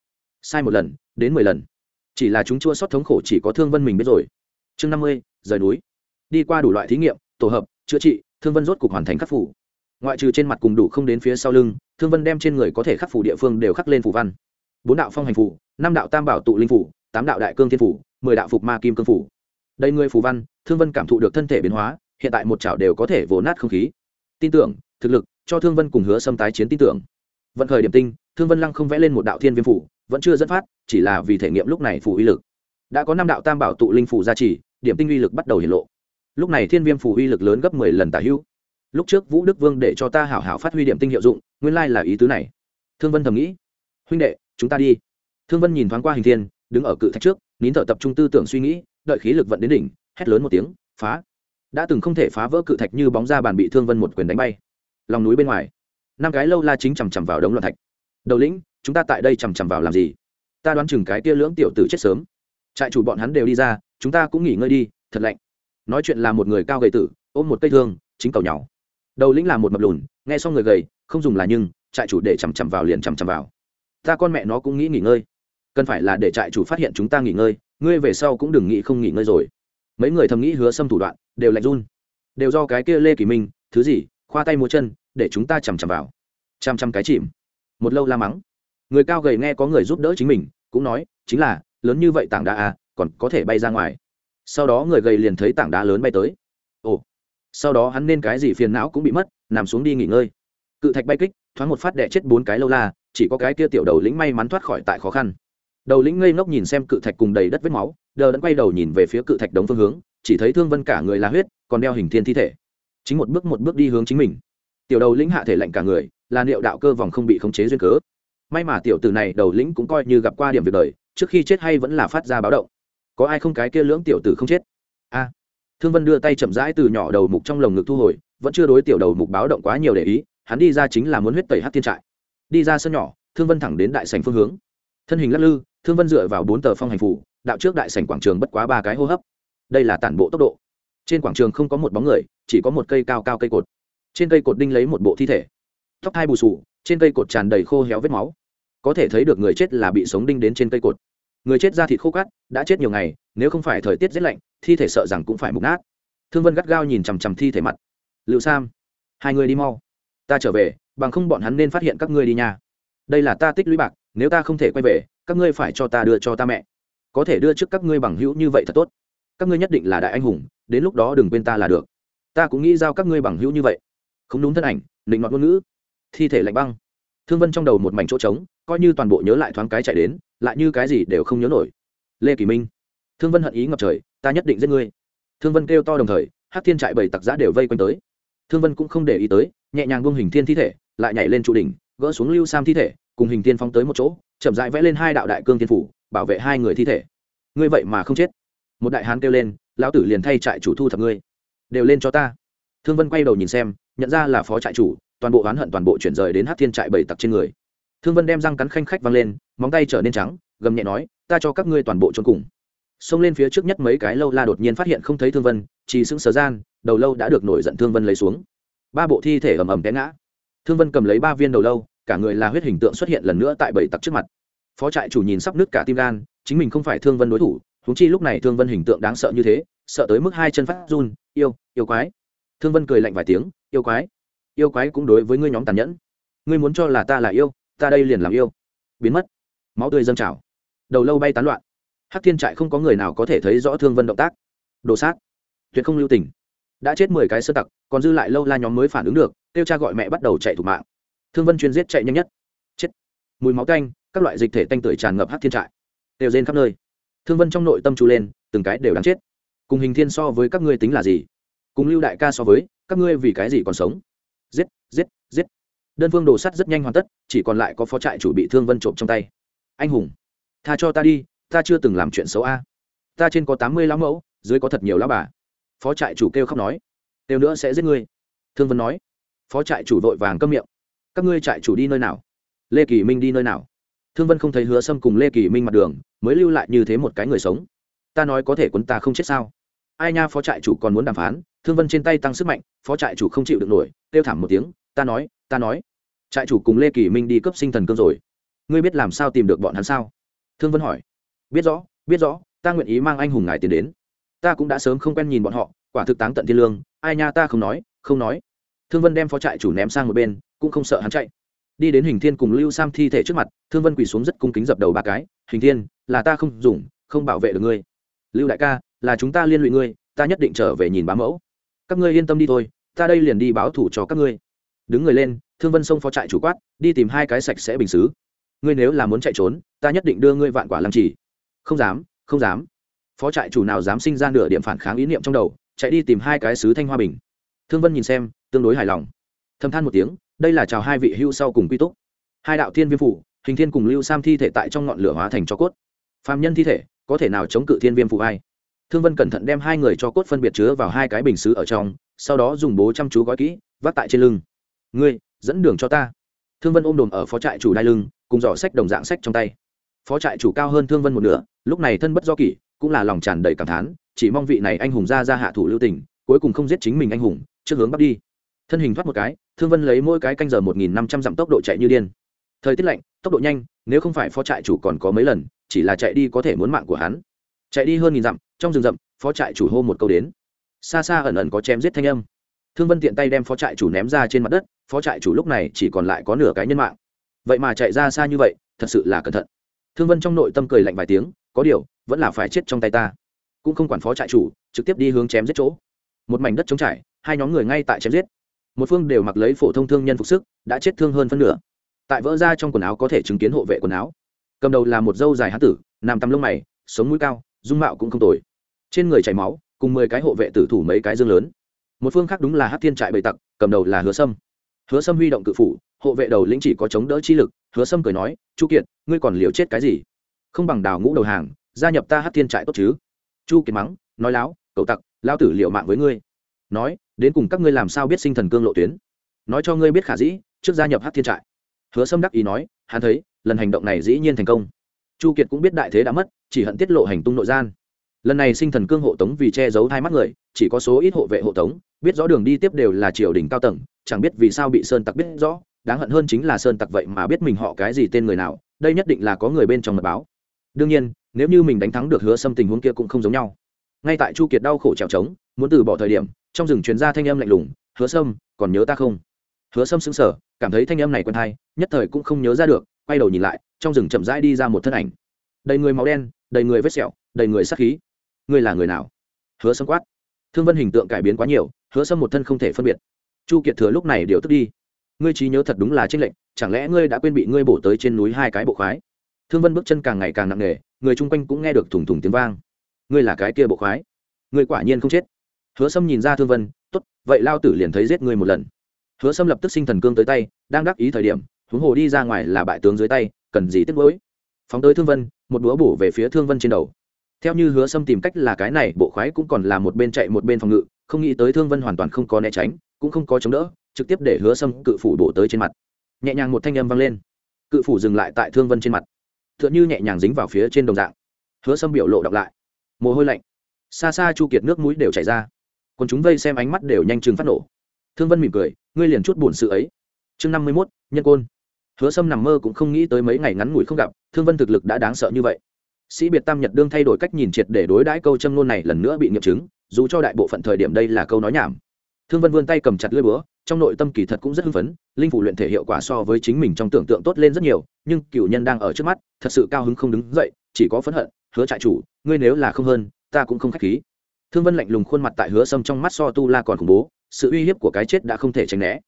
Sai một lần, đến mười lần. Chỉ là chúng chua sót thống khổ chỉ có thương vân mình biết rồi. Chương năm mươi, rời núi. Đi qua đủ loại thí nghiệm, tổ hợp, chữa trị, thương vân rốt cục hoàn thành khắc phủ ngoại trừ trên mặt cùng đủ không đến phía sau lưng, thương vân đem trên người có thể khắc phủ địa phương đều khắc lên phủ văn. Bốn đạo phong hành phủ năm đạo tam bảo tụ linh phủ tám đạo đại cương thiên phủ mười đạo phục ma kim cương phủ đây người phù văn, thương vân cảm thụ được thân thể biến hóa hiện tại một chảo đều có thể vồ nát không khí. Tin tưởng, thực lực, cho thương vân cùng hứa xâm tái chiến tin tưởng. Vận khởi điểm tinh, thương vân lăng không vẽ lên một đạo thiên viêm phủ, vẫn chưa dẫn phát, chỉ là vì thể nghiệm lúc này phủ uy lực. Đã có năm đạo tam bảo tụ linh phủ gia trì, điểm tinh uy lực bắt đầu hiện lộ. Lúc này thiên viêm phủ uy lực lớn gấp mười lần tả hữu. Lúc trước vũ đức vương để cho ta hảo hảo phát huy điểm tinh hiệu dụng, nguyên lai là ý tứ này. Thương vân thầm nghĩ. Huynh đệ, chúng ta đi. Thương vân nhìn thoáng qua hình thiên, đứng ở cự thạch trước, nín thở tập trung tư tưởng suy nghĩ, đợi khí lực vận đến đỉnh, hét lớn một tiếng, phá! Đã từng không thể phá vỡ cự thạch như bóng ra bàn bị thương vân một quyền đánh bay. Lòng núi bên ngoài, năm cái lâu la chính chằm chằm vào đống loạn thạch. Đầu lĩnh, chúng ta tại đây chằm chằm vào làm gì? Ta đoán chừng cái tia lưỡng tiểu tử chết sớm. Trại chủ bọn hắn đều đi ra, chúng ta cũng nghỉ ngơi đi, thật lạnh. Nói chuyện là một người cao gầy tử, ôm một cây thương, chính cầu nhau đầu lĩnh là một mập lùn, nghe xong người gầy, không dùng là nhưng, trại chủ để chằm chằm vào liền chằm chằm vào. Ta con mẹ nó cũng nghĩ nghỉ ngơi. Cần phải là để trại chủ phát hiện chúng ta nghỉ ngơi, ngươi về sau cũng đừng nghĩ không nghỉ ngơi rồi mấy người thầm nghĩ hứa xâm thủ đoạn, đều lạnh run. Đều do cái kia lê kỳ minh, thứ gì, khoa tay múa chân, để chúng ta chằm chằm vào. Chằm chằm cái chìm. Một lâu la mắng. Người cao gầy nghe có người giúp đỡ chính mình, cũng nói, chính là, lớn như vậy tảng đá à còn có thể bay ra ngoài. Sau đó người gầy liền thấy tảng đá lớn bay tới. Ồ. Sau đó hắn nên cái gì phiền não cũng bị mất, nằm xuống đi nghỉ ngơi. Cự thạch bay kích, thoáng một phát đẻ chết bốn cái lâu la, chỉ có cái kia tiểu đầu lĩnh may mắn thoát khỏi tại khó khăn. Đầu lĩnh ngây ngốc nhìn xem cự thạch cùng đầy đất vết máu đờ đẫn quay đầu nhìn về phía cự thạch đống phương hướng, chỉ thấy thương vân cả người là huyết, còn đeo hình thiên thi thể. Chính một bước một bước đi hướng chính mình. Tiểu đầu lĩnh hạ thể lạnh cả người, là liệu đạo cơ vòng không bị khống chế duyên cớ. May mà tiểu tử này đầu lĩnh cũng coi như gặp qua điểm việc đời, trước khi chết hay vẫn là phát ra báo động. Có ai không cái kia lưỡng tiểu tử không chết? A. Thương vân đưa tay chậm rãi từ nhỏ đầu mục trong lồng ngực thu hồi, vẫn chưa đối tiểu đầu mục báo động quá nhiều để ý, hắn đi ra chính là muốn huyết tẩy hát thiên trại. Đi ra sân nhỏ, thương vân thẳng đến đại sành phương hướng. Thân hình lắc lư, thương vân dựa vào bốn tờ phong hành phủ đạo trước đại sảnh quảng trường bất quá ba cái hô hấp. Đây là tản bộ tốc độ. Trên quảng trường không có một bóng người, chỉ có một cây cao cao cây cột. Trên cây cột đinh lấy một bộ thi thể. Tóc hai bù sù, trên cây cột tràn đầy khô héo vết máu. Có thể thấy được người chết là bị sống đinh đến trên cây cột. Người chết da thịt khô cát, đã chết nhiều ngày, nếu không phải thời tiết rét lạnh, thi thể sợ rằng cũng phải mục nát. Thương vân gắt gao nhìn chằm chằm thi thể mặt. Lựu sam, hai người đi mau. Ta trở về, bằng không bọn hắn nên phát hiện các ngươi đi nhà đây là ta tích lũy bạc, nếu ta không thể quay về, các ngươi phải cho ta đưa cho ta mẹ có thể đưa trước các ngươi bằng hữu như vậy thật tốt. Các ngươi nhất định là đại anh hùng, đến lúc đó đừng quên ta là được. Ta cũng nghĩ giao các ngươi bằng hữu như vậy. Không đúng thân ảnh, định ngọn ngôn ngữ. Thi thể lạnh băng. Thương vân trong đầu một mảnh chỗ trống, coi như toàn bộ nhớ lại thoáng cái chạy đến, lại như cái gì đều không nhớ nổi. Lê kỳ minh. Thương vân hận ý ngập trời, ta nhất định giết ngươi. Thương vân kêu to đồng thời hát thiên trại bảy tặc giã đều vây quanh tới. Thương vân cũng không để ý tới, nhẹ nhàng buông hình thiên thi thể, lại nhảy lên trụ đỉnh, gỡ xuống lưu sam thi thể, cùng hình tiên phóng tới một chỗ, chậm rãi vẽ lên hai đạo đại cương thiên phủ bảo vệ hai người thi thể. Ngươi vậy mà không chết. Một đại hán kêu lên, lão tử liền thay trại chủ thu thập ngươi. Đều lên cho ta. Thương vân quay đầu nhìn xem, nhận ra là phó trại chủ, toàn bộ oán hận toàn bộ chuyển rời đến hát thiên trại bảy tặc trên người. Thương vân đem răng cắn khanh khách văng lên, móng tay trở nên trắng, gầm nhẹ nói, ta cho các ngươi toàn bộ trốn cùng. Xông lên phía trước nhất mấy cái lâu la đột nhiên phát hiện không thấy thương vân chỉ sững sờ gian, đầu lâu đã được nổi giận thương vân lấy xuống. Ba bộ thi thể ầm ầm té ngã. Thương vân cầm lấy ba viên đầu lâu, cả người là huyết hình tượng xuất hiện lần nữa tại bảy tặc trước mặt phó trại chủ nhìn sắp nứt cả tim gan, chính mình không phải thương vân đối thủ húng chi lúc này thương vân hình tượng đáng sợ như thế, sợ tới mức hai chân phát run, yêu yêu quái. Thương vân cười lạnh vài tiếng, yêu quái yêu quái cũng đối với ngươi nhóm tàn nhẫn. Ngươi muốn cho là ta là yêu, ta đây liền làm yêu. Biến mất. Máu tươi dâng trào. Đầu lâu bay tán loạn. Hắc thiên trại không có người nào có thể thấy rõ thương vân động tác. Đồ sát. Tuyệt không lưu tình. Đã chết mười cái sơ tặc, còn dư lại lâu la nhóm mới phản ứng được, kêu cha gọi mẹ bắt đầu chạy thủ mạng. Thương vân chuyên giết chạy nhanh nhất. Chết. Mùi máu tanh các loại dịch thể tanh tưởi tràn ngập hát thiên trại, đều rên khắp nơi. Thương vân trong nội tâm trù lên, từng cái đều đáng chết. Cùng hình thiên so với các ngươi tính là gì? Cùng lưu đại ca so với, các ngươi vì cái gì còn sống? Giết giết giết. Đơn phương đồ sắt rất nhanh hoàn tất, chỉ còn lại có phó trại chủ bị thương vân trộm trong tay. Anh hùng, tha cho ta đi, ta chưa từng làm chuyện xấu a. Ta trên có tám mươi lão mẫu, dưới có thật nhiều lão bà. Phó trại chủ kêu khóc nói kêu nữa sẽ giết ngươi. Thương vân nói. Phó trại chủ vội vàng câm miệng, các ngươi trại chủ đi nơi nào? Lê kỳ minh đi nơi nào? Thương vân không thấy hứa sâm cùng lê kỳ minh mặt đường, mới lưu lại như thế một cái người sống. Ta nói có thể quấn ta không chết sao? Ai nha, phó trại chủ còn muốn đàm phán, thương vân trên tay tăng sức mạnh, phó trại chủ không chịu được nổi, kêu thảm một tiếng, ta nói ta nói, trại chủ cùng lê kỳ minh đi cấp sinh thần cương rồi. Ngươi biết làm sao tìm được bọn hắn sao? Thương vân hỏi. Biết rõ biết rõ, ta nguyện ý mang anh hùng ngài tiền đến. Ta cũng đã sớm không quen nhìn bọn họ, quả thực táng tận thiên lương, ai nha, ta không nói không nói. Thương vân đem phó trại chủ ném sang một bên, cũng không sợ hắn chạy đi đến hình thiên cùng lưu sam thi thể trước mặt, thương vân quỳ xuống rất cung kính dập đầu ba cái, hình thiên, là ta không dùng, không bảo vệ được ngươi. Lưu đại ca, là chúng ta liên lụy ngươi, ta nhất định trở về nhìn bá mẫu. Các ngươi yên tâm đi thôi, ta đây liền đi báo thủ cho các ngươi. Đứng người lên, thương vân xông phó trại chủ quát, đi tìm hai cái sạch sẽ bình xứ. Ngươi nếu là muốn chạy trốn, ta nhất định đưa ngươi vạn quả làm chỉ không dám không dám. Phó trại chủ nào dám sinh ra nửa điểm phản kháng ý niệm trong đầu, chạy đi tìm hai cái sứ thanh hoa bình. Thương vân nhìn xem, tương đối hài lòng. Thâm than một tiếng đây là chào hai vị hưu sau cùng quy túc. Hai đạo thiên viêm phủ, hình thiên cùng lưu sam thi thể tại trong ngọn lửa hóa thành cho cốt. Phạm nhân thi thể, có thể nào chống cự thiên viêm phủ ai? Thương vân cẩn thận đem hai người cho cốt phân biệt chứa vào hai cái bình xứ ở trong, sau đó dùng bố chăm chú gói kỹ, vác tại trên lưng. Ngươi, dẫn đường cho ta. Thương vân ôm đồm ở phó trại chủ đai lưng, cùng giỏ sách đồng dạng sách trong tay. Phó trại chủ cao hơn thương vân một nửa, lúc này thân bất do kỷ, cũng là lòng tràn đầy cảm thán, chỉ mong vị này anh hùng ra ra hạ thủ lưu tình, cuối cùng không giết chính mình anh hùng, trước hướng bắt đi thân hình thoát một cái, thương vân lấy mỗi cái canh giờ một nghìn năm trăm dặm tốc độ chạy như điên. Thời tiết lạnh, tốc độ nhanh, nếu không phải phó trại chủ còn có mấy lần, chỉ là chạy đi có thể muốn mạng của hắn. Chạy đi hơn nghìn dặm, trong rừng rậm, phó trại chủ hô một câu đến. Xa xa ẩn ẩn có chém giết thanh âm. Thương vân tiện tay đem phó trại chủ ném ra trên mặt đất, phó trại chủ lúc này chỉ còn lại có nửa cái nhân mạng. Vậy mà chạy ra xa như vậy, thật sự là cẩn thận. Thương vân trong nội tâm cười lạnh vài tiếng, có điều, vẫn là phải chết trong tay ta. Cũng không quản phó trại chủ, trực tiếp đi hướng chém giết chỗ. Một mảnh đất trống trải, hai nhóm người ngay tại chém giết một phương đều mặc lấy phổ thông thương nhân phục sức, đã chết thương hơn phân nửa. Tại vỡ ra trong quần áo có thể chứng kiến hộ vệ quần áo. Cầm đầu là một dâu dài hán tử, nằm tăm lông mày, sống mũi cao, dung mạo cũng không tồi. Trên người chảy máu, cùng mười cái hộ vệ tử thủ mấy cái dương lớn. Một phương khác đúng là hát thiên trại bầy tặc, cầm đầu là hứa sâm. Hứa sâm huy động cự phủ, hộ vệ đầu lĩnh chỉ có chống đỡ chi lực, hứa sâm cười nói, chu kiệt, ngươi còn liều chết cái gì? Không bằng đào ngũ đầu hàng, gia nhập ta hát thiên trại tốt chứ? Chu kiệt mắng, nói láo, cậu tặc lao tử liệu mạng với ngươi nói, đến cùng các ngươi làm sao biết sinh thần cương lộ tuyến? Nói cho ngươi biết khả dĩ, trước gia nhập hát thiên trại. Hứa sâm đắc ý nói, hắn thấy, lần hành động này dĩ nhiên thành công. Chu kiệt cũng biết đại thế đã mất, chỉ hận tiết lộ hành tung nội gian. Lần này sinh thần cương hộ tống vì che giấu hai mắt người, chỉ có số ít hộ vệ hộ tống, biết rõ đường đi tiếp đều là triều đình cao tầng, chẳng biết vì sao bị sơn tặc biết rõ, đáng hận hơn chính là sơn tặc vậy mà biết mình họ cái gì tên người nào, đây nhất định là có người bên trong mật báo. Đương nhiên, nếu như mình đánh thắng được hứa xâm tình huống kia cũng không giống nhau. Ngay tại chu kiệt đau khổ trèo trống, muốn từ bỏ thời điểm trong rừng truyền ra thanh âm lạnh lùng, hứa sâm, còn nhớ ta không? Hứa sâm sững sờ, cảm thấy thanh âm này quen thai nhất thời cũng không nhớ ra được, quay đầu nhìn lại, trong rừng chậm rãi đi ra một thân ảnh. Đầy người máu đen, đầy người vết sẹo, đầy người sắc khí. Ngươi là người nào? Hứa sâm quát. Thương vân hình tượng cải biến quá nhiều, hứa sâm một thân không thể phân biệt. Chu kiệt thừa lúc này điều tức đi. Ngươi trí nhớ thật đúng là tranh lệnh chẳng lẽ ngươi đã quên bị ngươi bổ tới trên núi hai cái bộ khoái? Thương vân bước chân càng ngày càng nặng nề, người chung quanh cũng nghe được thủng thủng tiếng vang. Ngươi là cái kia bộ khoái? Ngươi quả nhiên không chết hứa sâm nhìn ra thương vân, tốt, vậy lao tử liền thấy giết ngươi một lần. Hứa sâm lập tức sinh thần cương tới tay, đang đắc ý thời điểm, huống hồ đi ra ngoài là bại tướng dưới tay, cần gì tiếc nuối. Phóng tới thương vân, một búa bổ về phía thương vân trên đầu. Theo như hứa sâm tìm cách là cái này, bộ khoái cũng còn là một bên chạy một bên phòng ngự, không nghĩ tới thương vân hoàn toàn không có né tránh, cũng không có chống đỡ, trực tiếp để hứa sâm cự phủ bổ tới trên mặt. Nhẹ nhàng một thanh âm vang lên. Cự phủ dừng lại tại thương vân trên mặt. T h ư ợ n h ư nhẹ nhàng dính vào phía trên đồng dạng. Hứa sâm biểu lộ đọc lại. Mồ hôi lạnh. Xa xa chu kiệt nước mũi đều chảy ra còn chúng vây xem ánh mắt đều nhanh chừng phát nổ. Thương vân mỉm cười, ngươi liền chút buồn sự ấy. Chương năm mươi mốt, nhân côn. Hứa sâm nằm mơ cũng không nghĩ tới mấy ngày ngắn ngủi không gặp, thương vân thực lực đã đáng sợ như vậy. Sĩ biệt tam nhật đương thay đổi cách nhìn triệt để đối đãi câu châm ngôn này lần nữa bị nghiệm chứng, dù cho đại bộ phận thời điểm đây là câu nói nhảm. Thương vân vươn tay cầm chặt lưỡi búa, trong nội tâm kỳ thật cũng rất hưng phấn, linh phủ luyện thể hiệu quả so với chính mình trong tưởng tượng tốt lên rất nhiều, nhưng cựu nhân đang ở trước mắt, thật sự cao hứng không đứng dậy, chỉ có phẫn hận, hứa trại chủ, ngươi nếu là không hơn, ta cũng không khách khí thương vân lạnh lùng khuôn mặt tại hứa sâm trong mắt so tu la còn khủng bố, sự uy hiếp của cái chết đã không thể tránh né.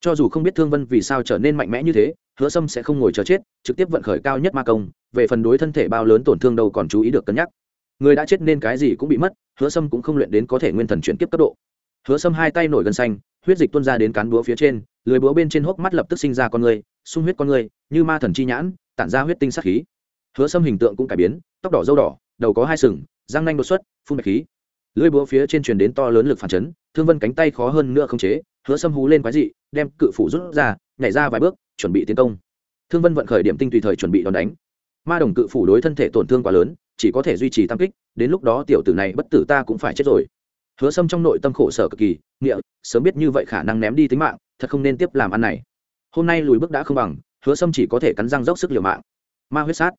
Cho dù không biết thương vân vì sao trở nên mạnh mẽ như thế, hứa sâm sẽ không ngồi chờ chết, trực tiếp vận khởi cao nhất ma công, về phần đối thân thể bao lớn tổn thương đâu còn chú ý được cân nhắc. Người đã chết nên cái gì cũng bị mất, hứa sâm cũng không luyện đến có thể nguyên thần chuyển kiếp cấp độ. Hứa sâm hai tay nổi gân xanh, huyết dịch tuôn ra đến cán búa phía trên, lưới búa bên trên hốc mắt lập tức sinh ra con người, sung huyết con người, như ma thần chi nhãn, tản ra huyết tinh sát khí. Hứa sâm hình tượng cũng cải biến, tóc đỏ dâu đỏ, đầu có hai sừng, răng nanh đột xuất, phun bạch khí lưỡi búa phía trên truyền đến to lớn lực phản chấn, thương vân cánh tay khó hơn nữa không chế, hứa sâm hú lên quái dị, đem cự phủ rút ra, nhảy ra vài bước, chuẩn bị tiến công. Thương vân vận khởi điểm tinh tùy thời chuẩn bị đòn đánh. Ma đồng cự phủ đối thân thể tổn thương quá lớn, chỉ có thể duy trì tam kích, đến lúc đó tiểu tử này bất tử ta cũng phải chết rồi. Hứa sâm trong nội tâm khổ sở cực kỳ, nghĩa, sớm biết như vậy khả năng ném đi tính mạng, thật không nên tiếp làm ăn này. Hôm nay lùi bước đã không bằng, hứa sâm chỉ có thể cắn răng dốc sức liều mạng. Ma huyết sát.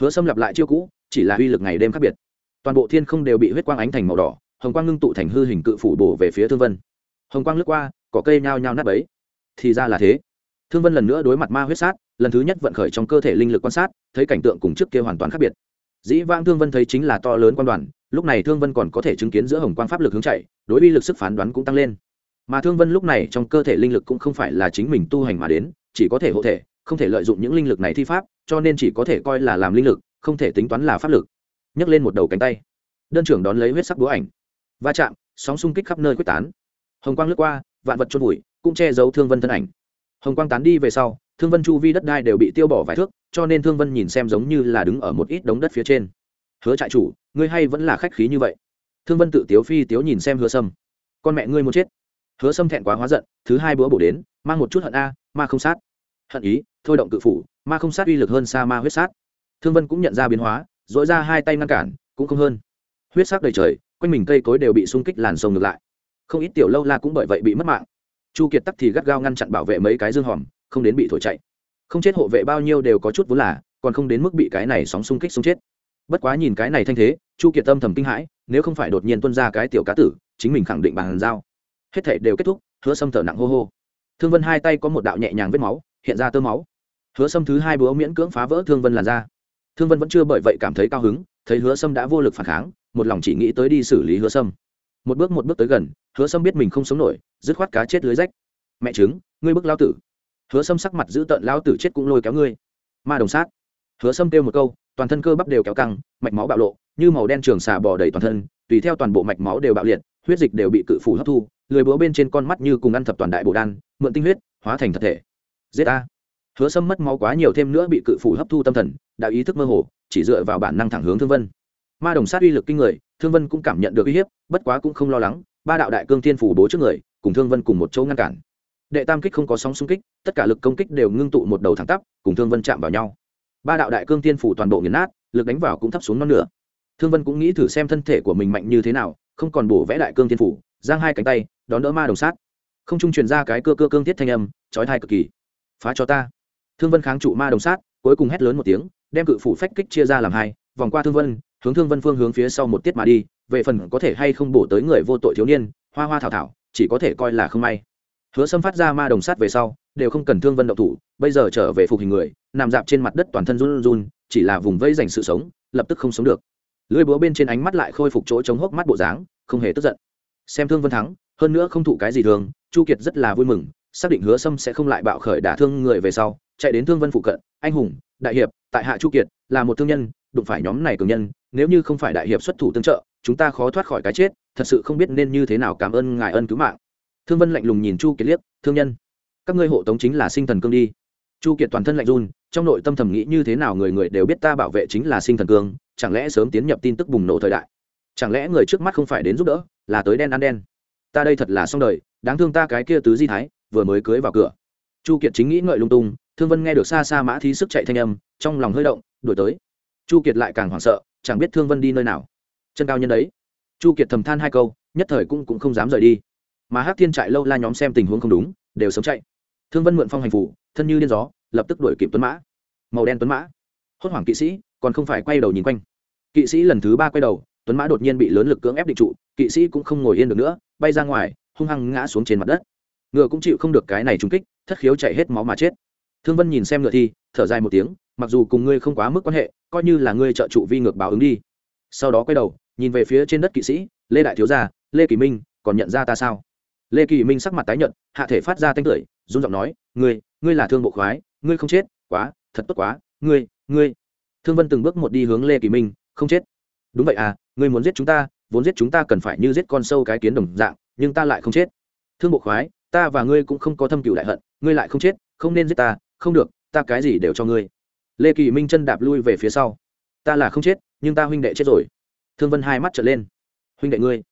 Hứa sâm lặp lại chiêu cũ, chỉ là uy lực ngày đêm khác biệt toàn bộ thiên không đều bị huyết quang ánh thành màu đỏ, hồng quang ngưng tụ thành hư hình cự phủ bổ về phía thương vân. Hồng quang lướt qua, cỏ cây nhao nhao nát ấy thì ra là thế. Thương vân lần nữa đối mặt ma huyết sát, lần thứ nhất vận khởi trong cơ thể linh lực quan sát, thấy cảnh tượng cùng trước kia hoàn toàn khác biệt. Dĩ vãng thương vân thấy chính là to lớn quan đoàn, lúc này thương vân còn có thể chứng kiến giữa hồng quang pháp lực hướng chạy, đối với lực sức phán đoán cũng tăng lên. Mà thương vân lúc này trong cơ thể linh lực cũng không phải là chính mình tu hành mà đến, chỉ có thể hộ thể, không thể lợi dụng những linh lực này thi pháp, cho nên chỉ có thể coi là làm linh lực, không thể tính toán là pháp lực nhấc lên một đầu cánh tay. Đơn trưởng đón lấy huyết sắc búa ảnh. Va chạm, sóng xung kích khắp nơi quyết tán. Hồng quang lướt qua, vạn vật trôn vùi, cũng che giấu thương vân thân ảnh. Hồng quang tán đi về sau, thương vân chu vi đất đai đều bị tiêu bỏ vài thước, cho nên thương vân nhìn xem giống như là đứng ở một ít đống đất phía trên. Hứa trại chủ, ngươi hay vẫn là khách khí như vậy? Thương vân tự tiếu phi tiếu nhìn xem hứa sâm. Con mẹ ngươi muốn chết. Hứa sâm thẹn quá hóa giận, thứ hai bữa bổ đến, mang một chút hận a, ma không sát. Hận ý, thôi động cự phủ, ma không sát uy lực hơn xa ma huyết sát. Thương vân cũng nhận ra biến hóa dội ra hai tay ngăn cản, cũng không hơn. Huyết sắc đầy trời, quanh mình cây cối đều bị xung kích làn sông ngược lại. Không ít tiểu lâu la cũng bởi vậy bị mất mạng. Chu kiệt tắc thì gắt gao ngăn chặn bảo vệ mấy cái dương hòm, không đến bị thổi chạy. Không chết hộ vệ bao nhiêu đều có chút vốn là, còn không đến mức bị cái này sóng xung kích xung chết. Bất quá nhìn cái này thanh thế, chu kiệt tâm thầm kinh hãi, nếu không phải đột nhiên tuân ra cái tiểu cá tử, chính mình khẳng định bằng dao hết thể đều kết thúc, hứa sâm thở nặng hô hô. Thương vân hai tay có một đạo nhẹ nhàng vết máu, hiện ra tơ máu. Hứa sâm thứ hai búa miễn cưỡng phá vỡ thương vân làn ra thương vân vẫn chưa bởi vậy cảm thấy cao hứng, thấy hứa sâm đã vô lực phản kháng, một lòng chỉ nghĩ tới đi xử lý hứa sâm. Một bước một bước tới gần, hứa sâm biết mình không sống nổi, dứt khoát cá chết lưới rách. Mẹ chứng ngươi bức lao tử. Hứa sâm sắc mặt giữ tợn lao tử chết cũng lôi kéo ngươi. Ma đồng sát. Hứa sâm kêu một câu, toàn thân cơ bắp đều kéo căng, mạch máu bạo lộ, như màu đen trường xà bò đầy toàn thân, tùy theo toàn bộ mạch máu đều bạo liệt, huyết dịch đều bị cự phủ hấp thu, lười búa bên trên con mắt như cùng ăn thập toàn đại bồ đan, mượn tinh huyết, hóa thành thật thể. Giết a hứa sâm mất máu quá nhiều, thêm nữa bị cự phủ hấp thu tâm thần đã ý thức mơ hồ, chỉ dựa vào bản năng thẳng hướng thương vân. Ma đồng sát uy lực kinh người, thương vân cũng cảm nhận được uy hiếp, bất quá cũng không lo lắng, ba đạo đại cương thiên phủ bố trước người, cùng thương vân cùng một chỗ ngăn cản. Đệ tam kích không có sóng xung kích, tất cả lực công kích đều ngưng tụ một đầu thẳng tắp, cùng thương vân chạm vào nhau. Ba đạo đại cương thiên phủ toàn bộ nghiền nát, lực đánh vào cũng thấp xuống non nửa. Thương vân cũng nghĩ thử xem thân thể của mình mạnh như thế nào, không còn bổ vẽ đại cương thiên phủ, giang hai cánh tay, đón đỡ ma đồng sát. Không trung truyền ra cái cơ cơ cương thiết thanh âm trói thai cực kỳ. Phá cho ta. Thương vân kháng trụ ma đồng sát, cuối cùng hét lớn một tiếng đem cự phủ phách kích chia ra làm hai, vòng qua thương vân, hướng thương vân phương hướng phía sau một tiết mà đi, về phần có thể hay không bổ tới người vô tội thiếu niên, hoa hoa thảo thảo, chỉ có thể coi là không may. Hứa xâm phát ra ma đồng sát về sau, đều không cần thương vân động thủ, bây giờ trở về phục hình người, nằm dạp trên mặt đất toàn thân run run chỉ là vùng vây dành sự sống, lập tức không sống được. Lưỡi búa bên trên ánh mắt lại khôi phục chỗ chống hốc mắt bộ dáng, không hề tức giận. Xem thương vân thắng, hơn nữa không thụ cái gì thường, chu kiệt rất là vui mừng, xác định hứa sâm sẽ không lại bạo khởi đả thương người về sau, chạy đến thương vân phụ cận, anh hùng đại hiệp, tại hạ chu kiệt, là một thương nhân, đụng phải nhóm này cường nhân, nếu như không phải đại hiệp xuất thủ tương trợ, chúng ta khó thoát khỏi cái chết, thật sự không biết nên như thế nào cảm ơn ngài ân cứu mạng. Thương vân lạnh lùng nhìn chu kiệt liếc, thương nhân, các ngươi hộ tống chính là sinh thần cương đi. Chu kiệt toàn thân lạnh run, trong nội tâm thầm nghĩ như thế nào người người đều biết ta bảo vệ chính là sinh thần cương, chẳng lẽ sớm tiến nhập tin tức bùng nổ thời đại? Chẳng lẽ người trước mắt không phải đến giúp đỡ, là tới đen ăn đen? Ta đây thật là xong đời, đáng thương ta cái kia tứ di thái, vừa mới cưới vào cửa. Chu kiệt chính nghĩ ngợi lung tung thương vân nghe được xa xa mã thí sức chạy thanh âm, trong lòng hơi động, đuổi tới. Chu kiệt lại càng hoảng sợ, chẳng biết thương vân đi nơi nào. Chân cao nhân đấy. Chu kiệt thầm than hai câu, nhất thời cũng cũng không dám rời đi. Mà hát thiên trại lâu la nhóm xem tình huống không đúng, đều sớm chạy. Thương vân mượn phong hành phủ, thân như điên gió, lập tức đuổi kịp tuấn mã. Màu đen tuấn mã. Hốt hoảng kỵ sĩ, còn không phải quay đầu nhìn quanh. Kỵ sĩ lần thứ ba quay đầu, tuấn mã đột nhiên bị lớn lực cưỡng ép định trụ, kỵ sĩ cũng không ngồi yên được nữa, bay ra ngoài, hung hăng ngã xuống trên mặt đất. Ngựa cũng chịu không được cái này trúng kích, thất khiếu chạy hết máu mà chết thương vân nhìn xem ngựa thi, thở dài một tiếng, mặc dù cùng ngươi không quá mức quan hệ, coi như là ngươi trợ trụ vi ngược báo ứng đi. Sau đó quay đầu, nhìn về phía trên đất kỵ sĩ, lê đại thiếu gia, lê kỳ minh, còn nhận ra ta sao? Lê kỳ minh sắc mặt tái nhận hạ thể phát ra tanh tưởi, run giọng nói, ngươi ngươi là thương bộ khoái, ngươi không chết, quá, thật tốt quá, ngươi ngươi. Thương vân từng bước một đi hướng lê kỳ minh, không chết. Đúng vậy à ngươi muốn giết chúng ta, vốn giết chúng ta cần phải như giết con sâu cái kiến đồng dạng, nhưng ta lại không chết. Thương bộ khoái, ta và ngươi cũng không có thâm cựu đại hận, ngươi lại không chết, không nên giết ta không được, ta cái gì đều cho ngươi. Lê kỳ minh chân đạp lui về phía sau. Ta là không chết, nhưng ta huynh đệ chết rồi. Thương vân hai mắt trở lên. Huynh đệ ngươi,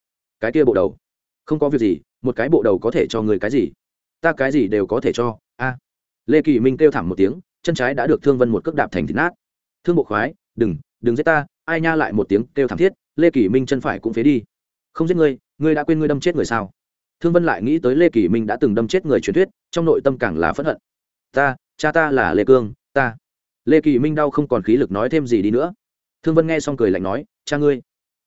cái kia bộ đầu. Không có việc gì, một cái bộ đầu có thể cho người cái gì? Ta cái gì đều có thể cho, a. Lê kỳ minh kêu thảm một tiếng, chân trái đã được thương vân một cước đạp thành thịt nát. Thương bộ khoái, đừng đừng giết ta, ai nha lại một tiếng kêu thảm thiết, lê kỳ minh chân phải cũng phế đi. Không giết ngươi ngươi đã quên ngươi đâm chết người sao? Thương vân lại nghĩ tới lê kỳ minh đã từng đâm chết người truyền thuyết, trong nội tâm càng là phẫn hận. Ta cha ta là lê cương ta. Lê kỳ minh đau không còn khí lực nói thêm gì đi nữa. Thương vân nghe xong cười lạnh nói cha ngươi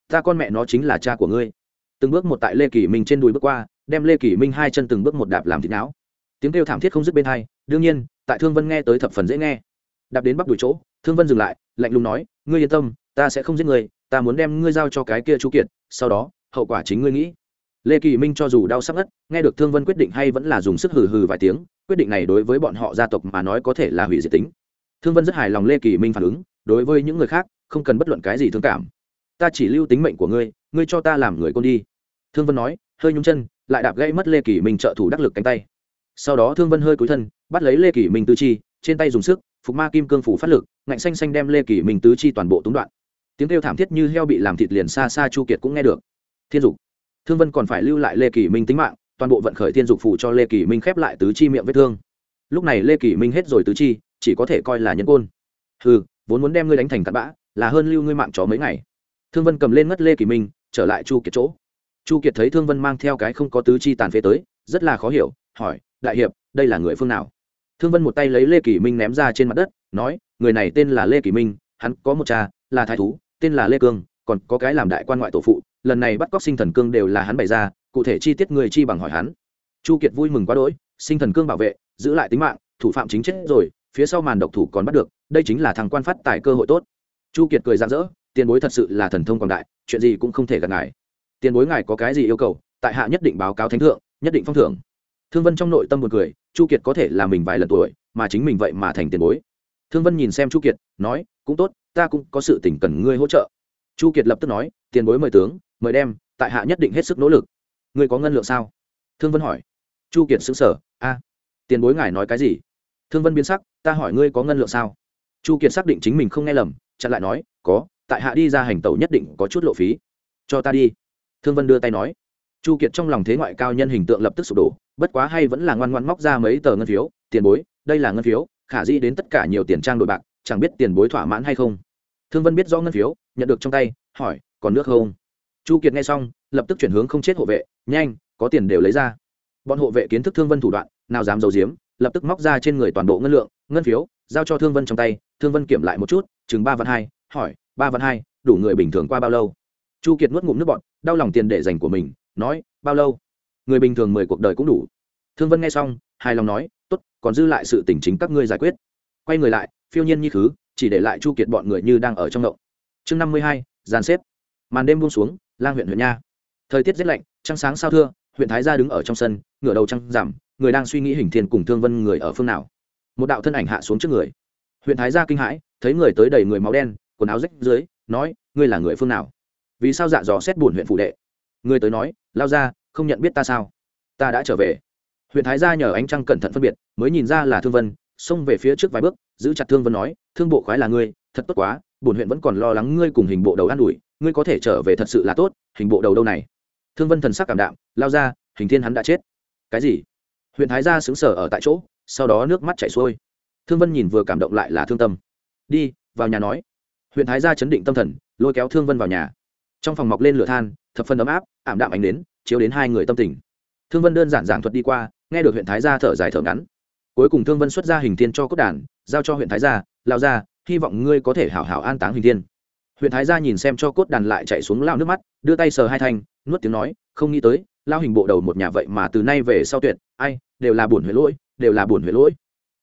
ta con mẹ nó chính là cha của ngươi. Từng bước một tại lê kỳ minh trên đùi bước qua đem lê kỳ minh hai chân từng bước một đạp làm thịt não. Tiếng kêu thảm thiết không dứt bên hai đương nhiên tại thương vân nghe tới thập phần dễ nghe. Đạp đến bắc đùi chỗ thương vân dừng lại lạnh lùng nói ngươi yên tâm ta sẽ không giết người, ta muốn đem ngươi giao cho cái kia chu kiệt sau đó hậu quả chính ngươi nghĩ lê kỳ minh cho dù đau sắc ngất, nghe được thương vân quyết định hay vẫn là dùng sức hừ hừ vài tiếng, quyết định này đối với bọn họ gia tộc mà nói có thể là hủy diệt tính. Thương vân rất hài lòng lê kỳ minh phản ứng, đối với những người khác, không cần bất luận cái gì thương cảm. Ta chỉ lưu tính mệnh của ngươi ngươi cho ta làm người con đi. Thương vân nói, hơi nhúng chân, lại đạp gãy mất lê kỳ minh trợ thủ đắc lực cánh tay. Sau đó thương vân hơi cúi thân, bắt lấy lê kỳ minh tứ chi, trên tay dùng sức, phục ma kim cương phủ phát lực, ngạnh xanh xanh đem lê kỳ minh tứ chi toàn bộ túng đoạn. Tiếng kêu thảm thiết như heo bị làm thịt liền xa xa chu kiệt cũng nghe được. Thiên dục thương vân còn phải lưu lại lê kỳ minh tính mạng, toàn bộ vận khởi thiên dục phủ cho lê kỳ minh khép lại tứ chi miệng vết thương. Lúc này lê kỳ minh hết rồi tứ chi, chỉ có thể coi là nhân côn. Ừ vốn muốn đem ngươi đánh thành cặn bã, là hơn lưu ngươi mạng chó mấy ngày. Thương vân cầm lên ngất lê kỳ minh, trở lại chu kiệt chỗ. Chu kiệt thấy thương vân mang theo cái không có tứ chi tàn phế tới, rất là khó hiểu, hỏi, đại hiệp, đây là người phương nào? Thương vân một tay lấy lê kỳ minh ném ra trên mặt đất, nói, người này tên là lê kỳ minh, hắn có một cha, là thái thú, tên là lê cương, còn có cái làm đại quan ngoại tổ phụ lần này bắt cóc sinh thần cương đều là hắn bày ra, cụ thể chi tiết người chi bằng hỏi hắn. Chu kiệt vui mừng quá đỗi, sinh thần cương bảo vệ, giữ lại tính mạng, thủ phạm chính chết rồi, phía sau màn độc thủ còn bắt được, đây chính là thằng quan phát tài cơ hội tốt. Chu kiệt cười rạng rỡ, tiền bối thật sự là thần thông quảng đại, chuyện gì cũng không thể gặp ngài. Tiền bối ngài có cái gì yêu cầu, tại hạ nhất định báo cáo thánh thượng, nhất định phong thưởng. Thương vân trong nội tâm một cười, chu kiệt có thể là mình vài lần tuổi, mà chính mình vậy mà thành tiền bối. Thương vân nhìn xem chu kiệt, nói, cũng tốt, ta cũng có sự tỉnh cần ngươi hỗ trợ. Chu kiệt lập tức nói, tiền bối mời tướng mời đem, tại hạ nhất định hết sức nỗ lực. Ngươi có ngân lượng sao? Thương vân hỏi. Chu kiệt xứng sở a, tiền bối ngài nói cái gì? Thương vân biến sắc. Ta hỏi ngươi có ngân lượng sao? Chu kiệt xác định chính mình không nghe lầm, chặn lại nói, có, tại hạ đi ra hành tẩu nhất định có chút lộ phí. Cho ta đi. Thương vân đưa tay nói. Chu kiệt trong lòng thế ngoại cao nhân hình tượng lập tức sụp đổ, bất quá hay vẫn là ngoan ngoan móc ra mấy tờ ngân phiếu. Tiền bối, đây là ngân phiếu, khả di đến tất cả nhiều tiền trang đội bạc, chẳng biết tiền bối thỏa mãn hay không. Thương vân biết do ngân phiếu, nhận được trong tay, hỏi, còn nước không? Chu kiệt nghe xong, lập tức chuyển hướng không chết hộ vệ, nhanh, có tiền đều lấy ra. Bọn hộ vệ kiến thức thương vân thủ đoạn, nào dám giấu giếm, lập tức móc ra trên người toàn bộ ngân lượng, ngân phiếu, giao cho thương vân trong tay. Thương vân kiểm lại một chút, chừng ba vạn hai, hỏi, ba vạn hai, đủ người bình thường qua bao lâu? Chu kiệt nuốt ngụm nước bọn đau lòng tiền để dành của mình, nói, bao lâu? Người bình thường mười cuộc đời cũng đủ. Thương vân nghe xong, hài lòng nói t ố t còn dư lại sự tỉnh chính các ngươi giải quyết. Quay người lại, phiêu nhiên như khứ chỉ để lại chu kiệt bọn người như đang ở trong động. Chương năm mươi hai, dàn xếp màn đêm buông xuống, lang huyện huyện nha. Thời tiết rét lạnh, trăng sáng sao thưa, huyện thái gia đứng ở trong sân, ngửa đầu trăng giảm người đang suy nghĩ hình thiên cùng thương vân người ở phương nào. Một đạo thân ảnh hạ xuống trước người. Huyện thái gia kinh hãi, thấy người tới đầy người máu đen, quần áo rách dưới, nói, ngươi là người phương nào? Vì sao dạ dò xét buồn huyện phụ đệ? Người tới nói, lao ra không nhận biết ta sao? Ta đã trở về. Huyện thái gia nhờ ánh trăng cẩn thận phân biệt, mới nhìn ra là thương vân, xông về phía trước vài bước, giữ chặt thương vân nói, thương bộ khoái là ngươi, thật tốt quá bổn huyện vẫn còn lo lắng ngươi cùng hình bộ đầu an ủi ngươi có thể trở về thật sự là tốt, hình bộ đầu đâu này? Thương vân thần sắc cảm đạm, lao ra, hình thiên hắn đã chết. Cái gì? Huyện thái gia xứng sở ở tại chỗ, sau đó nước mắt chảy xuôi. Thương vân nhìn vừa cảm động lại là thương tâm. Đi, vào nhà nói. Huyện thái gia chấn định tâm thần, lôi kéo thương vân vào nhà. Trong phòng mọc lên lửa than, thập phân ấm áp, ảm đạm ánh đến chiếu đến hai người tâm tình. Thương vân đơn giản giảng thuật đi qua, nghe được huyện thái gia thở dài thở ngắn. Cuối cùng thương vân xuất ra hình thiên cho cốt đàn, giao cho huyện thái gia, lao ra, hy vọng ngươi có thể hảo hảo an táng hình thiên huyện thái gia nhìn xem cho cốt đàn lại chạy xuống lao nước mắt, đưa tay sờ hai thanh, nuốt tiếng nói, không nghĩ tới, lao hình bộ đầu một nhà vậy mà từ nay về sau tuyệt, ai, đều là buồn huệ lỗi, đều là buồn huệ lỗi.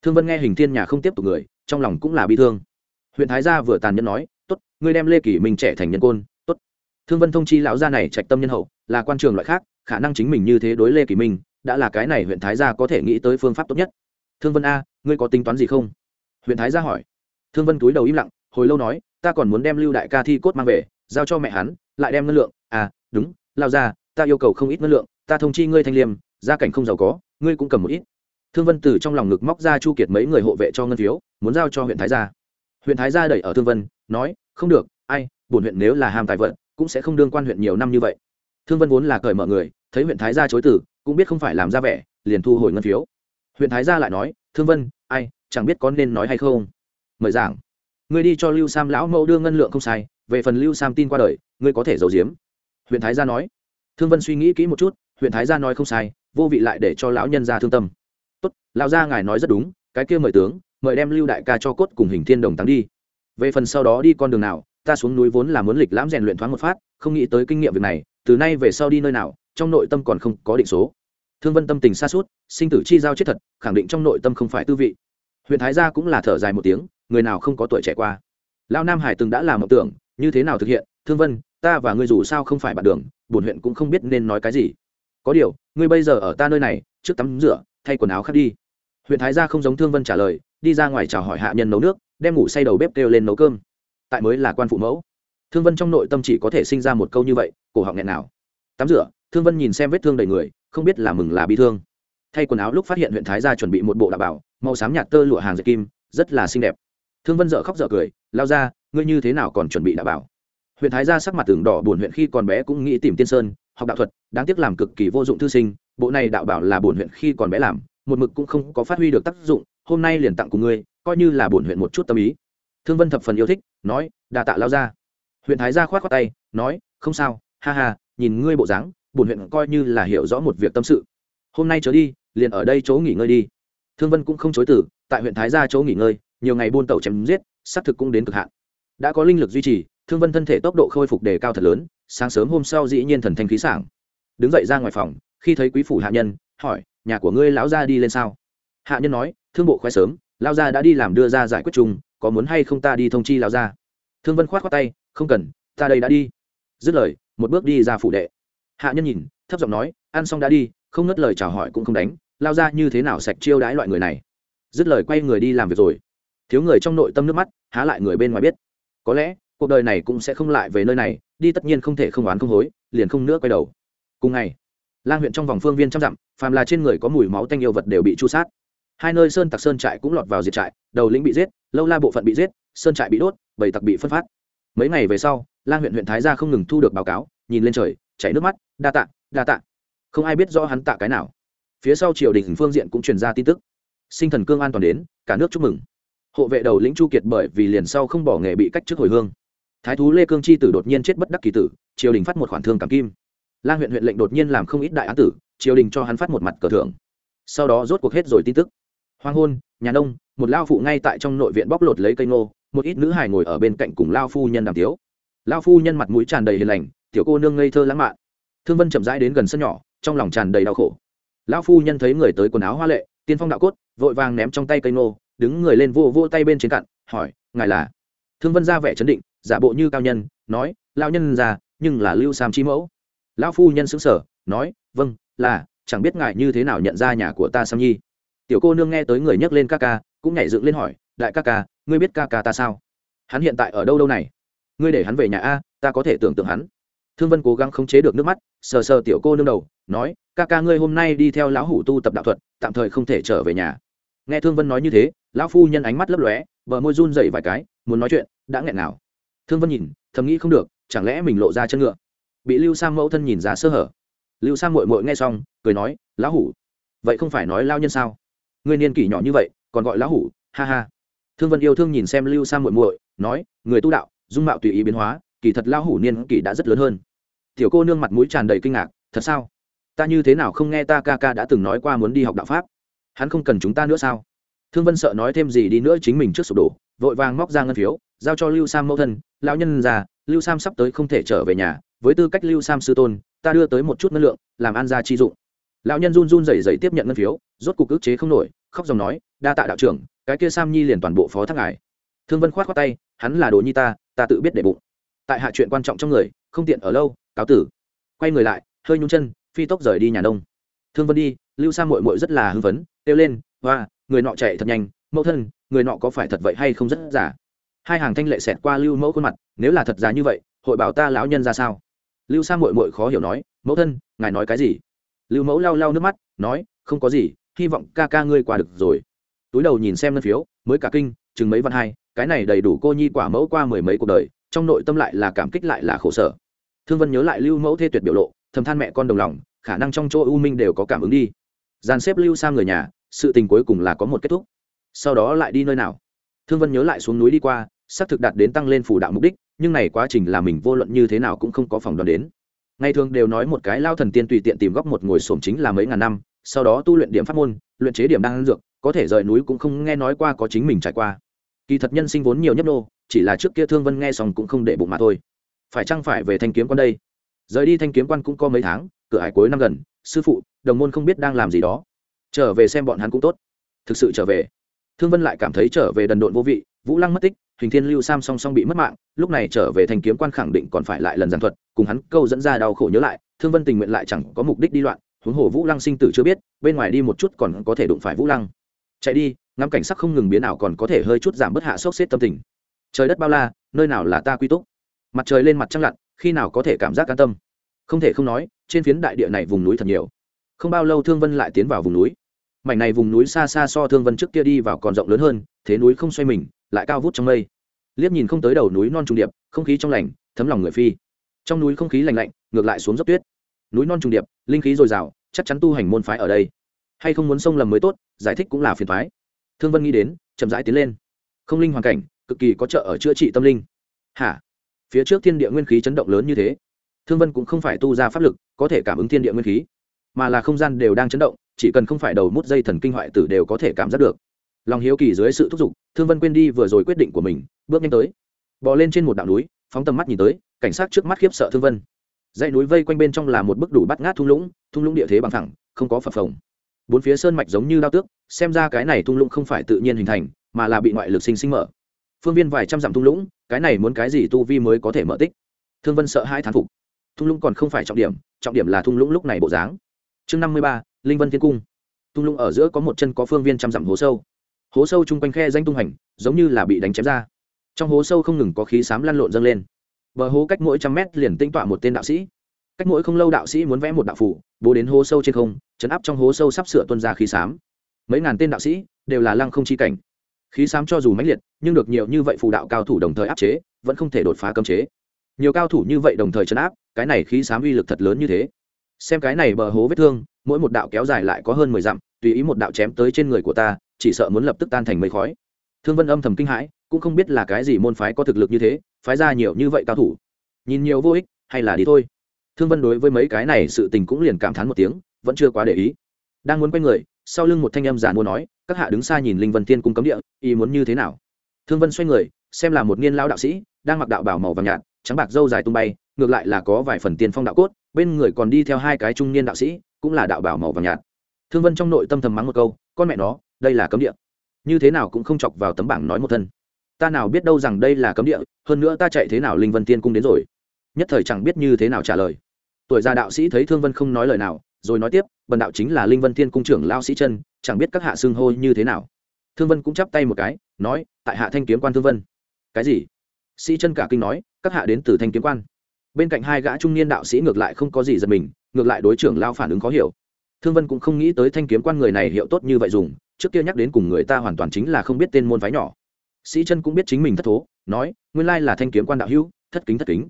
Thương vân nghe hình thiên nhà không tiếp tục người, trong lòng cũng là bi thương. Huyện thái gia vừa tàn nhẫn nói, tốt, ngươi đem lê kỷ mình trẻ thành nhân côn, tốt. Thương vân thông chi lão gia này trạch tâm nhân hậu, là quan trường loại khác, khả năng chính mình như thế đối lê kỷ minh, đã là cái này huyện thái gia có thể nghĩ tới phương pháp tốt nhất. Thương vân a, ngươi có tính toán gì không? Huyện thái gia hỏi. Thương vân túi đầu im lặng, hồi lâu nói ta còn muốn đem lưu đại ca thi cốt mang về, giao cho mẹ hắn, lại đem ngân lượng. À đúng, lao ra, ta yêu cầu không ít ngân lượng, ta thông chi ngươi thanh liêm, gia cảnh không giàu có, ngươi cũng cầm một ít. Thương vân từ trong lòng ngực móc ra chu kiệt mấy người hộ vệ cho ngân phiếu, muốn giao cho huyện thái gia. Huyện thái gia đẩy ở thương vân, nói, không được, ai, bổn huyện nếu là ham tài vận, cũng sẽ không đương quan huyện nhiều năm như vậy. Thương vân vốn là cởi mở người, thấy huyện thái gia chối từ, cũng biết không phải làm ra vẻ, liền thu hồi ngân phiếu. Huyện thái gia lại nói, thương vân, ai, chẳng biết có nên nói hay không? Mời giảng ngươi đi cho lưu sam lão mẫu đưa ngân lượng không sai, về phần lưu sam tin qua đời, ngươi có thể giấu giếm. Huyện thái gia nói. Thương vân suy nghĩ kỹ một chút huyện thái gia nói không sai, vô vị lại để cho lão nhân ra thương tâm. Tốt, lão gia ngài nói rất đúng, cái kia mời tướng, mời đem lưu đại ca cho cốt cùng hình thiên đồng tăng đi. Về phần sau đó đi con đường nào, ta xuống núi vốn là muốn lịch lãm rèn luyện thoáng một phát, không nghĩ tới kinh nghiệm việc này, từ nay về sau đi nơi nào, trong nội tâm còn không có định số. Thương vân tâm tình xa suốt sinh tử chi giao chết thật, khẳng định trong nội tâm không phải tư vị. Huyện thái gia cũng là thở dài một tiếng người nào không có tuổi trẻ qua. Lao nam hải từng đã làm mộng tưởng, như thế nào thực hiện? Thương vân, ta và ngươi dù sao không phải bạn đường, bổn huyện cũng không biết nên nói cái gì. Có điều, ngươi bây giờ ở ta nơi này, trước tắm rửa, thay quần áo khác đi. Huyện thái gia không giống thương vân trả lời, đi ra ngoài chào hỏi hạ nhân nấu nước, đem ngủ say đầu bếp kêu lên nấu cơm. Tại mới là quan phụ mẫu. Thương vân trong nội tâm chỉ có thể sinh ra một câu như vậy, cổ họng nghẹn nào. Tắm rửa, thương vân nhìn xem vết thương đầy người, không biết là mừng là bị thương. Thay quần áo lúc phát hiện huyện thái gia chuẩn bị một bộ đạo bảo, màu xám nhạt tơ lụa hàng dệt kim, rất là xinh đẹp thương vân dợ khóc dợ cười, lao ra, ngươi như thế nào còn chuẩn bị đã bảo? Huyện thái gia sắc mặt tường đỏ buồn huyện khi còn bé cũng nghĩ tìm tiên sơn, học đạo thuật, đáng tiếc làm cực kỳ vô dụng thư sinh, bộ này đạo bảo là buồn huyện khi còn bé làm, một mực cũng không có phát huy được tác dụng, hôm nay liền tặng cùng ngươi, coi như là buồn huyện một chút tâm ý. Thương vân thập phần yêu thích, nói đà tạ lao ra. Huyện thái gia khoát khoát tay, nói, không sao, ha ha, nhìn ngươi bộ dáng, buồn huyện coi như là hiểu rõ một việc tâm sự. Hôm nay trở đi, liền ở đây chỗ nghỉ ngơi đi. Thương vân cũng không chối từ, tại huyện thái gia chỗ nghỉ ngơi nhiều ngày buôn tẩu chém giết, xác thực cũng đến cực hạn. Đã có linh lực duy trì, thương vân thân thể tốc độ khôi phục đề cao thật lớn, sáng sớm hôm sau dĩ nhiên thần thanh khí sảng. Đứng dậy ra ngoài phòng, khi thấy quý phủ hạ nhân, hỏi, nhà của ngươi lão gia đi lên sao? Hạ nhân nói, thương bộ khoe sớm, lão gia đã đi làm đưa ra giải quyết chung, có muốn hay không ta đi thông chi lão gia? Thương vân khoát khoát tay, không cần, ta đây đã đi. Dứt lời, một bước đi ra phủ đệ. Hạ nhân nhìn, thấp giọng nói, ăn xong đã đi, không ngất lời chào hỏi cũng không đánh lao ra như thế nào sạch chiêu đãi loại người này? Dứt lời quay người đi làm việc rồi thiếu người trong nội tâm nước mắt, há lại người bên ngoài biết. Có lẽ, cuộc đời này cũng sẽ không lại về nơi này, đi tất nhiên không thể không oán không hối, liền không nữa quay đầu. Cùng ngày, lang huyện trong vòng phương viên trăm dặm, phàm là trên người có mùi máu tanh yêu vật đều bị chu sát. Hai nơi sơn tặc sơn trại cũng lọt vào diệt trại, đầu lĩnh bị giết, lâu la bộ phận bị giết, sơn trại bị đốt, bầy tặc bị phân phát. Mấy ngày về sau, lang huyện huyện thái gia không ngừng thu được báo cáo, nhìn lên trời, chảy nước mắt, đa tạ đa tạ. Không ai biết rõ hắn tạ cái nào. Phía sau triều đình phương diện cũng truyền ra tin tức. Sinh thần cương an toàn đến, cả nước chúc mừng hộ vệ đầu lĩnh chu kiệt bởi vì liền sau không bỏ nghề bị cách trước hồi hương. Thái thú lê cương chi tử đột nhiên chết bất đắc kỳ tử, triều đình phát một khoản thương cảm kim. Lang huyện huyện lệnh đột nhiên làm không ít đại án tử, triều đình cho hắn phát một mặt cờ thưởng. Sau đó rốt cuộc hết rồi tin tức. Hoang hôn, nhà nông, một lao phụ ngay tại trong nội viện bóc lột lấy cây ngô, một ít nữ hài ngồi ở bên cạnh cùng lao phu nhân đàm tiếu. Lao phu nhân mặt mũi tràn đầy hiền lành, tiểu cô nương ngây thơ lãng mạn. Thương vân chậm rãi đến gần sân nhỏ, trong lòng tràn đầy đau khổ. Lão phu nhân thấy người tới quần áo hoa lệ, tiên phong đạo cốt, vội vàng ném trong tay cây nô đứng người lên vô vô tay bên trên cặn hỏi, ngài là? Thương vân ra vẻ chấn định, giả bộ như cao nhân, nói lao nhân già, nhưng là lưu sam chi mẫu. Lão phu nhân xứng sở nói vâng là, chẳng biết ngài như thế nào nhận ra nhà của ta sam nhi. Tiểu cô nương nghe tới người nhắc lên ca ca, cũng nhảy dựng lên hỏi, đại ca ca, ngươi biết ca ca ta sao? Hắn hiện tại ở đâu đâu này? Ngươi để hắn về nhà a, ta có thể tưởng tượng hắn. Thương vân cố gắng khống chế được nước mắt, sờ sờ tiểu cô nương đầu, nói, ca ca ngươi hôm nay đi theo lão hủ tu tập đạo thuật, tạm thời không thể trở về nhà nghe thương vân nói như thế, lão phu nhân ánh mắt lấp lóe, bờ môi run dậy vài cái, muốn nói chuyện, đã nghẹn nào? Thương vân nhìn, thầm nghĩ không được, chẳng lẽ mình lộ ra chân ngựa? Bị lưu sang mẫu thân nhìn ra sơ hở. Lưu sang mội mội nghe xong, cười nói, lão hủ, vậy không phải nói lao nhân sao? Người niên kỷ nhỏ như vậy, còn gọi lão hủ, ha ha. Thương vân yêu thương nhìn xem lưu sang mội mội nói, người tu đạo, dung mạo tùy ý biến hóa, kỳ thật lão hủ niên kỷ đã rất lớn hơn. Tiểu cô nương mặt mũi tràn đầy kinh ngạc, thật sao? Ta như thế nào không nghe ta ca ca đã từng nói qua muốn đi học đạo pháp? Hắn không cần chúng ta nữa sao? Thương vân sợ nói thêm gì đi nữa chính mình trước sụp đổ, vội vàng móc ra ngân phiếu, giao cho lưu sam mẫu thân, lão nhân già, lưu sam sắp tới không thể trở về nhà, với tư cách lưu sam sư tôn, ta đưa tới một chút ngân lượng, làm an gia chi dụng. Lão nhân run run rẩy rẩy tiếp nhận ngân phiếu, rốt cục ức chế không nổi, khóc dòng nói, đa tạ đạo trưởng, cái kia sam nhi liền toàn bộ phó thác ngài. Thương vân khoát khoát tay, hắn là đồ nhi ta ta tự biết để bụng. Tại hạ chuyện quan trọng trong người, không tiện ở lâu, cáo tử. Quay người lại, hơi nhún chân, phi tốc rời đi nhà nông. Thương vân đi, lưu Sam mội mội rất là hưng phấn kêu lên, hoa, người nọ chạy thật nhanh, mẫu thân, người nọ có phải thật vậy hay không rất giả? Hai hàng thanh lệ xẹt qua lưu mẫu khuôn mặt, nếu là thật giả như vậy, hội bảo ta lão nhân ra sao? Lưu sa mội mội khó hiểu nói, mẫu thân, ngài nói cái gì? Lưu mẫu lau lau nước mắt, nói, không có gì, hy vọng ca ca ngươi qua được rồi. Túi đầu nhìn xem ngân phiếu, mới cả kinh, chừng mấy văn hai, cái này đầy đủ cô nhi quả mẫu qua mười mấy cuộc đời, trong nội tâm lại là cảm kích lại là khổ sở. Thương vân nhớ lại lưu mẫu thê tuyệt biểu lộ, thầm than mẹ con đồng lòng, khả năng trong chỗ u minh đều có cảm ứng đi. Dàn xếp lưu sang người nhà sự tình cuối cùng là có một kết thúc. Sau đó lại đi nơi nào? Thương vân nhớ lại xuống núi đi qua, xác thực đạt đến tăng lên phủ đạo mục đích, nhưng này quá trình là mình vô luận như thế nào cũng không có phòng đoán đến. Ngày thường đều nói một cái lao thần tiên tùy tiện tìm góc một ngồi sổm chính là mấy ngàn năm, sau đó tu luyện điểm pháp môn, luyện chế điểm đang dược, có thể rời núi cũng không nghe nói qua có chính mình trải qua. Kỳ thật nhân sinh vốn nhiều nhấp nô, chỉ là trước kia thương vân nghe xong cũng không để bụng mà thôi. Phải chăng phải về thanh kiếm quan đây? Rời đi thanh kiếm quan cũng có mấy tháng, cửa hải cuối năm gần, sư phụ, đồng môn không biết đang làm gì đó trở về xem bọn hắn cũng tốt. Thực sự trở về. Thương vân lại cảm thấy trở về đần độn vô vị, vũ lăng mất tích, hình thiên lưu sam song song bị mất mạng, lúc này trở về thanh kiếm quan khẳng định còn phải lại lần giàn thuật, cùng hắn câu dẫn ra đau khổ nhớ lại, thương vân tình nguyện lại chẳng có mục đích đi loạn, huống hồ vũ lăng sinh tử chưa biết, bên ngoài đi một chút còn có thể đụng phải vũ lăng. Chạy đi, ngắm cảnh sắc không ngừng biến ảo còn có thể hơi chút giảm bớt hạ sốc xếp tâm tình. Trời đất bao la, nơi nào là ta quy túc? Mặt trời lên mặt trăng lặn, khi nào có thể cảm giác an tâm? Không thể không nói, trên phiến đại địa này vùng núi thật nhiều không bao lâu thương vân lại tiến vào vùng núi. Mảnh này vùng núi xa xa so thương vân trước kia đi vào còn rộng lớn hơn, thế núi không xoay mình, lại cao vút trong mây. Liếc nhìn không tới đầu núi non trùng điệp, không khí trong lành, thấm lòng người phi. Trong núi không khí lành lạnh, ngược lại xuống dốc tuyết. Núi non trùng điệp, linh khí dồi dào, chắc chắn tu hành môn phái ở đây. Hay không muốn sông lầm mới tốt, giải thích cũng là phiền phái thương vân nghĩ đến, chậm rãi tiến lên. Không linh hoàn cảnh, cực kỳ có trợ ở chữa trị tâm linh. Hả? Phía trước thiên địa nguyên khí chấn động lớn như thế. Thương vân cũng không phải tu ra pháp lực, có thể cảm ứng thiên địa nguyên khí mà là không gian đều đang chấn động, chỉ cần không phải đầu mút dây thần kinh hoại tử đều có thể cảm giác được. Lòng hiếu kỳ dưới sự thúc giục, thương vân quên đi vừa rồi quyết định của mình, bước nhanh tới. Bò lên trên một đạo núi, phóng tầm mắt nhìn tới, cảnh sát trước mắt khiếp sợ thương vân. Dãy núi vây quanh bên trong là một bức đủ bắt ngát thung lũng thung lũng địa thế bằng thẳng không có phập phồng. Bốn phía sơn mạch giống như đao tước, xem ra cái này thung lũng không phải tự nhiên hình thành, mà là bị ngoại lực sinh sinh mở. Phương viên vài trăm dặm thung lũng, cái này muốn cái gì tu vi mới có thể mở tích? Thương vân sợ hai thán phục. Thung lũng còn không phải trọng điểm trọng điểm là thung lũng lúc này bộ dáng chương năm mươi ba, linh vân thiên cung. Tung lũng ở giữa có một chân có phương viên trăm dặm hố sâu. Hố sâu chung quanh khe danh tung hành, giống như là bị đánh chém ra. Trong hố sâu không ngừng có khí sám lăn lộn dâng lên. Bờ hố cách mỗi trăm mét liền tinh tọa một tên đạo sĩ. Cách mỗi không lâu đạo sĩ muốn vẽ một đạo phủ, bố đến hố sâu trên không, chấn áp trong hố sâu sắp sửa tuân ra khí sám mấy ngàn tên đạo sĩ đều là lăng không chi cảnh. Khí sám cho dù mãnh liệt, nhưng được nhiều như vậy phù đạo cao thủ đồng thời áp chế, vẫn không thể đột phá cấm chế. Nhiều cao thủ như vậy đồng thời chấn áp, cái này khí sám uy lực thật lớn như thế xem cái này bờ hố vết thương, mỗi một đạo kéo dài lại có hơn mười dặm, tùy ý một đạo chém tới trên người của ta, chỉ sợ muốn lập tức tan thành mây khói. Thương vân âm thầm kinh hãi, cũng không biết là cái gì môn phái có thực lực như thế, phái ra nhiều như vậy cao thủ. Nhìn nhiều vô ích, hay là đi thôi. Thương vân đối với mấy cái này sự tình cũng liền cảm thán một tiếng, vẫn chưa quá để ý. Đang muốn quay người, sau lưng một thanh âm giả mua nói, các hạ đứng xa nhìn linh vân thiên cung cấm địa, ý muốn như thế nào? Thương vân xoay người, xem là một niên lao đạo sĩ, đang mặc đạo bảo màu vàng nhạt, trắng bạc dâu dài tung bay, ngược lại là có vài phần tiên phong đạo cốt bên người còn đi theo hai cái trung niên đạo sĩ, cũng là đạo bảo màu vàng nhạt. Thương vân trong nội tâm thầm mắng một câu, con mẹ nó, đây là cấm địa. Như thế nào cũng không chọc vào tấm bảng nói một thân. Ta nào biết đâu rằng đây là cấm địa, hơn nữa ta chạy thế nào linh vân tiên cung đến rồi. Nhất thời chẳng biết như thế nào trả lời. Tuổi già đạo sĩ thấy thương vân không nói lời nào, rồi nói tiếp, bần đạo chính là linh vân thiên cung trưởng lao sĩ chân, chẳng biết các hạ xưng hô như thế nào. Thương vân cũng chắp tay một cái, nói, tại hạ thanh kiếm quan thương vân. Cái gì? Sĩ chân cả kinh nói, các hạ đến từ thanh kiếm quan bên cạnh hai gã trung niên đạo sĩ ngược lại không có gì giật mình, ngược lại đối trưởng lao phản ứng khó hiểu. Thương vân cũng không nghĩ tới thanh kiếm quan người này hiệu tốt như vậy dùng, trước kia nhắc đến cùng người ta hoàn toàn chính là không biết tên môn phái nhỏ. Sĩ chân cũng biết chính mình thất thố, nói, nguyên lai là thanh kiếm quan đạo hữu, thất kính thất kính.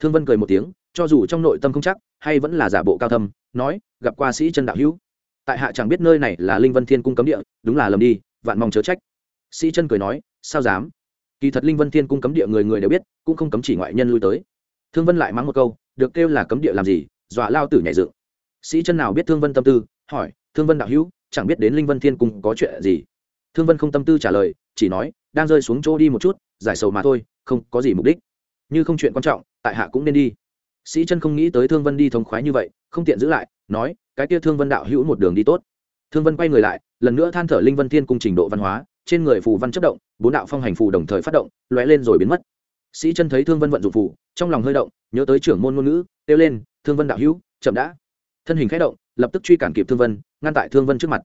Thương vân cười một tiếng, cho dù trong nội tâm không chắc, hay vẫn là giả bộ cao thâm, nói, gặp qua sĩ chân đạo hữu. Tại hạ chẳng biết nơi này là linh vân thiên cung cấm địa, đúng là lầm đi, vạn mong chớ trách. Sĩ chân cười nói, sao dám? Kỳ thật linh vân thiên cung cấm địa người người đều biết, cũng không cấm chỉ ngoại nhân lui tới thương vân lại mắng một câu, được kêu là cấm địa làm gì, dọa lao tử nhảy dựng. Sĩ chân nào biết thương vân tâm tư, hỏi, thương vân đạo hữu, chẳng biết đến linh vân thiên cung có chuyện gì? Thương vân không tâm tư trả lời, chỉ nói, đang rơi xuống chỗ đi một chút, giải sầu mà thôi, không có gì mục đích. Như không chuyện quan trọng, tại hạ cũng nên đi. Sĩ chân không nghĩ tới thương vân đi thống khoái như vậy, không tiện giữ lại, nói, cái kia thương vân đạo hữu một đường đi tốt. Thương vân quay người lại, lần nữa than thở linh vân thiên cung trình độ văn hóa, trên người phù văn chất động, bốn đạo phong hành phù đồng thời phát động, lóe lên rồi biến mất. Sĩ chân thấy thương vân vận dụng phù trong lòng hơi động, nhớ tới trưởng môn ngôn ngữ, kêu lên, thương vân đạo hữu, chậm đã. Thân hình khẽ động, lập tức truy cản kịp thương vân, ngăn tại thương vân trước mặt.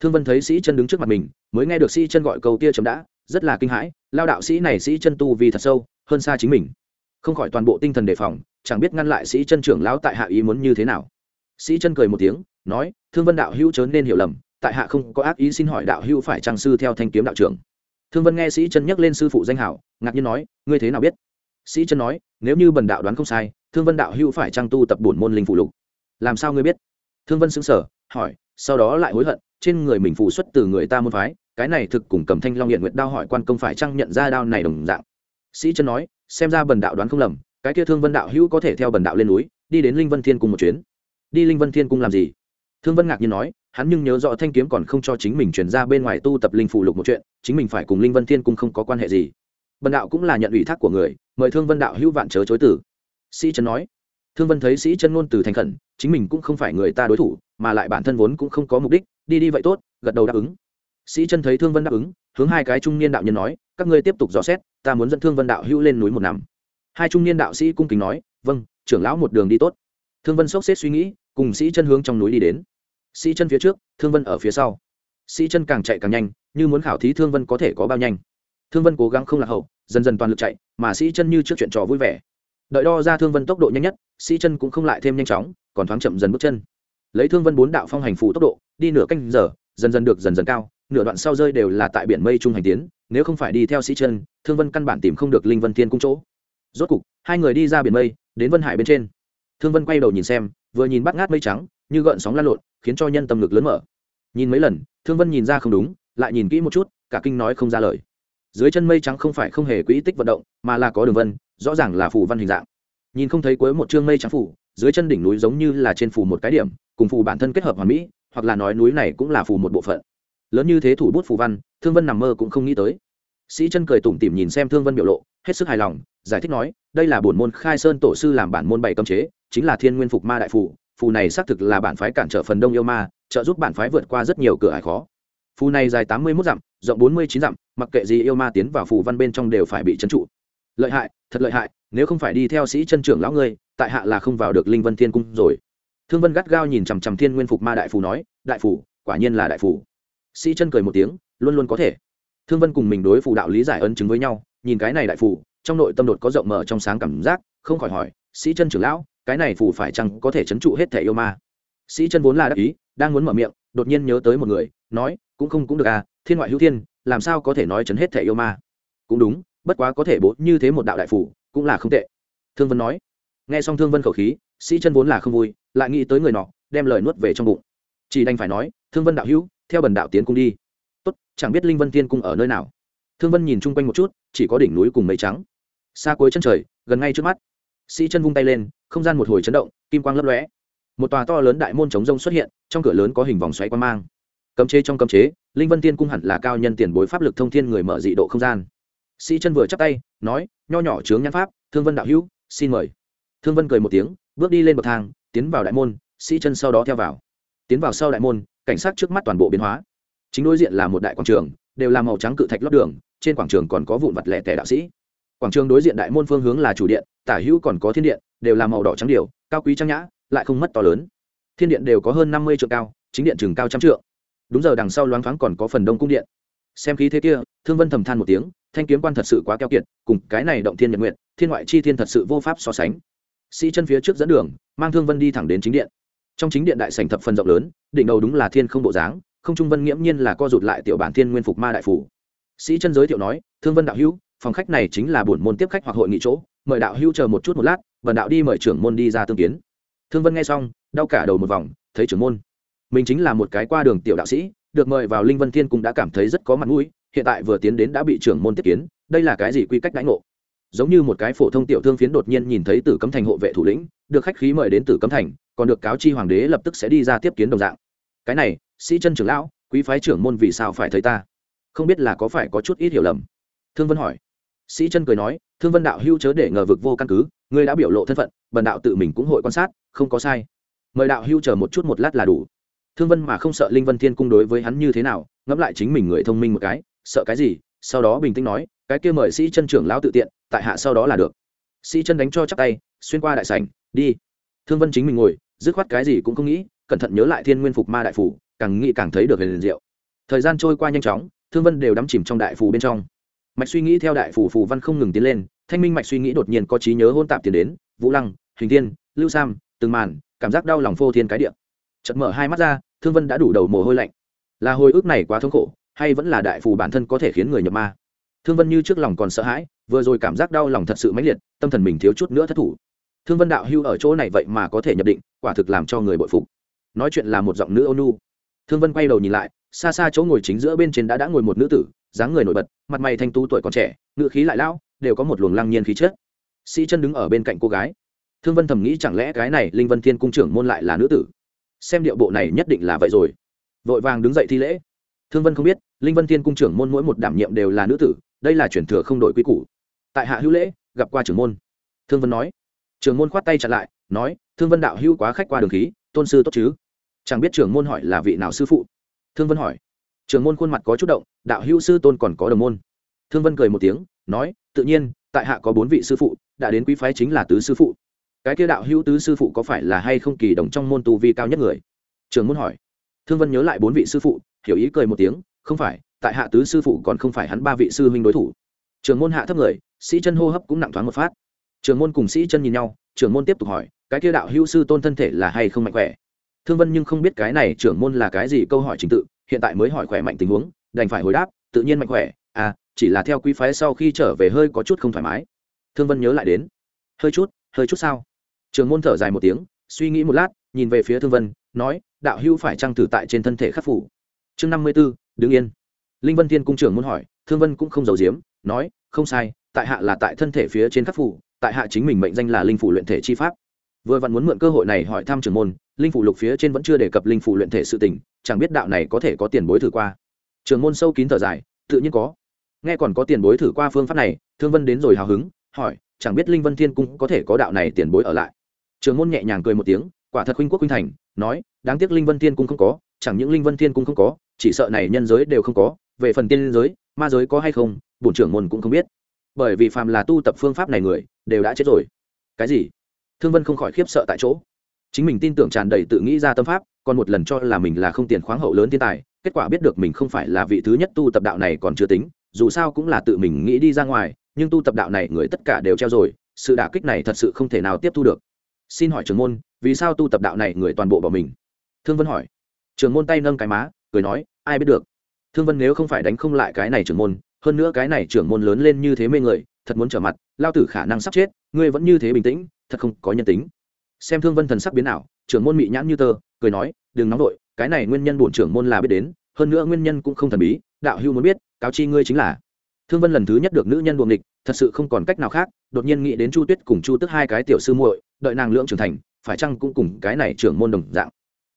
Thương vân thấy sĩ chân đứng trước mặt mình, mới nghe được sĩ chân gọi cầu kia chậm đã, rất là kinh hãi, lao đạo sĩ này sĩ chân tu vì thật sâu, hơn xa chính mình. Không khỏi toàn bộ tinh thần đề phòng, chẳng biết ngăn lại sĩ chân trưởng lão tại hạ ý muốn như thế nào. Sĩ chân cười một tiếng, nói, thương vân đạo hữu chớ nên hiểu lầm, tại hạ không có ác ý xin hỏi đạo hữu phải trang sư theo thanh kiếm đạo trưởng. Thương vân nghe sĩ chân nhắc lên sư phụ danh hảo, ngạc nhiên nói, ngươi thế nào biết? Sĩ chân nói, nếu như bần đạo đoán không sai, thương vân đạo hữu phải trang tu tập bổn môn linh phụ lục. Làm sao ngươi biết? Thương vân xứng sở hỏi, sau đó lại hối hận, trên người mình phụ xuất từ người ta môn phái, cái này thực cùng cầm thanh long hiện nguyệt đao hỏi quan công phải chăng nhận ra đao này đồng dạng. Sĩ chân nói, xem ra bần đạo đoán không lầm, cái kia thương vân đạo hữu có thể theo bần đạo lên núi, đi đến linh vân thiên cung một chuyến. Đi linh vân thiên cung làm gì? Thương vân ngạc nhiên nói, hắn nhưng nhớ rõ thanh kiếm còn không cho chính mình chuyển ra bên ngoài tu tập linh phụ lục một chuyện, chính mình phải cùng linh vân thiên cung không có quan hệ gì bần đạo cũng là nhận ủy thác của người, mời thương vân đạo hữu vạn chớ chối tử sĩ chân nói, thương vân thấy sĩ chân ngôn từ thành khẩn, chính mình cũng không phải người ta đối thủ, mà lại bản thân vốn cũng không có mục đích, đi đi vậy tốt, gật đầu đáp ứng. Sĩ chân thấy thương vân đáp ứng, hướng hai cái trung niên đạo nhân nói, các ngươi tiếp tục dò xét, ta muốn dẫn thương vân đạo hữu lên núi một năm hai trung niên đạo sĩ cung kính nói vâng trưởng lão một đường đi tốt. Thương vân sốc xếp suy nghĩ, cùng sĩ chân hướng trong núi đi đến. Sĩ chân phía trước, thương vân ở phía sau. Sĩ chân càng chạy càng nhanh, như muốn khảo thí thương vân có thể có bao nhanh thương vân cố gắng không lạc hậu, dần dần toàn lực chạy, mà sĩ chân như trước chuyện trò vui vẻ. Đợi đo ra thương vân tốc độ nhanh nhất, sĩ chân cũng không lại thêm nhanh chóng, còn thoáng chậm dần bước chân. Lấy thương vân bốn đạo phong hành phủ tốc độ, đi nửa canh giờ, dần dần được dần dần cao, nửa đoạn sau rơi đều là tại biển mây trung hành tiến, nếu không phải đi theo sĩ chân, thương vân căn bản tìm không được linh vân thiên cung chỗ. Rốt cục, hai người đi ra biển mây, đến vân hải bên trên. Thương vân quay đầu nhìn xem, vừa nhìn bắt ngát mây trắng, như gợn sóng lan lộn, khiến cho nhân tâm lực lớn mở. Nhìn mấy lần, thương vân nhìn ra không đúng, lại nhìn kỹ một chút, cả kinh nói không ra lời dưới chân mây trắng không phải không hề quỹ tích vận động, mà là có đường vân, rõ ràng là phù văn hình dạng. Nhìn không thấy cuối một chương mây trắng phủ dưới chân đỉnh núi giống như là trên phù một cái điểm, cùng phù bản thân kết hợp hoàn mỹ, hoặc là nói núi này cũng là phù một bộ phận. Lớn như thế thủ bút phù văn, thương vân nằm mơ cũng không nghĩ tới. Sĩ chân cười tủm tỉm nhìn xem thương vân biểu lộ, hết sức hài lòng, giải thích nói, đây là bổn môn khai sơn tổ sư làm bản môn bảy cấm chế, chính là thiên nguyên phục ma đại phù phù này xác thực là bản phái cản trở phần đông yêu ma, trợ giúp bản phái vượt qua rất nhiều cửa ải khó phù này dài tám mươi mốt dặm, rộng bốn mươi chín dặm, mặc kệ gì yêu ma tiến vào phù văn bên trong đều phải bị trấn trụ. Lợi hại, thật lợi hại, nếu không phải đi theo sĩ chân trưởng lão ngươi, tại hạ là không vào được linh vân thiên cung rồi. Thương vân gắt gao nhìn chằm chằm thiên nguyên phục ma đại phù nói, đại phù, quả nhiên là đại phù. Sĩ chân cười một tiếng, luôn luôn có thể. Thương vân cùng mình đối phù đạo lý giải ấn chứng với nhau, nhìn cái này đại phù, trong nội tâm đột có rộng mở trong sáng cảm giác, không khỏi hỏi, sĩ chân trưởng lão, cái này phù phải chăng có thể chấn trụ hết thẻ yêu ma? Sĩ chân vốn là đắc ý, đang muốn mở miệng đột nhiên nhớ tới một người, nói, cũng không cũng được à thiên ngoại hữu thiên, làm sao có thể nói chấn hết thẻ yêu ma? Cũng đúng, bất quá có thể bố như thế một đạo đại phủ, cũng là không tệ. Thương vân nói. Nghe xong thương vân khẩu khí, sĩ chân vốn là không vui, lại nghĩ tới người nọ, đem lời nuốt về trong bụng. Chỉ đành phải nói, thương vân đạo hữu, theo bần đạo tiến cung đi. Tốt, chẳng biết linh vân tiên cung ở nơi nào? Thương vân nhìn chung quanh một chút, chỉ có đỉnh núi cùng mây trắng. Xa cuối chân trời, gần ngay trước mắt. Sĩ chân vung tay lên, không gian một hồi chấn động, kim quang lấp lóe một tòa to lớn đại môn chống rông xuất hiện, trong cửa lớn có hình vòng xoáy quan mang. Cấm chế trong cấm chế, linh vân tiên cung hẳn là cao nhân tiền bối pháp lực thông thiên người mở dị độ không gian. Sĩ chân vừa chắp tay, nói, nho nhỏ trướng nhãn pháp, thương vân đạo hữu, xin mời. Thương vân cười một tiếng, bước đi lên bậc thang, tiến vào đại môn, sĩ chân sau đó theo vào. Tiến vào sau đại môn, cảnh sát trước mắt toàn bộ biến hóa. Chính đối diện là một đại quảng trường, đều là màu trắng cự thạch lót đường, trên quảng trường còn có vụn vặt lẻ tẻ đạo sĩ. Quảng trường đối diện đại môn phương hướng là chủ điện, tả hữu còn có thiên điện, đều là màu đỏ trắng điều, cao quý trang nhã lại không mất to lớn. Thiên điện đều có hơn năm mươi trượng cao, chính điện chừng cao trăm trượng. Đúng giờ đằng sau loáng thoáng còn có phần đông cung điện. Xem khí thế kia, thương vân thầm than một tiếng, thanh kiếm quan thật sự quá keo kiệt, cùng cái này động thiên nhật nguyện thiên ngoại chi thiên thật sự vô pháp so sánh. Sĩ chân phía trước dẫn đường, mang thương vân đi thẳng đến chính điện. Trong chính điện đại sảnh thập phần rộng lớn, đỉnh đầu đúng là thiên không bộ dáng, không trung vân nghiễm nhiên là co rụt lại tiểu bản thiên nguyên phục ma đại phủ. Sĩ chân giới thiệu nói, thương vân đạo hữu, phòng khách này chính là buổi môn tiếp khách hoặc hội nghị chỗ, mời đạo hữu chờ một chút một lát, vần đạo đi mời trưởng môn đi ra tương kiến thương vân nghe xong, đau cả đầu một vòng, thấy trưởng môn. Mình chính là một cái qua đường tiểu đạo sĩ, được mời vào linh vân thiên cũng đã cảm thấy rất có mặt mũi, hiện tại vừa tiến đến đã bị trưởng môn tiếp kiến, đây là cái gì quy cách đãi ngộ? Giống như một cái phổ thông tiểu thương phiến đột nhiên nhìn thấy tử cấm thành hộ vệ thủ lĩnh, được khách khí mời đến tử cấm thành, còn được cáo chi hoàng đế lập tức sẽ đi ra tiếp kiến đồng dạng. Cái này, sĩ chân trưởng lão, quý phái trưởng môn vì sao phải thấy ta? Không biết là có phải có chút ít hiểu lầm? Thương vân hỏi. Sĩ chân cười nói, thương vân đạo hưu chớ để ngờ vực vô căn cứ, ngươi đã biểu lộ thân phận, bần đạo tự mình cũng hội quan sát không có sai. Mời đạo hưu chờ một chút một lát là đủ. Thương vân mà không sợ linh vân thiên cung đối với hắn như thế nào, ngẫm lại chính mình người thông minh một cái, sợ cái gì, sau đó bình tĩnh nói, cái kia mời sĩ chân trưởng lão tự tiện, tại hạ sau đó là được. Sĩ chân đánh cho chắc tay, xuyên qua đại sảnh, đi. Thương vân chính mình ngồi, dứt khoát cái gì cũng không nghĩ, cẩn thận nhớ lại thiên nguyên phục ma đại phủ, càng nghĩ càng thấy được huyền diệu. Thời gian trôi qua nhanh chóng, thương vân đều đắm chìm trong đại phủ bên trong. Mạch suy nghĩ theo đại phủ phù văn không ngừng tiến lên, thanh minh mạch suy nghĩ đột nhiên có trí nhớ hôn tạp tiến đến, vũ lăng hình thiên, lưu sam từng màn, cảm giác đau lòng phô thiên cái địa. Chật mở hai mắt ra, thương vân đã đủ đầu mồ hôi lạnh. Là hồi ức này quá thống khổ, hay vẫn là đại phù bản thân có thể khiến người nhập ma? Thương vân như trước lòng còn sợ hãi, vừa rồi cảm giác đau lòng thật sự mãnh liệt, tâm thần mình thiếu chút nữa thất thủ. Thương vân đạo hưu ở chỗ này vậy mà có thể nhập định, quả thực làm cho người bội phục. Nói chuyện là một giọng nữ ôn thương vân quay đầu nhìn lại, xa xa chỗ ngồi chính giữa bên trên đã đã ngồi một nữ tử, dáng người nổi bật, mặt mày thanh tú tuổi còn trẻ ngựa khí lại lão, đều có một luồng lăng nhiên khí chết sĩ chân đứng ở bên cạnh cô gái thương vân thầm nghĩ chẳng lẽ cái này linh vân thiên cung trưởng môn lại là nữ tử? Xem điệu bộ này nhất định là vậy rồi. Vội vàng đứng dậy thi lễ. Thương vân không biết, linh vân thiên cung trưởng môn mỗi một đảm nhiệm đều là nữ tử, đây là chuyển thừa không đổi quy củ. Tại hạ hữu lễ, gặp qua trưởng môn. Thương vân nói. Trưởng môn khoát tay chặt lại, nói, thương vân đạo hữu quá khách qua đường khí, tôn sư tốt chứ? Chẳng biết trưởng môn hỏi là vị nào sư phụ. Thương vân hỏi. Trưởng môn khuôn mặt có chút động, đạo hữu sư tôn còn có đồng môn. Thương vân cười một tiếng, nói, tự nhiên, tại hạ có bốn vị sư phụ, đã đến quý phái chính là tứ sư phụ cái kia đạo hữu tứ sư phụ có phải là hay không kỳ đồng trong môn tu vi cao nhất người? Trường muốn hỏi. Thương vân nhớ lại bốn vị sư phụ, hiểu ý cười một tiếng, không phải, tại hạ tứ sư phụ còn không phải hắn ba vị sư huynh đối thủ. Trường môn hạ thấp người, sĩ chân hô hấp cũng nặng thoáng một phát. Trường môn cùng sĩ chân nhìn nhau, trường môn tiếp tục hỏi, cái kia đạo hữu sư tôn thân thể là hay không mạnh khỏe? Thương vân nhưng không biết cái này trưởng môn là cái gì câu hỏi trình tự, hiện tại mới hỏi khỏe mạnh tình huống, đành phải hồi đáp, tự nhiên mạnh khỏe à chỉ là theo quý phái sau khi trở về hơi có chút không thoải mái. Thương vân nhớ lại đến. Hơi chút hơi chút sao? Trường môn thở dài một tiếng, suy nghĩ một lát, nhìn về phía thương vân, nói, đạo hưu phải trăng thử tại trên thân thể khắc phủ. Chương năm mươi b ố đứng yên. Linh vân thiên cung trưởng muốn hỏi, thương vân cũng không giấu giếm, nói, không sai, tại hạ là tại thân thể phía trên khắc phủ, tại hạ chính mình mệnh danh là linh phủ luyện thể chi pháp. Vừa vặn muốn mượn cơ hội này hỏi thăm trưởng môn, linh phủ lục phía trên vẫn chưa đề cập linh phủ luyện thể sự tình, chẳng biết đạo này có thể có tiền bối thử qua. Trưởng môn sâu kín thở dài, tự nhiên có. Nghe còn có tiền bối thử qua phương pháp này, thương vân đến rồi hào hứng, hỏi, chẳng biết linh vân thiên cung có thể có đạo này tiền bối ở lại? Trường môn nhẹ nhàng cười một tiếng, quả thật huynh quốc huynh thành, nói, đáng tiếc linh vân thiên cung không có, chẳng những linh vân thiên cung không có, chỉ sợ này nhân giới đều không có, về phần tiên giới, ma giới có hay không, bổn trưởng môn cũng không biết. Bởi vì phàm là tu tập phương pháp này người, đều đã chết rồi. Cái gì? Thương vân không khỏi khiếp sợ tại chỗ. Chính mình tin tưởng tràn đầy tự nghĩ ra tâm pháp, còn một lần cho là mình là không tiền khoáng hậu lớn thiên tài, kết quả biết được mình không phải là vị thứ nhất tu tập đạo này còn chưa tính, dù sao cũng là tự mình nghĩ đi ra ngoài, nhưng tu tập đạo này người tất cả đều treo rồi, sự đả kích này thật sự không thể nào tiếp thu được xin hỏi trường môn, vì sao tu tập đạo này người toàn bộ bỏ mình? Thương vân hỏi. Trường môn tay nâng cái má, cười nói, ai biết được. Thương vân nếu không phải đánh không lại cái này trưởng môn, hơn nữa cái này trưởng môn lớn lên như thế mê người, thật muốn trở mặt, lao tử khả năng sắp chết, ngươi vẫn như thế bình tĩnh, thật không có nhân tính. Xem thương vân thần sắc biến nào trưởng môn mị nhãn như tơ, cười nói, đừng nóng vội, cái này nguyên nhân bổn trưởng môn là biết đến, hơn nữa nguyên nhân cũng không thần bí, đạo hưu muốn biết, cáo chi ngươi chính là. Thương vân lần thứ nhất được nữ nhân buồng địch thật sự không còn cách nào khác, đột nhiên nghĩ đến chu tuyết cùng chu tức hai cái tiểu sư muội đợi nàng lưỡng trưởng thành, phải chăng cũng cùng cái này trưởng môn đồng dạng?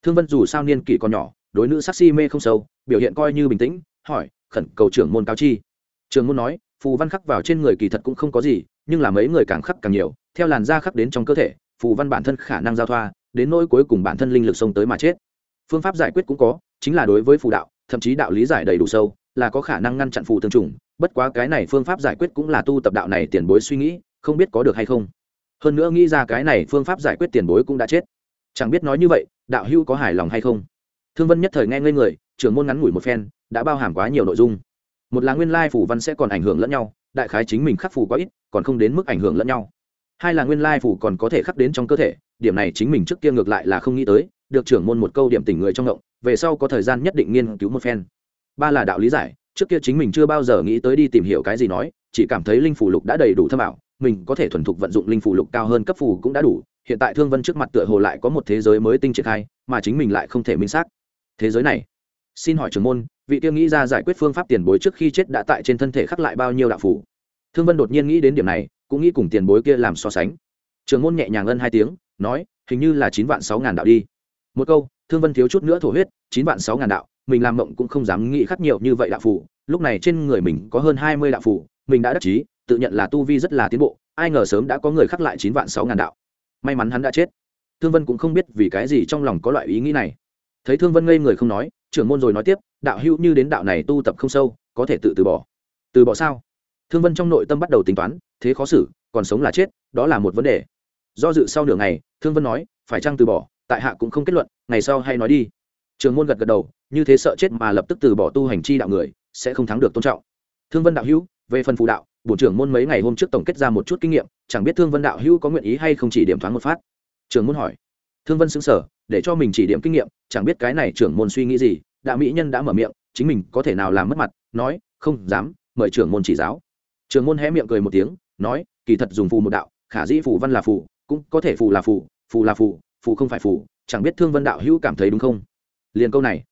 Thương vân dù sao niên kỷ còn nhỏ, đối nữ sắc si mê không sâu, biểu hiện coi như bình tĩnh, hỏi, khẩn cầu trưởng môn cáo chi. Trưởng môn nói, phù văn khắc vào trên người kỳ thật cũng không có gì, nhưng là mấy người càng khắc càng nhiều, theo làn da khắc đến trong cơ thể, phù văn bản thân khả năng giao thoa, đến nỗi cuối cùng bản thân linh lực xông tới mà chết. Phương pháp giải quyết cũng có, chính là đối với phù đạo, thậm chí đạo lý giải đầy đủ sâu, là có khả năng ngăn chặn phù tương trùng, bất quá cái này phương pháp giải quyết cũng là tu tập đạo này tiền bối suy nghĩ, không biết có được hay không hơn nữa nghĩ ra cái này phương pháp giải quyết tiền bối cũng đã chết. Chẳng biết nói như vậy, đạo hữu có hài lòng hay không? Thương vân nhất thời nghe ngây người, trưởng môn ngắn ngủi một phen, đã bao hàm quá nhiều nội dung. Một là nguyên lai phủ văn sẽ còn ảnh hưởng lẫn nhau, đại khái chính mình khắc phù quá ít, còn không đến mức ảnh hưởng lẫn nhau. Hai là nguyên lai phủ còn có thể khắc đến trong cơ thể, điểm này chính mình trước kia ngược lại là không nghĩ tới, được trưởng môn một câu điểm tỉnh người trong động, về sau có thời gian nhất định nghiên cứu một phen. Ba là đạo lý giải, trước kia chính mình chưa bao giờ nghĩ tới đi tìm hiểu cái gì nói, chỉ cảm thấy linh phủ lục đã đầy đủ thâm ảo mình có thể thuần thục vận dụng linh phủ lục cao hơn cấp phù cũng đã đủ, hiện tại thương vân trước mặt tựa hồ lại có một thế giới mới tinh triển khai, mà chính mình lại không thể minh xác. Thế giới này, xin hỏi trưởng môn, vị tiêu nghĩ ra giải quyết phương pháp tiền bối trước khi chết đã tại trên thân thể khắc lại bao nhiêu đạo phủ thương vân đột nhiên nghĩ đến điểm này, cũng nghĩ cùng tiền bối kia làm so sánh. Trường môn nhẹ nhàng ân hai tiếng, nói, hình như là chín vạn sáu ngàn đạo đi. Một câu, thương vân thiếu chút nữa thổ huyết, chín vạn sáu ngàn đạo, mình làm mộng cũng không dám nghĩ khắc nhiều như vậy đạo phủ lúc này trên người mình có hơn hai mươi đạo phủ mình đã đắc chí tự nhận là tu vi rất là tiến bộ, ai ngờ sớm đã có người khắc lại chín vạn sáu ngàn đạo. May mắn hắn đã chết. Thương vân cũng không biết vì cái gì trong lòng có loại ý nghĩ này. Thấy thương vân ngây người không nói, trưởng môn rồi nói tiếp, đạo hữu như đến đạo này tu tập không sâu, có thể tự từ bỏ. Từ bỏ sao? Thương vân trong nội tâm bắt đầu tính toán, thế khó xử, còn sống là chết, đó là một vấn đề. Do dự sau nửa ngày, thương vân nói, phải chăng từ bỏ, tại hạ cũng không kết luận, ngày sau hay nói đi. Trường môn gật gật đầu, như thế sợ chết mà lập tức từ bỏ tu hành chi đạo người, sẽ không thắng được tôn trọng. Thương vân đạo hữu về phần phù đạo bộ trưởng môn mấy ngày hôm trước tổng kết ra một chút kinh nghiệm, chẳng biết thương vân đạo hữu có nguyện ý hay không chỉ điểm thoáng một phát. Trường môn hỏi. Thương vân xứng sở để cho mình chỉ điểm kinh nghiệm, chẳng biết cái này trưởng môn suy nghĩ gì đạo mỹ nhân đã mở miệng, chính mình có thể nào làm mất mặt, nói, không dám, mời trưởng môn chỉ giáo. Trường môn hé miệng cười một tiếng, nói, kỳ thật dùng phù một đạo, khả dĩ phù văn là phù, cũng có thể phù là phù phù là phù phù không phải phù, chẳng biết thương vân đạo hữu cảm thấy đúng không? Liền câu này.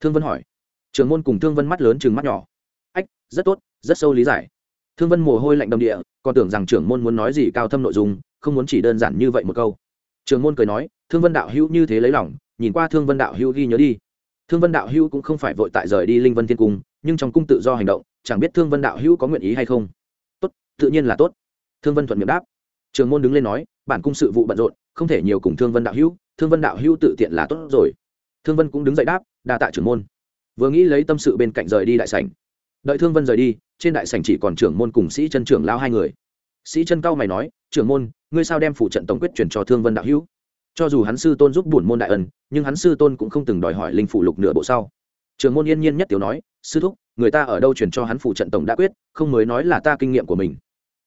Thương vân hỏi. Trường môn cùng thương vân mắt lớn chừng mắt nhỏ rất tốt, rất sâu lý giải. Thương vân mồ hôi lạnh đầm địa, còn tưởng rằng trưởng môn muốn nói gì cao thâm nội dung, không muốn chỉ đơn giản như vậy một câu. Trường môn cười nói, thương vân đạo hữu như thế lấy lòng, nhìn qua thương vân đạo hữu ghi nhớ đi. Thương vân đạo hữu cũng không phải vội tại rời đi linh vân thiên cung, nhưng trong cung tự do hành động, chẳng biết thương vân đạo hữu có nguyện ý hay không. Tốt, tự nhiên là tốt. Thương vân thuận miệng đáp. Trường môn đứng lên nói, bản cung sự vụ bận rộn, không thể nhiều cùng thương vân đạo hữu, thương vân đạo hữu tự tiện là tốt rồi. Thương vân cũng đứng dậy đáp, đa tạ trưởng môn. Vừa nghĩ lấy tâm sự bên cạnh rời đi đại sảnh đợi thương vân rời đi trên đại sảnh chỉ còn trưởng môn cùng sĩ chân trưởng lao hai người sĩ chân cao mày nói trưởng môn ngươi sao đem phủ trận tổng quyết chuyển cho thương vân đạo hữu cho dù hắn sư tôn giúp bổn môn đại ân nhưng hắn sư tôn cũng không từng đòi hỏi linh phủ lục nửa bộ sau trường môn yên nhiên nhất tiểu nói sư thúc người ta ở đâu chuyển cho hắn phủ trận tổng đã quyết không mới nói là ta kinh nghiệm của mình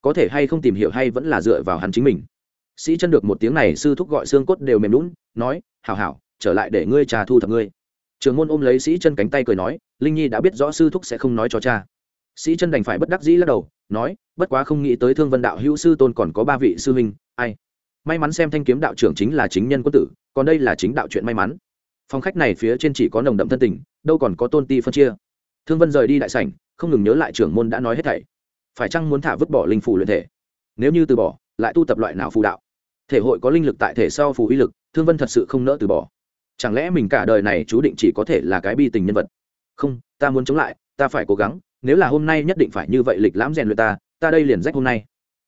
có thể hay không tìm hiểu hay vẫn là dựa vào hắn chính mình sĩ chân được một tiếng này sư thúc gọi xương cốt đều mềm lún nói hảo hảo trở lại để ngươi trà thu thập ngươi trường môn ôm lấy sĩ chân cánh tay cười nói, linh nhi đã biết rõ sư thúc sẽ không nói cho cha. Sĩ chân đành phải bất đắc dĩ lắc đầu, nói, bất quá không nghĩ tới thương vân đạo hữu sư tôn còn có ba vị sư huynh, ai? May mắn xem thanh kiếm đạo trưởng chính là chính nhân quân tử, còn đây là chính đạo chuyện may mắn. Phòng khách này phía trên chỉ có nồng đậm thân tình, đâu còn có tôn ti phân chia. Thương vân rời đi đại sảnh, không ngừng nhớ lại trưởng môn đã nói hết thảy. Phải chăng muốn thả vứt bỏ linh phủ luyện thể? Nếu như từ bỏ, lại tu tập loại nào phù đạo? Thể hội có linh lực tại thể sau phù uy lực, thương vân thật sự không nỡ từ bỏ chẳng lẽ mình cả đời này chú định chỉ có thể là cái bi tình nhân vật? Không, ta muốn chống lại, ta phải cố gắng, nếu là hôm nay nhất định phải như vậy lịch lãm rèn luyện ta ta đây liền rách hôm nay.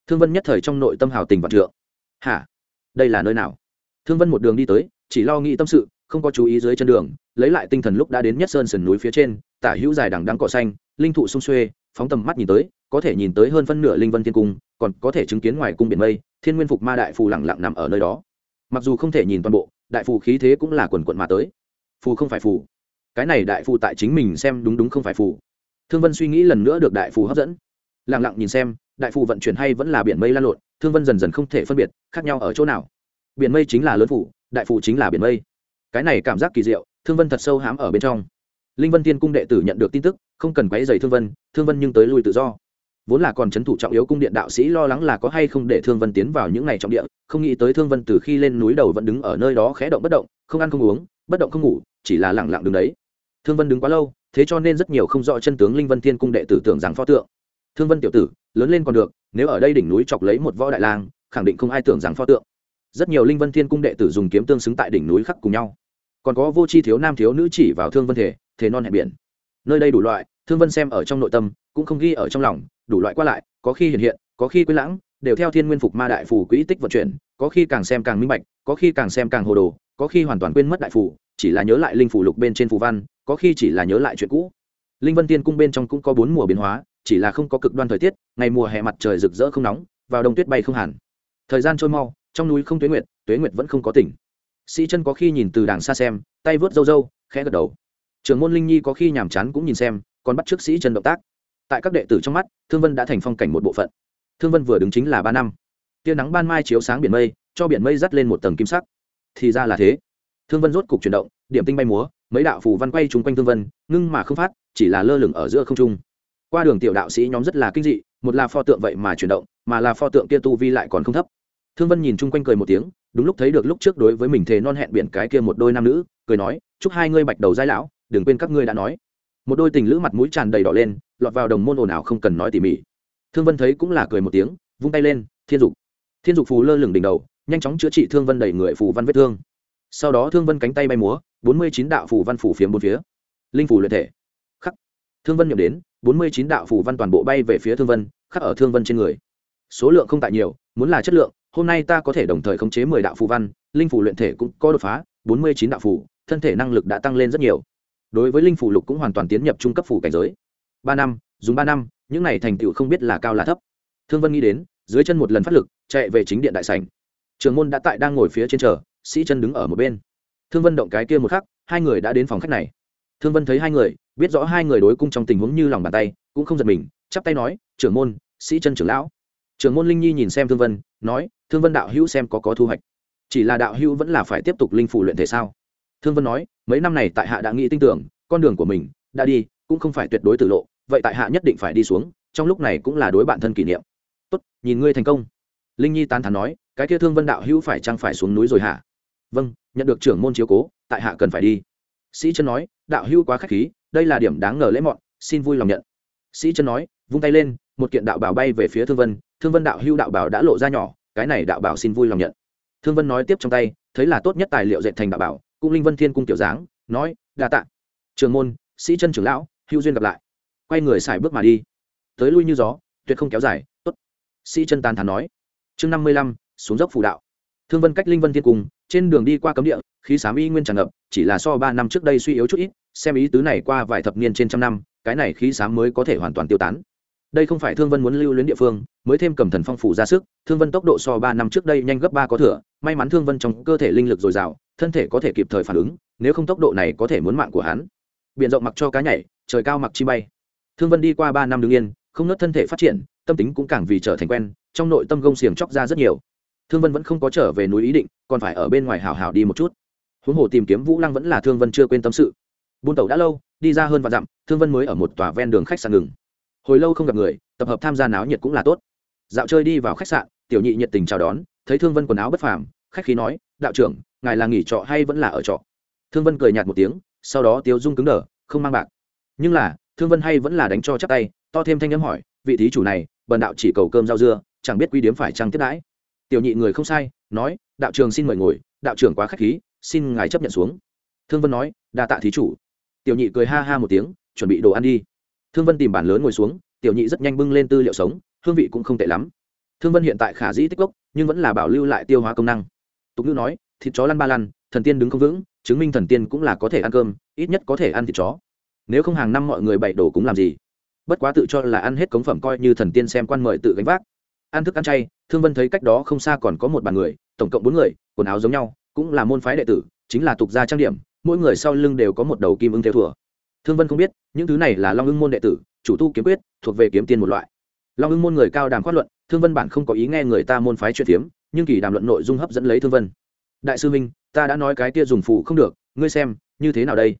Thương vân nhất thời trong nội tâm hào tình vạn trượng. Hả? Đây là nơi nào? Thương vân một đường đi tới, chỉ lo nghĩ tâm sự, không có chú ý dưới chân đường, lấy lại tinh thần lúc đã đến nhất sơn sườn núi phía trên, tả hữu dài đằng đắng cỏ xanh, linh thụ sung xuê, phóng tầm mắt nhìn tới, có thể nhìn tới hơn phân nửa linh vân thiên cung, còn có thể chứng kiến ngoài cung biển mây, thiên nguyên phục ma đại phù lẳng lặng nằm ở nơi đó. Mặc dù không thể nhìn toàn bộ đại phù khí thế cũng là quần quận mà tới. Phù không phải phù. Cái này đại phù tại chính mình xem đúng đúng không phải phù. Thương vân suy nghĩ lần nữa được đại phù hấp dẫn. Lẳng lặng nhìn xem, đại phù vận chuyển hay vẫn là biển mây lan lộn, thương vân dần dần không thể phân biệt, khác nhau ở chỗ nào. Biển mây chính là lớn phủ đại phù chính là biển mây. Cái này cảm giác kỳ diệu, thương vân thật sâu hám ở bên trong. Linh vân tiên cung đệ tử nhận được tin tức, không cần quấy dày thương vân thương vân nhưng tới lui tự do vốn là còn c h ấ n thủ trọng yếu cung điện đạo sĩ lo lắng là có hay không để thương vân tiến vào những ngày trọng địa, không nghĩ tới thương vân từ khi lên núi đầu vẫn đứng ở nơi đó khé động bất động, không ăn không uống, bất động không ngủ, chỉ là lẳng lặng đứng đấy. Thương vân đứng quá lâu, thế cho nên rất nhiều không rõ chân tướng linh vân thiên cung đệ tử tưởng rằng pho tượng. Thương vân tiểu tử, lớn lên còn được, nếu ở đây đỉnh núi chọc lấy một võ đại lang, khẳng định không ai tưởng rằng pho tượng. Rất nhiều linh vân thiên cung đệ tử dùng kiếm tương xứng tại đỉnh núi khắc cùng nhau. Còn có vô c h i thiếu nam thiếu nữ chỉ vào thương vân thể thế non hẹn biển. Nơi đây đủ loại thương vân xem ở trong nội tâm, cũng không ghi ở trong lòng, đủ loại qua lại, có khi hiện hiện, có khi quên lãng, đều theo thiên nguyên phục ma đại phù quỹ tích vận chuyển, có khi càng xem càng minh bạch, có khi càng xem càng hồ đồ, có khi hoàn toàn quên mất đại phù, chỉ là nhớ lại linh phủ lục bên trên phù văn, có khi chỉ là nhớ lại chuyện cũ. Linh vân tiên cung bên trong cũng có bốn mùa biến hóa, chỉ là không có cực đoan thời tiết, ngày mùa hè mặt trời rực rỡ không nóng, vào đông tuyết bay không hẳn. Thời gian trôi mau, trong núi không tuế nguyệt tuế nguyệt vẫn không có tỉnh. Sĩ chân có khi nhìn từ đàng xa xem, tay vớt râu râu, khẽ gật đầu. Trưởng môn linh nhi có khi nhàm chán cũng nhìn xem còn bắt trước sĩ chân động tác. Tại các đệ tử trong mắt, thương vân đã thành phong cảnh một bộ phận. Thương vân vừa đứng chính là ba năm. Tia nắng ban mai chiếu sáng biển mây, cho biển mây dắt lên một tầng kim sắc. Thì ra là thế. Thương vân rốt cục chuyển động, điểm tinh bay múa, mấy đạo phù văn quay chung quanh thương vân, ngưng mà không phát, chỉ là lơ lửng ở giữa không trung. Qua đường tiểu đạo sĩ nhóm rất là kinh dị, một là pho tượng vậy mà chuyển động, mà là pho tượng kia tu vi lại còn không thấp. Thương vân nhìn chung quanh cười một tiếng, đúng lúc thấy được lúc trước đối với mình thề non hẹn biển cái kia một đôi nam nữ, cười nói, chúc hai ngươi bạch đầu giai lão, đừng quên các ngươi đã nói một đôi tình lữ mặt mũi tràn đầy đỏ lên, lọt vào đồng môn ồn ào không cần nói tỉ mỉ. Thương vân thấy cũng là cười một tiếng, vung tay lên, thiên dục. Thiên dục phù lơ lửng đỉnh đầu, nhanh chóng chữa trị thương vân đẩy người phù văn vết thương. Sau đó thương vân cánh tay bay múa, bốn mươi chín đạo phù văn phủ phiếm bốn phía. Linh phù luyện thể. Khắc. Thương vân nhậm đến, bốn mươi chín đạo phù văn toàn bộ bay về phía thương vân, khắc ở thương vân trên người. Số lượng không tại nhiều, muốn là chất lượng, hôm nay ta có thể đồng thời khống chế mười đạo phù văn, linh phủ luyện thể cũng có đột phá, bốn mươi chín đạo phù, thân thể năng lực đã tăng lên rất nhiều đối với linh phủ lục cũng hoàn toàn tiến nhập trung cấp phủ cảnh giới. Ba năm, dùng ba năm, những này thành tựu không biết là cao là thấp. Thương vân nghĩ đến, dưới chân một lần phát lực, chạy về chính điện đại sảnh. Trường môn đã tại đang ngồi phía trên chờ, sĩ chân đứng ở một bên. Thương vân động cái kia một khắc, hai người đã đến phòng khách này. Thương vân thấy hai người, biết rõ hai người đối cung trong tình huống như lòng bàn tay, cũng không giật mình, chắp tay nói, trưởng môn, sĩ chân trưởng lão. Trưởng môn linh nhi nhìn xem thương vân, nói, thương vân đạo hữu xem có có thu hoạch. Chỉ là đạo hữu vẫn là phải tiếp tục linh phủ luyện thể sao? Thương vân nói, mấy năm này tại hạ đã nghĩ tin tưởng, con đường của mình, đã đi, cũng không phải tuyệt đối tử lộ, vậy tại hạ nhất định phải đi xuống, trong lúc này cũng là đối bản thân kỷ niệm. Tốt, nhìn ngươi thành công. Linh nhi tán thán nói, cái kia thương vân đạo hữu phải chăng phải xuống núi rồi hả? Vâng nhận được trưởng môn chiếu cố, tại hạ cần phải đi. Sĩ chân nói, đạo hữu quá k h á c h khí, đây là điểm đáng ngờ lễ mọn, xin vui lòng nhận. Sĩ chân nói, vung tay lên, một kiện đạo bảo bay về phía thương vân thương vân đạo hữu đạo bảo đã lộ ra nhỏ, cái này đạo bảo xin vui lòng nhận. Thương vân nói tiếp trong tay, thấy là tốt nhất tài liệu dạy thành đạo bảo cung linh vân thiên cung tiểu dáng, nói, đa tạ. Trường môn, sĩ chân trưởng lão, hữu duyên gặp lại. Quay người xài bước mà đi. Tới lui như gió, tuyệt không kéo dài, tốt. Sĩ chân tàn thắn nói. Chương năm mươi lăm, xuống dốc phù đạo. Thương vân cách linh vân thiên cung, trên đường đi qua cấm địa, khí sám y nguyên tràn ngập, chỉ là so ba năm trước đây suy yếu chút ít, xem ý tứ này qua vài thập niên trên trăm năm, cái này khí sám mới có thể hoàn toàn tiêu tán đây không phải thương vân muốn lưu luyến địa phương, mới thêm cầm thần phong phủ ra sức, thương vân tốc độ so ba năm trước đây nhanh gấp ba có thừa, may mắn thương vân trong cơ thể linh lực dồi dào, thân thể có thể kịp thời phản ứng, nếu không tốc độ này có thể muốn mạng của hắn. Biện rộng mặc cho cá nhảy, trời cao mặc chi bay. Thương vân đi qua ba năm đứng yên, không nớt thân thể phát triển, tâm tính cũng càng vì trở thành quen, trong nội tâm gông xiềng chóc ra rất nhiều. Thương vân vẫn không có trở về núi ý định, còn phải ở bên ngoài hào hào đi một chút. Huống hồ tìm kiếm vũ lăng vẫn là thương vân chưa quên tâm sự. Buôn tàu đã lâu, đi ra hơn và dặm, thương vân mới ở một tòa ven đường khách sạn ngừng hồi lâu không gặp người, tập hợp tham gia náo nhiệt cũng là tốt. Dạo chơi đi vào khách sạn, tiểu nhị nhiệt tình chào đón, thấy thương vân quần áo bất phàm, khách khí nói, đạo trưởng, ngài là nghỉ trọ hay vẫn là ở trọ? Thương vân cười nhạt một tiếng, sau đó tiếu dung cứng đờ, không mang bạc. Nhưng là, thương vân hay vẫn là đánh cho chắc tay, to thêm thanh âm hỏi, vị thí chủ này, bần đạo chỉ cầu cơm rau dưa, chẳng biết quy điếm phải trăng tiếp đãi? Tiểu nhị người không sai, nói, đạo trường xin mời ngồi, đạo trưởng quá k h á c h khí, xin ngài chấp nhận xuống. Thương vân nói, đa tạ thí chủ. Tiểu nhị cười ha ha một tiếng, chuẩn bị đồ ăn đi thương vân tìm bản lớn ngồi xuống, tiểu nhị rất nhanh bưng lên tư liệu sống, hương vị cũng không tệ lắm. Thương vân hiện tại khả dĩ tích gốc nhưng vẫn là bảo lưu lại tiêu hóa công năng. Tục ngữ nói, thịt chó lăn ba lăn, thần tiên đứng không vững, chứng minh thần tiên cũng là có thể ăn cơm, ít nhất có thể ăn thịt chó. Nếu không hàng năm mọi người bày đồ cũng làm gì? Bất quá tự cho là ăn hết cống phẩm coi như thần tiên xem quan mời tự gánh vác. Ăn thức ăn chay, thương vân thấy cách đó không xa còn có một bàn người, tổng cộng bốn người, quần áo giống nhau, cũng là môn phái đệ tử, chính là tục gia trang điểm, mỗi người sau lưng đều có một đầu kim ưng theo thùa. Thương vân không biết những thứ này là long ưng môn đệ tử, chủ tu kiếm quyết, thuộc về kiếm tiên một loại. Long ưng môn người cao đàm khoát luận, thương vân bản không có ý nghe người ta môn phái chuyện phiếm, nhưng kỳ đàm luận nội dung hấp dẫn lấy thương vân. Đại sư minh, ta đã nói cái kia dùng phù không được, ngươi xem, như thế nào đây?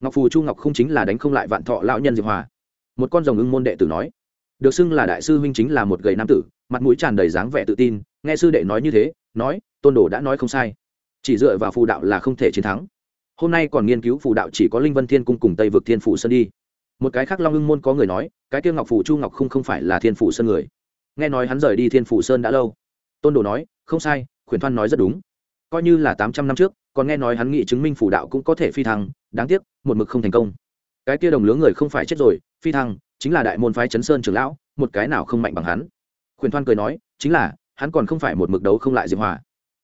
Ngọc phù chu ngọc không chính là đánh không lại vạn thọ lão nhân diệp hòa. Một con rồng ưng môn đệ tử nói, được xưng là đại sư huynh chính là một gầy nam tử, mặt mũi tràn đầy dáng vẻ tự tin, nghe sư đệ nói như thế, nói, tôn đồ đã nói không sai. Chỉ dựa vào phù đạo là không thể chiến thắng hôm nay còn nghiên cứu phù đạo chỉ có linh vân thiên cung cùng tây vực thiên phủ sơn đi. Một cái khác long ưng môn có người nói, cái kia ngọc phủ chu ngọc không không phải là thiên phủ sơn người. Nghe nói hắn rời đi thiên phủ sơn đã lâu. Tôn đồ nói, không sai, khuyển thoan nói rất đúng. Coi như là tám trăm năm trước, còn nghe nói hắn nghị chứng minh phủ đạo cũng có thể phi thăng, đáng tiếc, một mực không thành công. Cái kia đồng lứa người không phải chết rồi, phi thăng, chính là đại môn phái chấn sơn trưởng lão, một cái nào không mạnh bằng hắn. Khuyển thoan cười nói, chính là, hắn còn không phải một mực đấu không lại diệp hòa.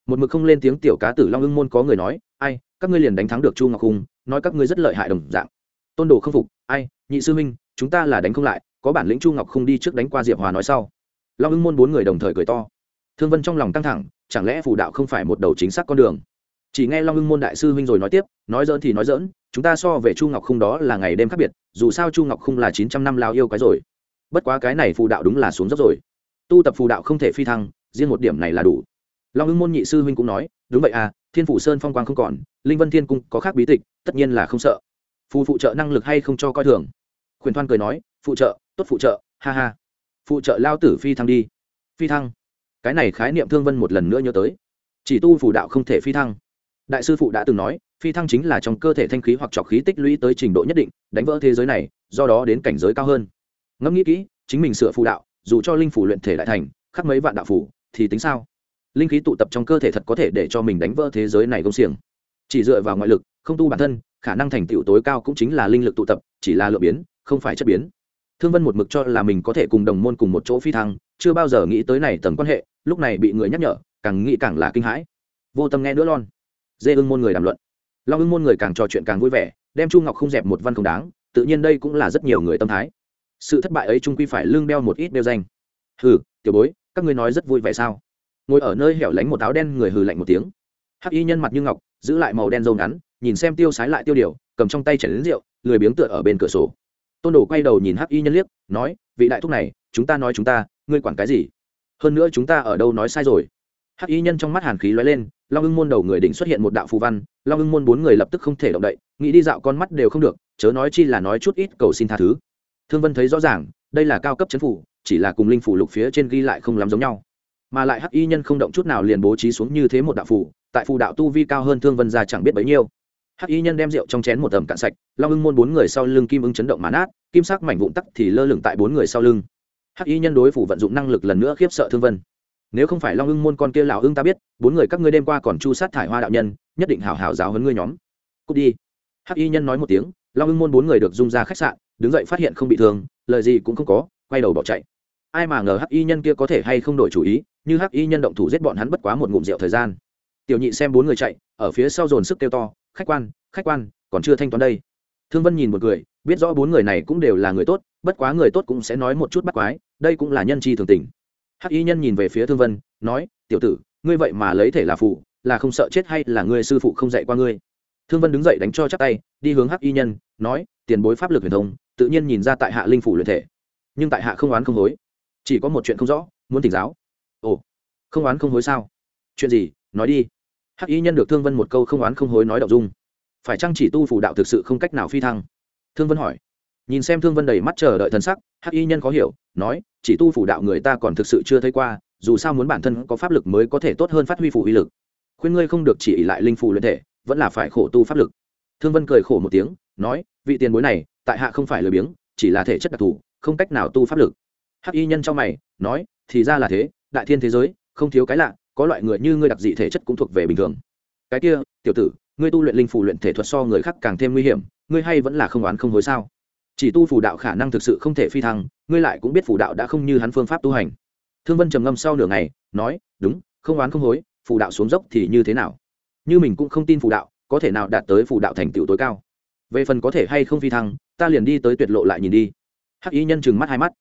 Một mực không lên tiếng tiểu cá tử long ưng môn có người nói ai, các ngươi liền đánh thắng được chu ngọc hùng, nói các ngươi rất lợi hại đồng dạng. Tôn đồ không phục, ai, nhị sư minh chúng ta là đánh không lại, có bản lĩnh chu ngọc không đi trước đánh qua diệp hòa nói sau. Long ưng môn bốn người đồng thời cười to. Thương vân trong lòng căng thẳng, chẳng lẽ phù đạo không phải một đầu chính xác con đường? Chỉ nghe long ưng môn đại sư huynh rồi nói tiếp, nói dỡn thì nói dỡn chúng ta so về chu ngọc khung đó là ngày đêm khác biệt, dù sao chu ngọc khung là chín trăm năm lao yêu cái rồi. Bất quá cái này phù đạo đúng là xuống dốc rồi. Tu tập phù đạo không thể phi thăng, riêng một điểm này là đủ. Long ưng môn nhị sư huynh cũng nói, đúng vậy à thiên phủ sơn phong quang không còn, linh vân thiên cung có khác bí tịch, tất nhiên là không sợ. Phù phụ trợ năng lực hay không cho coi thường. Khuyển thoan cười nói, phụ trợ, tốt phụ trợ, ha ha. Phụ trợ lao tử phi thăng đi. Phi thăng? Cái này khái niệm thương vân một lần nữa nhớ tới. Chỉ tu phù đạo không thể phi thăng. Đại sư phụ đã từng nói, phi thăng chính là trong cơ thể thanh khí hoặc trọc khí tích lũy tới trình độ nhất định, đánh vỡ thế giới này, do đó đến cảnh giới cao hơn. Ngẫm nghĩ kỹ, chính mình sửa phù đạo, dù cho linh phủ luyện thể đại thành, khắc mấy vạn đạo phủ, thì tính sao? Linh khí tụ tập trong cơ thể thật có thể để cho mình đánh vỡ thế giới này công xiềng. Chỉ dựa vào ngoại lực, không tu bản thân, khả năng thành tựu tối cao cũng chính là linh lực tụ tập, chỉ là lượng biến, không phải chất biến. Thương vân một mực cho là mình có thể cùng đồng môn cùng một chỗ phi thăng, chưa bao giờ nghĩ tới này tầng quan hệ, lúc này bị người nhắc nhở, càng nghĩ càng là kinh hãi. Vô tâm nghe nữa lon. Dê ưng môn người đàm luận. Long ưng môn người càng trò chuyện càng vui vẻ, đem chu ngọc không dẹp một văn không đáng, tự nhiên đây cũng là rất nhiều người tâm thái. Sự thất bại ấy trung quy phải lương đeo một ít đeo danh. Hừ, tiểu bối, các ngươi nói rất vui vẻ sao? Ngồi ở nơi hẻo lánh một áo đen người hừ lạnh một tiếng. Hắc y nhân mặt như ngọc, giữ lại màu đen dâu ngắn, nhìn xem tiêu sái lại tiêu điều, cầm trong tay chảy đến rượu, lười biếng tựa ở bên cửa sổ. Tôn đồ quay đầu nhìn hắc y nhân liếc, nói, vị đại thúc này, chúng ta nói chúng ta, ngươi quản cái gì? Hơn nữa chúng ta ở đâu nói sai rồi? Hắc y nhân trong mắt hàn khí lóe lên, long ưng môn đầu người đỉnh xuất hiện một đạo phù văn, long ưng môn bốn người lập tức không thể động đậy, nghĩ đi dạo con mắt đều không được, chớ nói chi là nói chút ít cầu xin tha thứ. Thương vân thấy rõ ràng, đây là cao cấp chấn phủ, chỉ là cùng linh phủ lục phía trên ghi lại không lắm giống nhau mà lại hắc y nhân không động chút nào liền bố trí xuống như thế một đạo phù, tại phù đạo tu vi cao hơn thương vân gia chẳng biết bấy nhiêu. Hắc y nhân đem rượu trong chén một tầm cạn sạch, long ưng môn bốn người sau lưng kim ưng chấn động mán át kim sắc mảnh vụn tắc thì lơ lửng tại bốn người sau lưng. Hắc y nhân đối phủ vận dụng năng lực lần nữa khiếp sợ thương vân. Nếu không phải long ưng môn con kia lão ưng ta biết, bốn người các ngươi đêm qua còn chu sát thải hoa đạo nhân, nhất định hảo hảo giáo hấn ngươi nhóm. Cút đi. Hắc y nhân nói một tiếng, long ưng môn bốn người được dung ra khách sạn, đứng dậy phát hiện không bị thương, lời gì cũng không có, quay đầu bỏ chạy ai mà ngờ hắc y nhân kia có thể hay không đổi chủ ý, như hắc y nhân động thủ giết bọn hắn bất quá một ngụm rượu thời gian. Tiểu nhị xem bốn người chạy, ở phía sau dồn sức kêu to, khách quan khách quan, còn chưa thanh toán đây. Thương vân nhìn một người, biết rõ bốn người này cũng đều là người tốt, bất quá người tốt cũng sẽ nói một chút bắt quái, đây cũng là nhân chi thường tình. Hắc y nhân nhìn về phía thương vân, nói, tiểu tử, ngươi vậy mà lấy thể là phụ, là không sợ chết hay là ngươi sư phụ không dạy qua ngươi? Thương vân đứng dậy đánh cho chắc tay, đi hướng hắc y nhân, nói, tiền bối pháp lực huyền thông, tự nhiên nhìn ra tại hạ linh phủ luyện thể, nhưng tại hạ không oán không hối chỉ có một chuyện không rõ, muốn tỉnh giáo. Ồ, không oán không hối sao? Chuyện gì? Nói đi. Hắc y nhân được thương vân một câu không oán không hối nói đ dung. Phải chăng chỉ tu phủ đạo thực sự không cách nào phi thăng? Thương vân hỏi. Nhìn xem thương vân đầy mắt chờ đợi thân sắc, hắc y nhân có hiểu, nói, chỉ tu phủ đạo người ta còn thực sự chưa thấy qua, dù sao muốn bản thân có pháp lực mới có thể tốt hơn phát huy phủ uy lực. Khuyên ngươi không được chỉ lại linh phủ luyện thể, vẫn là phải khổ tu pháp lực. Thương vân cười khổ một tiếng, nói, vị tiền bối này, tại hạ không phải lười biếng, chỉ là thể chất đặc thù, không cách nào tu pháp lực hắc y nhân trong mày, nói, thì ra là thế, đại thiên thế giới, không thiếu cái lạ, có loại người như ngươi đặc dị thể chất cũng thuộc về bình thường. Cái kia, tiểu tử, ngươi tu luyện linh phù luyện thể thuật so người khác càng thêm nguy hiểm, ngươi hay vẫn là không oán không hối sao? Chỉ tu phù đạo khả năng thực sự không thể phi thăng, ngươi lại cũng biết phù đạo đã không như hắn phương pháp tu hành. Thương vân trầm ngâm sau nửa ngày, nói, đúng, không oán không hối, phù đạo xuống dốc thì như thế nào? Như mình cũng không tin phù đạo, có thể nào đạt tới phù đạo thành tựu tối cao? Về phần có thể hay không phi thăng, ta liền đi tới tuyệt lộ lại nhìn đi. Hắc y nhân chừng mắt hai mắt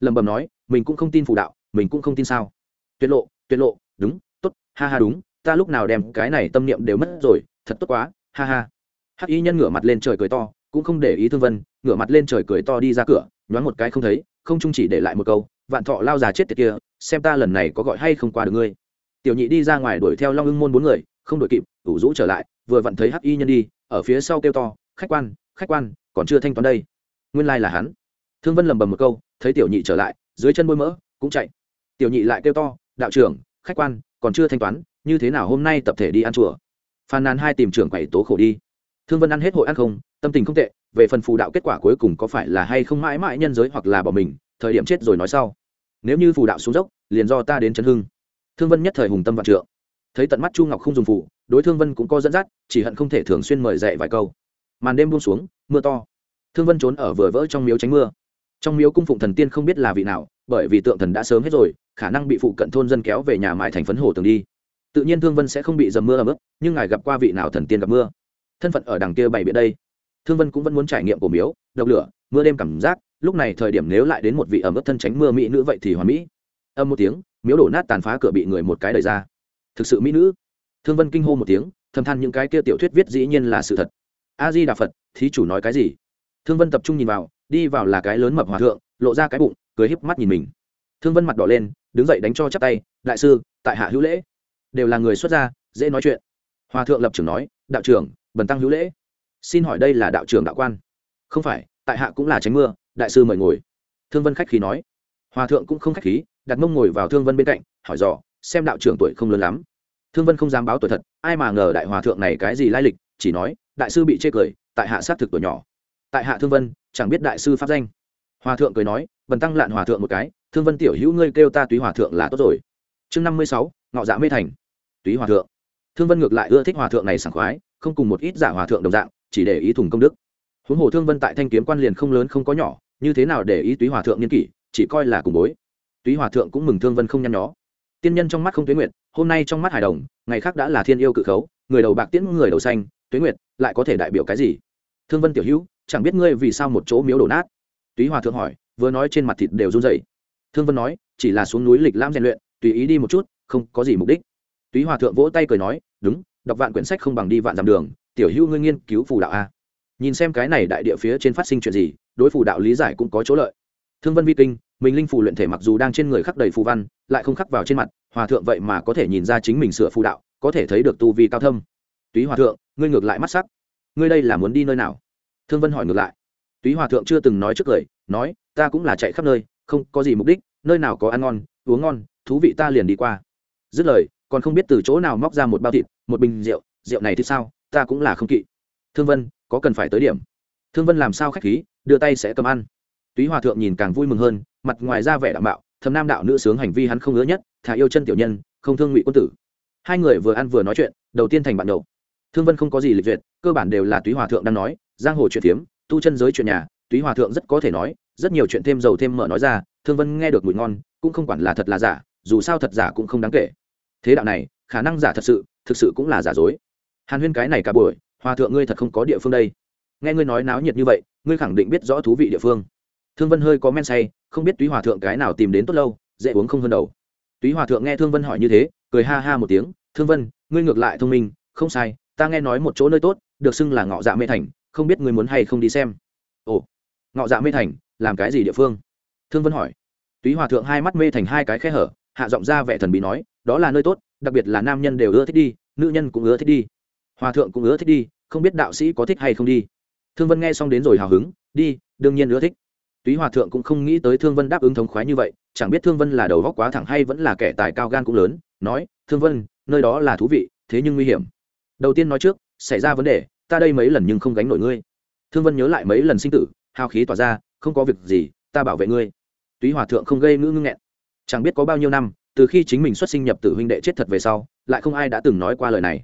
lẩm bẩm nói, mình cũng không tin phù đạo, mình cũng không tin sao? Tuyệt lộ tuyệt lộ, đúng, tốt, ha ha đúng, ta lúc nào đem cái này tâm niệm đều mất rồi, thật tốt quá, ha ha. Hắc y nhân ngửa mặt lên trời cười to, cũng không để ý thương vân, ngửa mặt lên trời cười to đi ra cửa, nhoáng một cái không thấy, không chung chỉ để lại một câu, vạn thọ lao già chết tiệt kia, xem ta lần này có gọi hay không qua được ngươi. Tiểu nhị đi ra ngoài đuổi theo long ưng môn bốn người, không đuổi kịp, ủ rũ trở lại, vừa vặn thấy hắc y nhân đi, ở phía sau kêu to, khách quan khách quan, còn chưa thanh toán đây. Nguyên lai là hắn. Thương vân lầm bầm một câu thấy tiểu nhị trở lại, dưới chân bôi mỡ, cũng chạy. Tiểu nhị lại kêu to, đạo trưởng, khách quan, còn chưa thanh toán, như thế nào hôm nay tập thể đi ăn chùa? Phàn nàn hai tìm trưởng quầy tố khổ đi. Thương vân ăn hết hội ăn không, tâm tình không tệ, về phần phù đạo kết quả cuối cùng có phải là hay không mãi mãi nhân giới hoặc là bỏ mình, thời điểm chết rồi nói sau. Nếu như phù đạo xuống dốc, liền do ta đến chấn hưng. Thương vân nhất thời hùng tâm vạn trượng. Thấy tận mắt chu ngọc không dùng phù, đối thương vân cũng có dẫn dắt, chỉ hận không thể thường xuyên mời dạy vài câu. Màn đêm buông xuống, mưa to. Thương vân trốn ở vừa vỡ trong miếu tránh mưa trong miếu cung phụng thần tiên không biết là vị nào, bởi vì tượng thần đã sớm hết rồi, khả năng bị phụ cận thôn dân kéo về nhà mãi thành phấn hồ tường đi. Tự nhiên thương vân sẽ không bị dầm mưa ấm ức nhưng ngài gặp qua vị nào thần tiên gặp mưa? Thân phận ở đằng kia bày biện đây. Thương vân cũng vẫn muốn trải nghiệm của miếu, độc lửa, mưa đêm cảm giác, lúc này thời điểm nếu lại đến một vị ẩm ướt thân tránh mưa mỹ nữ vậy thì hoàn mỹ. Âm một tiếng, miếu đổ nát tàn phá cửa bị người một cái đẩy ra. Thực sự mỹ nữ. Thương vân kinh hô một tiếng, thầm than những cái kia tiểu thuyết viết dĩ nhiên là sự thật. A di đà phật, thí chủ nói cái gì? Thương vân tập trung nhìn vào, đi vào là cái lớn mập hòa thượng, lộ ra cái bụng, cười híp mắt nhìn mình. Thương vân mặt đỏ lên, đứng dậy đánh cho chắp tay, đại sư, tại hạ hữu lễ. Đều là người xuất gia, dễ nói chuyện. Hòa thượng lập trưởng nói, đạo trưởng, bần tăng hữu lễ. Xin hỏi đây là đạo trưởng đạo quan? Không phải, tại hạ cũng là tránh mưa, đại sư mời ngồi. Thương vân khách khí nói. Hòa thượng cũng không khách khí, đặt mông ngồi vào thương vân bên cạnh, hỏi dò, xem đạo trưởng tuổi không lớn lắm? Thương vân không dám báo tuổi thật, ai mà ngờ đại hòa thượng này cái gì lai lịch, chỉ nói, đại sư bị chê cười, tại hạ sát thực tuổi nhỏ tại hạ thương vân, chẳng biết đại sư pháp danh. Hòa thượng cười nói, bần tăng lạn hòa thượng một cái, thương vân tiểu hữu ngươi kêu ta túy hòa thượng là tốt rồi. Chương năm mươi sáu, ngọ dạ mê thành. Túy hòa thượng. Thương vân ngược lại ưa thích hòa thượng này sảng khoái, không cùng một ít giả hòa thượng đồng dạng, chỉ để ý thùng công đức. Huống hồ thương vân tại thanh kiếm quan liền không lớn không có nhỏ, như thế nào để ý túy hòa thượng niên kỷ, chỉ coi là cùng bối. Túy hòa thượng cũng mừng thương vân không nhăn nhó. Tiên nhân trong mắt không tuế nguyệt, hôm nay trong mắt hải đồng, ngày khác đã là thiên yêu cự khấu, người đầu bạc tiễn, người đầu xanh, tuế nguyệt, lại có thể đại biểu cái gì? Thương vân tiểu hữu chẳng biết ngươi vì sao một chỗ miếu đổ nát. Túy hòa thượng hỏi, vừa nói trên mặt thịt đều run dậy thương vân nói, chỉ là xuống núi lịch lãm rèn luyện, tùy ý đi một chút, không có gì mục đích. Túy hòa thượng vỗ tay cười nói, đúng, đọc vạn quyển sách không bằng đi vạn dặm đường, tiểu hữu ngươi nghiên cứu phù đạo a. Nhìn xem cái này đại địa phía trên phát sinh chuyện gì, đối phù đạo lý giải cũng có chỗ lợi. Thương vân vi kinh, mình linh phù luyện thể mặc dù đang trên người khắc đầy phù văn, lại không khắc vào trên mặt, hòa thượng vậy mà có thể nhìn ra chính mình sửa phù đạo, có thể thấy được tu vi cao thâm. Túy hòa thượng, ngươi ngược lại mắt sắc. Ngươi đây là muốn đi nơi nào? Thương vân hỏi ngược lại. Túy hòa thượng chưa từng nói trước cười nói, ta cũng là chạy khắp nơi, không có gì mục đích, nơi nào có ăn ngon, uống ngon, thú vị ta liền đi qua. Dứt lời, còn không biết từ chỗ nào móc ra một bao thịt, một bình rượu rượu này thì sao? Ta cũng là không kỵ. Thương vân, có cần phải tới điểm. Thương vân làm sao khách khí, đưa tay sẽ cầm ăn. Túy hòa thượng nhìn càng vui mừng hơn, mặt ngoài ra vẻ đảm bảo thầm nam đạo nữ sướng hành vi hắn không ngớ nhất thả yêu chân tiểu nhân, không thương ngụy quân tử. Hai người vừa ăn vừa nói chuyện, đầu tiên thành bạn đầu thương vân không có gì lịch duyệt, cơ bản đều là túy hòa thượng đang nói giang hồ chuyện tiếm tu chân giới chuyện nhà, túy hòa thượng rất có thể nói, rất nhiều chuyện thêm dầu thêm mỡ nói ra, thương vân nghe được mùi ngon, cũng không quản là thật là giả, dù sao thật giả cũng không đáng kể. Thế đạo này, khả năng giả thật sự, thực sự cũng là giả dối. Hàn huyên cái này cả buổi, hòa thượng ngươi thật không có địa phương đây. Nghe ngươi nói náo nhiệt như vậy, ngươi khẳng định biết rõ thú vị địa phương. Thương vân hơi có men say, không biết túy hòa thượng cái nào tìm đến tốt lâu, dễ uống không hơn đầu. Túy hòa thượng nghe thương vân hỏi như thế, cười ha ha một tiếng, thương vân, ngươi ngược lại thông minh, không sai, ta nghe nói một chỗ nơi tốt, được xưng là ngọ dạ mê thành không biết ngươi muốn hay không đi xem. Ồ, ngọ dạ mê thành, làm cái gì địa phương? Thương vân hỏi. Túy hòa thượng hai mắt mê thành hai cái khe hở, hạ giọng ra vẻ thần bí nói, đó là nơi tốt, đặc biệt là nam nhân đều ưa thích đi, nữ nhân cũng ưa thích đi. Hòa thượng cũng ưa thích đi, không biết đạo sĩ có thích hay không đi. Thương vân nghe xong đến rồi hào hứng, đi, đương nhiên ưa thích. Túy hòa thượng cũng không nghĩ tới thương vân đáp ứng thống khoái như vậy, chẳng biết thương vân là đầu góc quá thẳng hay vẫn là kẻ tài cao gan cũng lớn, nói, thương vân, nơi đó là thú vị, thế nhưng nguy hiểm. Đầu tiên nói trước, xảy ra vấn đề ta đây mấy lần nhưng không gánh nổi ngươi. Thương vân nhớ lại mấy lần sinh tử hao khí tỏa ra, không có việc gì, ta bảo vệ ngươi. Túy hòa thượng không gây ngữ ngưng nghẹn. Chẳng biết có bao nhiêu năm, từ khi chính mình xuất sinh nhập tử huynh đệ chết thật về sau, lại không ai đã từng nói qua lời này.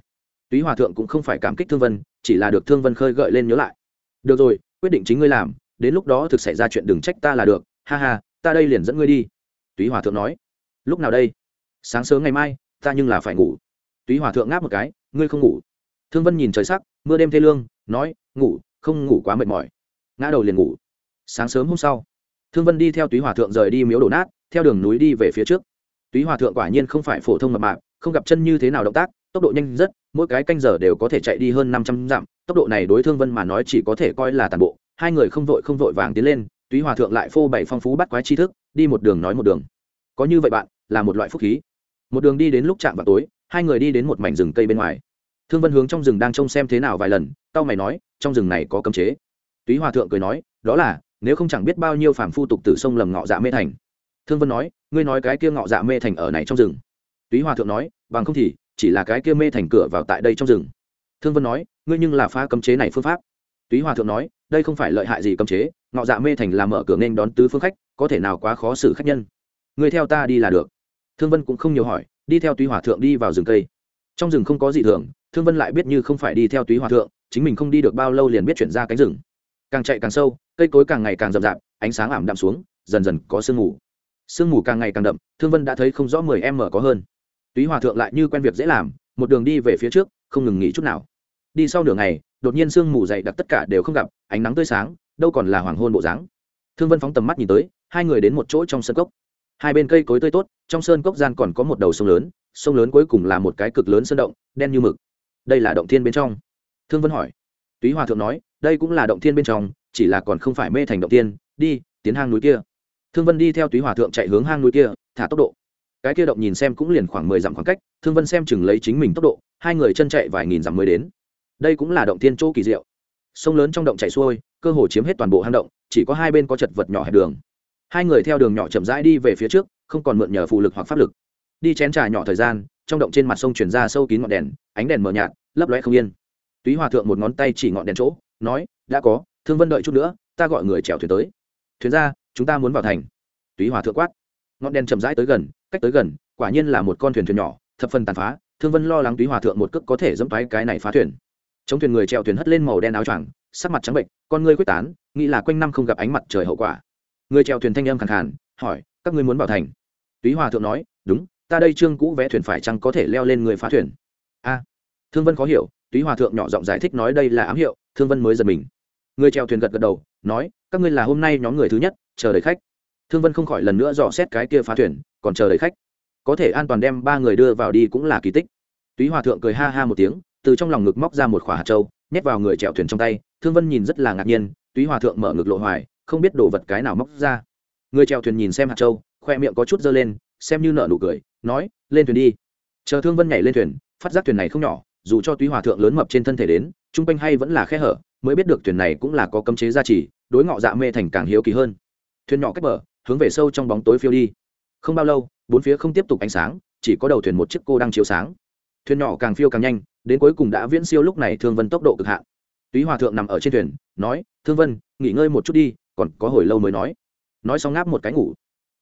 Túy hòa thượng cũng không phải cảm kích thương vân, chỉ là được thương vân khơi gợi lên nhớ lại. Được rồi, quyết định chính ngươi làm, đến lúc đó thực xảy ra chuyện đừng trách ta là được, ha ha, ta đây liền dẫn ngươi đi. Túy hòa thượng nói. Lúc nào đây? Sáng sớm ngày mai, ta nhưng là phải ngủ. Túy hòa thượng ngáp một cái, ngươi không ngủ? Thương vân nhìn trời sắc mưa đêm thê lương, nói, ngủ, không ngủ quá mệt mỏi. Ngã đầu liền ngủ. Sáng sớm hôm sau, thương vân đi theo túy hòa thượng rời đi miếu đổ nát, theo đường núi đi về phía trước. Túy hòa thượng quả nhiên không phải phổ thông mập mạp, không gặp chân như thế nào động tác, tốc độ nhanh rất, mỗi cái canh giờ đều có thể chạy đi hơn năm trăm dặm, tốc độ này đối thương vân mà nói chỉ có thể coi là tàn bộ. Hai người không vội không vội vàng tiến lên, túy hòa thượng lại phô bày phong phú bắt quái tri thức, đi một đường nói một đường. Có như vậy bạn, là một loại phúc khí. Một đường đi đến lúc chạm vào tối, hai người đi đến một mảnh rừng cây bên ngoài thương vân hướng trong rừng đang trông xem thế nào vài lần tao mày nói, trong rừng này có cấm chế. Túy hòa thượng cười nói, đó là, nếu không chẳng biết bao nhiêu phàm phu tục tử sông lầm ngọ dạ mê thành. Thương vân nói, ngươi nói cái kia ngọ dạ mê thành ở này trong rừng. Túy hòa thượng nói, bằng không thì, chỉ là cái kia mê thành cửa vào tại đây trong rừng. Thương vân nói, ngươi nhưng là phá cấm chế này phương pháp. Túy hòa thượng nói, đây không phải lợi hại gì cấm chế, ngọ dạ mê thành làm mở cửa nên đón tứ phương khách, có thể nào quá khó xử khách nhân. Ngươi theo ta đi là được. Thương vân cũng không nhiều hỏi, đi theo túy hòa thượng đi vào rừng cây. Trong rừng không có gì thường thương vân lại biết như không phải đi theo túy hòa thượng, chính mình không đi được bao lâu liền biết chuyển ra cánh rừng. Càng chạy càng sâu, cây cối càng ngày càng rậm rạp, ánh sáng ảm đạm xuống, dần dần có sương mù. Sương mù càng ngày càng đậm, thương vân đã thấy không rõ mười em mở có hơn. Túy hòa thượng lại như quen việc dễ làm, một đường đi về phía trước, không ngừng nghỉ chút nào. Đi sau nửa ngày, đột nhiên sương mù dày đặc tất cả đều không gặp, ánh nắng tươi sáng, đâu còn là hoàng hôn bộ dáng. Thương vân phóng tầm mắt nhìn tới, hai người đến một chỗ trong sân cốc. Hai bên cây cối tươi tốt, trong sơn cốc gian còn có một đầu sông lớn sông lớn cuối cùng là một cái cực lớn sơn động, đen như mực đây là động thiên bên trong. Thương vân hỏi. Túy hòa thượng nói, đây cũng là động thiên bên trong, chỉ là còn không phải mê thành động thiên, đi, tiến hang núi kia. Thương vân đi theo túy hòa thượng chạy hướng hang núi kia, thả tốc độ. Cái kia động nhìn xem cũng liền khoảng mười dặm khoảng cách, thương vân xem chừng lấy chính mình tốc độ, hai người chân chạy vài nghìn dặm mới đến. Đây cũng là động thiên chỗ kỳ diệu. Sông lớn trong động chạy xuôi, cơ hồ chiếm hết toàn bộ hang động, chỉ có hai bên có chật vật nhỏ hẹp đường. Hai người theo đường nhỏ chậm rãi đi về phía trước, không còn mượn nhờ phụ lực hoặc pháp lực. Đi chén trà nhỏ thời gian trong động trên mặt sông chuyển ra sâu kín ngọn đèn, ánh đèn mờ nhạt, lấp loe không yên. Túy hòa thượng một ngón tay chỉ ngọn đèn chỗ, nói, đã có, thương vân đợi chút nữa, ta gọi người chèo thuyền tới. Thuyền ra, chúng ta muốn vào thành. Túy hòa thượng quát. Ngọn đèn chậm rãi tới gần, cách tới gần, quả nhiên là một con thuyền thuyền nhỏ, thập phần tàn phá, thương vân lo lắng túy hòa thượng một cước có thể dẫm thoái cái này phá thuyền. Chống thuyền người chèo thuyền hất lên màu đen áo choàng, sắc mặt trắng bệnh con ngươi quyết tán, nghĩ là quanh năm không gặp ánh mặt trời hậu quả. Người chèo thuyền thanh âm khẳng khàn, hỏi, các ngươi muốn vào thành? Túy hòa thượng nói, đúng ta đây trương cũ vẽ thuyền phải chăng có thể leo lên người phá thuyền? A, thương vân khó hiểu, túy hòa thượng nhỏ giọng giải thích nói đây là ám hiệu, thương vân mới giật mình. Người chèo thuyền gật gật đầu, nói, các ngươi là hôm nay nhóm người thứ nhất, chờ đợi khách. Thương vân không khỏi lần nữa dò xét cái kia phá thuyền, còn chờ đợi khách. Có thể an toàn đem ba người đưa vào đi cũng là kỳ tích. Túy hòa thượng cười ha ha một tiếng, từ trong lòng ngực móc ra một khỏa hạt trâu nhét vào người chèo thuyền trong tay. Thương vân nhìn rất là ngạc nhiên, túy hòa thượng mở ngực lộ hoài, không biết đồ vật cái nào móc ra. Người chèo thuyền nhìn xem hạt trâu khoe miệng có chút dơ lên xem như nợ nụ cười, nói, lên thuyền đi. Chờ thương vân nhảy lên thuyền, phát giác thuyền này không nhỏ, dù cho túy hòa thượng lớn mập trên thân thể đến, chung quanh hay vẫn là khe hở, mới biết được thuyền này cũng là có cấm chế gia trì, đối ngọ dạ mê thành càng hiếu kỳ hơn. Thuyền nhỏ cách bờ, hướng về sâu trong bóng tối phiêu đi. Không bao lâu, bốn phía không tiếp tục ánh sáng, chỉ có đầu thuyền một chiếc cô đang chiếu sáng. Thuyền nhỏ càng phiêu càng nhanh, đến cuối cùng đã viễn siêu lúc này thương vân tốc độ cực hạn. Túy hòa thượng nằm ở trên thuyền, nói, thương vân, nghỉ ngơi một chút đi, còn có hồi lâu mới nói. Nói xong ngáp một cái ngủ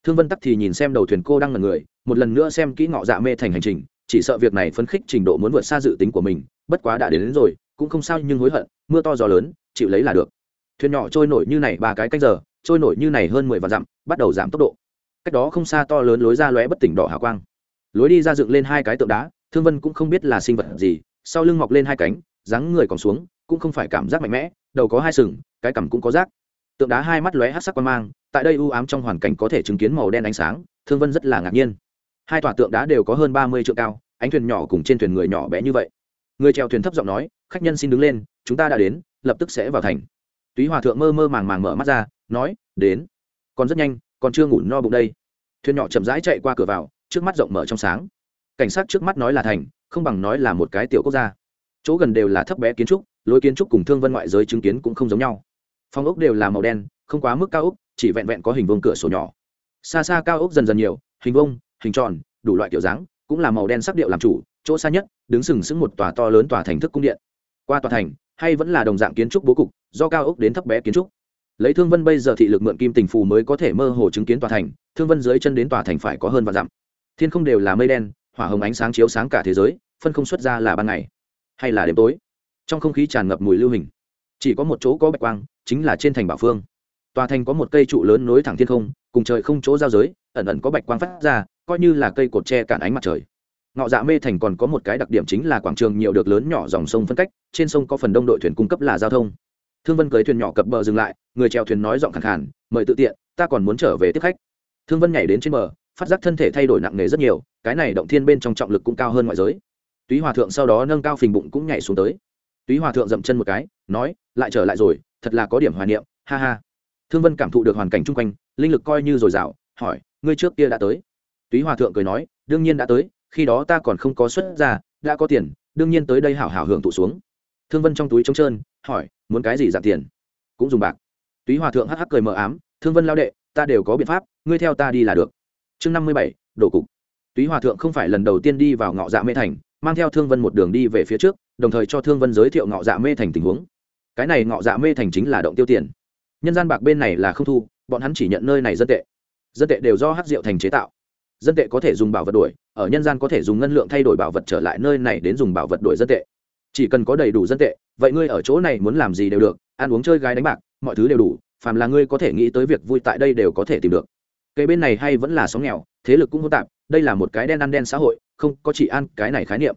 thương vân tắc thì nhìn xem đầu thuyền cô đang là người một lần nữa xem kỹ ngọ dạ mê thành hành trình chỉ sợ việc này phấn khích trình độ muốn vượt xa dự tính của mình bất quá đã đến, đến rồi cũng không sao nhưng hối hận mưa to gió lớn chịu lấy là được. Thuyền nhỏ trôi nổi như này ba cái cách giờ trôi nổi như này hơn mười vạn dặm bắt đầu giảm tốc độ. Cách đó không xa to lớn lối ra lóe bất tỉnh đỏ hào quang. Lối đi ra dựng lên hai cái tượng đá thương vân cũng không biết là sinh vật gì sau lưng mọc lên hai cánh dáng người còn xuống cũng không phải cảm giác mạnh mẽ đầu có hai sừng cái cằm cũng có rác tượng đá hai mắt lóe hát sắc quan mang, tại đây u ám trong hoàn cảnh có thể chứng kiến màu đen ánh sáng, thương vân rất là ngạc nhiên. Hai tòa tượng đá đều có hơn ba mươi triệu cao, ánh thuyền nhỏ cùng trên thuyền người nhỏ bé như vậy. Người trèo thuyền thấp giọng nói, khách nhân xin đứng lên, chúng ta đã đến, lập tức sẽ vào thành. Túy hòa thượng mơ mơ màng màng mở mắt ra, nói, đến. Còn rất nhanh, còn chưa ngủ no bụng đây. Thuyền nhỏ chậm rãi chạy qua cửa vào, trước mắt rộng mở trong sáng. Cảnh sát trước mắt nói là thành, không bằng nói là một cái tiểu quốc gia. Chỗ gần đều là thấp bé kiến trúc, lối kiến trúc cùng thương vân ngoại giới chứng kiến cũng không giống nhau phòng ốc đều là màu đen, không quá mức cao ốc, chỉ vẹn vẹn có hình vuông cửa sổ nhỏ. Xa xa cao ốc dần dần nhiều, hình vuông, hình tròn, đủ loại kiểu dáng, cũng là màu đen sắc điệu làm chủ, chỗ xa nhất, đứng sừng sững một tòa to lớn tòa thành thức cung điện. Qua tòa thành, hay vẫn là đồng dạng kiến trúc bố cục, do cao ốc đến thấp bé kiến trúc. Lấy thương vân bây giờ thị lực mượn kim tình phù mới có thể mơ hồ chứng kiến tòa thành, thương vân dưới chân đến tòa thành phải có hơn vạn dặm. Thiên không đều là mây đen, hỏa hồng ánh sáng chiếu sáng cả thế giới, phân không xuất ra là ban ngày hay là đêm tối. Trong không khí tràn ngập mùi lưu hình, chỉ có một chỗ có bạch quang chính là trên thành bảo phương. Tòa thành có một cây trụ lớn nối thẳng thiên không, cùng trời không chỗ giao giới, ẩn ẩn có bạch quang phát ra, coi như là cây cột tre cản ánh mặt trời. Ngọ dạ mê thành còn có một cái đặc điểm chính là quảng trường nhiều được lớn nhỏ dòng sông phân cách, trên sông có phần đông đội thuyền cung cấp là giao thông. Thương vân cưới thuyền nhỏ cập bờ dừng lại, người chèo thuyền nói giọng khẳng khàn, mời tự tiện, ta còn muốn trở về tiếp khách. Thương vân nhảy đến trên bờ, phát giác thân thể thay đổi nặng nề rất nhiều, cái này động thiên bên trong trọng lực cũng cao hơn ngoại giới. Túy hòa thượng sau đó nâng cao phình bụng cũng nhảy xuống tới. Túy hòa thượng dậm chân một cái, nói, lại trở lại rồi thật là có điểm hoài niệm, ha ha. Thương vân cảm thụ được hoàn cảnh chung quanh, linh lực coi như dồi dào, hỏi, ngươi trước kia đã tới? Túy hòa thượng cười nói, đương nhiên đã tới, khi đó ta còn không có xuất ra đã có tiền, đương nhiên tới đây hảo hảo hưởng thụ xuống. Thương vân trong túi trống trơn, hỏi, muốn cái gì dạng tiền? Cũng dùng bạc. Túy hòa thượng hắc hắc cười mờ ám, thương vân lao đệ, ta đều có biện pháp, ngươi theo ta đi là được. Chương năm mươi bảy, đổ cục. Túy hòa thượng không phải lần đầu tiên đi vào ngọ dạ mê thành, mang theo thương vân một đường đi về phía trước, đồng thời cho thương vân giới thiệu ngọ dạ mê thành tình huống cái này ngọ dạ mê thành chính là động tiêu tiền. Nhân gian bạc bên này là không thu, bọn hắn chỉ nhận nơi này dân tệ. Dân tệ đều do hát rượu thành chế tạo. Dân tệ có thể dùng bảo vật đổi, ở nhân gian có thể dùng ngân lượng thay đổi bảo vật trở lại nơi này đến dùng bảo vật đổi dân tệ. Chỉ cần có đầy đủ dân tệ, vậy ngươi ở chỗ này muốn làm gì đều được, ăn uống chơi gái đánh bạc, mọi thứ đều đủ, phàm là ngươi có thể nghĩ tới việc vui tại đây đều có thể tìm được. Cây bên này hay vẫn là sóng nghèo, thế lực cũng hỗn tạp, đây là một cái đen ăn đen xã hội, không có chỉ ăn cái này khái niệm.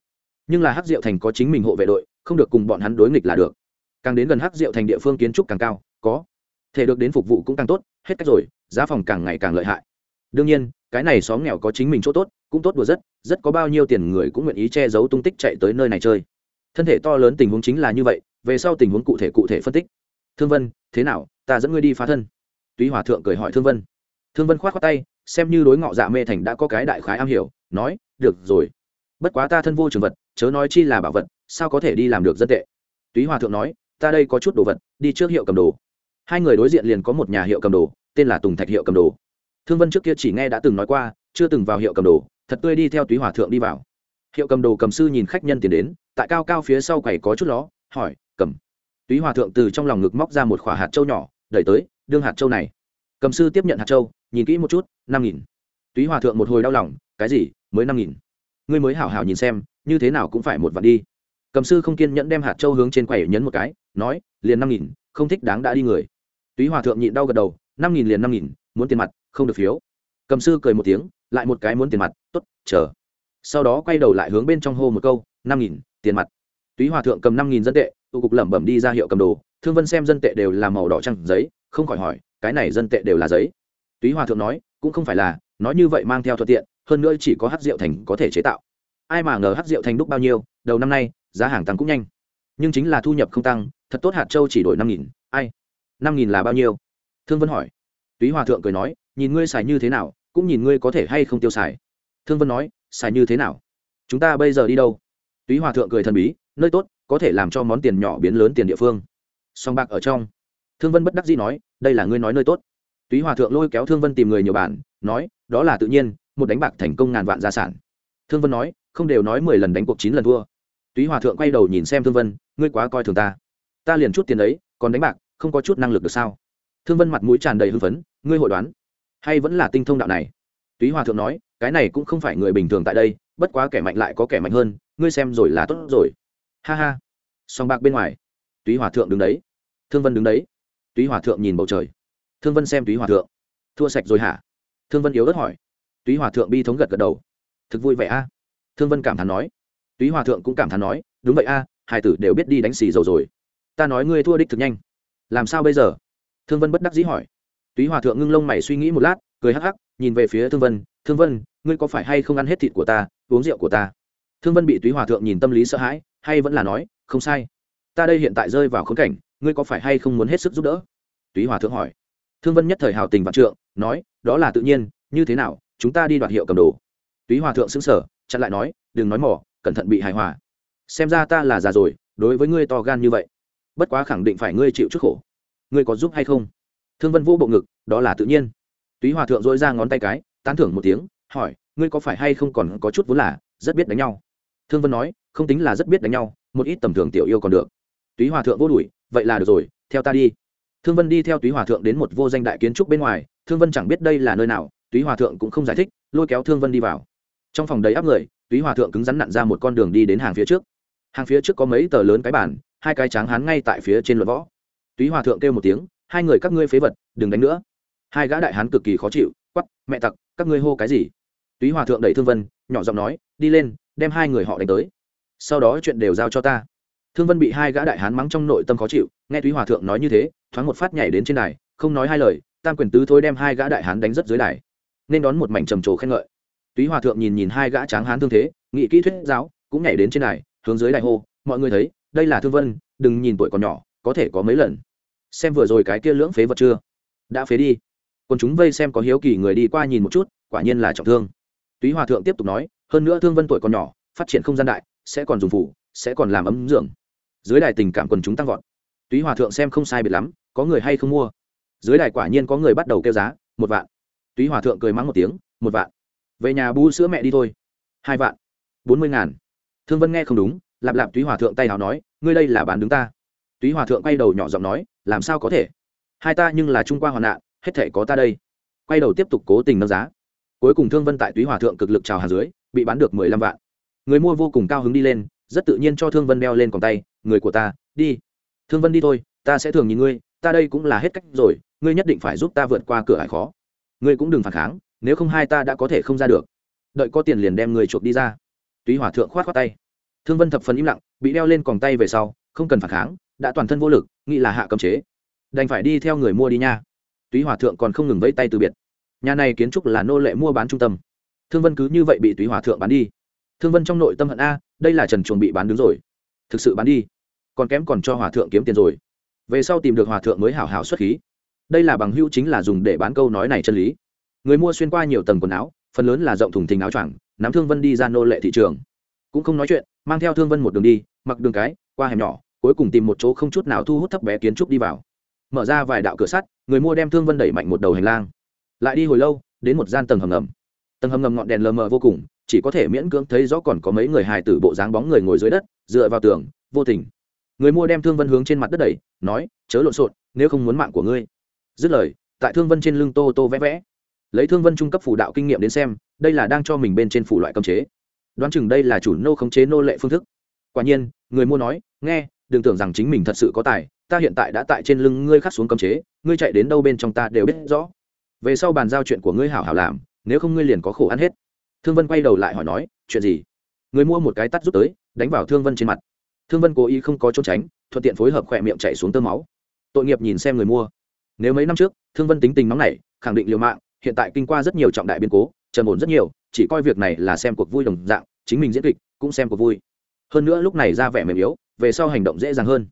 Nhưng là hắc diệu thành có chính mình hộ vệ đội, không được cùng bọn hắn đối nghịch là được càng đến gần hắc diệu thành địa phương kiến trúc càng cao, có thể được đến phục vụ cũng càng tốt, hết cách rồi, giá phòng càng ngày càng lợi hại. Đương nhiên, cái này xóm nghèo có chính mình chỗ tốt, cũng tốt đùa rất rất có bao nhiêu tiền người cũng nguyện ý che giấu tung tích chạy tới nơi này chơi. Thân thể to lớn tình huống chính là như vậy, về sau tình huống cụ thể cụ thể phân tích. Thương vân, thế nào? Ta dẫn ngươi đi phá thân. Túy hòa thượng cười hỏi thương vân. Thương vân k h o á t khoác tay, xem như đối ngọ dạ mê thành đã có cái đại khái am hiểu, nói, được rồi. Bất quá ta thân vô trường vật, chớ nói chi là bảo vật, sao có thể đi làm được dân tệ? Túy hòa thượng nói ta đây có chút đồ vật, đi trước hiệu cầm đồ. Hai người đối diện liền có một nhà hiệu cầm đồ, tên là tùng thạch hiệu cầm đồ. Thương vân trước kia chỉ nghe đã từng nói qua, chưa từng vào hiệu cầm đồ, thật tươi đi theo túy hòa thượng đi vào. Hiệu cầm đồ cầm sư nhìn khách nhân tiền đến, tại cao cao phía sau quầy có chút ló, hỏi, cầm. Túy hòa thượng từ trong lòng ngực móc ra một khỏa hạt trâu nhỏ, đẩy tới, đương hạt trâu này. Cầm sư tiếp nhận hạt trâu nhìn kỹ một chút, năm nghìn. Túy hòa thượng một hồi đau lòng, cái gì? Mới năm nghìn? Ngươi mới hảo hảo nhìn xem, như thế nào cũng phải một vạn đi. Cầm sư không kiên nhẫn đem hạt trâu hướng trên quầy nhấn một cái nói, liền năm nghìn, không thích đáng đã đi người. Túy hòa thượng nhịn đau gật đầu, năm nghìn liền năm nghìn, muốn tiền mặt, không được phiếu. Cầm sư cười một tiếng, lại một cái muốn tiền mặt t ố t chờ. Sau đó quay đầu lại hướng bên trong hô một câu, năm nghìn, tiền mặt. Túy hòa thượng cầm năm nghìn dân tệ, tụ cục lẩm bẩm đi ra hiệu cầm đồ. Thương vân xem dân tệ đều là màu đỏ trăng giấy, không khỏi hỏi, cái này dân tệ đều là giấy? Túy hòa thượng nói, cũng không phải là, nói như vậy mang theo thuận tiện, hơn nữa chỉ có hát rượu thành có thể chế tạo. Ai mà ngờ hát rượu thành đúc bao nhiêu, đầu năm nay, giá hàng tăng cũng nhanh. Nhưng chính là thu nhập không tăng thật tốt hạt châu chỉ đổi năm nghìn, ai? năm nghìn là bao nhiêu? Thương vân hỏi. Túy hòa thượng cười nói, nhìn ngươi xài như thế nào, cũng nhìn ngươi có thể hay không tiêu xài. Thương vân nói, xài như thế nào? Chúng ta bây giờ đi đâu? Túy hòa thượng cười thần bí, nơi tốt, có thể làm cho món tiền nhỏ biến lớn tiền địa phương. Song bạc ở trong. Thương vân bất đắc dĩ nói, đây là ngươi nói nơi tốt. Túy hòa thượng lôi kéo thương vân tìm người nhiều bản, nói, đó là tự nhiên, một đánh bạc thành công ngàn vạn gia sản. Thương vân nói, không đều nói mười lần đánh cuộc chín lần thua. Túy hòa thượng quay đầu nhìn xem thương vân, ngươi quá coi thường ta ta liền chút tiền ấy, còn đánh bạc, không có chút năng lực được sao? Thương vân mặt mũi tràn đầy hưng phấn, ngươi hội đoán, hay vẫn là tinh thông đạo này? Túy hòa thượng nói, cái này cũng không phải người bình thường tại đây, bất quá kẻ mạnh lại có kẻ mạnh hơn, ngươi xem rồi là tốt rồi. Ha ha. Song bạc bên ngoài, túy hòa thượng đứng đấy. Thương vân đứng đấy. Túy hòa thượng nhìn bầu trời. Thương vân xem túy hòa thượng. Thua sạch rồi hả? Thương vân yếu ớt hỏi. Túy hòa thượng bi thống gật gật đầu. Thực vui vẻ a. Thương vân cảm thán nói. Túy hòa thượng cũng cảm thán nói, đúng vậy a hải tử đều biết đi đánh xì dầu rồi ta nói ngươi thua đích thực nhanh. Làm sao bây giờ? Thương vân bất đắc dĩ hỏi. Túy hòa thượng ngưng lông mày suy nghĩ một lát, cười hắc hắc, nhìn về phía thương vân thương vân, ngươi có phải hay không ăn hết thịt của ta, uống rượu của ta? Thương vân bị túy hòa thượng nhìn tâm lý sợ hãi, hay vẫn là nói, không sai. Ta đây hiện tại rơi vào khốn cảnh, ngươi có phải hay không muốn hết sức giúp đỡ? Túy hòa thượng hỏi. Thương vân nhất thời hào tình vạn trượng, nói, đó là tự nhiên, như thế nào, chúng ta đi đoạt hiệu cầm đồ. Túy hòa thượng xứng sở chặn lại nói, đừng nói mỏ cẩn thận bị hài hòa. Xem ra ta là già rồi, đối với ngươi to gan như vậy bất quá khẳng định phải ngươi chịu chút khổ. Ngươi có giúp hay không? Thương vân vô bộ ngực, đó là tự nhiên. Túy hòa thượng dỗi ra ngón tay cái, tán thưởng một tiếng, hỏi, ngươi có phải hay không còn có chút vốn là, rất biết đánh nhau? Thương vân nói, không tính là rất biết đánh nhau, một ít tầm thường tiểu yêu còn được. Túy hòa thượng vô đuổi, vậy là được rồi, theo ta đi. Thương vân đi theo túy hòa thượng đến một vô danh đại kiến trúc bên ngoài, thương vân chẳng biết đây là nơi nào, túy hòa thượng cũng không giải thích, lôi kéo thương vân đi vào. Trong phòng đầy áp người, túy hòa thượng cứng rắn nặn ra một con đường đi đến hàng phía trước. Hàng phía trước có mấy tờ lớn cái bản hai cái tráng hán ngay tại phía trên luận võ. Túy hòa thượng kêu một tiếng, hai người các ngươi phế vật, đừng đánh nữa. Hai gã đại hán cực kỳ khó chịu quắp mẹ tặc, các ngươi hô cái gì? Túy hòa thượng đẩy thương vân, nhỏ giọng nói, đi lên, đem hai người họ đánh tới. Sau đó chuyện đều giao cho ta. Thương vân bị hai gã đại hán mắng trong nội tâm khó chịu, nghe túy hòa thượng nói như thế, thoáng một phát nhảy đến trên đài, không nói hai lời, tam quyền tứ thôi đem hai gã đại hán đánh rất dưới đài. Nên đón một mảnh trầm trồ khen ngợi. Túy hòa thượng nhìn nhìn hai gã tráng hán thương thế, nghị kỹ thuyết giáo, cũng nhảy đến trên đài, hướng dưới đài hô, mọi người thấy đây là thương vân, đừng nhìn tuổi còn nhỏ, có thể có mấy lần. Xem vừa rồi cái kia lưỡng phế vật chưa? Đã phế đi. Còn chúng vây xem có hiếu kỳ người đi qua nhìn một chút, quả nhiên là trọng thương. Túy hòa thượng tiếp tục nói, hơn nữa thương vân tuổi còn nhỏ, phát triển không gian đại, sẽ còn dùng phủ, sẽ còn làm ấm dưỡng. Dưới đài tình cảm quần chúng tăng vọt. Túy hòa thượng xem không sai biệt lắm, có người hay không mua. Dưới đài quả nhiên có người bắt đầu kêu giá, một vạn. Túy hòa thượng cười mắng một tiếng, một vạn. Về nhà bu sữa mẹ đi thôi. Hai vạn. Bốn mươi ngàn. Thương vân nghe không đúng lạp lạp túy hòa thượng tay nào nói, ngươi đây là bán đứng ta. Túy hòa thượng quay đầu nhỏ giọng nói, làm sao có thể? Hai ta nhưng là trung qua hoạn nạn, hết thể có ta đây. Quay đầu tiếp tục cố tình nâng giá. Cuối cùng thương vân tại túy hòa thượng cực lực trào hàng dưới, bị bán được mười lăm vạn. Người mua vô cùng cao hứng đi lên, rất tự nhiên cho thương vân đeo lên còn tay, người của ta, đi. Thương vân đi thôi, ta sẽ thường nhìn ngươi, ta đây cũng là hết cách rồi, ngươi nhất định phải giúp ta vượt qua cửa hải khó. Ngươi cũng đừng phản kháng, nếu không hai ta đã có thể không ra được. Đợi có tiền liền đem người chuộc đi ra. Túy hòa thượng khoát khoát tay thương vân thập phần im lặng, bị đeo lên còng tay về sau, không cần phản kháng, đã toàn thân vô lực, nghĩ là hạ cấm chế. Đành phải đi theo người mua đi nha. Túy hòa thượng còn không ngừng vẫy tay từ biệt. Nhà này kiến trúc là nô lệ mua bán trung tâm. Thương vân cứ như vậy bị túy hòa thượng bán đi. Thương vân trong nội tâm hận a, đây là trần chuồng bị bán đứng rồi. Thực sự bán đi. Còn kém còn cho hòa thượng kiếm tiền rồi. Về sau tìm được hòa thượng mới hảo hảo xuất khí. Đây là bằng hữu chính là dùng để bán câu nói này chân lý. Người mua xuyên qua nhiều tầng quần áo, phần lớn là rộng thùng thình áo choàng, nắm thương vân đi ra nô lệ thị trường cũng không nói chuyện, mang theo thương vân một đường đi, mặc đường cái, qua hẻm nhỏ, cuối cùng tìm một chỗ không chút nào thu hút thấp bé kiến trúc đi vào. Mở ra vài đạo cửa sắt, người mua đem thương vân đẩy mạnh một đầu hành lang. Lại đi hồi lâu, đến một gian tầng hầm ngầm. Tầng hầm ngầm ngọn đèn lờ mờ vô cùng, chỉ có thể miễn cưỡng thấy rõ còn có mấy người hài tử bộ dáng bóng người ngồi dưới đất, dựa vào tường, vô tình. Người mua đem thương vân hướng trên mặt đất đẩy, nói, chớ lộn xộn, nếu không muốn mạng của ngươi. Dứt lời, tại thương vân trên lưng tô tô vẽ vẽ. Lấy thương vân trung cấp phủ đạo kinh nghiệm đến xem, đây là đang cho mình bên trên phủ loại cấm chế đoán chừng đây là chủ nô khống chế nô lệ phương thức. Quả nhiên, người mua nói, nghe, đừng tưởng rằng chính mình thật sự có tài, ta hiện tại đã tại trên lưng ngươi khắc xuống cấm chế, ngươi chạy đến đâu bên trong ta đều biết rõ. Về sau bàn giao chuyện của ngươi hảo hảo làm, nếu không ngươi liền có khổ ăn hết. Thương vân quay đầu lại hỏi nói, chuyện gì? Người mua một cái tắt rút tới, đánh vào thương vân trên mặt. Thương vân cố ý không có trốn tránh, thuận tiện phối hợp khỏe miệng chạy xuống tơ máu. Tội nghiệp nhìn xem người mua. Nếu mấy năm trước, thương vân tính tình nóng nảy, khẳng định liều mạng, hiện tại kinh qua rất nhiều trọng đại biến cố trầm ổn rất nhiều, chỉ coi việc này là xem cuộc vui đồng dạng, chính mình diễn kịch cũng xem cuộc vui. Hơn nữa lúc này ra vẻ mềm yếu, về sau hành động dễ dàng hơn.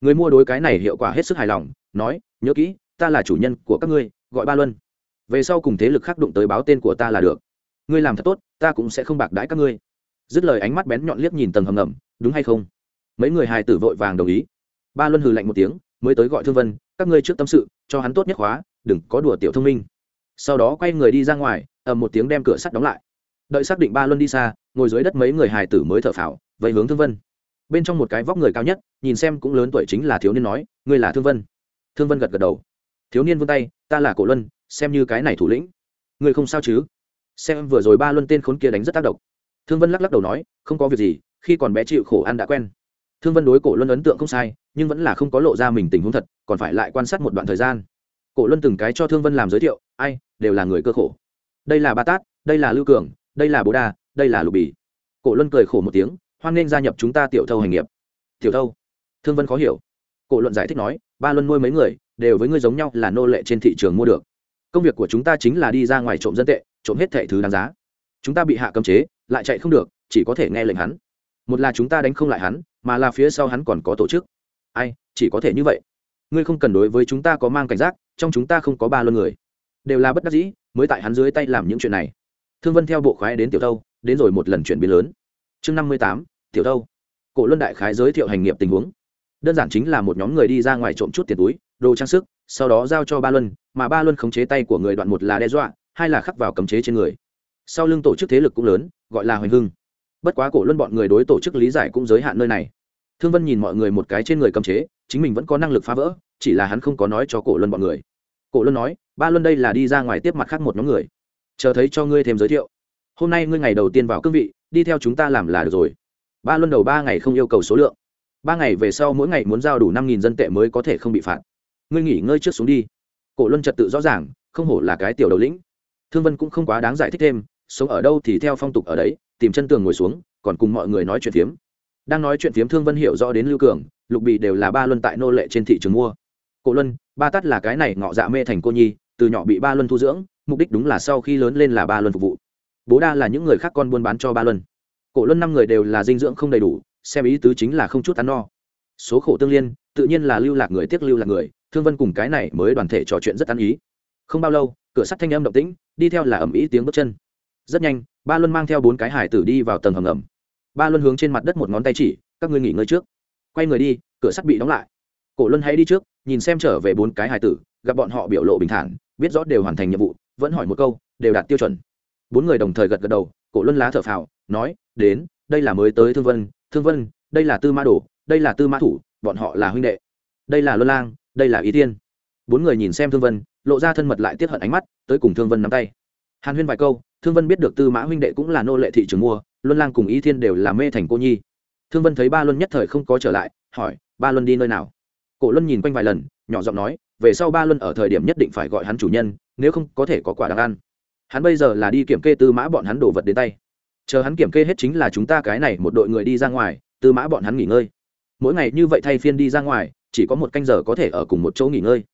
Người mua đối cái này hiệu quả hết sức hài lòng, nói, nhớ kỹ, ta là chủ nhân của các ngươi, gọi ba luân. Về sau cùng thế lực khác đụng tới báo tên của ta là được. Ngươi làm thật tốt, ta cũng sẽ không bạc đãi các ngươi. Dứt lời ánh mắt bén nhọn liếc nhìn tầng hầm ngầm, đúng hay không? Mấy người hài tử vội vàng đồng ý. Ba luân hừ lạnh một tiếng, mới tới gọi thương vân, các ngươi trước tâm sự, cho hắn tốt nhất khóa, đừng có đùa tiểu thông minh. Sau đó quay người đi ra ngoài ầm một tiếng đem cửa sắt đóng lại. Đợi xác định ba luân đi xa, ngồi dưới đất mấy người hài tử mới thở phào vậy hướng thương vân. Bên trong một cái vóc người cao nhất, nhìn xem cũng lớn tuổi chính là thiếu niên nói, ngươi là thương vân. Thương vân gật gật đầu. Thiếu niên vươn tay, ta là cổ luân, xem như cái này thủ lĩnh. Ngươi không sao chứ? Xem vừa rồi ba luân tên khốn kia đánh rất tác động. Thương vân lắc lắc đầu nói, không có việc gì, khi còn bé chịu khổ ăn đã quen. Thương vân đối cổ luân ấn tượng không sai, nhưng vẫn là không có lộ ra mình tình huống thật, còn phải lại quan sát một đoạn thời gian. Cổ luân từng cái cho thương vân làm giới thiệu, ai, đều là người cơ khổ đây là ba tát, đây là lưu cường, đây là bố đa, đây là lục bì. Cổ luân cười khổ một tiếng, hoan nghênh gia nhập chúng ta tiểu thâu hành nghiệp. Tiểu thâu? Thương vân khó hiểu. Cổ luận giải thích nói, ba luân nuôi mấy người, đều với ngươi giống nhau là nô lệ trên thị trường mua được. Công việc của chúng ta chính là đi ra ngoài trộm dân tệ, trộm hết thệ thứ đáng giá. Chúng ta bị hạ cấm chế, lại chạy không được, chỉ có thể nghe lệnh hắn. Một là chúng ta đánh không lại hắn, mà là phía sau hắn còn có tổ chức. Ai, chỉ có thể như vậy. Ngươi không cần đối với chúng ta có mang cảnh giác, trong chúng ta không có ba luân người đều là bất đắc dĩ, mới tại hắn dưới tay làm những chuyện này. Thương vân theo bộ khoái đến tiểu thâu, đến rồi một lần chuyển biến lớn. Chương năm mươi tám, tiểu thâu. Cổ luân đại khái giới thiệu hành nghiệp tình huống. Đơn giản chính là một nhóm người đi ra ngoài trộm chút tiền túi, đồ trang sức, sau đó giao cho ba luân, mà ba luân khống chế tay của người đoạn một là đe dọa, hai là khắc vào cấm chế trên người. Sau lưng tổ chức thế lực cũng lớn, gọi là hoành hưng. Bất quá cổ luân bọn người đối tổ chức lý giải cũng giới hạn nơi này. Thương vân nhìn mọi người một cái trên người cấm chế, chính mình vẫn có năng lực phá vỡ, chỉ là hắn không có nói cho cổ luân bọn người. Cổ luân nói ba luân đây là đi ra ngoài tiếp mặt khác một nhóm người. Chờ thấy cho ngươi thêm giới thiệu. Hôm nay ngươi ngày đầu tiên vào cương vị, đi theo chúng ta làm là được rồi. Ba luân đầu ba ngày không yêu cầu số lượng. Ba ngày về sau mỗi ngày muốn giao đủ năm nghìn dân tệ mới có thể không bị phạt. Ngươi nghỉ ngơi trước xuống đi. Cổ luân trật tự rõ ràng, không hổ là cái tiểu đầu lĩnh. Thương vân cũng không quá đáng giải thích thêm, sống ở đâu thì theo phong tục ở đấy, tìm chân tường ngồi xuống, còn cùng mọi người nói chuyện phiếm. Đang nói chuyện phiếm thương vân hiểu rõ đến lưu cường, lục bị đều là ba luân tại nô lệ trên thị trường mua. Cổ luân, ba tắt là cái này ngọ dạ mê thành cô nhi từ nhỏ bị ba luân thu dưỡng, mục đích đúng là sau khi lớn lên là ba luân phục vụ. Bố đa là những người khác con buôn bán cho ba luân. Cổ luân năm người đều là dinh dưỡng không đầy đủ, xem ý tứ chính là không chút ăn no. Số khổ tương liên, tự nhiên là lưu lạc người tiếc lưu lạc người, thương vân cùng cái này mới đoàn thể trò chuyện rất ăn ý. Không bao lâu, cửa sắt thanh âm động tĩnh, đi theo là ẩm ý tiếng bước chân. Rất nhanh, ba luân mang theo bốn cái hải tử đi vào tầng hầm ngầm. Ba luân hướng trên mặt đất một ngón tay chỉ, các ngươi nghỉ ngơi trước. Quay người đi, cửa sắt bị đóng lại. Cổ luân hãy đi trước, nhìn xem trở về bốn cái hải tử, gặp bọn họ biểu lộ bình thản biết rõ đều hoàn thành nhiệm vụ, vẫn hỏi một câu, đều đạt tiêu chuẩn. Bốn người đồng thời gật gật đầu, cổ luân lá thở phào, nói, đến, đây là mới tới thương vân thương vân, đây là tư mã đồ đây là tư mã thủ, bọn họ là huynh đệ. Đây là luân lang, đây là ý tiên bốn người nhìn xem thương vân, lộ ra thân mật lại tiếp hận ánh mắt, tới cùng thương vân nắm tay. Hàn huyên vài câu, thương vân biết được tư mã huynh đệ cũng là nô lệ thị trường mua, luân lang cùng ý thiên đều là mê thành cô nhi. Thương vân thấy ba luân nhất thời không có trở lại, hỏi, ba luân đi nơi nào? Cổ luân nhìn quanh vài lần, nhỏ giọng nói về sau ba luân ở thời điểm nhất định phải gọi hắn chủ nhân, nếu không có thể có quả đáng ăn. Hắn bây giờ là đi kiểm kê tư mã bọn hắn đổ vật đến tay. Chờ hắn kiểm kê hết chính là chúng ta cái này một đội người đi ra ngoài, tư mã bọn hắn nghỉ ngơi. Mỗi ngày như vậy thay phiên đi ra ngoài, chỉ có một canh giờ có thể ở cùng một chỗ nghỉ ngơi.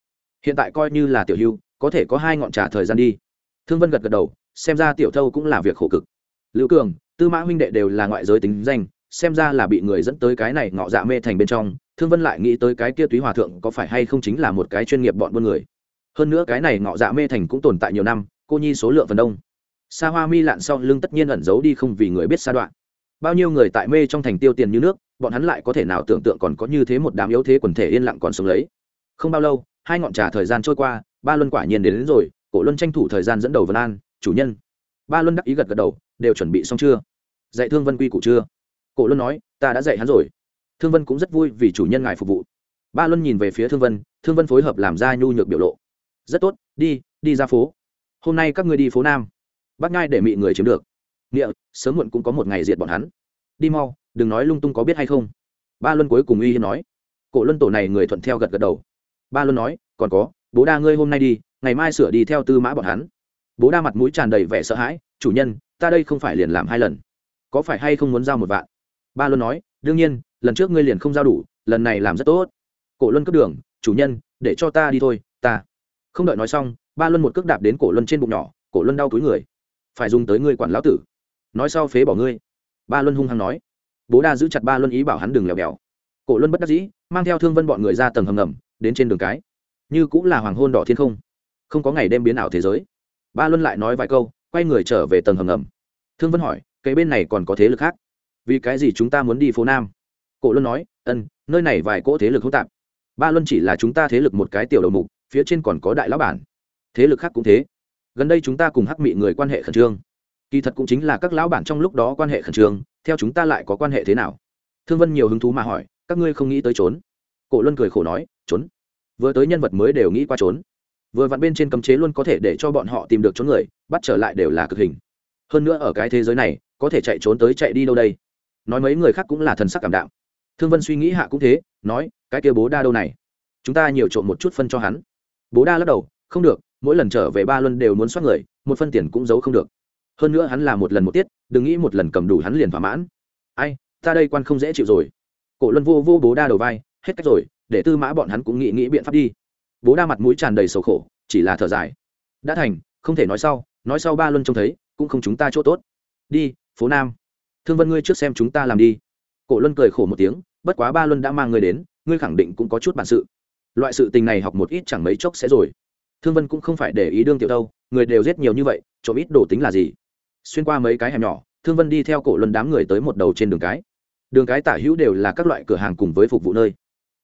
Hiện tại coi như là tiểu hưu, có thể có hai ngọn trà thời gian đi. Thương vân gật gật đầu, xem ra tiểu thâu cũng là việc khổ cực. Lưu cường, tư mã huynh đệ đều là ngoại giới tính danh xem ra là bị người dẫn tới cái này ngọ dạ mê thành bên trong thương vân lại nghĩ tới cái kia túy hòa thượng có phải hay không chính là một cái chuyên nghiệp bọn buôn người. Hơn nữa cái này ngọ dạ mê thành cũng tồn tại nhiều năm cô nhi số lượng phần đông. Xa hoa mi lạn sau lưng tất nhiên ẩn giấu đi không vì người biết xa đoạn. Bao nhiêu người tại mê trong thành tiêu tiền như nước bọn hắn lại có thể nào tưởng tượng còn có như thế một đám yếu thế quần thể yên lặng còn sống lấy. Không bao lâu hai ngọn trà thời gian trôi qua ba luân quả nhiên đến, đến rồi cổ luân tranh thủ thời gian dẫn đầu vân an chủ nhân. Ba luân đắc ý gật gật đầu đều chuẩn bị xong chưa? Dạy thương vân quy cụ chưa? Cổ luân nói, ta đã dạy hắn rồi. Thương vân cũng rất vui vì chủ nhân ngài phục vụ. Ba luân nhìn về phía thương vân thương vân phối hợp làm ra nhu nhược biểu lộ. Rất tốt, đi đi ra phố. Hôm nay các ngươi đi phố nam. Bác ngai để mị người chiếm được. Nghĩa, sớm muộn cũng có một ngày diệt bọn hắn. Đi mau, đừng nói lung tung có biết hay không. Ba luân cuối cùng uy hiên nói. Cổ luân tổ này người thuận theo gật gật đầu. Ba luân nói, còn có, bố đa ngươi hôm nay đi, ngày mai sửa đi theo tư mã bọn hắn. Bố đa mặt mũi tràn đầy vẻ sợ hãi, chủ nhân, ta đây không phải liền làm hai lần. Có phải hay không muốn giao một vạn? Ba luân nói, đương nhiên, lần trước ngươi liền không giao đủ, lần này làm rất tốt. Cổ luân cướp đường, chủ nhân, để cho ta đi thôi, ta. Không đợi nói xong, ba luân một cước đạp đến cổ luân trên bụng nhỏ, cổ luân đau túi người. Phải dùng tới ngươi quản lão tử. Nói sau phế bỏ ngươi. Ba luân hung hăng nói. Bố đa giữ chặt ba luân ý bảo hắn đừng lèo bèo. Cổ luân bất đắc dĩ, mang theo thương vân bọn người ra tầng hầm ngầm, đến trên đường cái. Như cũng là hoàng hôn đỏ thiên không. Không có ngày đêm biến ảo thế giới. Ba luân lại nói vài câu, quay người trở về tầng hầm ngầm. Thương vân hỏi, cái bên này còn có thế lực khác? Vì cái gì chúng ta muốn đi phố nam? Cổ luân nói, ân, nơi này vài cỗ thế lực hỗn tạp. Ba luân chỉ là chúng ta thế lực một cái tiểu đầu mục, phía trên còn có đại lão bản. Thế lực khác cũng thế. Gần đây chúng ta cùng hắc mị người quan hệ khẩn trương. Kỳ thật cũng chính là các lão bản trong lúc đó quan hệ khẩn trương, theo chúng ta lại có quan hệ thế nào? Thương vân nhiều hứng thú mà hỏi, các ngươi không nghĩ tới trốn? Cổ luân cười khổ nói, trốn. Vừa tới nhân vật mới đều nghĩ qua trốn. Vừa vặn bên trên cấm chế luôn có thể để cho bọn họ tìm được trốn người, bắt trở lại đều là cực hình. Hơn nữa ở cái thế giới này, có thể chạy trốn tới chạy đi đâu đây? Nói mấy người khác cũng là thần sắc cảm đạo thương vân suy nghĩ hạ cũng thế, nói, cái kia bố đa đâu này? Chúng ta nhiều trộm một chút phân cho hắn. Bố đa lắc đầu, không được, mỗi lần trở về ba luân đều muốn soát người, một phân tiền cũng giấu không được. Hơn nữa hắn là một lần một tiết, đừng nghĩ một lần cầm đủ hắn liền thỏa mãn. Ai, ta đây quan không dễ chịu rồi. Cổ luân vô vô bố đa đầu vai, hết cách rồi, để tư mã bọn hắn cũng nghĩ nghĩ biện pháp đi. Bố đa mặt mũi tràn đầy sầu khổ, chỉ là thở dài. Đã thành, không thể nói sau nói sau ba luân trông thấy, cũng không chúng ta chỗ tốt. Đi, phố nam thương vân ngươi trước xem chúng ta làm đi. Cổ luân cười khổ một tiếng, bất quá ba luân đã mang ngươi đến, ngươi khẳng định cũng có chút bản sự. Loại sự tình này học một ít chẳng mấy chốc sẽ rồi. Thương vân cũng không phải để ý đương tiểu đâu, người đều giết nhiều như vậy, trộm ít đồ tính là gì? Xuyên qua mấy cái hẻm nhỏ, thương vân đi theo cổ luân đám người tới một đầu trên đường cái. Đường cái tả hữu đều là các loại cửa hàng cùng với phục vụ nơi.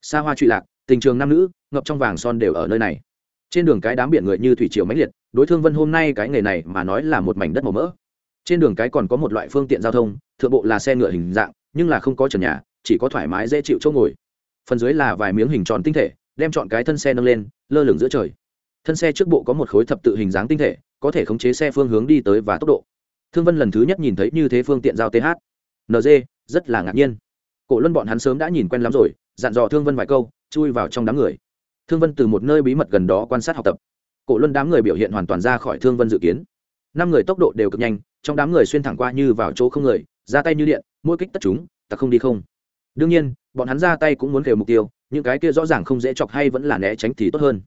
Xa hoa trụy lạc, tình trường nam nữ, ngập trong vàng son đều ở nơi này. Trên đường cái đám biển người như thủy triều mãnh liệt, đối thương vân hôm nay cái nghề này mà nói là một mảnh đất màu mỡ. Trên đường cái còn có một loại phương tiện giao thông thượng bộ là xe ngựa hình dạng, nhưng là không có trần nhà, chỉ có thoải mái dễ chịu chỗ ngồi. Phần dưới là vài miếng hình tròn tinh thể, đem chọn cái thân xe nâng lên, lơ lửng giữa trời. Thân xe trước bộ có một khối thập tự hình dáng tinh thể, có thể khống chế xe phương hướng đi tới và tốc độ. Thương vân lần thứ nhất nhìn thấy như thế phương tiện giao th nd rất là ngạc nhiên. Cổ luân bọn hắn sớm đã nhìn quen lắm rồi, dặn dò thương vân vài câu, chui vào trong đám người. Thương vân từ một nơi bí mật gần đó quan sát học tập. Cổ luân đám người biểu hiện hoàn toàn ra khỏi thương vân dự kiến. Năm người tốc độ đều cực nhanh, trong đám người xuyên thẳng qua như vào chỗ không người ra tay như điện, mỗi kích tất chúng, ta không đi không. Đương nhiên, bọn hắn ra tay cũng muốn kêu mục tiêu, những cái kia rõ ràng không dễ chọc hay vẫn là né tránh thì tốt hơn.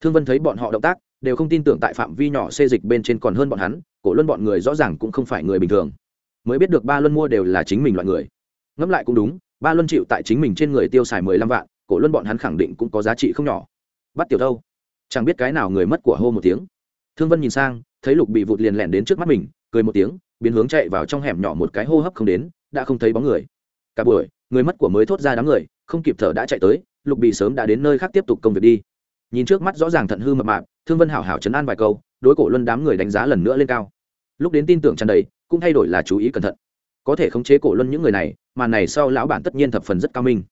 Thương vân thấy bọn họ động tác, đều không tin tưởng tại phạm vi nhỏ xê dịch bên trên còn hơn bọn hắn, cổ luân bọn người rõ ràng cũng không phải người bình thường. Mới biết được ba luân mua đều là chính mình loại người. Ngẫm lại cũng đúng, ba luân chịu tại chính mình trên người tiêu xài mười lăm vạn, cổ luân bọn hắn khẳng định cũng có giá trị không nhỏ. Bắt tiểu đâu? Chẳng biết cái nào người mất của hô một tiếng. Thương vân nhìn sang, thấy lục bị vụt liền lẻn đến trước mắt mình, cười một tiếng biến hướng chạy vào trong hẻm nhỏ một cái hô hấp không đến, đã không thấy bóng người. Cả buổi, người mất của mới thốt ra đám người, không kịp thở đã chạy tới, lục bị sớm đã đến nơi khác tiếp tục công việc đi. Nhìn trước mắt rõ ràng thận hư mập mạp, thương vân hảo hảo chấn an vài câu, đối cổ luân đám người đánh giá lần nữa lên cao. Lúc đến tin tưởng tràn đầy, cũng thay đổi là chú ý cẩn thận. Có thể khống chế cổ luân những người này, màn này sau lão bản tất nhiên thập phần rất cao minh.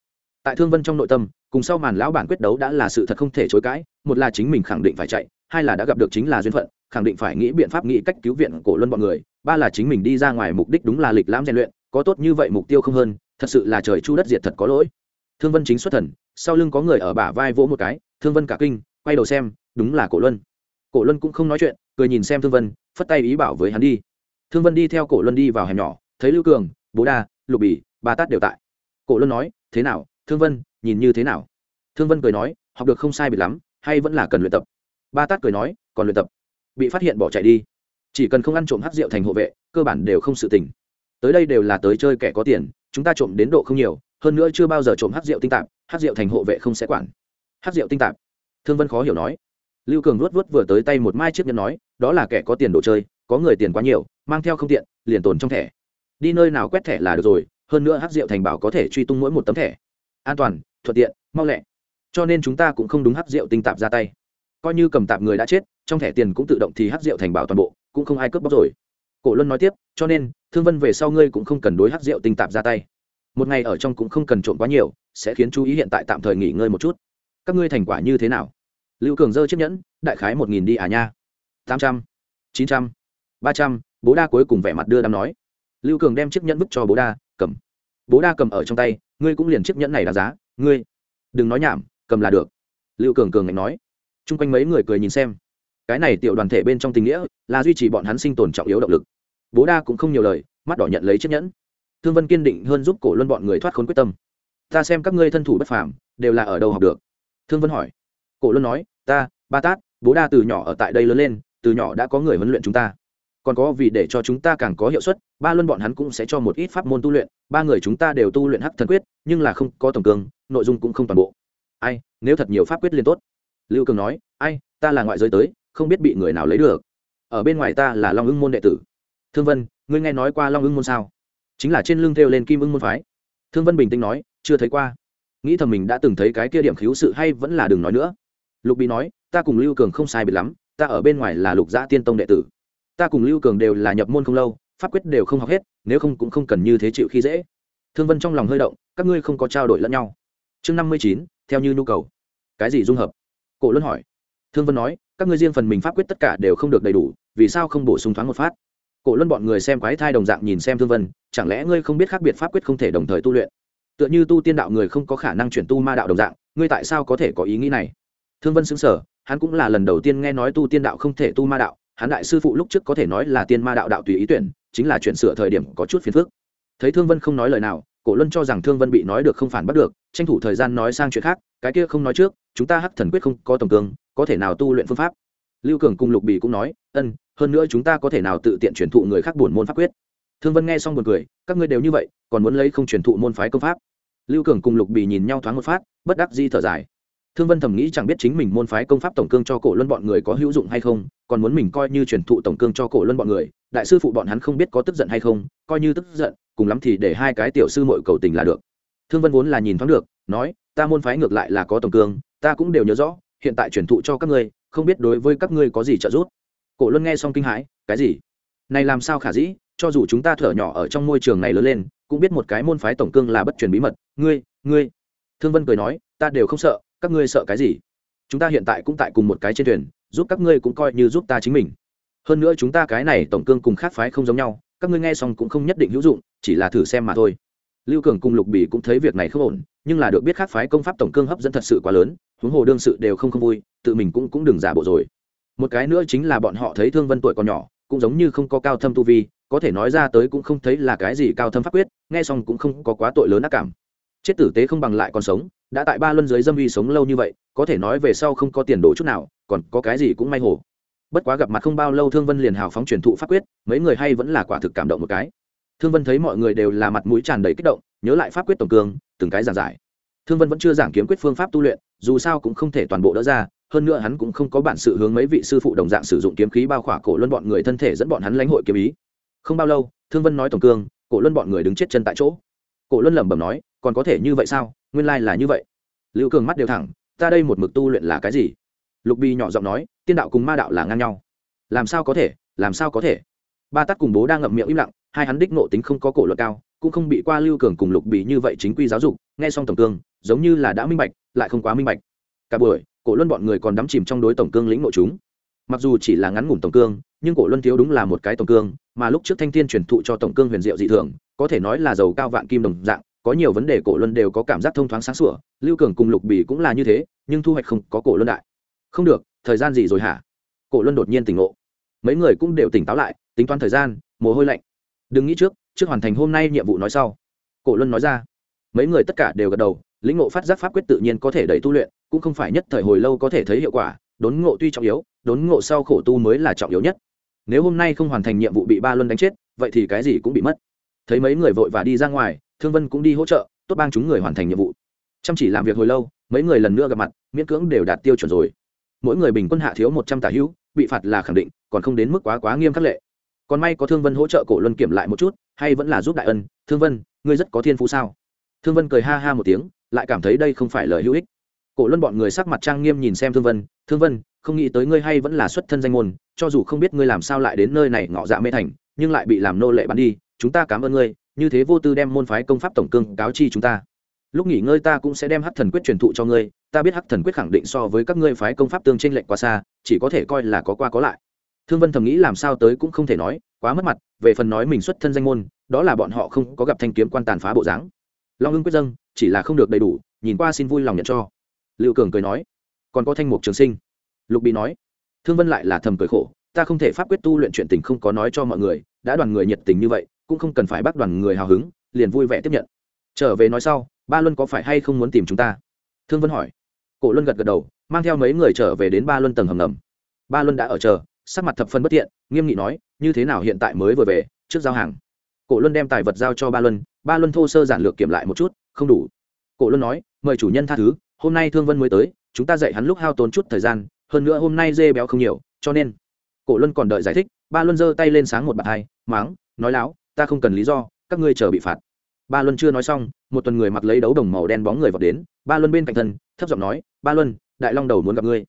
Tại thương vân trong nội tâm, cùng sau màn lão bản quyết đấu đã là sự thật không thể chối cãi, một là chính mình khẳng định phải chạy hai là đã gặp được chính là duyên phận, khẳng định phải nghĩ biện pháp nghĩ cách cứu viện cổ luân bọn người, ba là chính mình đi ra ngoài mục đích đúng là lịch lãm rèn luyện, có tốt như vậy mục tiêu không hơn, thật sự là trời chu đất diệt thật có lỗi. Thương vân chính xuất thần, sau lưng có người ở bả vai vỗ một cái, thương vân cả kinh, quay đầu xem, đúng là cổ luân. Cổ luân cũng không nói chuyện, cười nhìn xem thương vân, phất tay ý bảo với hắn đi. Thương vân đi theo cổ luân đi vào hẻm nhỏ, thấy lưu cường, bố đa, lục bỉ, ba tát đều tại. Cổ luân nói, thế nào, thương vân, nhìn như thế nào? Thương vân cười nói, học được không sai bị lắm, hay vẫn là cần luyện tập ba tát cười nói, còn luyện tập. Bị phát hiện bỏ chạy đi. Chỉ cần không ăn trộm hát rượu thành hộ vệ, cơ bản đều không sự tình. Tới đây đều là tới chơi kẻ có tiền, chúng ta trộm đến độ không nhiều, hơn nữa chưa bao giờ trộm hát rượu tinh tạp hát rượu thành hộ vệ không sẽ quản. Hát rượu tinh tạp. Thương vân khó hiểu nói. Lưu cường luốt luốt vừa tới tay một mai chiếc nhẫn nói, đó là kẻ có tiền đồ chơi, có người tiền quá nhiều, mang theo không tiện, liền tồn trong thẻ. Đi nơi nào quét thẻ là được rồi, hơn nữa hát rượu thành bảo có thể truy tung mỗi một tấm thẻ. An toàn, thuận tiện, mau lẹ. Cho nên chúng ta cũng không đúng hát rượu tinh tạp ra tay coi như cầm tạp người đã chết, trong thẻ tiền cũng tự động thì hát rượu thành bảo toàn bộ, cũng không ai cướp bóc rồi. Cổ luân nói tiếp, cho nên, thương vân về sau ngươi cũng không cần đối hát rượu tinh tạp ra tay. Một ngày ở trong cũng không cần trộm quá nhiều, sẽ khiến chú ý hiện tại tạm thời nghỉ ngơi một chút. Các ngươi thành quả như thế nào? Lưu cường dơ chiếc nhẫn đại khái một nghìn đi à nha. Tám trăm, chín trăm, ba trăm, bố đa cuối cùng vẻ mặt đưa đám nói. Lưu cường đem chiếc nhẫn bức cho bố đa, cầm. Bố đa cầm ở trong tay, ngươi cũng liền chiếc nhẫn này đáng giá, ngươi. Đừng nói nhảm, cầm là được. Lưu cường cường ngạnh nói chung quanh mấy người cười nhìn xem. Cái này tiểu đoàn thể bên trong tình nghĩa là duy trì bọn hắn sinh tồn trọng yếu động lực. Bố đa cũng không nhiều lời, mắt đỏ nhận lấy chiếc nhẫn. Thương vân kiên định hơn giúp cổ luân bọn người thoát khốn quyết tâm. Ta xem các ngươi thân thủ bất phàm, đều là ở đâu học được? Thương vân hỏi. Cổ luân nói, ta, ba tát, bố đa từ nhỏ ở tại đây lớn lên, từ nhỏ đã có người huấn luyện chúng ta. Còn có vì để cho chúng ta càng có hiệu suất, ba luân bọn hắn cũng sẽ cho một ít pháp môn tu luyện, ba người chúng ta đều tu luyện hắc thần quyết, nhưng là không có tổng cường nội dung cũng không toàn bộ. Ai, nếu thật nhiều pháp quyết liên tốt lưu cường nói, ai, ta là ngoại giới tới, không biết bị người nào lấy được. Ở bên ngoài ta là long ưng môn đệ tử. Thương vân, ngươi nghe nói qua long ưng môn sao? Chính là trên lưng theo lên kim ưng môn phái. Thương vân bình tĩnh nói, chưa thấy qua. Nghĩ thầm mình đã từng thấy cái kia điểm khiếu sự hay vẫn là đừng nói nữa. Lục bị nói, ta cùng lưu cường không sai biệt lắm, ta ở bên ngoài là lục gia tiên tông đệ tử. Ta cùng lưu cường đều là nhập môn không lâu, pháp quyết đều không học hết, nếu không cũng không cần như thế chịu khi dễ. Thương vân trong lòng hơi động, các ngươi không có trao đổi lẫn nhau. Chương năm mươi chín, theo như nhu cầu. Cái gì dung hợp? Cổ luân hỏi. Thương vân nói, các ngươi riêng phần mình pháp quyết tất cả đều không được đầy đủ, vì sao không bổ sung thoáng một phát? Cổ luân bọn người xem quái thai đồng dạng nhìn xem thương vân, chẳng lẽ ngươi không biết khác biệt pháp quyết không thể đồng thời tu luyện? Tựa như tu tiên đạo người không có khả năng chuyển tu ma đạo đồng dạng, ngươi tại sao có thể có ý nghĩ này? Thương vân xứng sở hắn cũng là lần đầu tiên nghe nói tu tiên đạo không thể tu ma đạo, hắn đại sư phụ lúc trước có thể nói là tiên ma đạo đạo tùy ý tuyển, chính là chuyển sửa thời điểm có chút phiền phức. Thấy thương vân không nói lời nào, cổ luân cho rằng thương vân bị nói được không phản bắt được, tranh thủ thời gian nói sang chuyện khác, cái kia không nói trước chúng ta hắc thần quyết không có tổng cương, có thể nào tu luyện phương pháp? Lưu cường cùng lục bì cũng nói, ân, hơn nữa chúng ta có thể nào tự tiện truyền thụ người khác buồn môn pháp quyết? Thương vân nghe xong buồn cười, các ngươi đều như vậy, còn muốn lấy không truyền thụ môn phái công pháp? Lưu cường cùng lục bì nhìn nhau thoáng một phát, bất đắc di thở dài. Thương vân thầm nghĩ chẳng biết chính mình môn phái công pháp tổng cương cho cổ luân bọn người có hữu dụng hay không, còn muốn mình coi như truyền thụ tổng cương cho cổ luân bọn người, đại sư phụ bọn hắn không biết có tức giận hay không, coi như tức giận, cùng lắm thì để hai cái tiểu sư mội cầu tình là được. Thương vân vốn là nhìn thoáng được, nói, ta môn phái ngược lại là có tổng cương ta cũng đều nhớ rõ, hiện tại truyền thụ cho các ngươi, không biết đối với các ngươi có gì trợ giúp. Cổ luân nghe xong kinh hãi, cái gì? Này làm sao khả dĩ, cho dù chúng ta thở nhỏ ở trong môi trường này lớn lên, cũng biết một cái môn phái tổng cương là bất truyền bí mật. Ngươi ngươi. Thương vân cười nói, ta đều không sợ, các ngươi sợ cái gì? Chúng ta hiện tại cũng tại cùng một cái trên thuyền, giúp các ngươi cũng coi như giúp ta chính mình. Hơn nữa chúng ta cái này tổng cương cùng khác phái không giống nhau, các ngươi nghe xong cũng không nhất định hữu dụng, chỉ là thử xem mà thôi. Lưu cường cùng lục bỉ cũng thấy việc này không ổn nhưng là được biết khác phái công pháp tổng cương hấp dẫn thật sự quá lớn, huống hồ đương sự đều không không vui, tự mình cũng cũng đừng giả bộ rồi. Một cái nữa chính là bọn họ thấy thương vân tuổi còn nhỏ, cũng giống như không có cao thâm tu vi, có thể nói ra tới cũng không thấy là cái gì cao thâm pháp quyết, nghe xong cũng không có quá tội lớn ác cảm. Chết tử tế không bằng lại còn sống, đã tại ba luân dưới dâm uy sống lâu như vậy, có thể nói về sau không có tiền đồ chút nào, còn có cái gì cũng may hồ. Bất quá gặp mặt không bao lâu thương vân liền hào phóng truyền thụ pháp quyết, mấy người hay vẫn là quả thực cảm động một cái. Thương vân thấy mọi người đều là mặt mũi tràn đầy kích động nhớ lại pháp quyết tổng cương, từng cái giảng giải. Thương vân vẫn chưa giảng kiếm quyết phương pháp tu luyện, dù sao cũng không thể toàn bộ đỡ ra, hơn nữa hắn cũng không có bản sự hướng mấy vị sư phụ đồng dạng sử dụng kiếm khí bao khỏa cổ luân bọn người thân thể dẫn bọn hắn lãnh hội kiếm ý. Không bao lâu, thương vân nói tổng cương, cổ luân bọn người đứng chết chân tại chỗ. Cổ luân lẩm bẩm nói, còn có thể như vậy sao? Nguyên lai là như vậy. Lưu cường mắt đều thẳng, ta đây một mực tu luyện là cái gì? Lục bi nhỏ giọng nói, tiên đạo cùng ma đạo là ngang nhau. Làm sao có thể? Làm sao có thể? Ba tát cùng bố đang ngậm miệng im lặng, hai hắn đích nộ tính không có cổ luật cao cũng không bị qua lưu cường cùng lục bị như vậy chính quy giáo dục, nghe xong tổng cương, giống như là đã minh bạch, lại không quá minh bạch. Cả buổi, cổ luân bọn người còn đắm chìm trong đối tổng cương lĩnh nội chúng. Mặc dù chỉ là ngắn ngủn tổng cương, nhưng cổ luân thiếu đúng là một cái tổng cương, mà lúc trước thanh thiên truyền thụ cho tổng cương huyền diệu dị thường, có thể nói là giàu cao vạn kim đồng dạng, có nhiều vấn đề cổ luân đều có cảm giác thông thoáng sáng sủa, lưu cường cùng lục bì cũng là như thế, nhưng thu hoạch không có cổ luân đại. Không được, thời gian gì rồi hả? Cổ luân đột nhiên tỉnh ngộ. Mấy người cũng đều tỉnh táo lại, tính toán thời gian, mồ hôi lạnh. Đừng nghĩ trước trước hoàn thành hôm nay nhiệm vụ nói sau. Cổ luân nói ra. Mấy người tất cả đều gật đầu, lĩnh ngộ phát giác pháp quyết tự nhiên có thể đẩy tu luyện, cũng không phải nhất thời hồi lâu có thể thấy hiệu quả, đốn ngộ tuy trọng yếu, đốn ngộ sau khổ tu mới là trọng yếu nhất. Nếu hôm nay không hoàn thành nhiệm vụ bị ba luân đánh chết, vậy thì cái gì cũng bị mất. Thấy mấy người vội và đi ra ngoài, thương vân cũng đi hỗ trợ, tốt bang chúng người hoàn thành nhiệm vụ. Chăm chỉ làm việc hồi lâu, mấy người lần nữa gặp mặt, miễn cưỡng đều đạt tiêu chuẩn rồi. Mỗi người bình quân hạ thiếu một trăm tả hữu, bị phạt là khẳng định, còn không đến mức quá quá nghiêm khắc lệ. Còn may có thương vân hỗ trợ cổ luân kiểm lại một chút hay vẫn là giúp đại ân, thương vân, ngươi rất có thiên phú sao? Thương vân cười ha ha một tiếng, lại cảm thấy đây không phải lời hữu ích. Cổ luân bọn người sắc mặt trang nghiêm nhìn xem thương vân thương vân, không nghĩ tới ngươi hay vẫn là xuất thân danh môn, cho dù không biết ngươi làm sao lại đến nơi này ngọ dạ mê thành, nhưng lại bị làm nô lệ bắn đi, chúng ta cảm ơn ngươi, như thế vô tư đem môn phái công pháp tổng cương cáo chi chúng ta. Lúc nghỉ ngơi ta cũng sẽ đem hắc thần quyết truyền thụ cho ngươi, ta biết hắc thần quyết khẳng định so với các ngươi phái công pháp tương tranh lệch quá xa, chỉ có thể coi là có qua có lại thương vân thầm nghĩ làm sao tới cũng không thể nói, quá mất mặt, về phần nói mình xuất thân danh môn, đó là bọn họ không có gặp thanh kiếm quan tàn phá bộ dáng. Long ưng quyết dâng, chỉ là không được đầy đủ, nhìn qua xin vui lòng nhận cho. Liệu cường cười nói, còn có thanh mục trường sinh. Lục bị nói, thương vân lại là thầm cười khổ, ta không thể pháp quyết tu luyện chuyện tình không có nói cho mọi người, đã đoàn người nhiệt tình như vậy, cũng không cần phải bắt đoàn người hào hứng, liền vui vẻ tiếp nhận. Trở về nói sau, ba luân có phải hay không muốn tìm chúng ta? Thương vân hỏi. Cổ luân gật gật đầu, mang theo mấy người trở về đến ba luân tầng hầm ngầm. Ba luân đã ở chờ sắc mặt thập phân bất thiện, nghiêm nghị nói, như thế nào hiện tại mới vừa về, trước giao hàng? Cổ luân đem tài vật giao cho ba luân ba luân thô sơ giản lược kiểm lại một chút, không đủ. Cổ luân nói, mời chủ nhân tha thứ, hôm nay thương vân mới tới, chúng ta dạy hắn lúc hao tốn chút thời gian, hơn nữa hôm nay dê béo không nhiều, cho nên cổ luân còn đợi giải thích, ba luân giơ tay lên sáng một bàn hai, máng, nói láo, ta không cần lý do, các ngươi chờ bị phạt. Ba luân chưa nói xong, một tuần người mặc lấy đấu đồng màu đen bóng người vào đến, ba luân bên cạnh thân, thấp giọng nói, ba luân, đại long đầu muốn gặp ngươi.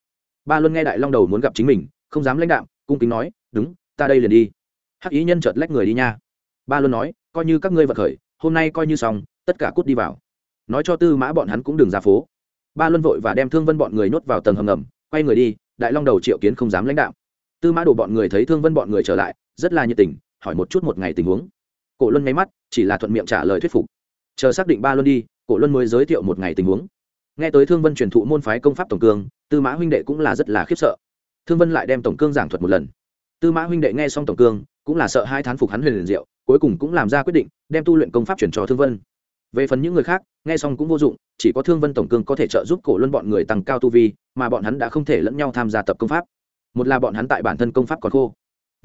Ba luân nghe đại long đầu muốn gặp chính mình không dám lãnh đạm, cung kính nói, đúng, ta đây liền đi. Hắc ý nhân chợt lách người đi nha. Ba luân nói, coi như các ngươi vật khởi, hôm nay coi như xong, tất cả cút đi vào. Nói cho tư mã bọn hắn cũng đừng ra phố. Ba luân vội và đem thương vân bọn người nhốt vào tầng hầm ngầm, quay người đi, đại long đầu triệu kiến không dám lãnh đạo tư mã đổ bọn người thấy thương vân bọn người trở lại, rất là nhiệt tình, hỏi một chút một ngày tình huống. Cổ luân nháy mắt, chỉ là thuận miệng trả lời thuyết phục. Chờ xác định ba luân đi, cổ luân mới giới thiệu một ngày tình huống. Nghe tới thương vân truyền thụ môn phái công pháp tổng cương, tư mã huynh đệ cũng là rất là khiếp sợ thương vân lại đem tổng cương giảng thuật một lần. Tư mã huynh đệ nghe xong tổng cương, cũng là sợ hai thán phục hắn huyền liền diệu, cuối cùng cũng làm ra quyết định, đem tu luyện công pháp chuyển cho thương vân. Về phần những người khác, nghe xong cũng vô dụng, chỉ có thương vân tổng cương có thể trợ giúp cổ luân bọn người tăng cao tu vi, mà bọn hắn đã không thể lẫn nhau tham gia tập công pháp. Một là bọn hắn tại bản thân công pháp còn khô.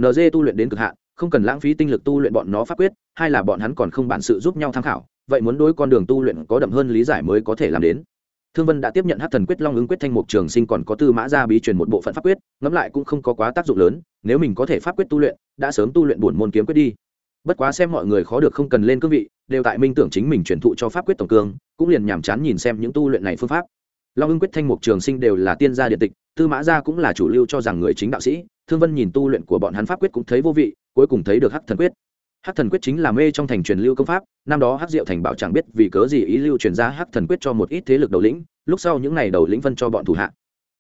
Nd tu luyện đến cực hạn, không cần lãng phí tinh lực tu luyện bọn nó pháp quyết, hai là bọn hắn còn không bản sự giúp nhau tham khảo, vậy muốn đối con đường tu luyện có đậm hơn lý giải mới có thể làm đến thương vân đã tiếp nhận hát thần quyết long ứng quyết thanh mục trường sinh còn có tư mã gia bí truyền một bộ phận pháp quyết, ngẫm lại cũng không có quá tác dụng lớn, nếu mình có thể pháp quyết tu luyện, đã sớm tu luyện bổn môn kiếm quyết đi. Bất quá xem mọi người khó được không cần lên cương vị, đều tại minh tưởng chính mình truyền thụ cho pháp quyết tổng cương, cũng liền nhàm chán nhìn xem những tu luyện này phương pháp. Long ưng quyết thanh mục trường sinh đều là tiên gia điện tịch, tư mã gia cũng là chủ lưu cho rằng người chính đạo sĩ, thương vân nhìn tu luyện của bọn hắn pháp quyết cũng thấy vô vị, cuối cùng thấy được hắc thần quyết hắc thần quyết chính là mê trong thành truyền lưu công pháp, năm đó hắc diệu thành bảo chẳng biết vì cớ gì ý lưu truyền ra hắc thần quyết cho một ít thế lực đầu lĩnh, lúc sau những ngày đầu lĩnh phân cho bọn thủ hạ.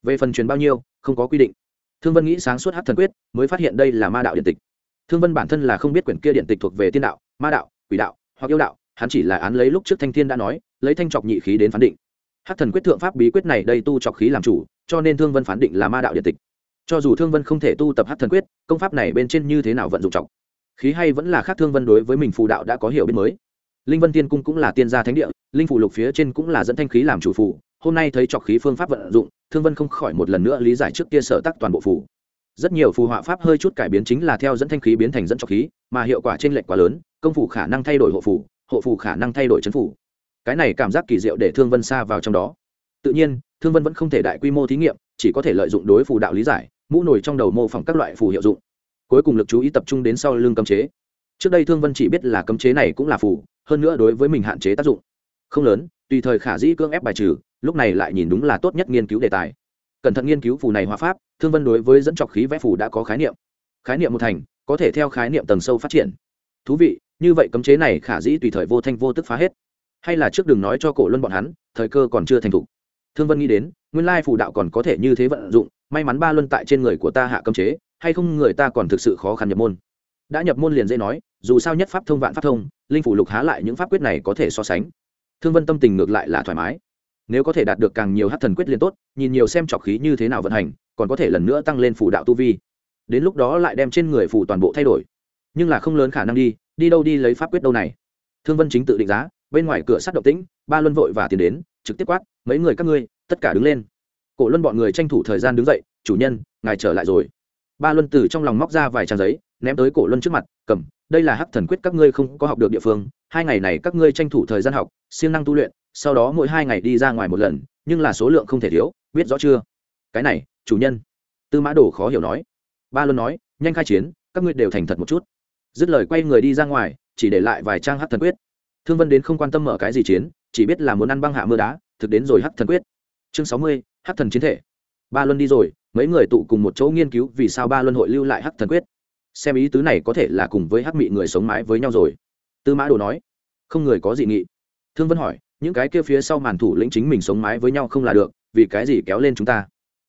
Về phần truyền bao nhiêu, không có quy định. Thương vân nghĩ sáng suốt hắc thần quyết, mới phát hiện đây là ma đạo điện tịch. Thương vân bản thân là không biết quyển kia điện tịch thuộc về tiên đạo, ma đạo, quỷ đạo, hoặc yêu đạo, hắn chỉ là án lấy lúc trước thanh thiên đã nói, lấy thanh trọc nhị khí đến phán định. Hắc thần quyết thượng pháp bí quyết này đây tu trọc khí làm chủ, cho nên thương vân phán định là ma đạo điện tịch. Cho dù thương vân không thể tu tập Hắc thần quyết, công pháp này bên trên như thế nào vận dụng trọc khí hay vẫn là khác thương vân đối với mình phù đạo đã có hiểu biết mới. Linh vân tiên cung cũng là tiên gia thánh địa, linh phủ lục phía trên cũng là dẫn thanh khí làm chủ phù. Hôm nay thấy trọc khí phương pháp vận dụng, thương vân không khỏi một lần nữa lý giải trước kia sở tắc toàn bộ phù. Rất nhiều phù họa pháp hơi chút cải biến chính là theo dẫn thanh khí biến thành dẫn trọc khí, mà hiệu quả trên lệch quá lớn, công phủ khả năng thay đổi hộ phủ hộ phủ khả năng thay đổi chấn phủ. Cái này cảm giác kỳ diệu để thương vân xa vào trong đó. Tự nhiên, thương vân vẫn không thể đại quy mô thí nghiệm, chỉ có thể lợi dụng đối phù đạo lý giải, mũ nổi trong đầu mô phỏng các loại phù hiệu dụng cuối cùng lực chú ý tập trung đến sau lưng cấm chế. Trước đây thương vân chỉ biết là cấm chế này cũng là phù, hơn nữa đối với mình hạn chế tác dụng. Không lớn, tùy thời khả dĩ cưỡng ép bài trừ, lúc này lại nhìn đúng là tốt nhất nghiên cứu đề tài. Cẩn thận nghiên cứu phù này hóa pháp, thương vân đối với dẫn trọc khí vẽ phù đã có khái niệm. Khái niệm một thành, có thể theo khái niệm tầng sâu phát triển. Thú vị, như vậy cấm chế này khả dĩ tùy thời vô thanh vô tức phá hết. Hay là trước đừng nói cho cổ luân bọn hắn, thời cơ còn chưa thành thục. Thương vân nghĩ đến, nguyên lai phù đạo còn có thể như thế vận dụng may mắn ba luân tại trên người của ta hạ cấm chế, hay không người ta còn thực sự khó khăn nhập môn. Đã nhập môn liền dễ nói, dù sao nhất pháp thông vạn pháp thông, linh phủ lục há lại những pháp quyết này có thể so sánh. Thương vân tâm tình ngược lại là thoải mái. Nếu có thể đạt được càng nhiều hát thần quyết liền tốt, nhìn nhiều xem trọc khí như thế nào vận hành, còn có thể lần nữa tăng lên phủ đạo tu vi. Đến lúc đó lại đem trên người phủ toàn bộ thay đổi. Nhưng là không lớn khả năng đi đi đâu đi lấy pháp quyết đâu này. Thương vân chính tự định giá, bên ngoài cửa sắt động tĩnh, ba luân vội và tiến đến, trực tiếp quát, mấy người các ngươi, tất cả đứng lên cổ luân bọn người tranh thủ thời gian đứng dậy, chủ nhân, ngài trở lại rồi. Ba luân từ trong lòng móc ra vài trang giấy, ném tới cổ luân trước mặt, cầm, đây là hắc thần quyết các ngươi không có học được địa phương, hai ngày này các ngươi tranh thủ thời gian học, siêng năng tu luyện, sau đó mỗi hai ngày đi ra ngoài một lần, nhưng là số lượng không thể thiếu, biết rõ chưa? Cái này, chủ nhân. Tư mã đồ khó hiểu nói. Ba luân nói, nhanh khai chiến, các ngươi đều thành thật một chút. Dứt lời quay người đi ra ngoài, chỉ để lại vài trang hắc thần quyết. Thương vân đến không quan tâm mở cái gì chiến, chỉ biết là muốn ăn băng hạ mưa đá, thực đến rồi hắc thần quyết. Chương sáu mươi hắc thần chiến thể. Ba luân đi rồi, mấy người tụ cùng một chỗ nghiên cứu vì sao ba luân hội lưu lại hắc thần quyết. Xem ý tứ này có thể là cùng với hắc mị người sống mái với nhau rồi. Tư mã đồ nói. Không người có dị nghị. Thương vân hỏi, những cái kia phía sau màn thủ lĩnh chính mình sống mái với nhau không là được, vì cái gì kéo lên chúng ta?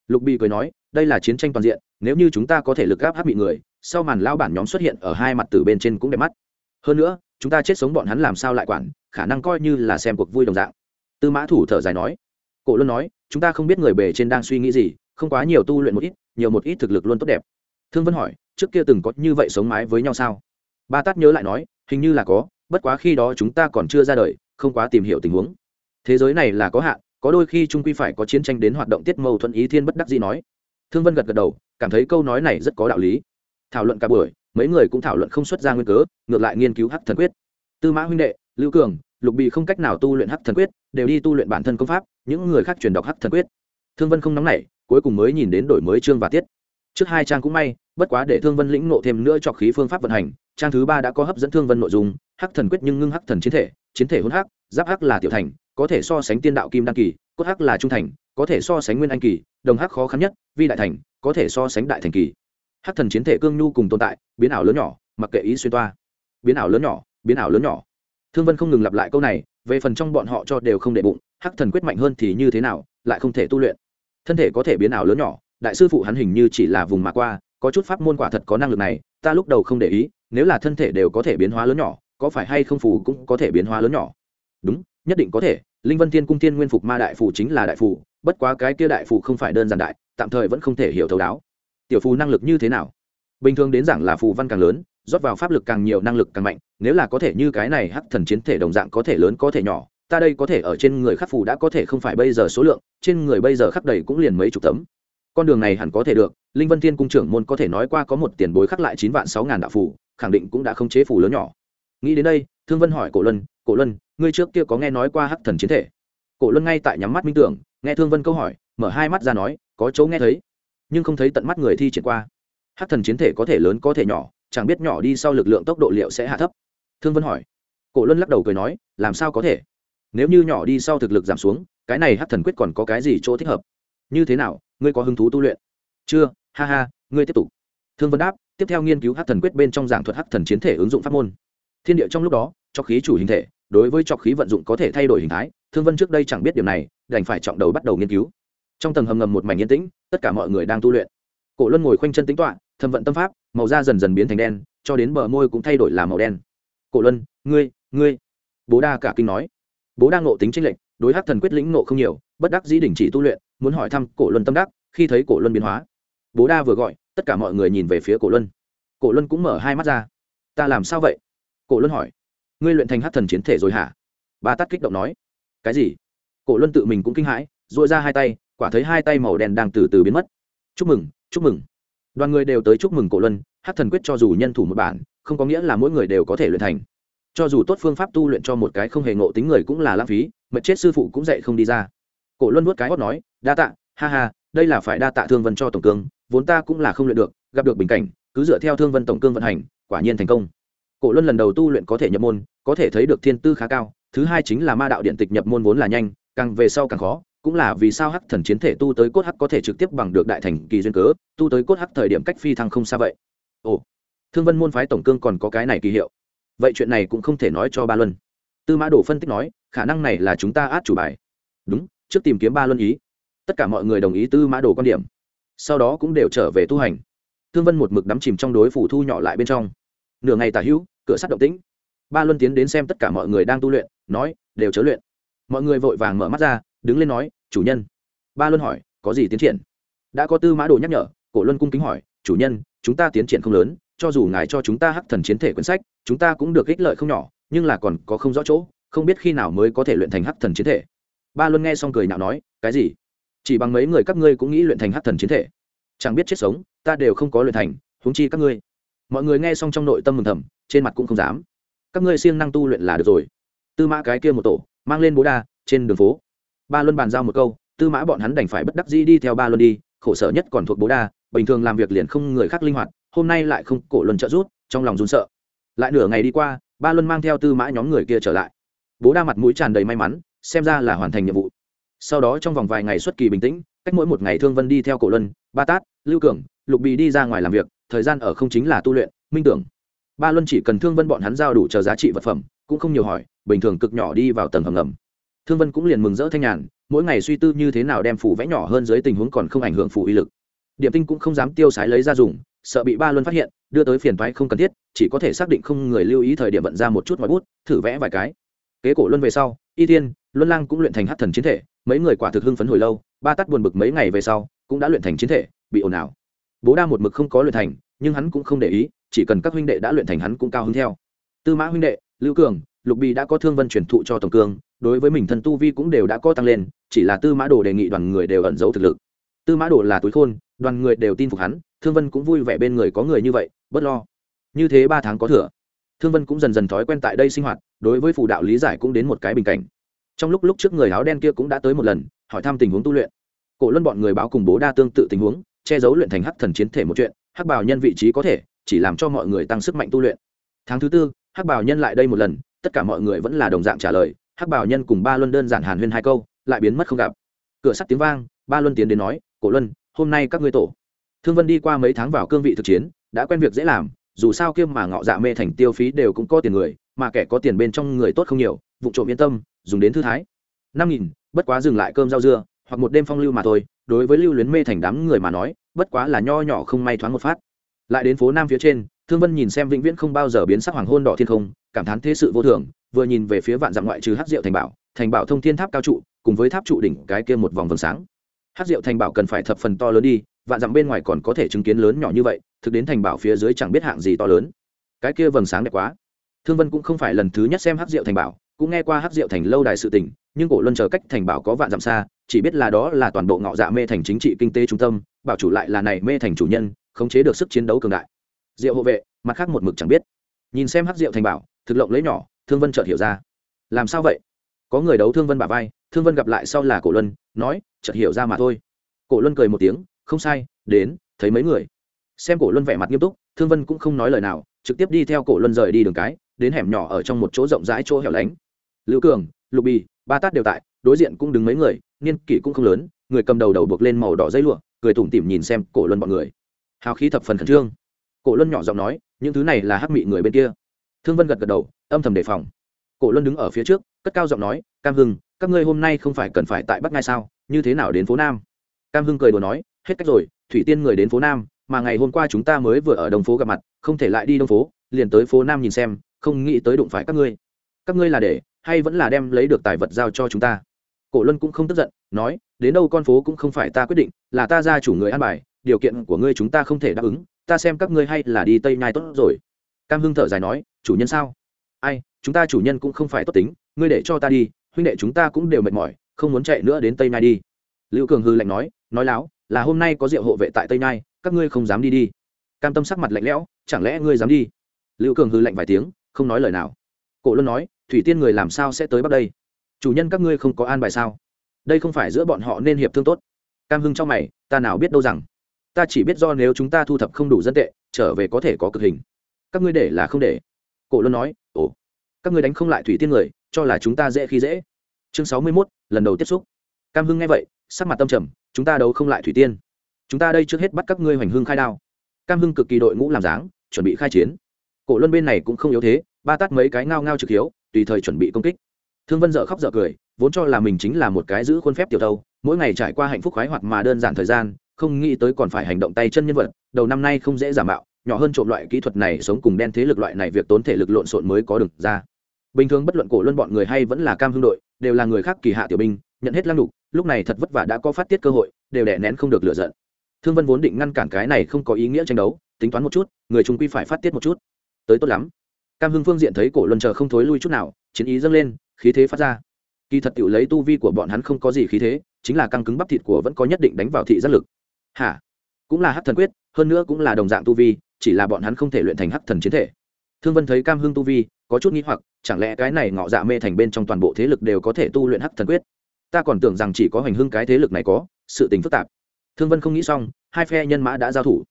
Lục bị cười nói, đây là chiến tranh toàn diện, nếu như chúng ta có thể lực gáp hắc mị người, sau màn lao bản nhóm xuất hiện ở hai mặt từ bên trên cũng đẹp mắt. Hơn nữa, chúng ta chết sống bọn hắn làm sao lại quản, khả năng coi như là xem cuộc vui đồng dạng. Tư mã thủ thở dài nói. Cổ luôn nói chúng ta không biết người bề trên đang suy nghĩ gì, không quá nhiều tu luyện một ít, nhiều một ít thực lực luôn tốt đẹp. Thương vân hỏi, trước kia từng có như vậy sống mái với nhau sao? Ba tát nhớ lại nói, hình như là có, bất quá khi đó chúng ta còn chưa ra đời, không quá tìm hiểu tình huống. Thế giới này là có hạn, có đôi khi trung quy phải có chiến tranh đến hoạt động tiết mâu thuẫn ý thiên bất đắc gì nói. Thương vân gật gật đầu, cảm thấy câu nói này rất có đạo lý. Thảo luận cả buổi, mấy người cũng thảo luận không xuất ra nguyên cớ, ngược lại nghiên cứu hắc thần quyết. Tư mã huynh đệ, lưu cường, lục bị không cách nào tu luyện hắc thần quyết, đều đi tu luyện bản thân công pháp những người khác truyền đọc hắc thần quyết. Thương vân không nóng nảy, cuối cùng mới nhìn đến đổi mới chương và tiết. Trước hai trang cũng may, bất quá để thương vân lĩnh nộ thêm nữa cho khí phương pháp vận hành, trang thứ ba đã có hấp dẫn thương vân nội dung, hắc thần quyết nhưng ngưng hắc thần chiến thể chiến thể hôn hắc, giáp hắc là tiểu thành, có thể so sánh tiên đạo kim đăng kỳ, cốt hắc là trung thành, có thể so sánh nguyên anh kỳ, đồng hắc khó khăn nhất, vi đại thành, có thể so sánh đại thành kỳ. Hắc thần chiến thể cương nhu cùng tồn tại, biến ảo lớn nhỏ, mặc kệ ý xuyên toa. Biến ảo lớn nhỏ, biến ảo lớn nhỏ. Thương vân không ngừng lặp lại câu này về phần trong bọn họ cho đều không để bụng, hắc thần quyết mạnh hơn thì như thế nào, lại không thể tu luyện. Thân thể có thể biến ảo lớn nhỏ, đại sư phụ hắn hình như chỉ là vùng mà qua, có chút pháp môn quả thật có năng lực này, ta lúc đầu không để ý, nếu là thân thể đều có thể biến hóa lớn nhỏ, có phải hay không phù cũng có thể biến hóa lớn nhỏ? Đúng, nhất định có thể, linh vân thiên cung thiên nguyên phục ma đại phù chính là đại phù, bất quá cái kia đại phù không phải đơn giản đại, tạm thời vẫn không thể hiểu thấu đáo. Tiểu phù năng lực như thế nào? Bình thường đến giảng là phù văn càng lớn, rót vào pháp lực càng nhiều, năng lực càng mạnh. Nếu là có thể như cái này hắc thần chiến thể đồng dạng có thể lớn, có thể nhỏ, ta đây có thể ở trên người khắc phù đã có thể không phải bây giờ số lượng, trên người bây giờ khắc đầy cũng liền mấy chục tấm. Con đường này hẳn có thể được, linh vân thiên cung trưởng môn có thể nói qua có một tiền bối khắc lại chín vạn sáu ngàn đạo phù, khẳng định cũng đã không chế phù lớn nhỏ. Nghĩ đến đây, thương vân hỏi cổ luân cổ luân, ngươi trước kia có nghe nói qua hắc thần chiến thể? Cổ luân ngay tại nhắm mắt minh tưởng, nghe thương vân câu hỏi, mở hai mắt ra nói, có chỗ nghe thấy, nhưng không thấy tận mắt người thi triển qua hắc thần chiến thể có thể lớn có thể nhỏ, chẳng biết nhỏ đi sau lực lượng tốc độ liệu sẽ hạ thấp. Thương vân hỏi. Cổ luân lắc đầu cười nói, làm sao có thể? Nếu như nhỏ đi sau thực lực giảm xuống, cái này hắc thần quyết còn có cái gì chỗ thích hợp? Như thế nào, ngươi có hứng thú tu luyện? Chưa, ha ha, ngươi tiếp tục. Thương vân đáp, tiếp theo nghiên cứu hắc thần quyết bên trong giảng thuật hắc thần chiến thể ứng dụng pháp môn. Thiên địa trong lúc đó, cho khí chủ hình thể, đối với trọc khí vận dụng có thể thay đổi hình thái, thương vân trước đây chẳng biết điều này, đành phải trọng đầu bắt đầu nghiên cứu. Trong tầng hầm ngầm một mảnh yên tĩnh, tất cả mọi người đang tu luyện. Cổ luân ngồi khoanh chân tính toạ thâm vận tâm pháp, màu da dần dần biến thành đen, cho đến bờ môi cũng thay đổi là màu đen. Cổ luân, ngươi ngươi. Bố đa cả kinh nói. Bố đa ngộ tính tranh lệch, đối hát thần quyết lĩnh ngộ không nhiều, bất đắc dĩ đình chỉ tu luyện, muốn hỏi thăm cổ luân tâm đắc, khi thấy cổ luân biến hóa. Bố đa vừa gọi, tất cả mọi người nhìn về phía cổ luân. Cổ luân cũng mở hai mắt ra. Ta làm sao vậy? Cổ luân hỏi. Ngươi luyện thành hát thần chiến thể rồi hả? Ba tắt kích động nói. Cái gì? Cổ luân tự mình cũng kinh hãi dội ra hai tay, quả thấy hai tay màu đen đang từ từ biến mất. Chúc mừng chúc mừng đoàn người đều tới chúc mừng cổ luân hát thần quyết cho dù nhân thủ một bản, không có nghĩa là mỗi người đều có thể luyện thành. Cho dù tốt phương pháp tu luyện cho một cái không hề ngộ tính người cũng là lãng phí, mật chết sư phụ cũng dạy không đi ra. Cổ luân nuốt cái hót nói, đa tạ, ha ha, đây là phải đa tạ thương vân cho tổng cương, vốn ta cũng là không luyện được, gặp được bình cảnh, cứ dựa theo thương vân tổng cương vận hành, quả nhiên thành công. Cổ luân lần đầu tu luyện có thể nhập môn, có thể thấy được thiên tư khá cao, thứ hai chính là ma đạo điện tịch nhập môn vốn là nhanh, càng về sau càng khó cũng là vì sao hắc thần chiến thể tu tới cốt hắc có thể trực tiếp bằng được đại thành kỳ duyên cớ, tu tới cốt hắc thời điểm cách phi thăng không xa vậy. Ồ, thương vân môn phái tổng cương còn có cái này kỳ hiệu. Vậy chuyện này cũng không thể nói cho ba luân. Tư mã đồ phân tích nói, khả năng này là chúng ta át chủ bài. Đúng, trước tìm kiếm ba luân ý. Tất cả mọi người đồng ý tư mã đồ quan điểm. Sau đó cũng đều trở về tu hành. Thương vân một mực đắm chìm trong đối phủ thu nhỏ lại bên trong. Nửa ngày tả hữu, cửa sắt động tĩnh. Ba luân tiến đến xem tất cả mọi người đang tu luyện, nói, đều chớ luyện. Mọi người vội vàng mở mắt ra đứng lên nói, chủ nhân. Ba luân hỏi, có gì tiến triển? Đã có tư mã đồ nhắc nhở, cổ luân cung kính hỏi, chủ nhân, chúng ta tiến triển không lớn, cho dù ngài cho chúng ta hắc thần chiến thể quyển sách, chúng ta cũng được ích lợi không nhỏ, nhưng là còn có không rõ chỗ, không biết khi nào mới có thể luyện thành hắc thần chiến thể. Ba luân nghe xong cười nào nói, cái gì? Chỉ bằng mấy người các ngươi cũng nghĩ luyện thành hắc thần chiến thể? Chẳng biết chết sống, ta đều không có luyện thành, huống chi các ngươi. Mọi người nghe xong trong nội tâm mừng thầm, trên mặt cũng không dám. Các ngươi siêng năng tu luyện là được rồi. Tư mã cái kia một tổ, mang lên bố đa, trên đường phố ba luân bàn giao một câu, tư mã bọn hắn đành phải bất đắc dĩ đi theo ba luân đi, khổ sở nhất còn thuộc bố đa, bình thường làm việc liền không người khác linh hoạt, hôm nay lại không cổ luân trợ rút trong lòng run sợ. Lại nửa ngày đi qua, ba luân mang theo tư mã nhóm người kia trở lại. Bố đa mặt mũi tràn đầy may mắn, xem ra là hoàn thành nhiệm vụ. Sau đó trong vòng vài ngày xuất kỳ bình tĩnh, cách mỗi một ngày thương vân đi theo cổ luân, ba tát, lưu cường, lục bì đi ra ngoài làm việc, thời gian ở không chính là tu luyện, minh tưởng. Ba luân chỉ cần thương vân bọn hắn giao đủ chờ giá trị vật phẩm, cũng không nhiều hỏi, bình thường cực nhỏ đi vào tầng hầm ngầm thương vân cũng liền mừng rỡ thanh nhàn, mỗi ngày suy tư như thế nào đem phủ vẽ nhỏ hơn dưới tình huống còn không ảnh hưởng phủ uy lực. Điểm tinh cũng không dám tiêu sái lấy ra dùng, sợ bị ba luân phát hiện, đưa tới phiền thoái không cần thiết, chỉ có thể xác định không người lưu ý thời điểm vận ra một chút ngoài bút, thử vẽ vài cái. Kế cổ luân về sau, y tiên luân lang cũng luyện thành hát thần chiến thể, mấy người quả thực hưng phấn hồi lâu, ba tắt buồn bực mấy ngày về sau, cũng đã luyện thành chiến thể, bị ồn ào. Bố đa một mực không có luyện thành, nhưng hắn cũng không để ý, chỉ cần các huynh đệ đã luyện thành hắn cũng cao hứng theo. Tư mã huynh đệ, lưu cường, lục bì đã có thương vân truyền thụ cho tổng cương đối với mình thân tu vi cũng đều đã có tăng lên, chỉ là tư mã đồ đề nghị đoàn người đều ẩn giấu thực lực. Tư mã đồ là túi khôn, đoàn người đều tin phục hắn, thương vân cũng vui vẻ bên người có người như vậy, bớt lo. Như thế ba tháng có thừa, thương vân cũng dần dần thói quen tại đây sinh hoạt, đối với phù đạo lý giải cũng đến một cái bình cảnh. Trong lúc lúc trước người áo đen kia cũng đã tới một lần, hỏi thăm tình huống tu luyện. Cổ luân bọn người báo cùng bố đa tương tự tình huống, che giấu luyện thành hắc thần chiến thể một chuyện, hắc bảo nhân vị trí có thể, chỉ làm cho mọi người tăng sức mạnh tu luyện. Tháng thứ tư, hắc bảo nhân lại đây một lần, tất cả mọi người vẫn là đồng dạng trả lời hắc bảo nhân cùng ba luân đơn giản hàn huyên hai câu, lại biến mất không gặp. Cửa sắt tiếng vang, ba luân tiến đến nói, cổ luân, hôm nay các ngươi tổ. Thương vân đi qua mấy tháng vào cương vị thực chiến, đã quen việc dễ làm, dù sao kiêm mà ngọ dạ mê thành tiêu phí đều cũng có tiền người, mà kẻ có tiền bên trong người tốt không nhiều, vụ trộm yên tâm, dùng đến thư thái. Năm nghìn, bất quá dừng lại cơm rau dưa, hoặc một đêm phong lưu mà thôi, đối với lưu luyến mê thành đám người mà nói, bất quá là nho nhỏ không may thoáng một phát. Lại đến phố nam phía trên, thương vân nhìn xem vĩnh viễn không bao giờ biến sắc hoàng hôn đỏ thiên không, cảm thán thế sự vô thường vừa nhìn về phía vạn dặm ngoại trừ hát rượu thành bảo thành bảo thông thiên tháp cao trụ, cùng với tháp trụ đỉnh cái kia một vòng vầng sáng. Hát rượu thành bảo cần phải thập phần to lớn đi, vạn dặm bên ngoài còn có thể chứng kiến lớn nhỏ như vậy, thực đến thành bảo phía dưới chẳng biết hạng gì to lớn. Cái kia vầng sáng đẹp quá. Thương vân cũng không phải lần thứ nhất xem hát rượu thành bảo, cũng nghe qua hát rượu thành lâu đài sự tỉnh nhưng cổ luân chờ cách thành bảo có vạn dặm xa, chỉ biết là đó là toàn bộ ngọ dạ mê thành chính trị kinh tế trung tâm, bảo chủ lại là này mê thành chủ nhân, khống chế được sức chiến đấu cường đại. Diệu hộ vệ, mặt khác một mực chẳng biết. Nhìn xem hát rượu thành bảo, thực lộng lấy nhỏ thương vân chợt hiểu ra. Làm sao vậy? Có người đấu thương vân bà vai, thương vân gặp lại sau là cổ luân, nói, chợt hiểu ra mà thôi. Cổ luân cười một tiếng, không sai, đến, thấy mấy người. Xem cổ luân vẻ mặt nghiêm túc, thương vân cũng không nói lời nào, trực tiếp đi theo cổ luân rời đi đường cái, đến hẻm nhỏ ở trong một chỗ rộng rãi chỗ hẻo lánh. Lưu cường, lục bì, ba tát đều tại, đối diện cũng đứng mấy người, niên kỷ cũng không lớn, người cầm đầu đầu buộc lên màu đỏ dây lụa, cười tủm tỉm nhìn xem cổ luân bọn người. Hào khí thập phần khẩn trương. Cổ luân nhỏ giọng nói, những thứ này là hắc mị người bên kia thương vân gật gật đầu, âm thầm đề phòng. Cổ luân đứng ở phía trước, cất cao giọng nói, cam hưng, các ngươi hôm nay không phải cần phải tại bắc ngai sao? Như thế nào đến phố nam? Cam hưng cười đùa nói, hết cách rồi, thủy tiên người đến phố nam, mà ngày hôm qua chúng ta mới vừa ở đồng phố gặp mặt, không thể lại đi đông phố, liền tới phố nam nhìn xem, không nghĩ tới đụng phải các ngươi. Các ngươi là để, hay vẫn là đem lấy được tài vật giao cho chúng ta? Cổ luân cũng không tức giận, nói, đến đâu con phố cũng không phải ta quyết định, là ta ra chủ người an bài, điều kiện của ngươi chúng ta không thể đáp ứng, ta xem các ngươi hay là đi tây nhai tốt rồi. Cam hưng thở dài nói chủ nhân sao? Ai chúng ta chủ nhân cũng không phải tốt tính ngươi để cho ta đi huynh đệ chúng ta cũng đều mệt mỏi không muốn chạy nữa đến tây nai đi. Lưu cường hư lạnh nói nói láo là hôm nay có rượu hộ vệ tại tây nai, các ngươi không dám đi đi. Cam tâm sắc mặt lạnh lẽo chẳng lẽ ngươi dám đi? Lưu cường hư lạnh vài tiếng không nói lời nào. Cổ luân nói thủy tiên người làm sao sẽ tới bắc đây? Chủ nhân các ngươi không có an bài sao? Đây không phải giữa bọn họ nên hiệp thương tốt. Cam hưng trong mày ta nào biết đâu rằng ta chỉ biết do nếu chúng ta thu thập không đủ dân tệ trở về có thể có cực hình. Các ngươi để là không để cổ luân nói, ồ, các ngươi đánh không lại thủy tiên người, cho là chúng ta dễ khi dễ. Chương sáu mươi mốt, lần đầu tiếp xúc. Cam hưng nghe vậy, sắc mặt tâm trầm, chúng ta đấu không lại thủy tiên. Chúng ta đây trước hết bắt các ngươi hoành hưng khai đao. Cam hưng cực kỳ đội ngũ làm dáng, chuẩn bị khai chiến. Cổ luân bên này cũng không yếu thế, ba tát mấy cái ngao ngao trực hiếu, tùy thời chuẩn bị công kích. Thương vân dợ khóc dợ cười, vốn cho là mình chính là một cái giữ khuôn phép tiểu thâu, mỗi ngày trải qua hạnh phúc khoái hoạt mà đơn giản thời gian, không nghĩ tới còn phải hành động tay chân nhân vật, đầu năm nay không dễ giả mạo nhỏ hơn trộm loại kỹ thuật này sống cùng đen thế lực loại này việc tốn thể lực lộn xộn mới có được ra. Bình thường bất luận cổ luân bọn người hay vẫn là cam hương đội, đều là người khác kỳ hạ tiểu binh, nhận hết lăng đục lúc này thật vất vả đã có phát tiết cơ hội, đều đè nén không được lựa giận. Thương vân vốn định ngăn cản cái này không có ý nghĩa tranh đấu, tính toán một chút, người trung quy phải phát tiết một chút. Tới tốt lắm. Cam hưng phương diện thấy cổ luân chờ không thối lui chút nào, chiến ý dâng lên, khí thế phát ra. Kỳ thật tự lấy tu vi của bọn hắn không có gì khí thế, chính là căng cứng bắp thịt của vẫn có nhất định đánh vào thị giác lực. Hả? Cũng là hát thần quyết, hơn nữa cũng là đồng dạng tu vi chỉ là bọn hắn không thể luyện thành hắc thần chiến thể. Thương vân thấy cam hưng tu vi, có chút nghĩ hoặc, chẳng lẽ cái này ngọ dạ mê thành bên trong toàn bộ thế lực đều có thể tu luyện hắc thần quyết? Ta còn tưởng rằng chỉ có hành hưng cái thế lực này có, sự tình phức tạp. Thương vân không nghĩ xong, hai phe nhân mã đã giao thủ.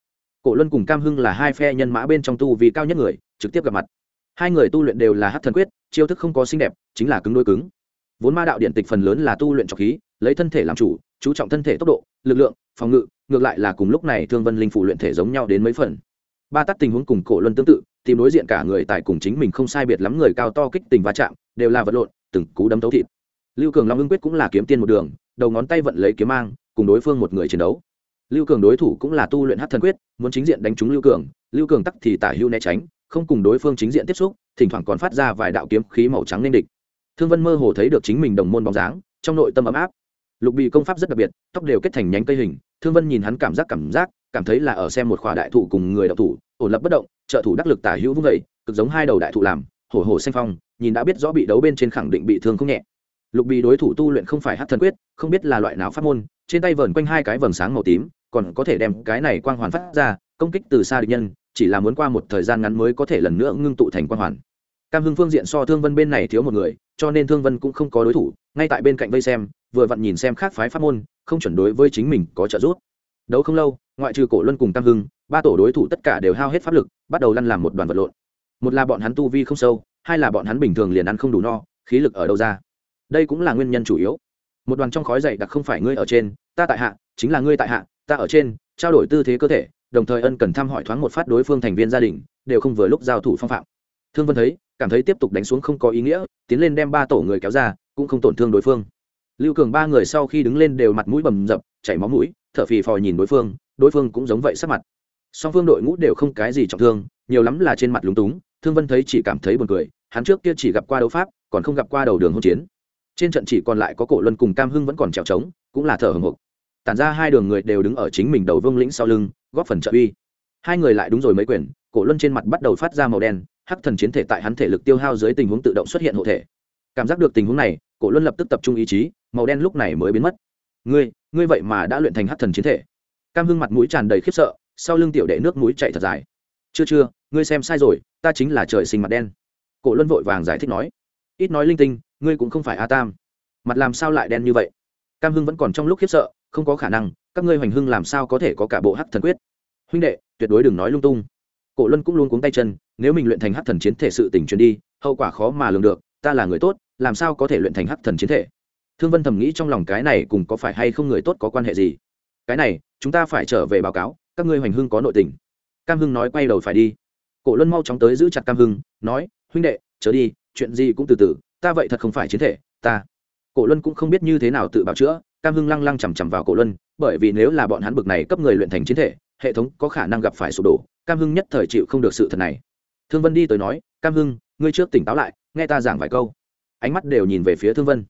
Cổ luân cùng cam hưng là hai phe nhân mã bên trong tu vì cao nhất người, trực tiếp gặp mặt. Hai người tu luyện đều là hát thần quyết, chiêu thức không có xinh đẹp, chính là cứng đôi cứng. Vốn ma đạo điện tịch phần lớn là tu luyện trọc khí, lấy thân thể làm chủ, chú trọng thân thể tốc độ, lực lượng, phòng ngự, ngược lại là cùng lúc này thương vân linh phủ luyện thể giống nhau đến mấy phần ba tắt tình huống cùng cổ luân tương tự, tìm đối diện cả người tại cùng chính mình không sai biệt lắm người cao to kích tình va chạm, đều là vật lộn, từng cú đấm tấu thịt. Lưu cường long ưng quyết cũng là kiếm tiên một đường, đầu ngón tay vận lấy kiếm mang, cùng đối phương một người chiến đấu. Lưu cường đối thủ cũng là tu luyện hát thần quyết, muốn chính diện đánh trúng lưu cường lưu cường tắc thì tả hưu né tránh, không cùng đối phương chính diện tiếp xúc, thỉnh thoảng còn phát ra vài đạo kiếm khí màu trắng nên địch. Thương vân mơ hồ thấy được chính mình đồng môn bóng dáng, trong nội tâm ấm áp. Lục bị công pháp rất đặc biệt, tóc đều kết thành nhánh cây hình, thương vân nhìn hắn cảm giác cảm giác, cảm thấy là ở xem một khỏa đại thụ cùng người đạo thủ ổn lập bất động, trợ thủ đắc lực tả hữu vung vẩy cực giống hai đầu đại thụ làm, hổ hổ xanh phong, nhìn đã biết rõ bị đấu bên trên khẳng định bị thương không nhẹ. Lục Bì đối thủ tu luyện không phải hát thần quyết, không biết là loại nào pháp môn, trên tay vờn quanh hai cái vầng sáng màu tím, còn có thể đem cái này quang hoàn phát ra, công kích từ xa địch nhân, chỉ là muốn qua một thời gian ngắn mới có thể lần nữa ngưng tụ thành quang hoàn. Cam hưng phương diện so thương vân bên này thiếu một người, cho nên thương vân cũng không có đối thủ, ngay tại bên cạnh vây xem, vừa vặn nhìn xem khác phái pháp môn, không chuẩn đối với chính mình có trợ giúp đấu không lâu, ngoại trừ cổ luân cùng Tam hưng, ba tổ đối thủ tất cả đều hao hết pháp lực, bắt đầu lăn làm một đoàn vật lộn. Một là bọn hắn tu vi không sâu, hai là bọn hắn bình thường liền ăn không đủ no, khí lực ở đâu ra. Đây cũng là nguyên nhân chủ yếu. Một đoàn trong khói dày đặc không phải ngươi ở trên, ta tại hạ, chính là ngươi tại hạ, ta ở trên, trao đổi tư thế cơ thể, đồng thời ân cần thăm hỏi thoáng một phát đối phương thành viên gia đình, đều không vừa lúc giao thủ phong phạm. Thương vân thấy, cảm thấy tiếp tục đánh xuống không có ý nghĩa, tiến lên đem ba tổ người kéo ra, cũng không tổn thương đối phương. Lưu cường ba người sau khi đứng lên đều mặt mũi bầm dập, chảy máu mũi thở phì phò nhìn đối phương đối phương cũng giống vậy sắc mặt. Song phương đội ngũ đều không cái gì trọng thương, nhiều lắm là trên mặt lúng túng, thương vân thấy chỉ cảm thấy buồn cười, hắn trước kia chỉ gặp qua đấu pháp, còn không gặp qua đầu đường hỗn chiến. Trên trận chỉ còn lại có cổ luân cùng cam hưng vẫn còn trèo trống, cũng là thở hồng hộc. Tản ra hai đường người đều đứng ở chính mình đầu vương lĩnh sau lưng, góp phần trợ uy. Hai người lại đúng rồi mấy quyển cổ luân trên mặt bắt đầu phát ra màu đen, hắc thần chiến thể tại hắn thể lực tiêu hao dưới tình huống tự động xuất hiện hộ thể. Cảm giác được tình huống này, cổ luân lập tức tập trung ý chí, màu đen lúc này mới biến mất. Ngươi ngươi vậy mà đã luyện thành hắc thần chiến thể. Cam hưng mặt mũi tràn đầy khiếp sợ, sau lưng tiểu đệ nước mũi chạy thật dài. Chưa chưa, ngươi xem sai rồi, ta chính là trời sinh mặt đen. Cổ luân vội vàng giải thích nói. Ít nói linh tinh, ngươi cũng không phải a tam. Mặt làm sao lại đen như vậy? Cam hưng vẫn còn trong lúc khiếp sợ, không có khả năng, các ngươi hoành hưng làm sao có thể có cả bộ hắc thần quyết? Huynh đệ, tuyệt đối đừng nói lung tung. Cổ luân cũng luôn cuống tay chân, nếu mình luyện thành hắc thần chiến thể sự tỉnh truyền đi, hậu quả khó mà lường được, ta là người tốt, làm sao có thể luyện thành hắc thần chiến thể? Thương vân thầm nghĩ trong lòng cái này cùng có phải hay không người tốt có quan hệ gì? Cái này, chúng ta phải trở về báo cáo, các ngươi hoành hưng có nội tình. Cam hưng nói quay đầu phải đi. Cổ luân mau chóng tới giữ chặt cam hưng, nói, huynh đệ, chớ đi, chuyện gì cũng từ từ, ta vậy thật không phải chiến thể, ta. Cổ luân cũng không biết như thế nào tự bảo chữa, cam hưng lăng lăng chằm chằm vào cổ luân, bởi vì nếu là bọn hắn bực này cấp người luyện thành chiến thể, hệ thống có khả năng gặp phải sụp đổ, cam hưng nhất thời chịu không được sự thật này. Thương vân đi tới nói, cam hưng, ngươi trước tỉnh táo lại, nghe ta giảng vài câu. Ánh mắt đều nhìn về phía thương vân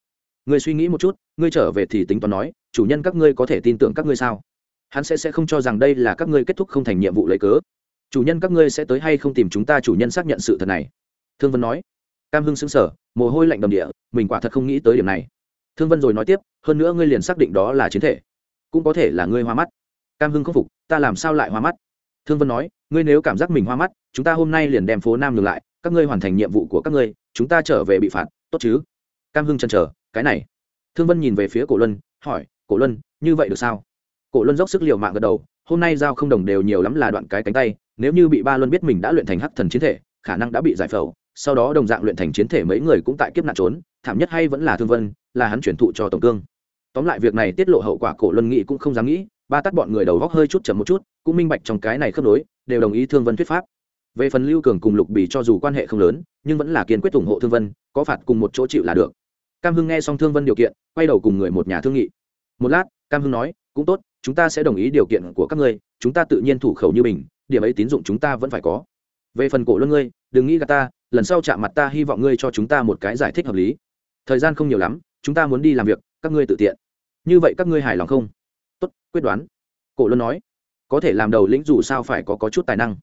ngươi suy nghĩ một chút, ngươi trở về thì tính toán nói, chủ nhân các ngươi có thể tin tưởng các ngươi sao? Hắn sẽ sẽ không cho rằng đây là các ngươi kết thúc không thành nhiệm vụ lấy cớ. Chủ nhân các ngươi sẽ tới hay không tìm chúng ta chủ nhân xác nhận sự thật này? Thương vân nói. Cam hưng xứng sở mồ hôi lạnh đầm địa, mình quả thật không nghĩ tới điểm này. Thương vân rồi nói tiếp, hơn nữa ngươi liền xác định đó là chiến thể. Cũng có thể là ngươi hoa mắt. Cam hưng không phục, ta làm sao lại hoa mắt? Thương vân nói, ngươi nếu cảm giác mình hoa mắt, chúng ta hôm nay liền đem phố nam ngược lại, các ngươi hoàn thành nhiệm vụ của các ngươi, chúng ta trở về bị phạt, tốt chứ? Cam hưng chần chờ, cái này. Thương vân nhìn về phía cổ luân, hỏi, cổ luân, như vậy được sao? Cổ luân dốc sức liều mạng gật đầu, hôm nay giao không đồng đều nhiều lắm là đoạn cái cánh tay, nếu như bị ba luân biết mình đã luyện thành hắc thần chiến thể, khả năng đã bị giải phẫu, sau đó đồng dạng luyện thành chiến thể mấy người cũng tại kiếp nạn trốn, thảm nhất hay vẫn là thương vân, là hắn chuyển thụ cho tổng cương. Tóm lại việc này tiết lộ hậu quả cổ luân nghĩ cũng không dám nghĩ, ba tắt bọn người đầu góc hơi chút chậm một chút, cũng minh bạch trong cái này khớp nối, đều đồng ý thương vân thuyết pháp. Về phần lưu cường cùng lục bì cho dù quan hệ không lớn, nhưng vẫn là kiên quyết ủng hộ thương vân, có phạt cùng một chỗ chịu là được cam hưng nghe xong thương vân điều kiện quay đầu cùng người một nhà thương nghị. Một lát cam hưng nói cũng tốt chúng ta sẽ đồng ý điều kiện của các ngươi chúng ta tự nhiên thủ khẩu như mình điểm ấy tín dụng chúng ta vẫn phải có. Về phần cổ luân ngươi đừng nghĩ gà ta lần sau chạm mặt ta hy vọng ngươi cho chúng ta một cái giải thích hợp lý. Thời gian không nhiều lắm chúng ta muốn đi làm việc các ngươi tự tiện. Như vậy các ngươi hài lòng không? Tốt quyết đoán. Cổ luân nói có thể làm đầu lĩnh dù sao phải có, có chút tài năng.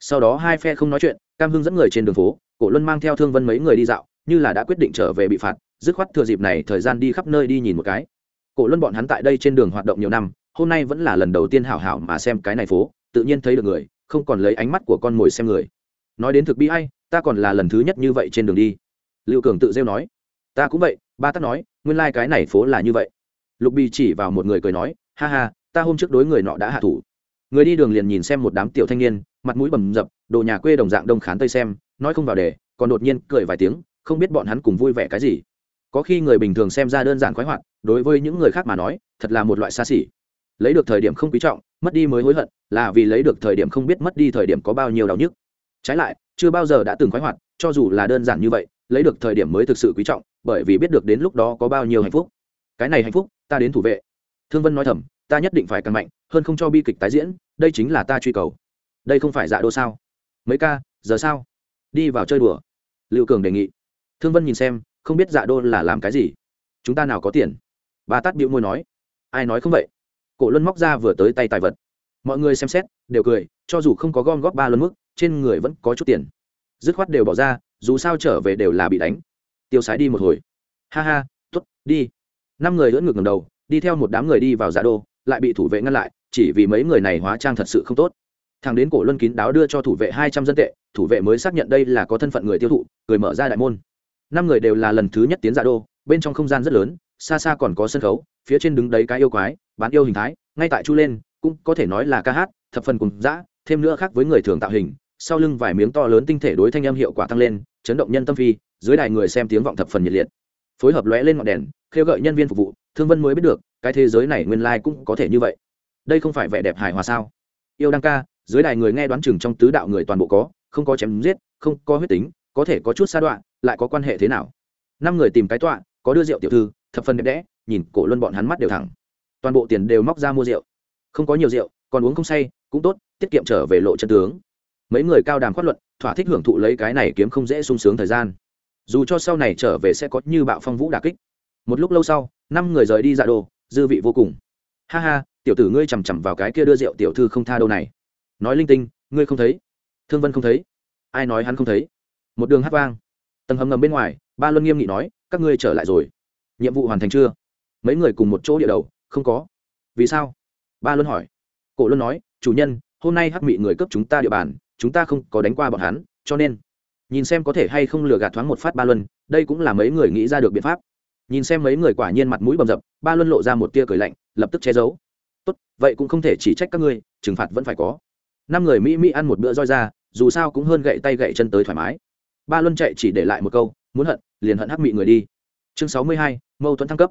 Sau đó hai phe không nói chuyện cam hưng dẫn người trên đường phố cổ luân mang theo thương vân mấy người đi dạo như là đã quyết định trở về bị phạt, dứt khoát thừa dịp này thời gian đi khắp nơi đi nhìn một cái. Cổ luân bọn hắn tại đây trên đường hoạt động nhiều năm, hôm nay vẫn là lần đầu tiên hảo hảo mà xem cái này phố, tự nhiên thấy được người, không còn lấy ánh mắt của con mồi xem người. Nói đến thực bi hay ta còn là lần thứ nhất như vậy trên đường đi. Lưu cường tự rêu nói, ta cũng vậy, ba tắc nói, nguyên lai、like、cái này phố là như vậy. Lục bì chỉ vào một người cười nói, ha ha, ta hôm trước đối người nọ đã hạ thủ. Người đi đường liền nhìn xem một đám tiểu thanh niên, mặt mũi bầm dập, đồ nhà quê đồng dạng đông khán tây xem, nói không vào đề, còn đột nhiên cười vài tiếng không biết bọn hắn cùng vui vẻ cái gì. Có khi người bình thường xem ra đơn giản khoái hoạt, đối với những người khác mà nói, thật là một loại xa xỉ. Lấy được thời điểm không quý trọng, mất đi mới hối hận, là vì lấy được thời điểm không biết mất đi thời điểm có bao nhiêu đau nhức. Trái lại, chưa bao giờ đã từng khoái hoạt, cho dù là đơn giản như vậy, lấy được thời điểm mới thực sự quý trọng, bởi vì biết được đến lúc đó có bao nhiêu hạnh phúc. Cái này hạnh phúc, ta đến thủ vệ. Thương vân nói thầm, ta nhất định phải càng mạnh, hơn không cho bi kịch tái diễn, đây chính là ta truy cầu. Đây không phải dạ đô sao? Mấy ca, giờ sao? Đi vào chơi đùa. Lưu cường đề nghị thương vân nhìn xem, không biết dạ đô là làm cái gì. Chúng ta nào có tiền? Bà tát bịu môi nói. Ai nói không vậy? Cổ luân móc ra vừa tới tay tài vật. Mọi người xem xét, đều cười, cho dù không có gom góp ba luân mức, trên người vẫn có chút tiền. Dứt khoát đều bỏ ra, dù sao trở về đều là bị đánh. Tiêu sái đi một hồi. Ha ha t ố t đi. Năm người lưỡn ngược ngầm đầu, đi theo một đám người đi vào giả đô, lại bị thủ vệ ngăn lại, chỉ vì mấy người này hóa trang thật sự không tốt. Thằng đến cổ luân kín đáo đưa cho thủ vệ hai trăm dân tệ, thủ vệ mới xác nhận đây là có thân phận người tiêu thụ người mở ra đại môn năm người đều là lần thứ nhất tiến dạ đô, bên trong không gian rất lớn, xa xa còn có sân khấu, phía trên đứng đấy cái yêu quái, bán yêu hình thái, ngay tại chu lên, cũng có thể nói là ca hát, thập phần cùng dã, thêm nữa khác với người thường tạo hình, sau lưng vài miếng to lớn tinh thể đối thanh âm hiệu quả tăng lên, chấn động nhân tâm phi, dưới đài người xem tiếng vọng thập phần nhiệt liệt. Phối hợp lóe lên ngọn đèn, khêu gợi nhân viên phục vụ, thương vân mới biết được, cái thế giới này nguyên lai cũng có thể như vậy. Đây không phải vẻ đẹp hài hòa sao? Yêu đăng ca, dưới đài người nghe đoán chừng trong tứ đạo người toàn bộ có, không có chém giết, không có huyết tính có thể có chút xa đoạn lại có quan hệ thế nào? Năm người tìm cái tọa, có đưa rượu tiểu thư, thập phần đẹp đẽ, nhìn cổ luân bọn hắn mắt đều thẳng. Toàn bộ tiền đều móc ra mua rượu. Không có nhiều rượu, còn uống không say, cũng tốt, tiết kiệm trở về lộ chân tướng. Mấy người cao đàm khoát luận, thỏa thích hưởng thụ lấy cái này kiếm không dễ sung sướng thời gian. Dù cho sau này trở về sẽ có như bạo phong vũ đà kích. Một lúc lâu sau, năm người rời đi dạ đồ, dư vị vô cùng. Ha ha, tiểu tử ngươi chằm chằm vào cái kia đưa rượu tiểu thư không tha đâu này. Nói linh tinh, ngươi không thấy. Thương vân không thấy. Ai nói hắn không thấy? Một đường hát vang. Tầng hầm ngầm bên ngoài, ba luân nghiêm nghị nói, các ngươi trở lại rồi. Nhiệm vụ hoàn thành chưa? Mấy người cùng một chỗ địa đầu, không có. Vì sao? Ba luân hỏi. Cổ luân nói, chủ nhân, hôm nay hắc mị người cấp chúng ta địa bàn, chúng ta không có đánh qua bọn hắn, cho nên nhìn xem có thể hay không lừa gạt thoáng một phát ba luân, đây cũng là mấy người nghĩ ra được biện pháp. Nhìn xem mấy người quả nhiên mặt mũi bầm dập, ba luân lộ ra một tia cười lạnh, lập tức che giấu. Tốt, vậy cũng không thể chỉ trách các ngươi, trừng phạt vẫn phải có. Năm người mỹ mỹ ăn một bữa roi ra, dù sao cũng hơn gậy tay gậy chân tới thoải mái ba luân chạy chỉ để lại một câu, muốn hận, liền hận hắc mị người đi. Chương sáu mươi hai, mâu thuẫn thăng cấp.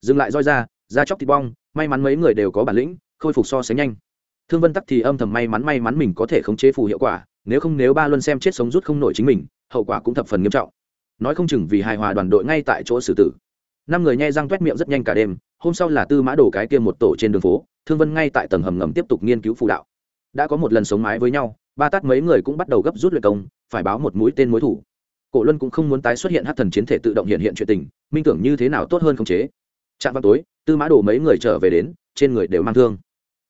Dừng lại roi ra ra chóc thịt bong, may mắn mấy người đều có bản lĩnh, khôi phục so sánh nhanh. Thương vân tắc thì âm thầm may mắn may mắn mình có thể khống chế phù hiệu quả, nếu không nếu ba luân xem chết sống rút không nổi chính mình, hậu quả cũng thập phần nghiêm trọng. Nói không chừng vì hài hòa đoàn đội ngay tại chỗ xử tử. Năm người nhai răng t miệng rất nhanh cả đêm, hôm sau là tư mã đổ cái kia một tổ trên đường phố, thương vân ngay tại tầng hầm ngầm tiếp tục nghiên cứu phù đạo. Đã có một lần sống mái với nhau ba tát mấy người cũng bắt đầu gấp rút luyện công, phải báo một mũi tên mối thủ. Cổ luân cũng không muốn tái xuất hiện hát thần chiến thể tự động hiện hiện chuyện tình, minh tưởng như thế nào tốt hơn không chế. Chạm vào tối, tư mã Đồ mấy người trở về đến, trên người đều mang thương.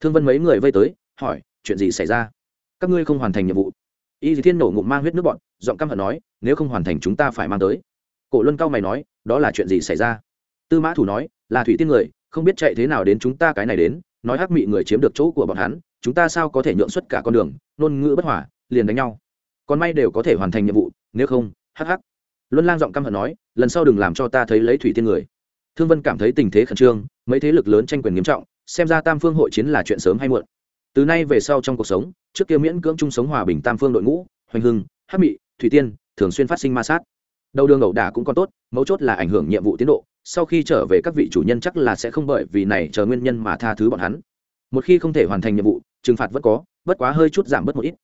Thương vân mấy người vây tới, hỏi, chuyện gì xảy ra? Các ngươi không hoàn thành nhiệm vụ? Y dì thiên nổ ngụm mang huyết nước bọn, giọng căm hận nói, nếu không hoàn thành chúng ta phải mang tới. Cổ luân cao mày nói, đó là chuyện gì xảy ra? Tư mã thủ nói, là thủy tiên người, không biết chạy thế nào đến chúng ta cái này đến, nói hắc mị người chiếm được chỗ của bọn hắn chúng ta sao có thể nhượng xuất cả con đường, ngôn ngữ bất hỏa liền đánh nhau. Còn may đều có thể hoàn thành nhiệm vụ, nếu không, hắc hắc. Luân lang giọng căm hận nói, lần sau đừng làm cho ta thấy lấy thủy tiên người. Thương vân cảm thấy tình thế khẩn trương, mấy thế lực lớn tranh quyền nghiêm trọng, xem ra tam phương hội chiến là chuyện sớm hay muộn. Từ nay về sau trong cuộc sống, trước kia miễn cưỡng chung sống hòa bình tam phương đội ngũ, hoành hưng, hắc mị, thủy tiên, thường xuyên phát sinh ma sát. Đầu đường ẩu đả cũng còn tốt, mấu chốt là ảnh hưởng nhiệm vụ tiến độ, sau khi trở về các vị chủ nhân chắc là sẽ không bởi vì này chờ nguyên nhân mà tha thứ bọn hắn. Một khi không thể hoàn thành nhiệm vụ trừng phạt vẫn có, bất quá hơi chút giảm bớt một ít.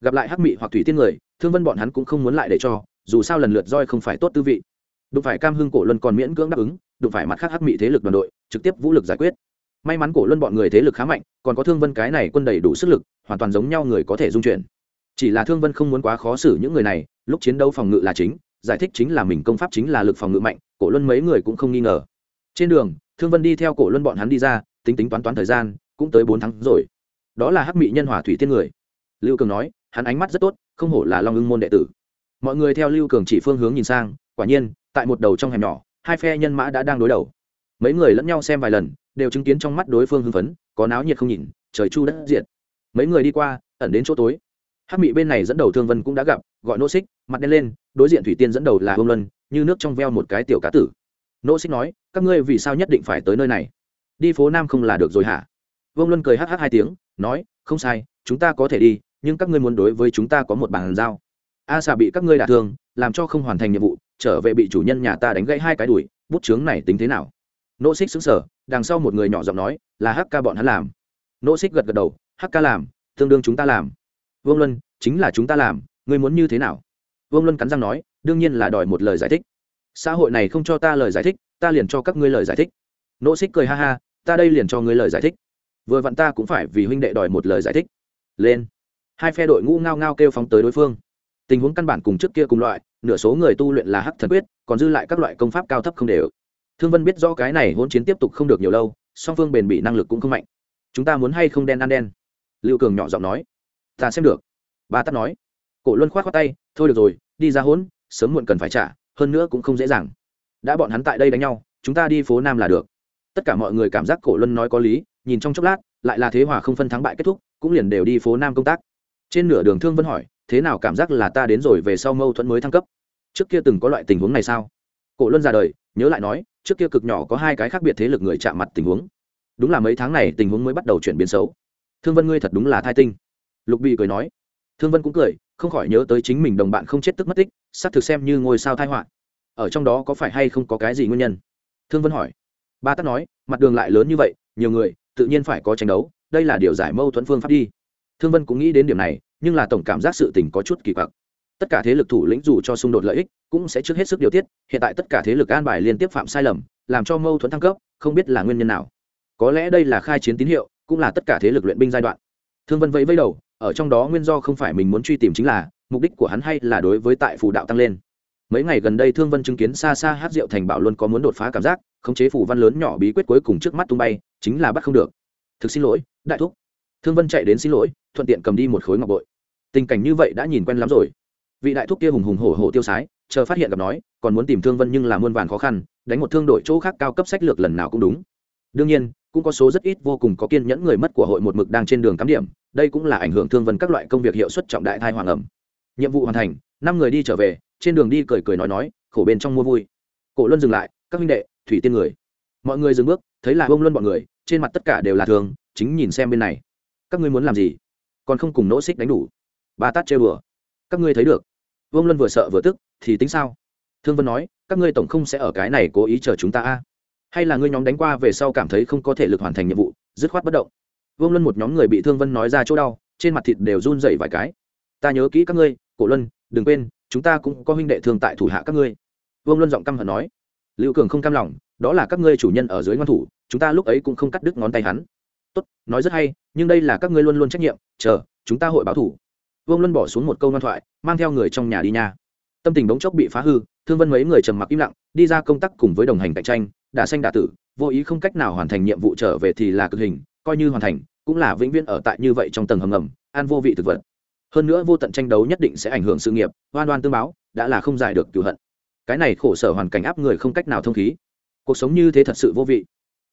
Gặp lại hắc mị hoặc thủy tiên người, thương vân bọn hắn cũng không muốn lại để cho, dù sao lần lượt roi không phải tốt tư vị. Đụng phải cam hưng cổ luân còn miễn cưỡng đáp ứng, đụng phải mặt khác hắc mị thế lực đoàn đội, trực tiếp vũ lực giải quyết. May mắn cổ luân bọn người thế lực khá mạnh, còn có thương vân cái này quân đầy đủ sức lực, hoàn toàn giống nhau người có thể dung chuyển. Chỉ là thương vân không muốn quá khó xử những người này, lúc chiến đấu phòng ngự là chính, giải thích chính là mình công pháp chính là lực phòng ngự mạnh, cổ luân mấy người cũng không nghi ngờ. Trên đường, thương vân đi theo cổ luân bọn hắn đi ra, tính tính toán toán thời gian, cũng tới bốn tháng rồi đó là hắc mị nhân hòa thủy tiên người. Lưu cường nói, hắn ánh mắt rất tốt, không hổ là long ưng môn đệ tử. Mọi người theo lưu cường chỉ phương hướng nhìn sang, quả nhiên, tại một đầu trong hẻm nhỏ, hai phe nhân mã đã đang đối đầu. Mấy người lẫn nhau xem vài lần, đều chứng kiến trong mắt đối phương hưng phấn, có náo nhiệt không nhìn, trời chu đất diệt. Mấy người đi qua, ẩn đến chỗ tối. Hắc mị bên này dẫn đầu thương vân cũng đã gặp, gọi nô xích mặt đen lên, đối diện thủy tiên dẫn đầu là hông luân, như nước trong veo một cái tiểu cá tử. Nô xích nói, các ngươi vì sao nhất định phải tới nơi này? Đi phố nam không là được rồi hả? Vương luân cười hh hai tiếng nói, không sai, chúng ta có thể đi, nhưng các ngươi muốn đối với chúng ta có một bàn giao. A xà bị các ngươi đả thương, làm cho không hoàn thành nhiệm vụ, trở về bị chủ nhân nhà ta đánh gãy hai cái đùi, bút chướng này tính thế nào? Nô xích xứng sở đằng sau một người nhỏ giọng nói, là hắc ca bọn hắn làm. Nô xích gật gật đầu, hắc ca làm, tương đương chúng ta làm. Vương luân, chính là chúng ta làm, ngươi muốn như thế nào? Vương luân cắn răng nói, đương nhiên là đòi một lời giải thích. Xã hội này không cho ta lời giải thích, ta liền cho các ngươi lời giải thích. Nô xích cười ha ha, ta đây liền cho ngươi lời giải thích vừa vặn ta cũng phải vì huynh đệ đòi một lời giải thích. Lên. Hai phe đội ngũ ngao ngao kêu phóng tới đối phương. Tình huống căn bản cùng trước kia cùng loại, nửa số người tu luyện là hắc thần quyết, còn dư lại các loại công pháp cao thấp không đều. Thương vân biết rõ cái này hôn chiến tiếp tục không được nhiều lâu, song phương bền bị năng lực cũng không mạnh. Chúng ta muốn hay không đen ăn đen? Lưu cường nhỏ giọng nói. Ta xem được. Ba tắt nói. Cổ luân k h o á t khoác tay, thôi được rồi, đi ra hỗn, sớm muộn cần phải trả, hơn nữa cũng không dễ dàng. Đã bọn hắn tại đây đánh nhau, chúng ta đi phố nam là được. Tất cả mọi người cảm giác cổ luân nói có lý nhìn trong chốc lát, lại là thế hòa không phân thắng bại kết thúc, cũng liền đều đi phố nam công tác. Trên nửa đường thương vân hỏi, thế nào cảm giác là ta đến rồi về sau mâu thuẫn mới thăng cấp? Trước kia từng có loại tình huống này sao? Cổ luân ra đời, nhớ lại nói, trước kia cực nhỏ có hai cái khác biệt thế lực người chạm mặt tình huống. Đúng là mấy tháng này tình huống mới bắt đầu chuyển biến xấu. Thương vân ngươi thật đúng là thai tinh. Lục bị cười nói. Thương vân cũng cười, không khỏi nhớ tới chính mình đồng bạn không chết tức mất tích, xác thực xem như ngôi sao thai họa. Ở trong đó có phải hay không có cái gì nguyên nhân? Thương vân hỏi. Ba tắc nói, mặt đường lại lớn như vậy, nhiều người tự nhiên phải có tranh đấu, đây là điều giải mâu thuẫn phương pháp đi. Thương vân cũng nghĩ đến điểm này, nhưng là tổng cảm giác sự tình có chút kỳ quặc. Tất cả thế lực thủ lĩnh dù cho xung đột lợi ích, cũng sẽ trước hết sức điều tiết, hiện tại tất cả thế lực an bài liên tiếp phạm sai lầm, làm cho mâu thuẫn thăng cấp, không biết là nguyên nhân nào. Có lẽ đây là khai chiến tín hiệu, cũng là tất cả thế lực luyện binh giai đoạn. Thương vân vẫy vẫy đầu, ở trong đó nguyên do không phải mình muốn truy tìm chính là, mục đích của hắn hay là đối với tại phù đạo tăng lên. Mấy ngày gần đây thương vân chứng kiến xa xa hát rượu thành bảo luôn có muốn đột phá cảm giác khống chế phủ văn lớn nhỏ bí quyết cuối cùng trước mắt tung bay, chính là bắt không được. Thực xin lỗi, đại thúc. Thương vân chạy đến xin lỗi, thuận tiện cầm đi một khối ngọc bội. Tình cảnh như vậy đã nhìn quen lắm rồi. Vị đại thúc kia hùng hùng hổ hổ tiêu sái, chờ phát hiện gặp nói, còn muốn tìm thương vân nhưng là muôn vàn khó khăn, đánh một thương đội chỗ khác cao cấp sách lược lần nào cũng đúng. Đương nhiên, cũng có số rất ít vô cùng có kiên nhẫn người mất của hội một mực đang trên đường cắm điểm, đây cũng là ảnh hưởng thương vân các loại công việc hiệu suất trọng đại thai hoàng ẩm. Nhiệm vụ hoàn thành, năm người đi trở về, trên đường đi cười cười nói nói, khổ bên trong mua vui. Cổ luân dừng lại, các huynh đệ thủy tiên người. Mọi người dừng bước, thấy là bông luân bọn người, trên mặt tất cả đều là thường, chính nhìn xem bên này. Các ngươi muốn làm gì? Còn không cùng nỗ xích đánh đủ. Ba tát chơi bừa các ngươi thấy được. Vương luân vừa sợ vừa tức, thì tính sao? Thương vân nói, các ngươi tổng không sẽ ở cái này cố ý chờ chúng ta a? Hay là ngươi nhóm đánh qua về sau cảm thấy không có thể lực hoàn thành nhiệm vụ, dứt khoát bất động? Vương luân một nhóm người bị thương vân nói ra chỗ đau, trên mặt thịt đều run dậy vài cái. Ta nhớ kỹ các ngươi, cổ luân, đừng quên, chúng ta cũng có huynh đệ thương tại thủ hạ các ngươi. Vương luân giọng căm hận nói lưu cường không cam lòng, đó là các ngươi chủ nhân ở dưới ngoan thủ, chúng ta lúc ấy cũng không cắt đứt ngón tay hắn. Tốt, nói rất hay, nhưng đây là các ngươi luôn luôn trách nhiệm, chờ, chúng ta hội báo thủ. Vương luân bỏ xuống một câu ngoan thoại, mang theo người trong nhà đi nhà. tâm tình bỗng chốc bị phá hư, thương vân mấy người trầm mặc im lặng, đi ra công tác cùng với đồng hành cạnh tranh, đả xanh đả tử, vô ý không cách nào hoàn thành nhiệm vụ trở về thì là cực hình, coi như hoàn thành, cũng là vĩnh viễn ở tại như vậy trong tầng hầm ngầm, an vô vị thực vật. Hơn nữa vô tận tranh đấu nhất định sẽ ảnh hưởng sự nghiệp, oan oan tương báo, đã là không giải được cựu hận cái này khổ sở hoàn cảnh áp người không cách nào thông khí. Cuộc sống như thế thật sự vô vị.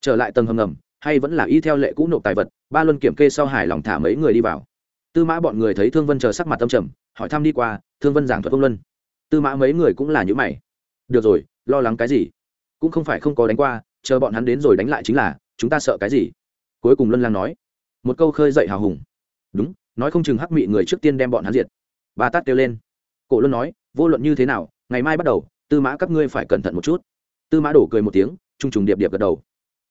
Trở lại tầng hầm ngầm, hay vẫn là y theo lệ cũ nộp tài vật, ba luân kiểm kê sau hài lòng thả mấy người đi vào. Tư mã bọn người thấy thương vân chờ sắc mặt tâm trầm, hỏi thăm đi qua, thương vân giảng thuật ông luân. Tư mã mấy người cũng là những mày. Được rồi, lo lắng cái gì? Cũng không phải không có đánh qua, chờ bọn hắn đến rồi đánh lại chính là, chúng ta sợ cái gì? Cuối cùng luân lang nói. Một câu khơi dậy hào hùng. Đúng, nói không chừng hắc mị người trước tiên đem bọn hắn diệt. Ba tát kêu lên. Cổ luân nói, vô luận như thế nào, ngày mai bắt đầu tư mã các ngươi phải cẩn thận một chút tư mã đổ cười một tiếng trung trùng điệp điệp gật đầu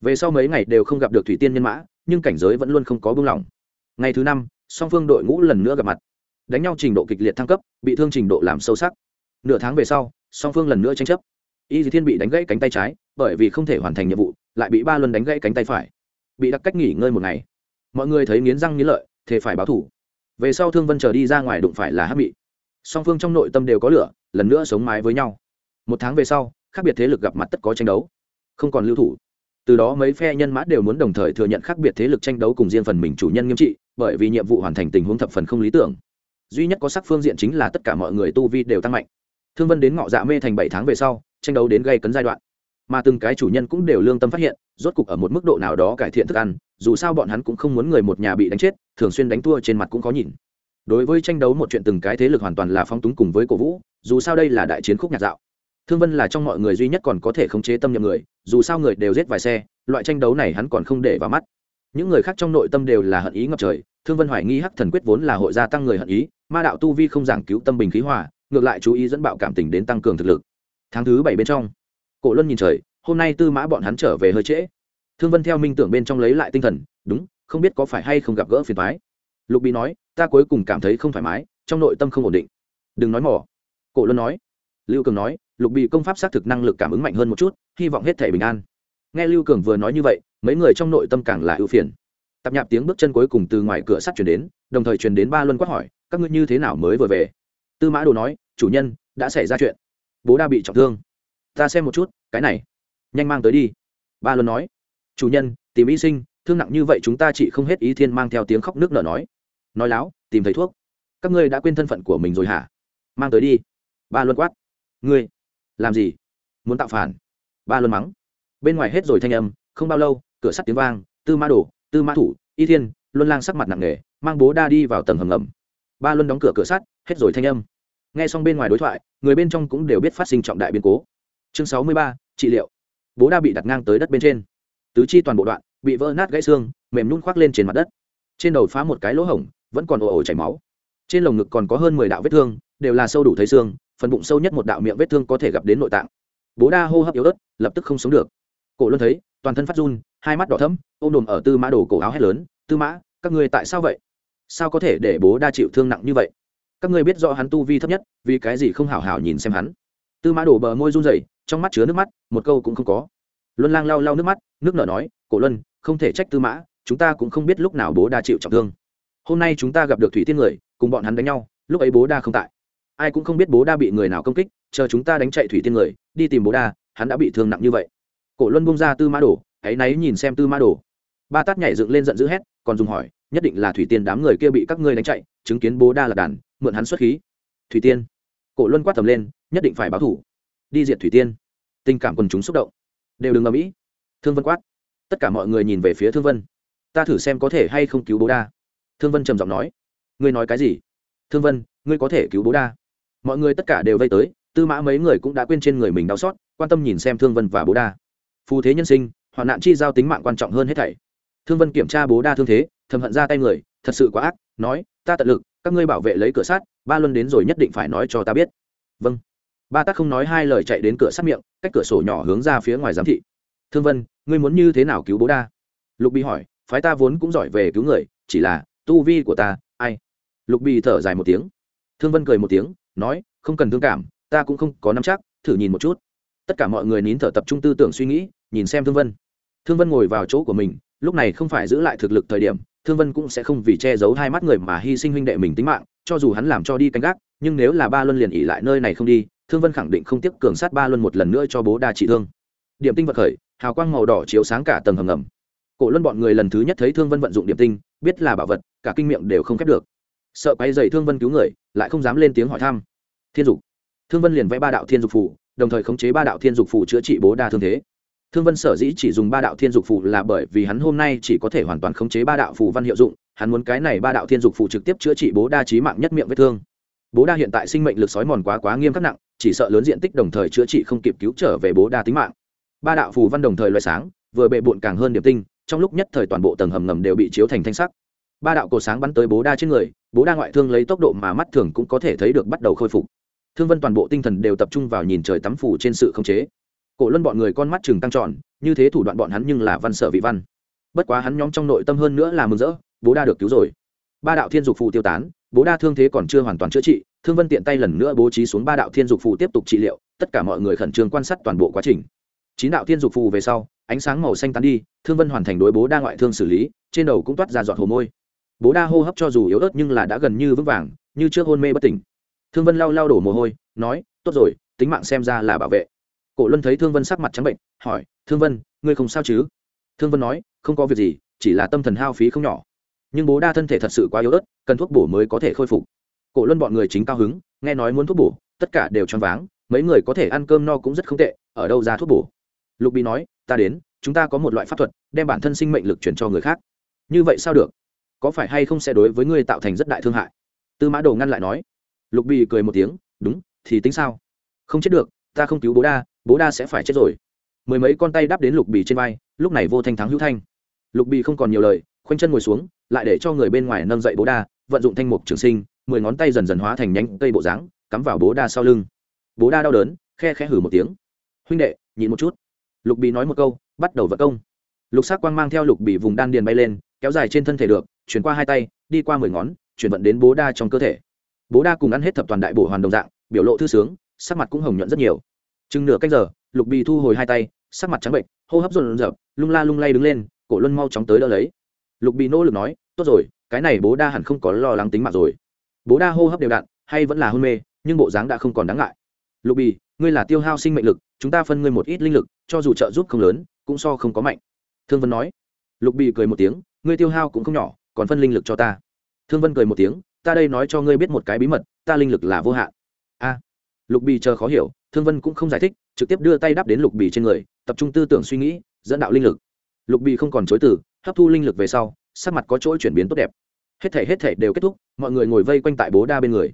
về sau mấy ngày đều không gặp được thủy tiên nhân mã nhưng cảnh giới vẫn luôn không có buông lỏng ngày thứ năm song phương đội ngũ lần nữa gặp mặt đánh nhau trình độ kịch liệt thăng cấp bị thương trình độ làm sâu sắc nửa tháng về sau song phương lần nữa tranh chấp y dì thiên bị đánh gãy cánh tay trái bởi vì không thể hoàn thành nhiệm vụ lại bị ba luân đánh gãy cánh tay phải bị đặc cách nghỉ ngơi một ngày mọi người thấy nghiến răng nghiến lợi thề phải báo thủ về sau thương vân chờ đi ra ngoài đụng phải là hát bị song phương trong nội tâm đều có lửa lần nữa sống mái với nhau một tháng về sau, khác biệt thế lực gặp mặt tất có tranh đấu. Không còn lưu thủ. Từ đó mấy phe nhân mã đều muốn đồng thời thừa nhận khác biệt thế lực tranh đấu cùng riêng phần mình chủ nhân nghiêm trị, bởi vì nhiệm vụ hoàn thành tình huống thập phần không lý tưởng. Duy nhất có sắc phương diện chính là tất cả mọi người tu vi đều tăng mạnh. Thương vân đến ngọ dạ mê thành bảy tháng về sau, tranh đấu đến gây cấn giai đoạn. Mà từng cái chủ nhân cũng đều lương tâm phát hiện, rốt cục ở một mức độ nào đó cải thiện thức ăn, dù sao bọn hắn cũng không muốn người một nhà bị đánh chết, thường xuyên đánh thua trên mặt cũng có nhìn. Đối với tranh đấu một chuyện từng cái thế lực hoàn toàn là phong túng cùng với cổ vũ, dù sao đây là đại chiến khúc nhạc dạo thương vân là trong mọi người duy nhất còn có thể khống chế tâm nhậm người, dù sao người đều giết vài xe, loại tranh đấu này hắn còn không để vào mắt. Những người khác trong nội tâm đều là hận ý ngập trời, thương vân hoài nghi hắc thần quyết vốn là hội gia tăng người hận ý, ma đạo tu vi không giảng cứu tâm bình khí hòa, ngược lại chú ý dẫn bạo cảm tình đến tăng cường thực lực. Tháng thứ bảy bên trong, cổ luân nhìn trời, hôm nay tư mã bọn hắn trở về hơi trễ. Thương vân theo minh tưởng bên trong lấy lại tinh thần, đúng, không biết có phải hay không gặp gỡ phiền thoái lục bị nói, ta cuối cùng cảm thấy không thoải mái, trong nội tâm không ổn định. Đừng nói mỏ. Cổ luân nói. Lưu cường nói lục bị công pháp xác thực năng lực cảm ứng mạnh hơn một chút, hy vọng hết thể bình an. Nghe lưu cường vừa nói như vậy, mấy người trong nội tâm càng là ưu phiền. Tạp nhạp tiếng bước chân cuối cùng từ ngoài cửa sắt chuyển đến, đồng thời truyền đến ba luân quát hỏi, các ngươi như thế nào mới vừa về? Tư mã đồ nói, chủ nhân, đã xảy ra chuyện. Bố đa bị trọng thương. Ta xem một chút, cái này, nhanh mang tới đi. Ba luân nói, chủ nhân, tìm y sinh, thương nặng như vậy chúng ta chỉ không hết ý thiên mang theo tiếng khóc nước nở nói. Nói láo, tìm thấy thuốc. Các ngươi đã quên thân phận của mình rồi hả? Mang tới đi. Ba luân quát, ngươi làm gì? Muốn tạo phản? Ba luân mắng. Bên ngoài hết rồi thanh âm không bao lâu cửa sắt tiếng vang tư Ma đổ, tư Ma thủ y thiên luân lang sắc mặt nặng nề mang bố đa đi vào tầng hầm ngầm. Ba luân đóng cửa cửa sắt hết rồi thanh âm. Nghe xong bên ngoài đối thoại người bên trong cũng đều biết phát sinh trọng đại biến cố. Chương sáu mươi ba trị liệu. Bố đa bị đặt ngang tới đất bên trên. Tứ chi toàn bộ đoạn bị vỡ nát gãy xương mềm nhún khoác lên trên mặt đất. Trên đầu phá một cái lỗ hổng vẫn còn ồ ồ chảy máu. Trên lồng ngực còn có hơn mười đạo vết thương đều là sâu đủ thấy xương phần bụng sâu nhất một đạo miệng vết thương có thể gặp đến nội tạng. Bố đa hô hấp yếu ớt, lập tức không sống được. Cổ luân thấy, toàn thân phát run, hai mắt đỏ thẫm, ôm đồm ở tư mã đồ cổ áo hét lớn, tư mã, các ngươi tại sao vậy? Sao có thể để bố đa chịu thương nặng như vậy? Các ngươi biết rõ hắn tu vi thấp nhất, vì cái gì không hảo hảo nhìn xem hắn? Tư mã đổ bờ môi run rẩy, trong mắt chứa nước mắt, một câu cũng không có. Luân lang lau lau nước mắt, nước nở nói, cổ luân, không thể trách tư mã, chúng ta cũng không biết lúc nào bố đa chịu trọng thương. Hôm nay chúng ta gặp được thủy tiên người, cùng bọn hắn đánh nhau, lúc ấy bố đa không tại ai cũng không biết bố đa bị người nào công kích, chờ chúng ta đánh chạy thủy tiên người, đi tìm bố đa, hắn đã bị thương nặng như vậy. Cổ luân bung ra tư mã đồ, hãy náy nhìn xem tư mã đồ. Ba tát nhảy dựng lên giận dữ hét, còn dùng hỏi, nhất định là thủy tiên đám người kia bị các ngươi đánh chạy, chứng kiến bố đa là đàn, mượn hắn xuất khí. Thủy tiên. Cổ luân quát tầm lên, nhất định phải báo thủ. Đi diệt thủy tiên. Tình cảm quần chúng xúc động. Đều đừng ngầm ĩ thương vân quát. Tất cả mọi người nhìn về phía thương vân. Ta thử xem có thể hay không cứu bố đa. Thương vân trầm giọng nói. Ngươi nói cái gì? Thương vân, ngươi có thể cứu bố đa mọi người tất cả đều vây tới, tư mã mấy người cũng đã quên trên người mình đau xót, quan tâm nhìn xem thương vân và bố đa. Phù thế nhân sinh, hoạn nạn chi giao tính mạng quan trọng hơn hết thảy. Thương vân kiểm tra bố đa thương thế, thầm hận ra tay người, thật sự quá ác, nói, ta tận lực, các ngươi bảo vệ lấy cửa sát ba luân đến rồi nhất định phải nói cho ta biết. Vâng. Ba tát không nói hai lời chạy đến cửa sát miệng, cách cửa sổ nhỏ hướng ra phía ngoài giám thị. Thương vân, ngươi muốn như thế nào cứu bố đa? Lục bi hỏi, phái ta vốn cũng giỏi về cứu người, chỉ là tu vi của ta, ai? Lục bi thở dài một tiếng. Thương vân cười một tiếng nói, không cần thương cảm, ta cũng không có nắm chắc, thử nhìn một chút. Tất cả mọi người nín thở tập trung tư tưởng suy nghĩ, nhìn xem thương vân. Thương vân ngồi vào chỗ của mình, lúc này không phải giữ lại thực lực thời điểm, thương vân cũng sẽ không vì che giấu hai mắt người mà hy sinh huynh đệ mình tính mạng, cho dù hắn làm cho đi canh gác, nhưng nếu là ba luân liền ỉ lại nơi này không đi, thương vân khẳng định không tiếp cường sát ba luân một lần nữa cho bố đa trị thương. Điểm tinh vật khởi, hào quang màu đỏ chiếu sáng cả tầng hầm ngầm. Cổ luân bọn người lần thứ nhất thấy thương vân vận dụng điểm tinh, biết là bảo vật, cả kinh miệng đều không khép được sợ quay dày thương vân cứu người, lại không dám lên tiếng hỏi thăm. Thiên dục. Thương vân liền vẽ ba đạo thiên dục phủ đồng thời khống chế ba đạo thiên dục phủ chữa trị bố đa thương thế. Thương vân sở dĩ chỉ dùng ba đạo thiên dục phủ là bởi vì hắn hôm nay chỉ có thể hoàn toàn khống chế ba đạo phủ văn hiệu dụng, hắn muốn cái này ba đạo thiên dục phủ trực tiếp chữa trị bố đa trí mạng nhất miệng vết thương. Bố đa hiện tại sinh mệnh lực sói mòn quá quá nghiêm khắc nặng, chỉ sợ lớn diện tích đồng thời chữa trị không kịp cứu trở về bố đa tính mạng. Ba đạo phù văn đồng thời loại sáng, vừa bệ bụn càng hơn điểm tinh, trong lúc nhất thời toàn bộ tầng hầm ngầm đều bị chiếu thành thanh sắc ba đạo cổ sáng bắn tới bố đa trên người, bố đa ngoại thương lấy tốc độ mà mắt thường cũng có thể thấy được bắt đầu khôi phục. Thương vân toàn bộ tinh thần đều tập trung vào nhìn trời tắm phủ trên sự khống chế. Cổ luân bọn người con mắt chừng tăng tròn, như thế thủ đoạn bọn hắn nhưng là văn sở vị văn. Bất quá hắn nhóm trong nội tâm hơn nữa là mừng rỡ, bố đa được cứu rồi. Ba đạo thiên dục phụ tiêu tán, bố đa thương thế còn chưa hoàn toàn chữa trị, thương vân tiện tay lần nữa bố trí xuống ba đạo thiên dục phụ tiếp tục trị liệu, tất cả mọi người khẩn trương quan sát toàn bộ quá trình. Chín đạo thiên dục phụ về sau, ánh sáng màu xanh tán đi, thương vân hoàn thành đối bố đa ngoại thương xử lý, trên đầu cũng toát ra giọt hồ môi bố đa hô hấp cho dù yếu ớt nhưng là đã gần như vững vàng, như trước hôn mê bất tỉnh. Thương vân lau lau đổ mồ hôi, nói, tốt rồi, tính mạng xem ra là bảo vệ. Cổ luân thấy thương vân sắc mặt trắng bệnh, hỏi, thương vân, ngươi không sao chứ? Thương vân nói, không có việc gì, chỉ là tâm thần hao phí không nhỏ. Nhưng bố đa thân thể thật sự quá yếu ớt, cần thuốc bổ mới có thể khôi phục. Cổ luân bọn người chính cao hứng, nghe nói muốn thuốc bổ, tất cả đều choáng váng, mấy người có thể ăn cơm no cũng rất không tệ, ở đâu ra thuốc bổ? Lục bị nói, ta đến, chúng ta có một loại pháp thuật, đem bản thân sinh mệnh lực chuyển cho người khác. Như vậy sao được? Có phải hay không sẽ đối với ngươi tạo thành rất đại thương hại? Tư mã đồ ngăn lại nói. Lục Bì cười một tiếng, đúng, thì tính sao? Không chết được, ta không cứu bố đa bố đa sẽ phải chết rồi. Mười mấy con tay đắp đến lục bì trên vai, lúc này vô thanh thắng hữu thanh. Lục bì không còn nhiều lời, khoanh chân ngồi xuống, lại để cho người bên ngoài nâng dậy bố đa, vận dụng thanh mục trường sinh, mười ngón tay dần dần hóa thành nhánh cây bộ dáng, cắm vào bố đa sau lưng. Bố đa đau đớn, khe khe hử một tiếng. Huynh đệ, nhịn một chút. Lục bì nói một câu, bắt đầu vật công. Lục sắc quang mang theo lục bì vùng đan điền bay lên, kéo dài trên thân thể được chuyển qua hai tay, đi qua mười ngón, chuyển vận đến bố đa trong cơ thể. Bố đa cùng ăn hết thập toàn đại bổ hoàn đồng dạng, biểu lộ thư sướng, sắc mặt cũng hồng nhuận rất nhiều. Chừng nửa canh giờ, lục bì thu hồi hai tay, sắc mặt trắng bệnh, hô hấp rộn dập lung la lung lay đứng lên, cổ luân mau chóng tới đỡ lấy. Lục bì nỗ lực nói, tốt rồi, cái này bố đa hẳn không có lo lắng tính mạng rồi. Bố đa hô hấp đều đặn, hay vẫn là hôn mê, nhưng bộ dáng đã không còn đáng ngại. Lục bì, ngươi là tiêu hao sinh mệnh lực, chúng ta phân ngươi một ít linh lực, cho dù trợ giúp không lớn, cũng so không có mạnh. Thương vân nói. Lục bì cười một tiếng, ngươi tiêu hao cũng không nhỏ còn phân linh lực cho ta. Thương vân cười một tiếng, ta đây nói cho ngươi biết một cái bí mật, ta linh lực là vô hạn. A. Lục bì chờ khó hiểu, thương vân cũng không giải thích, trực tiếp đưa tay đắp đến lục bì trên người, tập trung tư tưởng suy nghĩ, dẫn đạo linh lực. Lục bì không còn chối từ, hấp thu linh lực về sau, sắc mặt có chỗ chuyển biến tốt đẹp. Hết thể hết thể đều kết thúc, mọi người ngồi vây quanh tại bố đa bên người.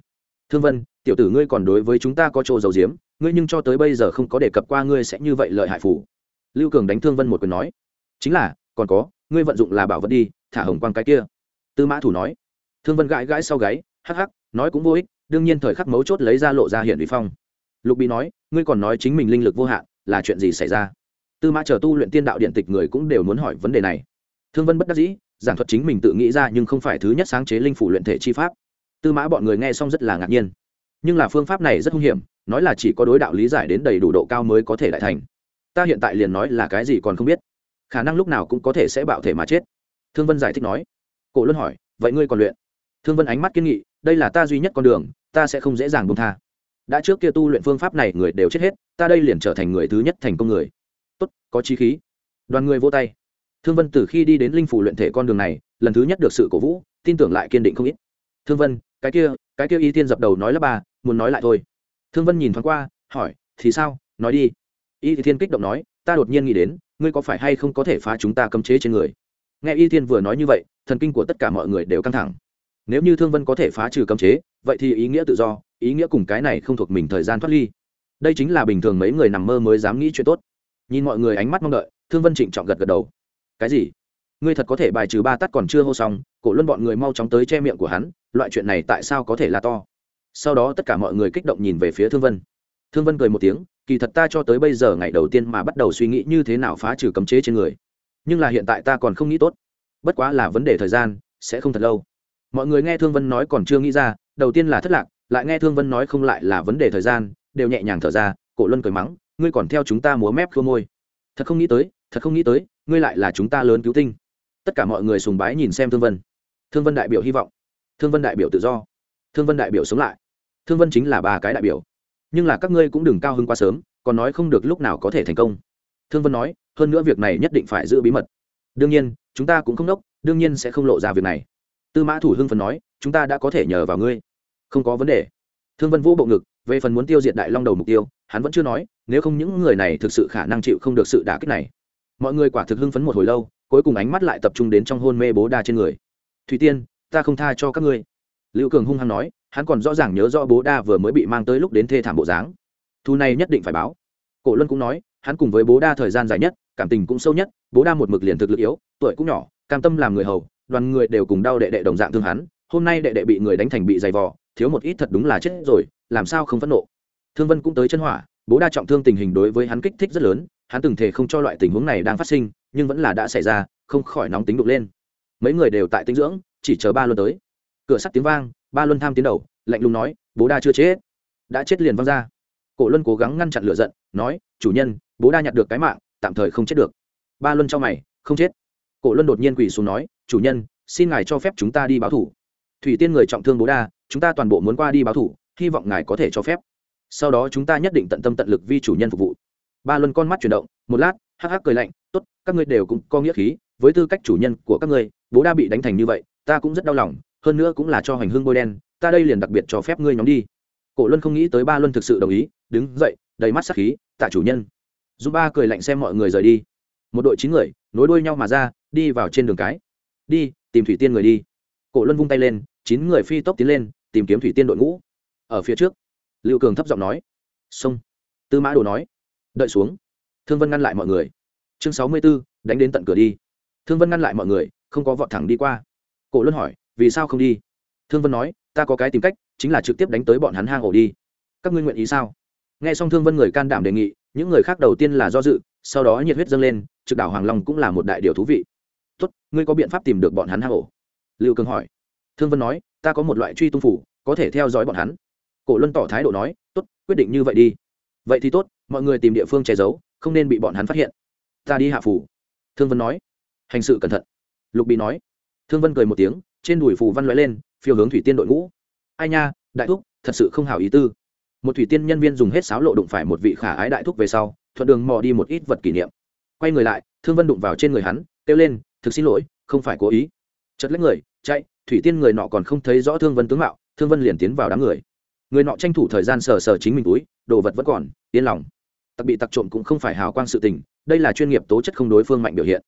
Thương vân, tiểu tử ngươi còn đối với chúng ta có chỗ dầu diếm ngươi nhưng cho tới bây giờ không có đề cập qua ngươi sẽ như vậy lợi hại phủ lưu cường đánh thương vân một quyền nói, chính là, còn có, ngươi vận dụng là bảo vật đi, thả hồng quang cái kia tư mã thủ nói. Thương vân gãi gãi sau gáy, hắc hắc, nói cũng vô ích, đương nhiên thời khắc mấu chốt lấy ra lộ ra hiện vi phong. Lục bị nói, ngươi còn nói chính mình linh lực vô hạn, là chuyện gì xảy ra? Tư mã chờ tu luyện tiên đạo điện tịch người cũng đều muốn hỏi vấn đề này. Thương vân bất đắc dĩ, giảng thuật chính mình tự nghĩ ra nhưng không phải thứ nhất sáng chế linh phủ luyện thể chi pháp. Tư mã bọn người nghe xong rất là ngạc nhiên. Nhưng là phương pháp này rất hung hiểm, nói là chỉ có đối đạo lý giải đến đầy đủ độ cao mới có thể đại thành. Ta hiện tại liền nói là cái gì còn không biết. Khả năng lúc nào cũng có thể sẽ bạo thể mà chết. Thương vân giải thích nói cổ luân hỏi, vậy ngươi còn luyện? Thương vân ánh mắt kiên nghị, đây là ta duy nhất con đường, ta sẽ không dễ dàng bông tha. Đã trước kia tu luyện phương pháp này, người đều chết hết, ta đây liền trở thành người thứ nhất thành công người. Tốt, có trí khí. Đoàn người vô tay. Thương vân từ khi đi đến linh phủ luyện thể con đường này, lần thứ nhất được sự cổ vũ, tin tưởng lại kiên định không ít. Thương vân, cái kia cái kia y tiên dập đầu nói là bà, muốn nói lại thôi. Thương vân nhìn thoáng qua, hỏi, thì sao? Nói đi. Y thiên kích động nói, ta đột nhiên nghĩ đến, ngươi có phải hay không có thể phá chúng ta cấm chế trên người? Nghe y thiên vừa nói như vậy thần kinh của tất cả mọi người đều căng thẳng. Nếu như thương vân có thể phá trừ cấm chế, vậy thì ý nghĩa tự do, ý nghĩa cùng cái này không thuộc mình thời gian thoát ly. Đây chính là bình thường mấy người nằm mơ mới dám nghĩ chuyện tốt. Nhìn mọi người ánh mắt mong đợi, thương vân trịnh trọng gật gật đầu. Cái gì? Ngươi thật có thể bài trừ ba tắt còn chưa hô xong, cổ luân bọn người mau chóng tới che miệng của hắn, loại chuyện này tại sao có thể là to? Sau đó tất cả mọi người kích động nhìn về phía thương vân. Thương vân cười một tiếng, kỳ thật ta cho tới bây giờ ngày đầu tiên mà bắt đầu suy nghĩ như thế nào phá trừ cấm chế trên người. Nhưng là hiện tại ta còn không nghĩ tốt bất quá là vấn đề thời gian, sẽ không thật lâu. Mọi người nghe thương vân nói còn chưa nghĩ ra, đầu tiên là thất lạc, lại nghe thương vân nói không lại là vấn đề thời gian, đều nhẹ nhàng thở ra, cổ luân cười mắng, ngươi còn theo chúng ta múa mép khua môi. Thật không nghĩ tới, thật không nghĩ tới, ngươi lại là chúng ta lớn cứu tinh. Tất cả mọi người sùng bái nhìn xem thương vân. Thương vân đại biểu hy vọng. Thương vân đại biểu tự do. Thương vân đại biểu sống lại. Thương vân chính là ba cái đại biểu. Nhưng là các ngươi cũng đừng cao hơn quá sớm, còn nói không được lúc nào có thể thành công. Thương vân nói, hơn nữa việc này nhất định phải giữ bí mật đương nhiên, chúng ta cũng không đốc đương nhiên sẽ không lộ ra việc này. Tư mã thủ hưng phần nói, chúng ta đã có thể nhờ vào ngươi. Không có vấn đề. Thương vân vũ bộ ngực, về phần muốn tiêu diệt đại long đầu mục tiêu, hắn vẫn chưa nói, nếu không những người này thực sự khả năng chịu không được sự đả kích này. Mọi người quả thực hưng phấn một hồi lâu, cuối cùng ánh mắt lại tập trung đến trong hôn mê bố đa trên người. Thủy tiên, ta không tha cho các ngươi. Lưu cường hung hăng nói, hắn còn rõ ràng nhớ rõ bố đa vừa mới bị mang tới lúc đến thê thảm bộ dáng. Thu này nhất định phải báo. Cổ luân cũng nói, hắn cùng với bố đa thời gian dài nhất cảm tình cũng sâu nhất, bố đa một mực liền thực lực yếu, tuổi cũng nhỏ, cam tâm làm người hầu, đoàn người đều cùng đau đệ đệ đồng dạng thương hắn, hôm nay đệ đệ bị người đánh thành bị dày vò, thiếu một ít thật đúng là chết rồi, làm sao không phẫn nộ. Thương vân cũng tới chân hỏa, bố đa trọng thương tình hình đối với hắn kích thích rất lớn, hắn từng thể không cho loại tình huống này đang phát sinh, nhưng vẫn là đã xảy ra, không khỏi nóng tính đục lên. Mấy người đều tại tinh dưỡng, chỉ chờ ba luân tới. Cửa sắt tiếng vang, ba luân tham tiến đầu, lạnh lùng nói, bố đa chưa chết. Đã chết liền văng ra. Cổ luân cố gắng ngăn chặn lửa giận, nói, chủ nhân, bố đa nhặt được cái mạng tạm thời không chết được. Ba luân cho mày, không chết. Cổ luân đột nhiên quỳ xuống nói, chủ nhân, xin ngài cho phép chúng ta đi báo thủ. Thủy tiên người trọng thương bố đa, chúng ta toàn bộ muốn qua đi báo thủ, hy vọng ngài có thể cho phép. Sau đó chúng ta nhất định tận tâm tận lực vi chủ nhân phục vụ. Ba luân con mắt chuyển động, một lát, hắc hắc cười lạnh, tốt, các ngươi đều cũng có nghĩa khí, với tư cách chủ nhân của các ngươi, bố đa bị đánh thành như vậy, ta cũng rất đau lòng, hơn nữa cũng là cho hành hương bôi đen, ta đây liền đặc biệt cho phép ngươi nhóm đi. Cổ luân không nghĩ tới ba luân thực sự đồng ý, đứng dậy, đầy mắt sắc khí, tạ chủ nhân dù ba cười lạnh xem mọi người rời đi. Một đội chín người, nối đuôi nhau mà ra, đi vào trên đường cái. Đi, tìm thủy tiên người đi. Cổ luân vung tay lên, chín người phi tốc tiến lên, tìm kiếm thủy tiên đội ngũ. Ở phía trước, lưu cường thấp giọng nói, xông. Tư mã đồ nói, đợi xuống. Thương vân ngăn lại mọi người. Chương sáu mươi b ố đánh đến tận cửa đi. Thương vân ngăn lại mọi người, không có vọt thẳng đi qua. Cổ luân hỏi, vì sao không đi? Thương vân nói, ta có cái tìm cách, chính là trực tiếp đánh tới bọn hắn hang ổ đi. Các ngươi nguyện ý sao? Nghe xong thương vân người can đảm đề nghị những người khác đầu tiên là do dự, sau đó nhiệt huyết dâng lên, trực đảo hoàng long cũng là một đại điều thú vị. Tốt, ngươi có biện pháp tìm được bọn hắn hang ổ? Lưu cường hỏi. Thương vân nói, ta có một loại truy tung phủ, có thể theo dõi bọn hắn. Cổ luân tỏ thái độ nói, tốt, quyết định như vậy đi. Vậy thì tốt, mọi người tìm địa phương che giấu, không nên bị bọn hắn phát hiện. Ta đi hạ phủ. Thương vân nói. Hành sự cẩn thận. Lục bị nói. Thương vân cười một tiếng, trên đùi phù văn l lên, phiêu hướng thủy tiên đội ngũ. Ai nha, đại thúc, thật sự không hảo ý tư một thủy tiên nhân viên dùng hết sáo lộ đụng phải một vị khả ái đại thúc về sau, thuận đường mò đi một ít vật kỷ niệm. Quay người lại, thương vân đụng vào trên người hắn, kêu lên, thực xin lỗi, không phải cố ý. Chật lấy người, chạy, thủy tiên người nọ còn không thấy rõ thương vân tướng mạo, thương vân liền tiến vào đám người. Người nọ tranh thủ thời gian sờ sờ chính mình túi, đồ vật vẫn còn, yên lòng. Tặc bị tặc trộm cũng không phải hào quang sự tình, đây là chuyên nghiệp tố chất không đối phương mạnh biểu hiện.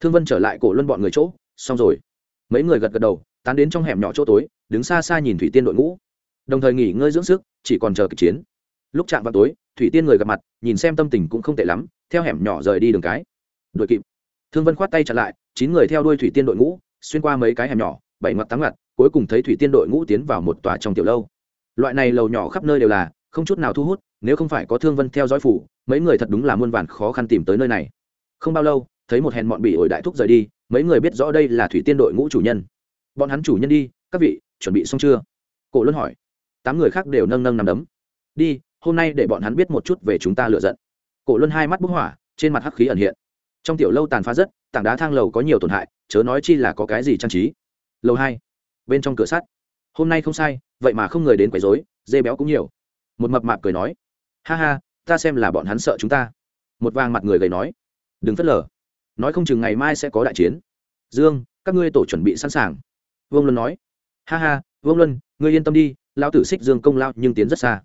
Thương vân trở lại cổ luân bọn người chỗ, xong rồi. Mấy người gật gật đầu, tán đến trong hẻm nhỏ chỗ tối, đứng xa xa nhìn thủy tiên đội ngũ đồng thời nghỉ ngơi dưỡng sức, chỉ còn chờ kịch chiến. Lúc chạm vào tối, thủy tiên người gặp mặt, nhìn xem tâm tình cũng không tệ lắm, theo hẻm nhỏ rời đi đường cái. Đội kịp. Thương vân khoát tay chặn lại, chín người theo đuôi thủy tiên đội ngũ, xuyên qua mấy cái hẻm nhỏ, bảy ngoặt tám ngoặt cuối cùng thấy thủy tiên đội ngũ tiến vào một tòa trong tiểu lâu. Loại này lầu nhỏ khắp nơi đều là, không chút nào thu hút, nếu không phải có thương vân theo dõi phủ, mấy người thật đúng là muôn vàn khó khăn tìm tới nơi này. Không bao lâu, thấy một hèn mọn bị ổi đại thúc rời đi, mấy người biết rõ đây là thủy tiên đội ngũ chủ nhân. Bọn hắn chủ nhân đi, các vị, chuẩn bị xong chưa? Cổ luân hỏi tám người khác đều nâng nâng nằm đấm. Đi, hôm nay để bọn hắn biết một chút về chúng ta lựa giận. Cổ luân hai mắt bức hỏa, trên mặt hắc khí ẩn hiện. Trong tiểu lâu tàn phá rất, tảng đá thang lầu có nhiều tổn hại, chớ nói chi là có cái gì trang trí. Lâu hai, bên trong cửa sắt. Hôm nay không sai, vậy mà không người đến quấy rối, dê béo cũng nhiều. Một mập mạp cười nói, ha ha, ta xem là bọn hắn sợ chúng ta. Một vàng mặt người gầy nói, đừng phớt lờ. Nói không chừng ngày mai sẽ có đại chiến. Dương, các ngươi tổ chuẩn bị sẵn sàng. Vương luân nói, ha ha, vương luân ngươi yên tâm đi lao tử xích dương công lao nhưng tiến rất xa.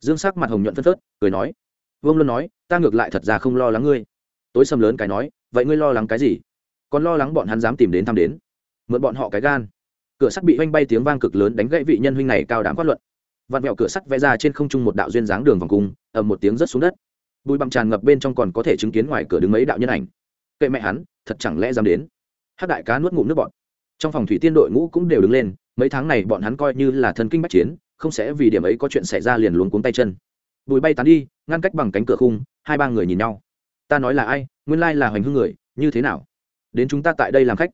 Dương sắc mặt hồng nhuận phân phớt, cười nói, vương luân nói, ta ngược lại thật ra không lo lắng ngươi. Tối sầm lớn cái nói, vậy ngươi lo lắng cái gì? Còn lo lắng bọn hắn dám tìm đến thăm đến. Mượn bọn họ cái gan. Cửa sắt bị oanh bay tiếng vang cực lớn đánh gãy vị nhân huynh này cao đáng phát luận. Vặn vẹo cửa sắt vẽ ra trên không trung một đạo duyên dáng đường vòng cung, ầm một tiếng rớt xuống đất. Bụi bặm tràn ngập bên trong còn có thể chứng kiến ngoài cửa đứng mấy đạo nhân ảnh. Kệ mẹ hắn, thật chẳng lẽ dám đến? Hát đại cá nuốt ngụm nước bọn trong phòng thủy tiên đội ngũ cũng đều đứng lên, mấy tháng này bọn hắn coi như là thần kinh bách chiến, không sẽ vì điểm ấy có chuyện xảy ra liền luống cuống tay chân. Bụi bay tán đi, ngăn cách bằng cánh cửa khung, hai ba người nhìn nhau. Ta nói là ai, nguyên lai là hoành hương người, như thế nào? Đến chúng ta tại đây làm khách.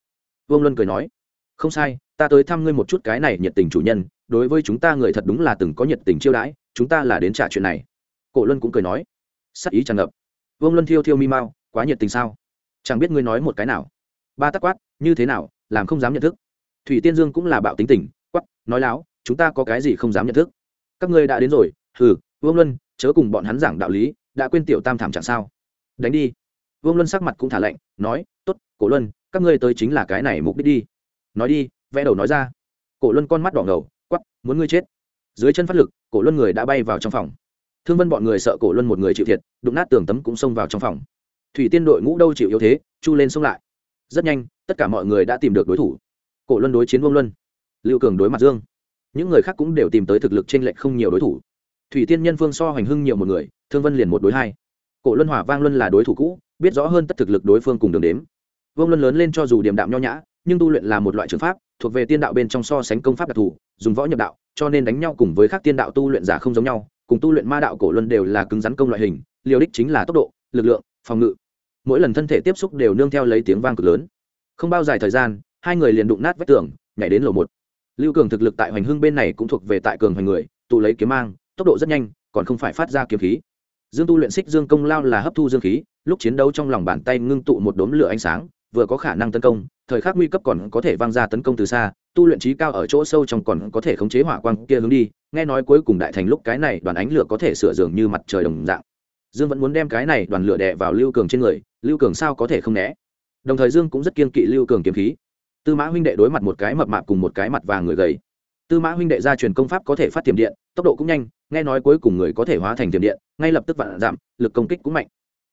Vương luân cười nói. Không sai, ta tới thăm ngươi một chút cái này nhiệt tình chủ nhân, đối với chúng ta người thật đúng là từng có nhiệt tình chiêu đãi, chúng ta là đến trả chuyện này. Cổ luân cũng cười nói. Sắc ý tràn ngập. Vương luân thiêu thiêu mi mau, quá nhiệt tình sao? Chẳng biết ngươi nói một cái nào. Ba tắc quát, như thế nào? Làm không dám nhận thức. Thủy tiên dương cũng là bạo tính tình quát nói láo, chúng ta có cái gì không dám nhận thức? Các ngươi đã đến rồi, hừ, vương luân, chớ cùng bọn hắn giảng đạo lý, đã quên tiểu tam thảm chẳng sao? Đánh đi. Vương luân sắc mặt cũng thả lạnh, nói t ố t cổ luân, các ngươi tới chính là cái này mục đích đi. Nói đi, vẽ đầu nói ra. Cổ luân con mắt đỏ ngầu quắp muốn ngươi chết. Dưới chân phát lực, cổ luân người đã bay vào trong phòng. Thương vân bọn người sợ cổ luân một người chịu thiệt, đụng nát tường tấm cũng xông vào trong phòng. Thủy tiên đội ngũ đâu chịu yếu thế, chu lên xông lại. Rất nhanh tất cả mọi người đã tìm được đối thủ. Cổ luân đối chiến vương luân, lưu cường đối mặt dương. Những người khác cũng đều tìm tới thực lực t r ê n lệch không nhiều đối thủ. Thủy tiên nhân phương so hoành hưng nhiều một người, thương vân liền một đối hai. Cổ luân hỏa vang luân là đối thủ cũ, biết rõ hơn tất thực lực đối phương cùng đường đếm. Vương luân lớn lên cho dù điểm đạm nho nhã, nhưng tu luyện là một loại trường pháp, thuộc về tiên đạo bên trong so sánh công pháp đặc thù, dùng võ nhập đạo, cho nên đánh nhau cùng với các tiên đạo tu luyện giả không giống nhau, cùng tu luyện ma đạo cổ luân đều là cứng rắn công loại hình, liều đích chính là tốc độ, lực lượng, phòng ngự. Mỗi lần thân thể tiếp xúc đều nương theo lấy tiếng vang cực lớn không bao dài thời gian, hai người liền đụng nát vách tường, nhảy đến lầu một. Lưu cường thực lực tại hoành hưng bên này cũng thuộc về tại cường hoành người, tụ lấy kiếm mang, tốc độ rất nhanh, còn không phải phát ra kiếm khí. Dương tu luyện xích dương công lao là hấp thu dương khí, lúc chiến đấu trong lòng bàn tay ngưng tụ một đốm lửa ánh sáng, vừa có khả năng tấn công, thời khắc nguy cấp còn có thể vang ra tấn công từ xa, tu luyện trí cao ở chỗ sâu trong còn có thể khống chế hỏa quang kia hướng đi, nghe nói cuối cùng đại thành lúc cái này đoàn ánh lửa có thể sửa dường như mặt trời đồng dạng. Dương vẫn muốn đem cái này đoàn lửa đè vào lưu cường trên người, lưu cường sao có thể không né? Đồng thời dương cũng rất kiên kỵ lưu cường kiếm khí tư mã huynh đệ đối mặt một cái mập mạp cùng một cái mặt vàng người gầy tư mã huynh đệ ra truyền công pháp có thể phát tiềm điện tốc độ cũng nhanh nghe nói cuối cùng người có thể hóa thành tiềm điện ngay lập tức vạn giảm lực công kích cũng mạnh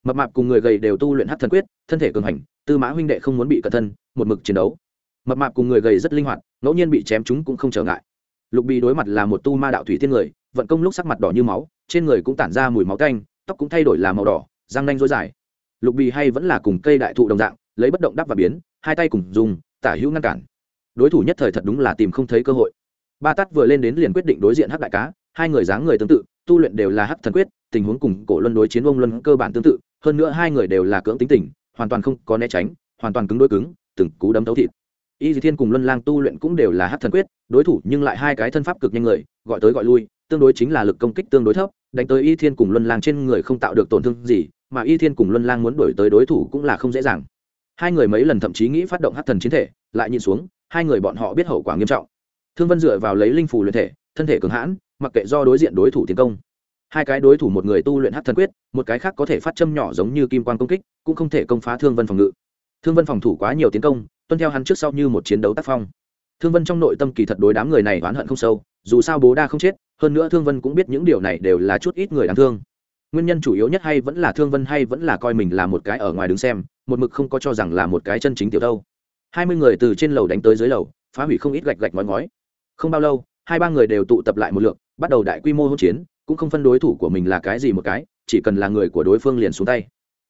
mập mạp cùng người gầy đều tu luyện hát thần quyết thân thể cường hành tư mã huynh đệ không muốn bị cẩn thân một mực chiến đấu mập mạp cùng người gầy rất linh hoạt ngẫu nhiên bị chém chúng cũng không trở ngại lục bị đối mặt là một tu ma đạo thủy thiên người vận công lúc sắc mặt đỏ như máu trên người cũng tản ra mùi máu canh tóc cũng thay đổi là màu đỏ răng nanh rối dài lục bì hay vẫn là cùng cây đại thụ đồng dạng lấy bất động đắp và biến, hai tay cùng dùng, tả hữu ngăn cản. Đối thủ nhất thời thật đúng là tìm không thấy cơ hội. Ba tắt vừa lên đến liền quyết định đối diện hắc đại cá, hai người dáng người tương tự, tu luyện đều là hắc thần quyết, tình huống cùng cổ luân đối chiến ông luân cơ bản tương tự, hơn nữa hai người đều là cưỡng tính tình, hoàn toàn không có né tránh, hoàn toàn cứng đối cứng, từng cú đấm thấu thịt. Y Dị thiên cùng luân lang tu luyện cũng đều là hắc thần quyết, đối thủ nhưng lại hai cái thân pháp cực nhanh người, gọi tới gọi lui, tương đối chính là lực công kích tương đối thấp, đánh tới y thiên cùng luân lang trên người không tạo được tổn thương gì, mà y thiên cùng luân lang muốn đổi tới đối thủ cũng là không dễ dàng hai người mấy lần thậm chí nghĩ phát động hát thần chiến thể, lại nhìn xuống, hai người bọn họ biết hậu quả nghiêm trọng. Thương vân dựa vào lấy linh phù luyện thể, thân thể cường hãn, mặc kệ do đối diện đối thủ tiến công. Hai cái đối thủ một người tu luyện hát thần quyết, một cái khác có thể phát châm nhỏ giống như kim quan công kích, cũng không thể công phá thương vân phòng ngự. Thương vân phòng thủ quá nhiều tiến công, tuân theo hắn trước sau như một chiến đấu tác phong. Thương vân trong nội tâm kỳ thật đối đám người này oán hận không sâu, dù sao bố đa không chết, hơn nữa thương vân cũng biết những điều này đều là chút ít người đáng thương. Nguyên nhân chủ yếu nhất hay vẫn là thương vân hay vẫn là coi mình là một cái ở ngoài đứng xem một mực không có cho rằng là một cái chân chính tiểu đâu. Hai mươi người từ trên lầu đánh tới dưới lầu, phá hủy không ít gạch gạch ngói ngói. Không bao lâu, hai ba người đều tụ tập lại một lượng, bắt đầu đại quy mô hỗn chiến, cũng không phân đối thủ của mình là cái gì một cái, chỉ cần là người của đối phương liền xuống tay.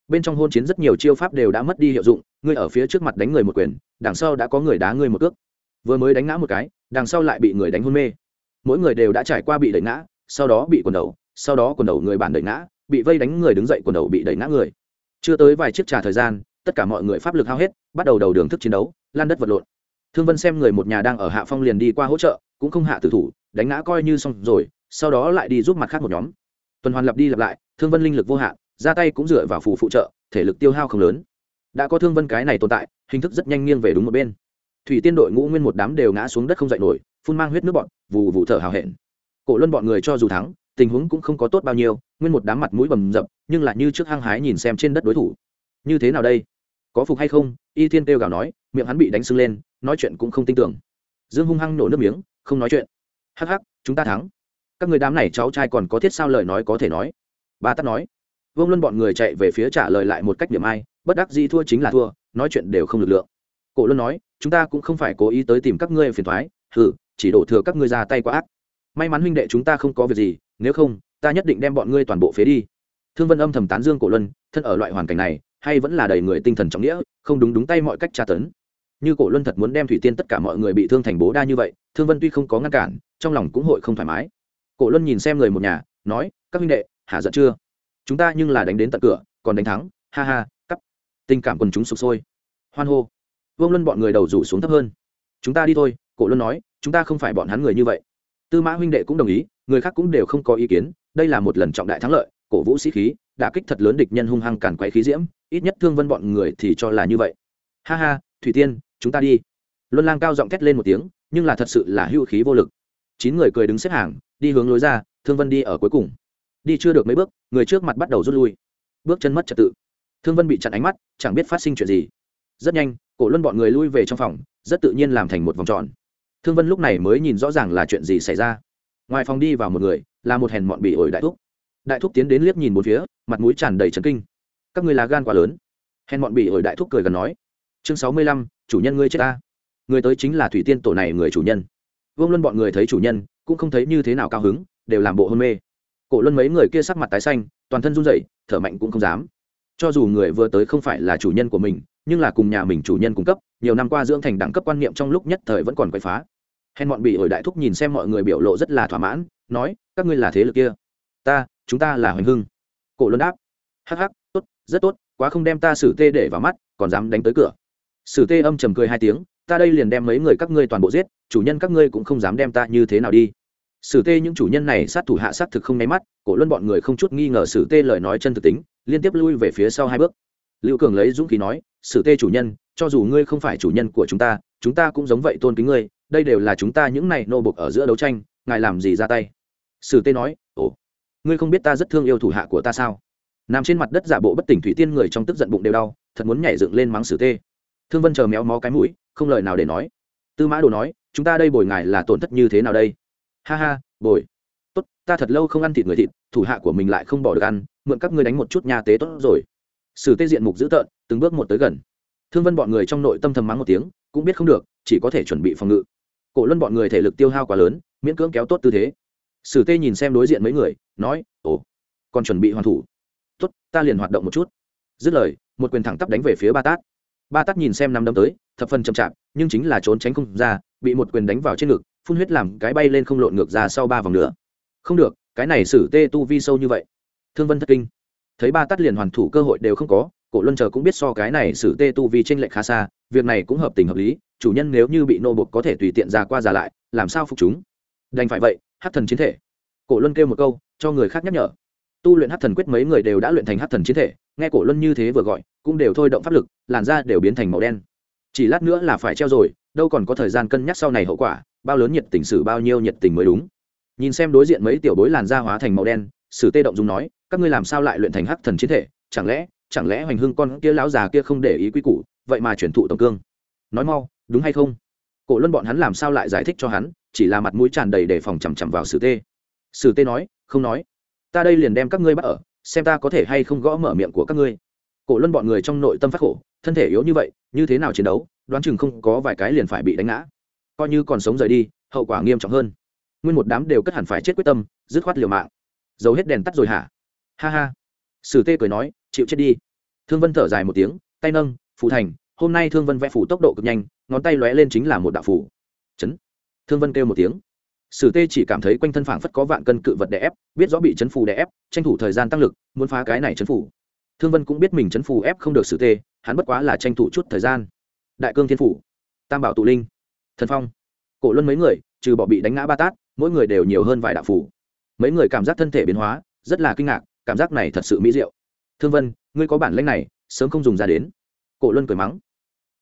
Bên trong hôn chiến rất nhiều chiêu pháp đều đã mất đi hiệu dụng ngươi ở phía trước mặt đánh người một quyền, đằng sau đã có người đá ngươi một cước. Vừa mới đánh ngã một cái, đằng sau lại bị người đánh hôn mê. Mỗi người đều đã trải qua bị đẩy ngã, sau đó bị quần đầu, sau đó quần đầu người bạn đẩy ngã, bị vây đánh người đứng dậy quần đầu bị đẩy ngã người chưa tới vài chiếc trà thời gian, tất cả mọi người pháp lực hao hết, bắt đầu đầu đường thức chiến đấu, lan đất vật lộn. Thương vân xem người một nhà đang ở hạ phong liền đi qua hỗ trợ, cũng không hạ tử thủ, đánh ngã coi như xong rồi, sau đó lại đi giúp mặt khác một nhóm. Tuần hoàn lặp đi lặp lại, thương vân linh lực vô hạn, ra tay cũng dựa vào phù phụ trợ, thể lực tiêu hao không lớn. Đã có thương vân cái này tồn tại, hình thức rất nhanh nghiêng về đúng một bên. Thủy tiên đội ngũ nguyên một đám đều ngã xuống đất không dậy nổi, phun mang huyết nước bọn, vù vù thở hào hẹn. Cổ luân bọn người cho dù thắng tình huống cũng không có tốt bao nhiêu, nguyên một đám mặt mũi bầm dập, nhưng lại như trước hăng hái nhìn xem trên đất đối thủ. Như thế nào đây? Có phục hay không? Y thiên kêu gào nói, miệng hắn bị đánh sưng lên, nói chuyện cũng không tin tưởng. Dương hung hăng nổ nước miếng, không nói chuyện. Hắc hắc, chúng ta thắng. Các người đám này cháu trai còn có thiết sao lời nói có thể nói. Ba tắt nói. Vương luân bọn người chạy về phía trả lời lại một cách điểm ai, bất đắc dĩ thua chính là thua, nói chuyện đều không lực lượng. Cổ luân nói, chúng ta cũng không phải cố ý tới tìm các ngươi phiền thoái, hừ, chỉ đổ thừa các ngươi ra tay quá ác may mắn huynh đệ chúng ta không có việc gì, nếu không, ta nhất định đem bọn ngươi toàn bộ phế đi. Thương vân âm thầm tán dương cổ luân, thân ở loại hoàn cảnh này, hay vẫn là đầy người tinh thần trọng nghĩa, không đúng đúng tay mọi cách tra tấn. Như cổ luân thật muốn đem thủy tiên tất cả mọi người bị thương thành bố đa như vậy, thương vân tuy không có ngăn cản, trong lòng cũng hội không thoải mái. Cổ luân nhìn xem người một nhà, nói, các huynh đệ hả giận chưa? Chúng ta nhưng là đánh đến tận cửa, còn đánh thắng, ha ha, cắp. Tình cảm quần chúng sụp sôi. Hoan hô. Vương luân bọn người đầu rủ xuống thấp hơn. Chúng ta đi thôi, cổ luân nói, chúng ta không phải bọn hắn người như vậy tư mã huynh đệ cũng đồng ý, người khác cũng đều không có ý kiến, đây là một lần trọng đại thắng lợi, cổ vũ sĩ khí đã kích thật lớn địch nhân hung hăng cản quấy khí diễm, ít nhất thương vân bọn người thì cho là như vậy. Ha ha, thủy tiên, chúng ta đi. Luân lang cao giọng thét lên một tiếng, nhưng là thật sự là hưu khí vô lực. Chín người cười đứng xếp hàng, đi hướng lối ra, thương vân đi ở cuối cùng. Đi chưa được mấy bước, người trước mặt bắt đầu rút lui. Bước chân mất trật tự. Thương vân bị chặn ánh mắt, chẳng biết phát sinh chuyện gì. Rất nhanh, cổ luân bọn người lui về trong phòng, rất tự nhiên làm thành một vòng tròn thương vân lúc này mới nhìn rõ ràng là chuyện gì xảy ra. Ngoài phòng đi vào một người, là một hèn mọn bị ổi đại thúc. Đại thúc tiến đến liếc nhìn một phía, mặt mũi tràn đầy trấn kinh. Các ngươi là gan quá lớn. Hèn mọn bị ổi đại thúc cười gần nói, chương sáu mươi lăm, chủ nhân ngươi chết ta. Người tới chính là thủy tiên tổ này người chủ nhân. Vương luân bọn người thấy chủ nhân, cũng không thấy như thế nào cao hứng, đều làm bộ hôn mê. Cổ luân mấy người kia sắc mặt tái xanh, toàn thân run rẩy, thở mạnh cũng không dám. Cho dù người vừa tới không phải là chủ nhân của mình, nhưng là cùng nhà mình chủ nhân cung cấp, nhiều năm qua dưỡng thành đẳng cấp quan niệm trong lúc nhất thời vẫn còn quậy phá hèn bọn bị ổi đại thúc nhìn xem mọi người biểu lộ rất là thỏa mãn, nói, các ngươi là thế lực kia. Ta, chúng ta là hoành hưng. Cổ luân đáp, hắc hắc, tốt, rất tốt, quá không đem ta xử tê để vào mắt, còn dám đánh tới cửa. Sử tê âm trầm cười hai tiếng, ta đây liền đem mấy người các ngươi toàn bộ giết, chủ nhân các ngươi cũng không dám đem ta như thế nào đi. Sử tê những chủ nhân này sát thủ hạ sát thực không nháy mắt, cổ luân bọn người không chút nghi ngờ sử tê lời nói chân thực tính, liên tiếp lui về phía sau hai bước. Lưu cường lấy dũng khí nói, sử tê chủ nhân, cho dù ngươi không phải chủ nhân của chúng ta chúng ta cũng giống vậy tôn kính ngươi đây đều là chúng ta những này nô bộc ở giữa đấu tranh, ngài làm gì ra tay? Sử tê nói, ồ, ngươi không biết ta rất thương yêu thủ hạ của ta sao? Nằm trên mặt đất giả bộ bất tỉnh thủy tiên người trong tức giận bụng đều đau, thật muốn nhảy dựng lên mắng sử tê. Thương vân chờ méo mó cái mũi, không lời nào để nói. Tư mã đồ nói, chúng ta đây bồi ngài là tổn thất như thế nào đây? Ha ha, bồi. Tốt, ta thật lâu không ăn thịt người thịt, thủ hạ của mình lại không bỏ được ăn, mượn các ngươi đánh một chút nhà tế tốt rồi. Sử tê diện mục dữ tợn, từng bước một tới gần. Thương vân bọn người trong nội tâm thầm mắng một tiếng, cũng biết không được, chỉ có thể chuẩn bị phòng ngự cổ luân bọn người thể lực tiêu hao quá lớn, miễn cưỡng kéo tốt tư thế. Sử tê nhìn xem đối diện mấy người, nói, ồ, còn chuẩn bị hoàn thủ. Tốt, ta liền hoạt động một chút. Dứt lời, một quyền thẳng tắp đánh về phía ba tát. Ba tát nhìn xem năm đấm tới, thập phần chậm chạp, nhưng chính là trốn tránh không ra, bị một quyền đánh vào trên ngực, phun huyết làm cái bay lên không lộn ngược ra sau ba vòng nữa. Không được, cái này xử tê tu vi sâu như vậy. Thương vân thất kinh. Thấy ba tát liền hoàn thủ cơ hội đều không có, cổ luân chờ cũng biết so cái này xử tê tu vi tranh lệch khá xa, việc này cũng hợp tình hợp lý chủ nhân nếu như bị nô bộc có thể tùy tiện ra qua già lại, làm sao phục chúng? Đành phải vậy, hát thần chiến thể. Cổ luân kêu một câu, cho người khác nhắc nhở. Tu luyện hát thần quyết mấy người đều đã luyện thành hát thần chiến thể, nghe cổ luân như thế vừa gọi, cũng đều thôi động pháp lực, làn da đều biến thành màu đen. Chỉ lát nữa là phải treo rồi, đâu còn có thời gian cân nhắc sau này hậu quả, bao lớn nhiệt tình xử bao nhiêu nhiệt tình mới đúng. Nhìn xem đối diện mấy tiểu bối làn da hóa thành màu đen, sử tê động dùng nói, các ngươi làm sao lại luyện thành hắc thần chiến thể? Chẳng lẽ chẳng lẽ hoành hưng con kia lão già kia không để ý quy củ, vậy mà chuyển thụ tổng cương? Nói mau đúng hay không? Cổ luân bọn hắn làm sao lại giải thích cho hắn, chỉ là mặt mũi tràn đầy để phòng chằm chằm vào sử tê. Sử tê nói, không nói. Ta đây liền đem các ngươi bắt ở, xem ta có thể hay không gõ mở miệng của các ngươi. Cổ luân bọn người trong nội tâm phát khổ, thân thể yếu như vậy, như thế nào chiến đấu, đoán chừng không có vài cái liền phải bị đánh ngã. Coi như còn sống rời đi, hậu quả nghiêm trọng hơn. Nguyên một đám đều cất hẳn phải chết quyết tâm, dứt khoát liều mạng. Giấu hết đèn tắt rồi hả? Ha ha. Sử tê cười nói, chịu chết đi. Thương vân thở dài một tiếng, tay nâng phủ thành, hôm nay thương vân vẽ phủ tốc độ cực nhanh ngón tay lóe lên chính là một đạo phủ. Chấn. Thương vân kêu một tiếng. Sử tê chỉ cảm thấy quanh thân phảng phất có vạn cân cự vật đè ép, biết rõ bị chấn phù đè ép, tranh thủ thời gian tăng lực, muốn phá cái này chấn phù thương vân cũng biết mình chấn phù ép không được sử tê, hắn bất quá là tranh thủ chút thời gian. Đại cương thiên phủ, tam bảo tụ linh, thần phong. Cổ luân mấy người, trừ bỏ bị đánh ngã ba tát, mỗi người đều nhiều hơn vài đạo phủ. Mấy người cảm giác thân thể biến hóa, rất là kinh ngạc, cảm giác này thật sự mỹ diệu. Thương vân, ngươi có bản lĩnh này, sớm không dùng ra đến. Cổ luân cười mắng.